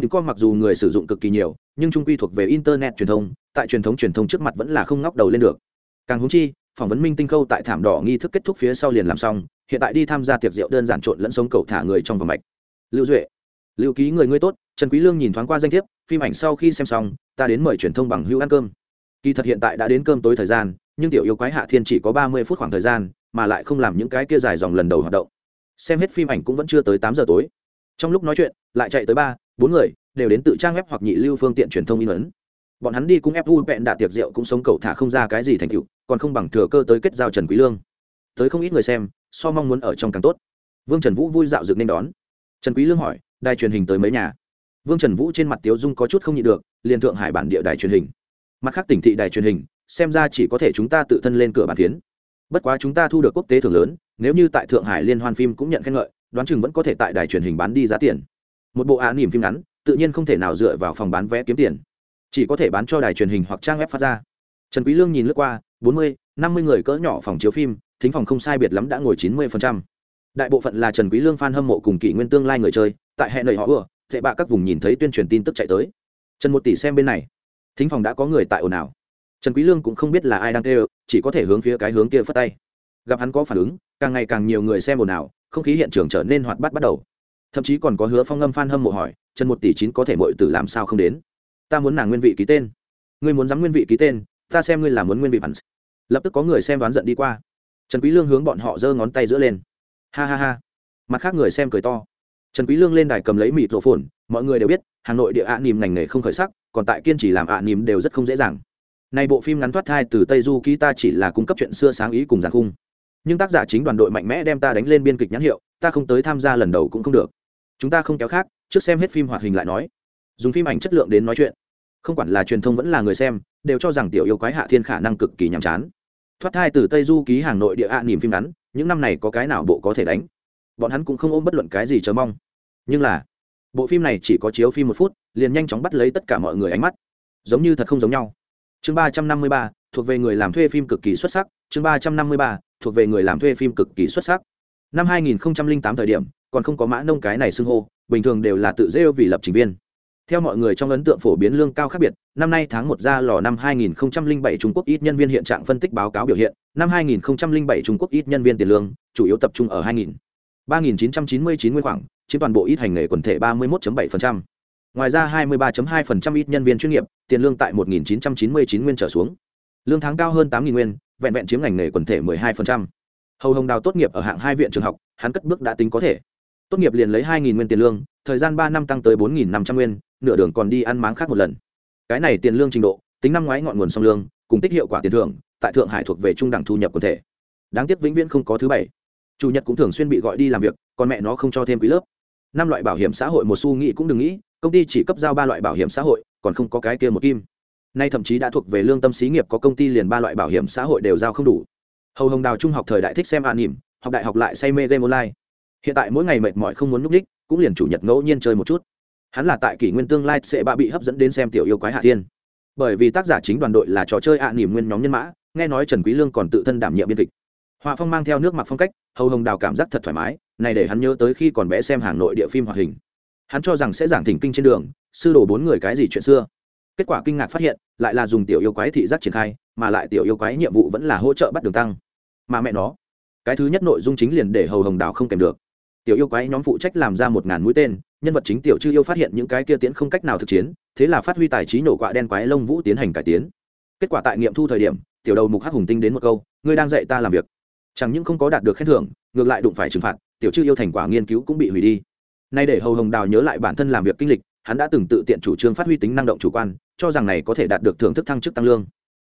Tìm com mặc dù người sử dụng cực kỳ nhiều, nhưng trung quy thuộc về internet truyền thông, tại truyền thống truyền thông trước mặt vẫn là không ngóc đầu lên được. Càng húng chi, phỏng vấn minh tinh khâu tại thảm đỏ nghi thức kết thúc phía sau liền làm xong hiện tại đi tham gia tiệc rượu đơn giản trộn lẫn sống cầu thả người trong vòng mạch. Lưu duệ, lưu ký, người ngươi tốt, trần quý lương nhìn thoáng qua danh thiếp, phim ảnh sau khi xem xong, ta đến mời truyền thông bằng hữu ăn cơm. Kỳ thật hiện tại đã đến cơm tối thời gian, nhưng tiểu yêu quái hạ thiên chỉ có ba mươi phút khoảng thời gian, mà lại không làm những cái kia dài dòng lần đầu hoạt động. Xem hết phim ảnh cũng vẫn chưa tới tám giờ tối. Trong lúc nói chuyện, lại chạy tới ba, bốn người, đều đến tự trang web hoặc nhị lưu phương tiện truyền thông in ấn. Bọn hắn đi cung ép vui vẹn đạ tiệc rượu cũng sống cầu thả không ra cái gì thành tựu, còn không bằng thừa cơ tới kết giao trần quý lương tới không ít người xem, so mong muốn ở trong càng tốt. Vương trần vũ vui dạo dựng nên đón. Trần quý lương hỏi, đài truyền hình tới mấy nhà? Vương trần vũ trên mặt tiếu dung có chút không nhịn được, liền thượng hải bản địa đài truyền hình. Mặt khác tỉnh thị đài truyền hình, xem ra chỉ có thể chúng ta tự thân lên cửa bản phiến. Bất quá chúng ta thu được quốc tế thưởng lớn, nếu như tại thượng hải liên hoan phim cũng nhận khen ngợi, đoán chừng vẫn có thể tại đài truyền hình bán đi giá tiền. Một bộ án niềm phim ngắn, tự nhiên không thể nào dựa vào phòng bán vé kiếm tiền. Chỉ có thể bán cho đài truyền hình hoặc trang web phát ra. Trần quý lương nhìn lướt qua bốn mươi, năm mươi người cỡ nhỏ phòng chiếu phim, thính phòng không sai biệt lắm đã ngồi chín mươi đại bộ phận là trần quý lương fan hâm mộ cùng kỷ nguyên tương lai người chơi, tại hệ nầy họ ưa thệ bạ các vùng nhìn thấy tuyên truyền tin tức chạy tới. Trần một tỷ xem bên này. Thính phòng đã có người tại ồn ào. Trần quý lương cũng không biết là ai đang kêu, chỉ có thể hướng phía cái hướng kia phất tay. Gặp hắn có phản ứng, càng ngày càng nhiều người xem ồn ào, không khí hiện trường trở nên hoạt bát bắt đầu. Thậm chí còn có hứa phong âm fan hâm mộ hỏi, trần một tỷ chín có thể muội tử làm sao không đến? Ta muốn nàng nguyên vị ký tên. Ngươi muốn dám nguyên vị ký tên ta xem ngươi là muốn nguyên vị bắn lập tức có người xem đoán giận đi qua. Trần quý lương hướng bọn họ giơ ngón tay giữa lên. Ha ha ha. Mặt khác người xem cười to. Trần quý lương lên đài cầm lấy mịt rổ phồn, mọi người đều biết, hà nội địa ạ nìm ngành nghề không khởi sắc, còn tại kiên trì làm ạ nìm đều rất không dễ dàng. Nay bộ phim ngắn thoát thai từ tây du ký ta chỉ là cung cấp chuyện xưa sáng ý cùng giàn khung. Nhưng tác giả chính đoàn đội mạnh mẽ đem ta đánh lên biên kịch nhãn hiệu, ta không tới tham gia lần đầu cũng không được. Chúng ta không kéo khác, trước xem hết phim hoạt hình lại nói. Dùng phim ảnh chất lượng đến nói chuyện không quản là truyền thông vẫn là người xem, đều cho rằng tiểu yêu quái hạ thiên khả năng cực kỳ nhàm chán. Thoát thai từ tây du ký hàng nội địa ạ nìm phim ngắn, những năm này có cái nào bộ có thể đánh? Bọn hắn cũng không ôm bất luận cái gì chờ mong. Nhưng là, bộ phim này chỉ có chiếu phim một phút, liền nhanh chóng bắt lấy tất cả mọi người ánh mắt. Giống như thật không giống nhau. Chương ba trăm năm mươi ba, thuộc về người làm thuê phim cực kỳ xuất sắc. Chương ba trăm năm mươi ba, thuộc về người làm thuê phim cực kỳ xuất sắc. Năm hai nghìn tám thời điểm, còn không có mã nông cái này xưng hô, bình thường đều là tự rêu vì lập trình viên theo mọi người trong ấn tượng phổ biến lương cao khác biệt, năm nay tháng một ra lò năm 2007 Trung Quốc ít nhân viên hiện trạng phân tích báo cáo biểu hiện, năm 2007 Trung Quốc ít nhân viên tiền lương, chủ yếu tập trung ở 2000 3999 nguyên khoảng chiếm toàn bộ ít hành nghề quần thể 31.7%. ngoài ra 23.2% ít nhân viên chuyên nghiệp, tiền lương tại 1999 nguyên trở xuống lương tháng cao hơn 8.000 nguyên, vẹn vẹn chiếm ngành nghề quần thể 12%. hầu hồng đào tốt nghiệp ở hạng hai viện trường học, hắn cất bước đã tính có thể tốt nghiệp liền lấy 2.000 nguyên tiền lương, thời gian ba năm tăng tới 4.500 nguyên nửa đường còn đi ăn máng khác một lần. Cái này tiền lương trình độ, tính năm ngoái ngọn nguồn song lương, cùng tích hiệu quả tiền thưởng, tại thượng hải thuộc về trung đẳng thu nhập quần thể. Đáng tiếc vĩnh viễn không có thứ bảy. Chủ nhật cũng thường xuyên bị gọi đi làm việc, còn mẹ nó không cho thêm quý lớp. Năm loại bảo hiểm xã hội một xu nghĩ cũng đừng nghĩ, công ty chỉ cấp giao ba loại bảo hiểm xã hội, còn không có cái kia một kim. Nay thậm chí đã thuộc về lương tâm xí nghiệp, có công ty liền ba loại bảo hiểm xã hội đều giao không đủ. Hầu hồng đào trung học thời đại thích xem an nỉm, học đại học lại say mê game online. Hiện tại mỗi ngày mệt mỏi không muốn núp đích, cũng liền chủ nhật ngẫu nhiên chơi một chút hắn là tại kỷ nguyên tương lai sẽ bạ bị hấp dẫn đến xem tiểu yêu quái hạ thiên. Bởi vì tác giả chính đoàn đội là trò chơi ạ à nỉm nguyên nhóm nhân mã, nghe nói trần quý lương còn tự thân đảm nhiệm biên kịch. Họa phong mang theo nước mặc phong cách, hầu hồng đào cảm giác thật thoải mái, này để hắn nhớ tới khi còn bé xem hàng nội địa phim hoạt hình. Hắn cho rằng sẽ giảng thỉnh kinh trên đường, sư đồ bốn người cái gì chuyện xưa. Kết quả kinh ngạc phát hiện, lại là dùng tiểu yêu quái thị giác triển khai, mà lại tiểu yêu quái nhiệm vụ vẫn là hỗ trợ bắt đường tăng. Mà mẹ nó, cái thứ nhất nội dung chính liền để hầu hồng đào không kèm được. Tiểu yêu quái nhóm phụ trách làm ra một ngàn mũi tên nhân vật chính tiểu chư yêu phát hiện những cái kia tiến không cách nào thực chiến, thế là phát huy tài trí nổ quạ đen quái lông vũ tiến hành cải tiến. Kết quả tại nghiệm thu thời điểm, tiểu đầu mục hắc hùng tinh đến một câu, ngươi đang dạy ta làm việc. Chẳng những không có đạt được khen thưởng, ngược lại đụng phải trừng phạt, tiểu chư yêu thành quả nghiên cứu cũng bị hủy đi. Nay để hầu hồng đào nhớ lại bản thân làm việc kinh lịch, hắn đã từng tự tiện chủ trương phát huy tính năng động chủ quan, cho rằng này có thể đạt được thưởng thức thăng chức tăng lương.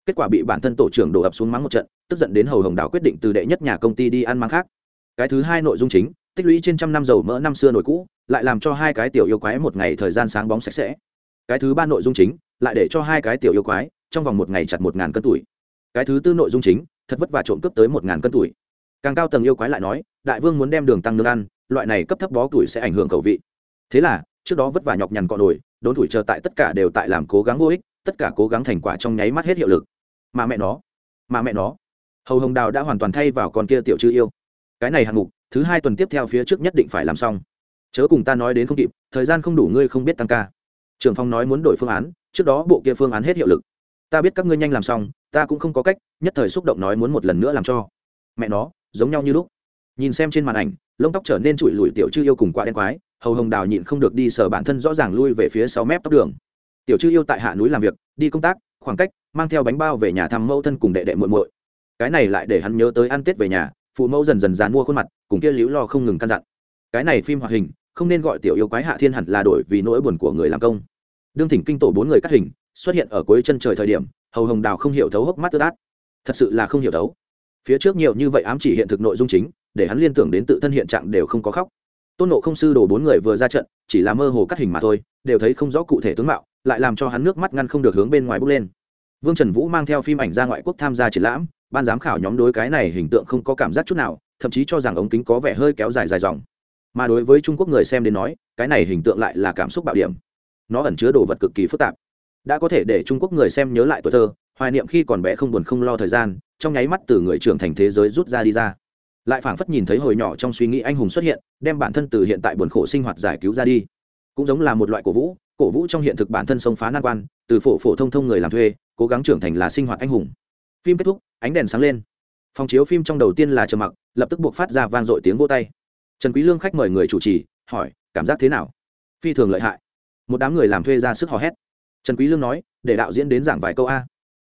Kết quả bị bản thân tổ trưởng đổ ập xuống mắng một trận, tức giận đến hầu hồng đào quyết định từ đệ nhất nhà công ty đi ăn mắng khác. Cái thứ hai nội dung chính tích lũy trên trăm năm dầu mỡ năm xưa nổi cũ, lại làm cho hai cái tiểu yêu quái một ngày thời gian sáng bóng sạch sẽ. Cái thứ ba nội dung chính, lại để cho hai cái tiểu yêu quái trong vòng một ngày chặt một ngàn cân tuổi. Cái thứ tư nội dung chính, thật vất vả trộm cướp tới một ngàn cân tuổi. Càng cao tầng yêu quái lại nói, đại vương muốn đem đường tăng nương ăn, loại này cấp thấp bó tuổi sẽ ảnh hưởng khẩu vị. Thế là, trước đó vất vả nhọc nhằn cọ nổi, đốn tuổi chờ tại tất cả đều tại làm cố gắng vô ích, tất cả cố gắng thành quả trong nháy mắt hết hiệu lực. Mà mẹ nó, mà mẹ nó, hầu hồng đào đã hoàn toàn thay vào con kia tiểu chư yêu. Cái này hạng mục thứ hai tuần tiếp theo phía trước nhất định phải làm xong. Chớ cùng ta nói đến không kịp, thời gian không đủ ngươi không biết tăng ca. Trưởng phòng nói muốn đổi phương án, trước đó bộ kia phương án hết hiệu lực. Ta biết các ngươi nhanh làm xong, ta cũng không có cách, nhất thời xúc động nói muốn một lần nữa làm cho. Mẹ nó, giống nhau như lúc. Nhìn xem trên màn ảnh, lông tóc trở nên trụi lùi tiểu chư yêu cùng quá đen quái, hầu hồng đào nhịn không được đi sờ bản thân rõ ràng lui về phía sau mép tóc đường. Tiểu chư yêu tại hạ núi làm việc, đi công tác, khoảng cách, mang theo bánh bao về nhà thăm mẫu thân cùng đệ đệ muội muội. Cái này lại để hắn nhớ tới ăn tết về nhà, phụ mẫu dần dần dán mua khuôn mặt cùng kia liễu lo không ngừng căn dặn. Cái này phim hoạt hình không nên gọi tiểu yêu quái hạ thiên hẳn là đổi vì nỗi buồn của người làm công. Đương thỉnh kinh tổ bốn người cắt hình xuất hiện ở cuối chân trời thời điểm hầu hồng đào không hiểu thấu hốc mắt tư đát, thật sự là không hiểu thấu. Phía trước nhiều như vậy ám chỉ hiện thực nội dung chính để hắn liên tưởng đến tự thân hiện trạng đều không có khóc. Tôn nộ không sư đồ bốn người vừa ra trận chỉ là mơ hồ cắt hình mà thôi đều thấy không rõ cụ thể tướng mạo lại làm cho hắn nước mắt ngăn không được hướng bên ngoài bước lên. Vương trần vũ mang theo phim ảnh ra ngoại quốc tham gia triển lãm ban giám khảo nhóm đối cái này hình tượng không có cảm giác chút nào thậm chí cho rằng ống kính có vẻ hơi kéo dài dài dòng. Mà đối với trung quốc người xem đến nói, cái này hình tượng lại là cảm xúc bạo điểm. Nó ẩn chứa đồ vật cực kỳ phức tạp. Đã có thể để trung quốc người xem nhớ lại tuổi thơ, hoài niệm khi còn bé không buồn không lo thời gian, trong nháy mắt từ người trưởng thành thế giới rút ra đi ra. Lại phảng phất nhìn thấy hồi nhỏ trong suy nghĩ anh hùng xuất hiện, đem bản thân từ hiện tại buồn khổ sinh hoạt giải cứu ra đi. Cũng giống là một loại cổ vũ cổ vũ trong hiện thực bản thân sông phá nan quan, từ phổ phổ thông thông người làm thuê, cố gắng trưởng thành là sinh hoạt anh hùng. Phim kết thúc, ánh đèn sáng lên phòng chiếu phim trong đầu tiên là trầm mặc lập tức buộc phát ra vang dội tiếng vô tay. Trần quý lương khách mời người chủ trì hỏi cảm giác thế nào? Phi thường lợi hại. Một đám người làm thuê ra sức hò hét. Trần quý lương nói để đạo diễn đến giảng vài câu a.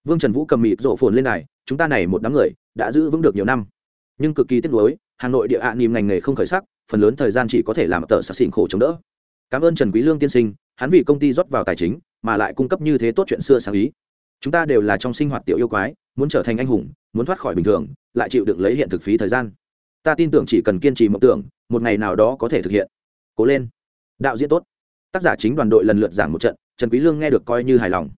Vương trần vũ cầm mịt rộ phồn lên này chúng ta này một đám người đã giữ vững được nhiều năm. Nhưng cực kỳ tiếc nuối hà nội địa ạ à, ngành nghề không khởi sắc phần lớn thời gian chỉ có thể làm tờ sạc xỉn khổ chống đỡ. Cảm ơn trần quý lương tiên sinh hắn vì công ty rót vào tài chính mà lại cung cấp như thế tốt chuyện xưa sáng ý chúng ta đều là trong sinh hoạt tiểu yêu quái, muốn trở thành anh hùng, muốn thoát khỏi bình thường, lại chịu đựng lấy hiện thực phí thời gian. Ta tin tưởng chỉ cần kiên trì mộng tưởng, một ngày nào đó có thể thực hiện. Cố lên. Đạo diễn tốt. Tác giả chính đoàn đội lần lượt giảng một trận, trần quý lương nghe được coi như hài lòng.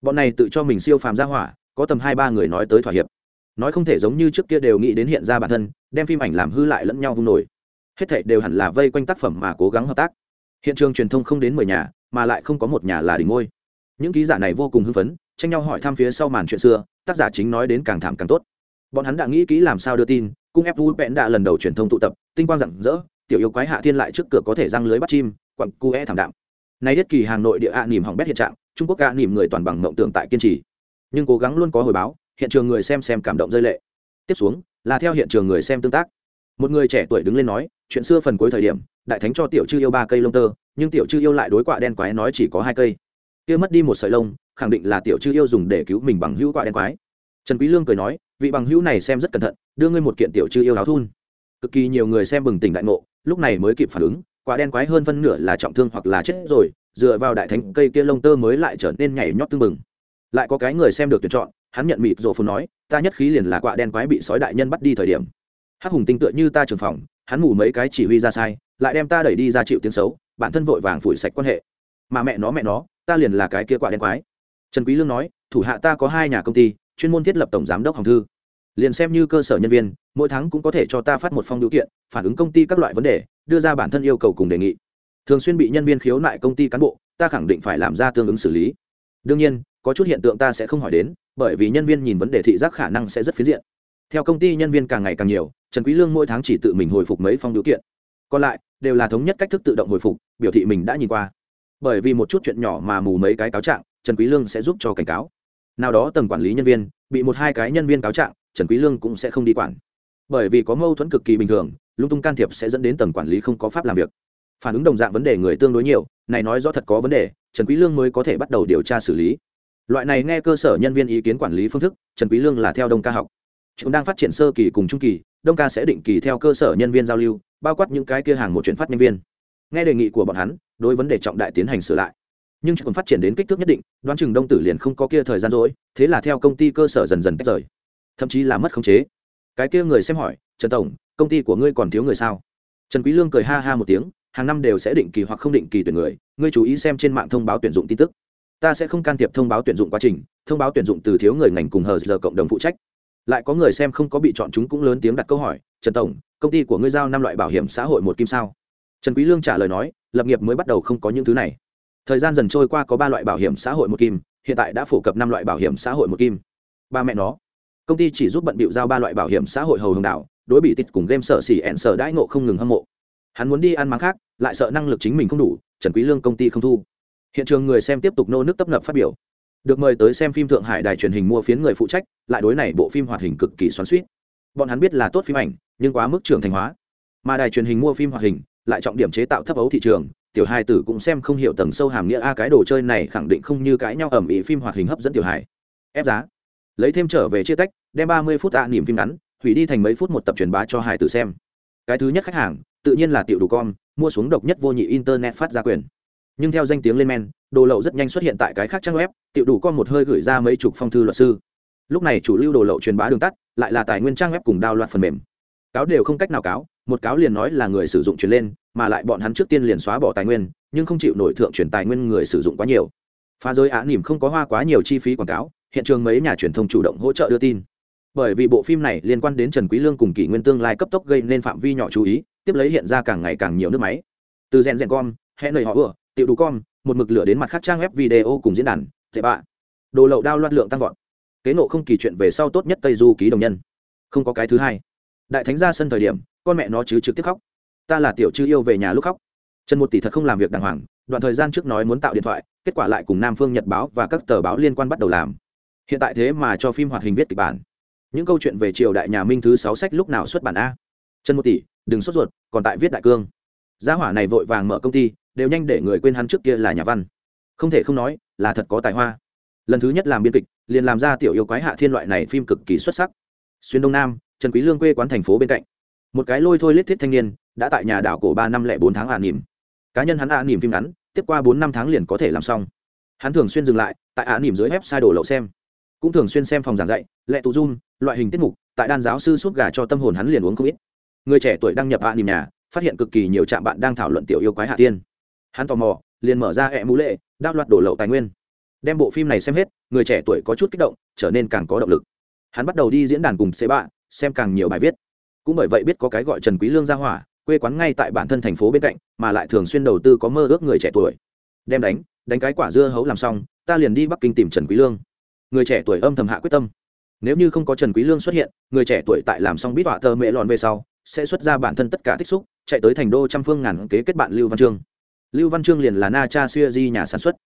Bọn này tự cho mình siêu phàm ra hỏa, có tầm hai ba người nói tới thỏa hiệp. Nói không thể giống như trước kia đều nghĩ đến hiện ra bản thân, đem phim ảnh làm hư lại lẫn nhau vung nổi. Hết thảy đều hẳn là vây quanh tác phẩm mà cố gắng hợp tác. Hiện trường truyền thông không đến mười nhà, mà lại không có một nhà là đỉnh ngôi. Những ký giả này vô cùng hưng phấn tranh nhau hỏi thăm phía sau màn chuyện xưa, tác giả chính nói đến càng thảm càng tốt. Bọn hắn đã nghĩ kỹ làm sao đưa tin, cung ép vu vẽn đã lần đầu truyền thông tụ tập, tinh quang rạng rỡ, tiểu yêu quái hạ thiên lại trước cửa có thể răng lưới bắt chim quặng cu e thảm đạm. Nay thiết kỳ hà nội địa ạ à nỉm hỏng bét hiện trạng, trung quốc ạ à nỉm người toàn bằng mộng tưởng tại kiên trì. Nhưng cố gắng luôn có hồi báo, hiện trường người xem xem cảm động rơi lệ. Tiếp xuống, là theo hiện trường người xem tương tác. Một người trẻ tuổi đứng lên nói, chuyện xưa phần cuối thời điểm, đại thánh cho tiểu chư yêu ba cây lông tơ, nhưng tiểu chư yêu lại đối quạ đen quái nói chỉ có hai cây kia mất đi một sợi lông, khẳng định là tiểu chư yêu dùng để cứu mình bằng hữu quạ đen quái. Trần quý lương cười nói, vị bằng hữu này xem rất cẩn thận, đưa ngươi một kiện tiểu chư yêu áo thun. Cực kỳ nhiều người xem bừng tỉnh đại ngộ, lúc này mới kịp phản ứng, quả đen quái hơn phân nửa là trọng thương hoặc là chết rồi, dựa vào đại thánh cây kia lông tơ mới lại trở nên nhảy nhót tương bừng. Lại có cái người xem được tuyển chọn, hắn nhận mịt rổ phun nói, ta nhất khí liền là quạ đen quái bị sói đại nhân bắt đi thời điểm. Hắc hùng tinh tựa như ta trường phòng, hắn ngủ mấy cái chỉ huy ra sai, lại đem ta đẩy đi ra chịu tiếng xấu, bản thân vội vàng phủi sạch quan hệ. Mà mẹ nó mẹ nó ta liền là cái kia quạ đen quái. Trần quý lương nói, thủ hạ ta có hai nhà công ty, chuyên môn thiết lập tổng giám đốc hồng thư. Liền xem như cơ sở nhân viên, mỗi tháng cũng có thể cho ta phát một phong điều kiện, phản ứng công ty các loại vấn đề, đưa ra bản thân yêu cầu cùng đề nghị. Thường xuyên bị nhân viên khiếu nại công ty cán bộ, ta khẳng định phải làm ra tương ứng xử lý. Đương nhiên, có chút hiện tượng ta sẽ không hỏi đến, bởi vì nhân viên nhìn vấn đề thị giác khả năng sẽ rất phiến diện. Theo công ty nhân viên càng ngày càng nhiều, trần quý lương mỗi tháng chỉ tự mình hồi phục mấy phong điều kiện. Còn lại, đều là thống nhất cách thức tự động hồi phục, biểu thị mình đã nhìn qua bởi vì một chút chuyện nhỏ mà mù mấy cái cáo trạng, trần quý lương sẽ giúp cho cảnh cáo. Nào đó tầng quản lý nhân viên, bị một hai cái nhân viên cáo trạng, trần quý lương cũng sẽ không đi quản. Bởi vì có mâu thuẫn cực kỳ bình thường, lung tung can thiệp sẽ dẫn đến tầng quản lý không có pháp làm việc. Phản ứng đồng dạng vấn đề người tương đối nhiều, này nói rõ thật có vấn đề, trần quý lương mới có thể bắt đầu điều tra xử lý. Loại này nghe cơ sở nhân viên ý kiến quản lý phương thức, trần quý lương là theo đông ca học. Chúng đang phát triển sơ kỳ cùng trung kỳ, đông ca sẽ định kỳ theo cơ sở nhân viên giao lưu, bao quát những cái kia hàng một chuyển phát nhân viên nghe đề nghị của bọn hắn, đối vấn đề trọng đại tiến hành sửa lại. Nhưng chỉ còn phát triển đến kích thước nhất định, đoán chừng đông tử liền không có kia thời gian rỗi, thế là theo công ty cơ sở dần dần tách rời. Thậm chí là mất khống chế. Cái kia người xem hỏi, trần tổng, công ty của ngươi còn thiếu người sao? Trần quý lương cười ha ha một tiếng, hàng năm đều sẽ định kỳ hoặc không định kỳ tuyển người, ngươi chú ý xem trên mạng thông báo tuyển dụng tin tức. Ta sẽ không can thiệp thông báo tuyển dụng quá trình, thông báo tuyển dụng từ thiếu người ngành cùng hờ giờ cộng đồng phụ trách. Lại có người xem không có bị chọn chúng cũng lớn tiếng đặt câu hỏi, trần tổng, công ty của ngươi giao năm loại bảo hiểm xã hội một kim sao? Trần quý lương trả lời nói, lập nghiệp mới bắt đầu không có những thứ này. Thời gian dần trôi qua có ba loại bảo hiểm xã hội một kim, hiện tại đã phổ cập năm loại bảo hiểm xã hội một kim. Ba mẹ nó. Công ty chỉ giúp bận bịu giao ba loại bảo hiểm xã hội hầu hồng đảo, đối bị tịt cùng game sở xỉ ẹn sở đãi ngộ không ngừng hâm mộ. Hắn muốn đi ăn máng khác, lại sợ năng lực chính mình không đủ, trần quý lương công ty không thu. Hiện trường người xem tiếp tục nô nước tấp nập phát biểu. Được mời tới xem phim thượng hải đài truyền hình mua phiến người phụ trách, lại đối này bộ phim hoạt hình cực kỳ xoắn xuýt. Bọn hắn biết là tốt phim ảnh, nhưng quá mức trưởng thành hóa. Mà đài truyền hình mua phim hoạt hình lại trọng điểm chế tạo thấp ấu thị trường, tiểu hai tử cũng xem không hiểu tầng sâu hàm nghĩa, a, cái đồ chơi này khẳng định không như cái nhau ẩm ý phim hoạt hình hấp dẫn tiểu hài. Ép giá. Lấy thêm trở về chia tách, đem ba mươi phút a niềm phim ngắn, hủy đi thành mấy phút một tập truyền bá cho hải tử xem. Cái thứ nhất khách hàng, tự nhiên là tiểu đủ con, mua xuống độc nhất vô nhị internet phát ra quyền. Nhưng theo danh tiếng lên men, đồ lậu rất nhanh xuất hiện tại cái khác trang web, tiểu đủ con một hơi gửi ra mấy chục phong thư luật sư. Lúc này chủ lưu đồ lậu truyền bá đường tắt, lại là tài nguyên trang web cùng đao loạt phần mềm cáo đều không cách nào cáo, một cáo liền nói là người sử dụng chuyển lên, mà lại bọn hắn trước tiên liền xóa bỏ tài nguyên, nhưng không chịu nổi thượng chuyển tài nguyên người sử dụng quá nhiều. Phá giới á nỉm không có hoa quá nhiều chi phí quảng cáo, hiện trường mấy nhà truyền thông chủ động hỗ trợ đưa tin. Bởi vì bộ phim này liên quan đến trần quý lương cùng kỷ nguyên tương lai cấp tốc gây nên phạm vi nhỏ chú ý, tiếp lấy hiện ra càng ngày càng nhiều nước máy. Từ rèn rèn com, hẹn lời họ vừa tiểu đủ com, một mực lửa đến mặt khác trang web video cùng diễn đàn tệ bạ đồ lậu đao loạt lượng tăng vọt. Kế nộ không kỳ chuyện về sau tốt nhất tây du ký đồng nhân. Không có cái thứ hai đại thánh ra sân thời điểm, con mẹ nó chứ trực tiếp khóc. Ta là tiểu chư yêu về nhà lúc khóc. Trần một tỷ thật không làm việc đàng hoàng, đoạn thời gian trước nói muốn tạo điện thoại, kết quả lại cùng nam phương nhật báo và các tờ báo liên quan bắt đầu làm. Hiện tại thế mà cho phim hoạt hình viết kịch bản. Những câu chuyện về triều đại nhà minh thứ sáu sách lúc nào xuất bản a? Trần một tỷ, đừng sốt ruột, còn tại viết đại cương. Gia hỏa này vội vàng mở công ty, đều nhanh để người quên hắn trước kia là nhà văn. Không thể không nói, là thật có tài hoa. Lần thứ nhất làm biên kịch, liền làm ra tiểu yêu quái hạ thiên loại này phim cực kỳ xuất sắc. Xuyên đông nam trần quý lương quê quán thành phố bên cạnh. Một cái lôi thôi lết thiết thanh niên, đã tại nhà đảo cổ ba năm lẻ bốn tháng ạ à nỉm. Cá nhân hắn ạ à nỉm phim ngắn, tiếp qua bốn năm tháng liền có thể làm xong. Hắn thường xuyên dừng lại, tại ạ à nỉm dưới sai đổ lậu xem. Cũng thường xuyên xem phòng giảng dạy, lệ tụ dung loại hình tiết mục, tại đan giáo sư suốt gà cho tâm hồn hắn liền uống không ít. Người trẻ tuổi đăng nhập ạ nỉm nhà, phát hiện cực kỳ nhiều trạm bạn đang thảo luận tiểu yêu quái hạ tiên. Hắn tò mò, liền mở ra hẹ mũ lệ, đáp loạt đổ lậu tài nguyên. Đem bộ phim này xem hết, người trẻ tuổi có chút kích động, trở nên càng có động lực. Hắn bắt đầu đi diễn đàn cùng c bạ xem càng nhiều bài viết. Cũng bởi vậy biết có cái gọi trần quý lương gia hỏa, quê quán ngay tại bản thân thành phố bên cạnh, mà lại thường xuyên đầu tư có mơ ước người trẻ tuổi. Đem đánh đánh cái quả dưa hấu làm xong, ta liền đi bắc kinh tìm trần quý lương. Người trẻ tuổi âm thầm hạ quyết tâm. Nếu như không có trần quý lương xuất hiện, người trẻ tuổi tại làm xong bít họa tơ mẹ lòn về sau, sẽ xuất ra bản thân tất cả tích xúc, chạy tới thành đô trăm phương ngàn kế kết bạn lưu văn trương lưu văn trương liền là na cha xuya di nhà sản xuất.